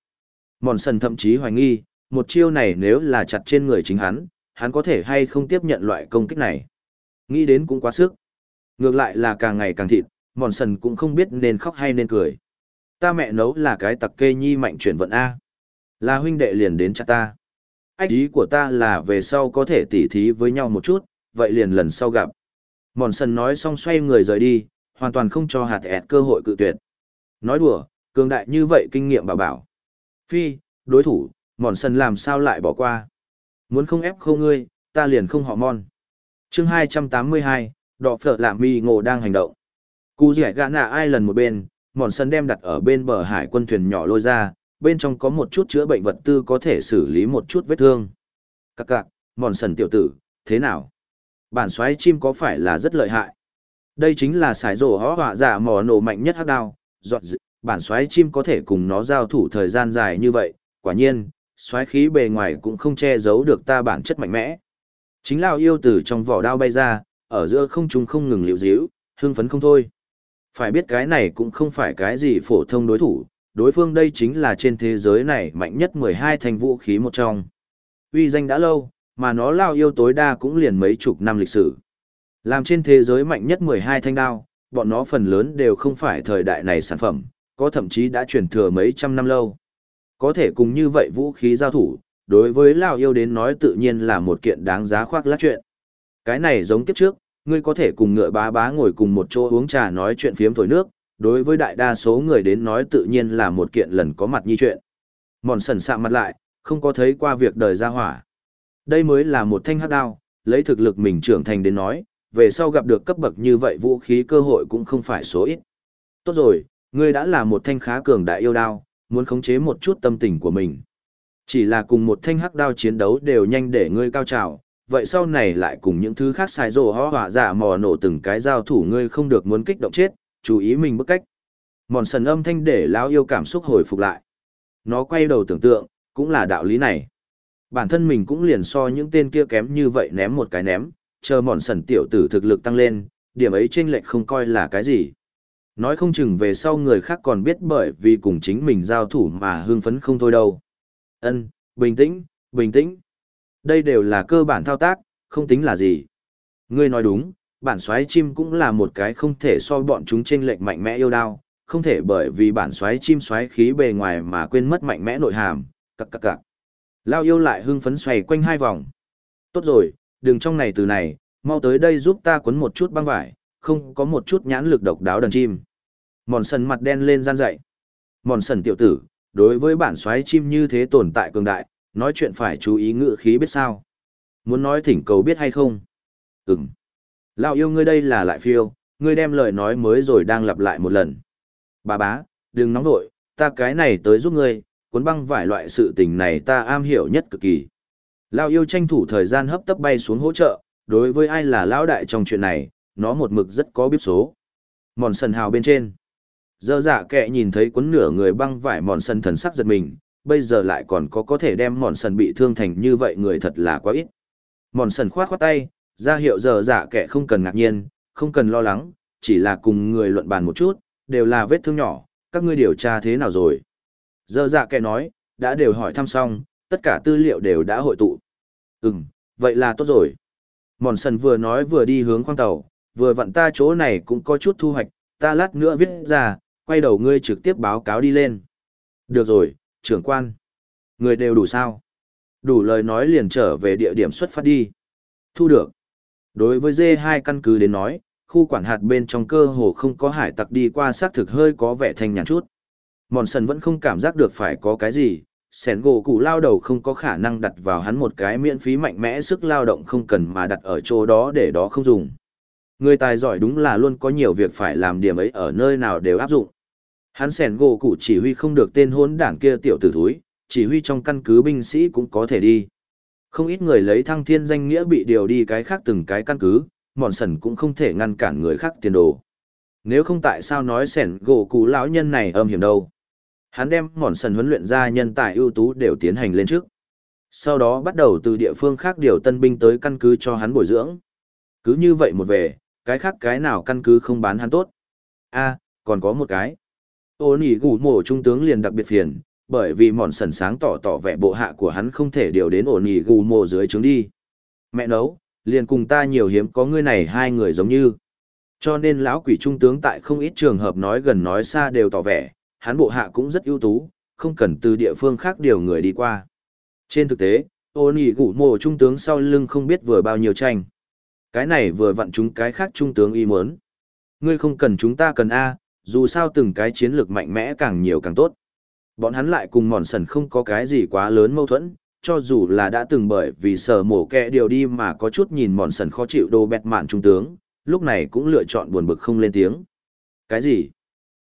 Mòn sần thậm chí hoài nghi, một chiêu này nếu là chặt trên người chính hắn, hắn có thể hay không tiếp nhận loại công kích này. Nghĩ đến cũng quá sức. Ngược lại là càng ngày càng thịt, mòn sần cũng không biết nên khóc hay nên cười. Ta mẹ nấu là cái tặc kê nhi mạnh chuyển vận A. Là huynh đệ liền đến chặt ta. Ách ý của ta là về sau có thể tỉ thí với nhau một chút, vậy liền lần sau gặp. Mòn sần nói xong xoay người rời đi, hoàn toàn không cho hạt ẹt cơ hội cự tuyệt. Nói đùa, cường đại như vậy kinh nghiệm bảo bảo. Phi, đối thủ, mòn sần làm sao lại bỏ qua. Muốn không ép khô ngươi, ta liền không họ mòn. chương 282, đọ phở lạm mi ngộ đang hành động. Cú rẻ gã nạ ai lần một bên, mòn sần đem đặt ở bên bờ hải quân thuyền nhỏ lôi ra, bên trong có một chút chữa bệnh vật tư có thể xử lý một chút vết thương. Các cạc, mòn sần tiểu tử, thế nào? Bản xoáy chim có phải là rất lợi hại? Đây chính là sải rổ hó họa giả mò nổ mạnh nhất hắc đao, giọt dị, bản xoáy chim có thể cùng nó giao thủ thời gian dài như vậy, quả nhiên, xoáy khí bề ngoài cũng không che giấu được ta bản chất mạnh mẽ. Chính lao yêu từ trong vỏ đao bay ra, ở giữa không trung không ngừng liễu díu, hưng phấn không thôi. Phải biết cái này cũng không phải cái gì phổ thông đối thủ, đối phương đây chính là trên thế giới này mạnh nhất 12 thành vũ khí một trong. Uy danh đã lâu, mà nó lao yêu tối đa cũng liền mấy chục năm lịch sử. Làm trên thế giới mạnh nhất 12 thanh đao, bọn nó phần lớn đều không phải thời đại này sản phẩm, có thậm chí đã truyền thừa mấy trăm năm lâu. Có thể cùng như vậy vũ khí giao thủ, đối với lao yêu đến nói tự nhiên là một kiện đáng giá khoác lát chuyện. Cái này giống kiếp trước, ngươi có thể cùng ngựa bá bá ngồi cùng một chỗ uống trà nói chuyện phiếm thổi nước, đối với đại đa số người đến nói tự nhiên là một kiện lần có mặt như chuyện. Mòn sần sạm mặt lại, không có thấy qua việc đời ra hỏa. Đây mới là một thanh hắc đao, lấy thực lực mình trưởng thành đến nói, về sau gặp được cấp bậc như vậy vũ khí cơ hội cũng không phải số ít. Tốt rồi, ngươi đã là một thanh khá cường đại yêu đao, muốn khống chế một chút tâm tình của mình. Chỉ là cùng một thanh hắc đao chiến đấu đều nhanh để ngươi cao trào, vậy sau này lại cùng những thứ khác sai rồ ho hỏa giả mò nổ từng cái giao thủ ngươi không được muốn kích động chết, chú ý mình bức cách. Mòn sần âm thanh để lão yêu cảm xúc hồi phục lại. Nó quay đầu tưởng tượng, cũng là đạo lý này. Bản thân mình cũng liền so những tên kia kém như vậy ném một cái ném, chờ mòn sần tiểu tử thực lực tăng lên, điểm ấy chênh lệch không coi là cái gì. Nói không chừng về sau người khác còn biết bởi vì cùng chính mình giao thủ mà hưng phấn không thôi đâu. Ân, bình tĩnh, bình tĩnh. Đây đều là cơ bản thao tác, không tính là gì. Ngươi nói đúng, bản xoáy chim cũng là một cái không thể so bọn chúng trên lệch mạnh mẽ yêu đao, không thể bởi vì bản xoáy chim xoáy khí bề ngoài mà quên mất mạnh mẽ nội hàm, cặc cặc cặc. Lao yêu lại hưng phấn xoay quanh hai vòng. Tốt rồi, đừng trong này từ này, mau tới đây giúp ta quấn một chút băng vải, không có một chút nhãn lực độc đáo đần chim. Mòn sần mặt đen lên gian dậy. Mòn sần tiểu tử, đối với bản xoáy chim như thế tồn tại cường đại, nói chuyện phải chú ý ngữ khí biết sao. Muốn nói thỉnh cầu biết hay không? Ừm. Lão yêu ngươi đây là lại phiêu, ngươi đem lời nói mới rồi đang lặp lại một lần. Bà bá, đừng nóng vội, ta cái này tới giúp ngươi, cuốn băng vải loại sự tình này ta am hiểu nhất cực kỳ. Lão yêu tranh thủ thời gian hấp tấp bay xuống hỗ trợ, đối với ai là lão đại trong chuyện này, nó một mực rất có biết số. Mòn sần hào bên trên. Dơ dạ kệ nhìn thấy cuốn nửa người băng vải mòn sần thần sắc giật mình, bây giờ lại còn có có thể đem mòn sần bị thương thành như vậy người thật là quá ít. Mòn sần khoát khoát tay, ra hiệu dơ dạ kệ không cần ngạc nhiên, không cần lo lắng, chỉ là cùng người luận bàn một chút, đều là vết thương nhỏ, các ngươi điều tra thế nào rồi. Dơ dạ kệ nói, đã đều hỏi thăm xong, tất cả tư liệu đều đã hội tụ. Ừm, vậy là tốt rồi. Mòn sần vừa nói vừa đi hướng khoang tàu, vừa vặn ta chỗ này cũng có chút thu hoạch, ta lát nữa viết ra, quay đầu ngươi trực tiếp báo cáo đi lên. Được rồi, trưởng quan. Người đều đủ sao? Đủ lời nói liền trở về địa điểm xuất phát đi. Thu được. Đối với D2 căn cứ đến nói, khu quản hạt bên trong cơ hồ không có hải tặc đi qua xác thực hơi có vẻ thanh nhàn chút. Mòn sần vẫn không cảm giác được phải có cái gì, sẻn gỗ cụ lao đầu không có khả năng đặt vào hắn một cái miễn phí mạnh mẽ sức lao động không cần mà đặt ở chỗ đó để đó không dùng. Người tài giỏi đúng là luôn có nhiều việc phải làm điểm ấy ở nơi nào đều áp dụng. Hắn sẻn gỗ cụ chỉ huy không được tên hốn đảng kia tiểu tử thúi, chỉ huy trong căn cứ binh sĩ cũng có thể đi. Không ít người lấy thăng thiên danh nghĩa bị điều đi cái khác từng cái căn cứ, mòn sần cũng không thể ngăn cản người khác tiền đồ. Nếu không tại sao nói sẻn gỗ cụ lão nhân này âm hiểm đâu. Hắn đem mòn sần huấn luyện ra nhân tài ưu tú đều tiến hành lên trước. Sau đó bắt đầu từ địa phương khác điều tân binh tới căn cứ cho hắn bồi dưỡng. Cứ như vậy một về, cái khác cái nào căn cứ không bán hắn tốt. a còn có một cái. Ô nỉ gủ mổ trung tướng liền đặc biệt phiền, bởi vì mòn sần sáng tỏ tỏ vẻ bộ hạ của hắn không thể điều đến ổn nỉ gù mổ dưới trướng đi. Mẹ nấu, liền cùng ta nhiều hiếm có ngươi này hai người giống như. Cho nên lão quỷ trung tướng tại không ít trường hợp nói gần nói xa đều tỏ vẻ, hắn bộ hạ cũng rất ưu tú, không cần từ địa phương khác điều người đi qua. Trên thực tế, ô nỉ gủ mồ trung tướng sau lưng không biết vừa bao nhiêu tranh. Cái này vừa vặn chúng cái khác trung tướng y muốn. Ngươi không cần chúng ta cần A, dù sao từng cái chiến lược mạnh mẽ càng nhiều càng tốt. Bọn hắn lại cùng mòn sần không có cái gì quá lớn mâu thuẫn, cho dù là đã từng bởi vì sở mổ kẹ điều đi mà có chút nhìn mòn sần khó chịu đồ bẹt mạn trung tướng, lúc này cũng lựa chọn buồn bực không lên tiếng. Cái gì?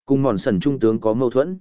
Cùng mòn sần trung tướng có mâu thuẫn?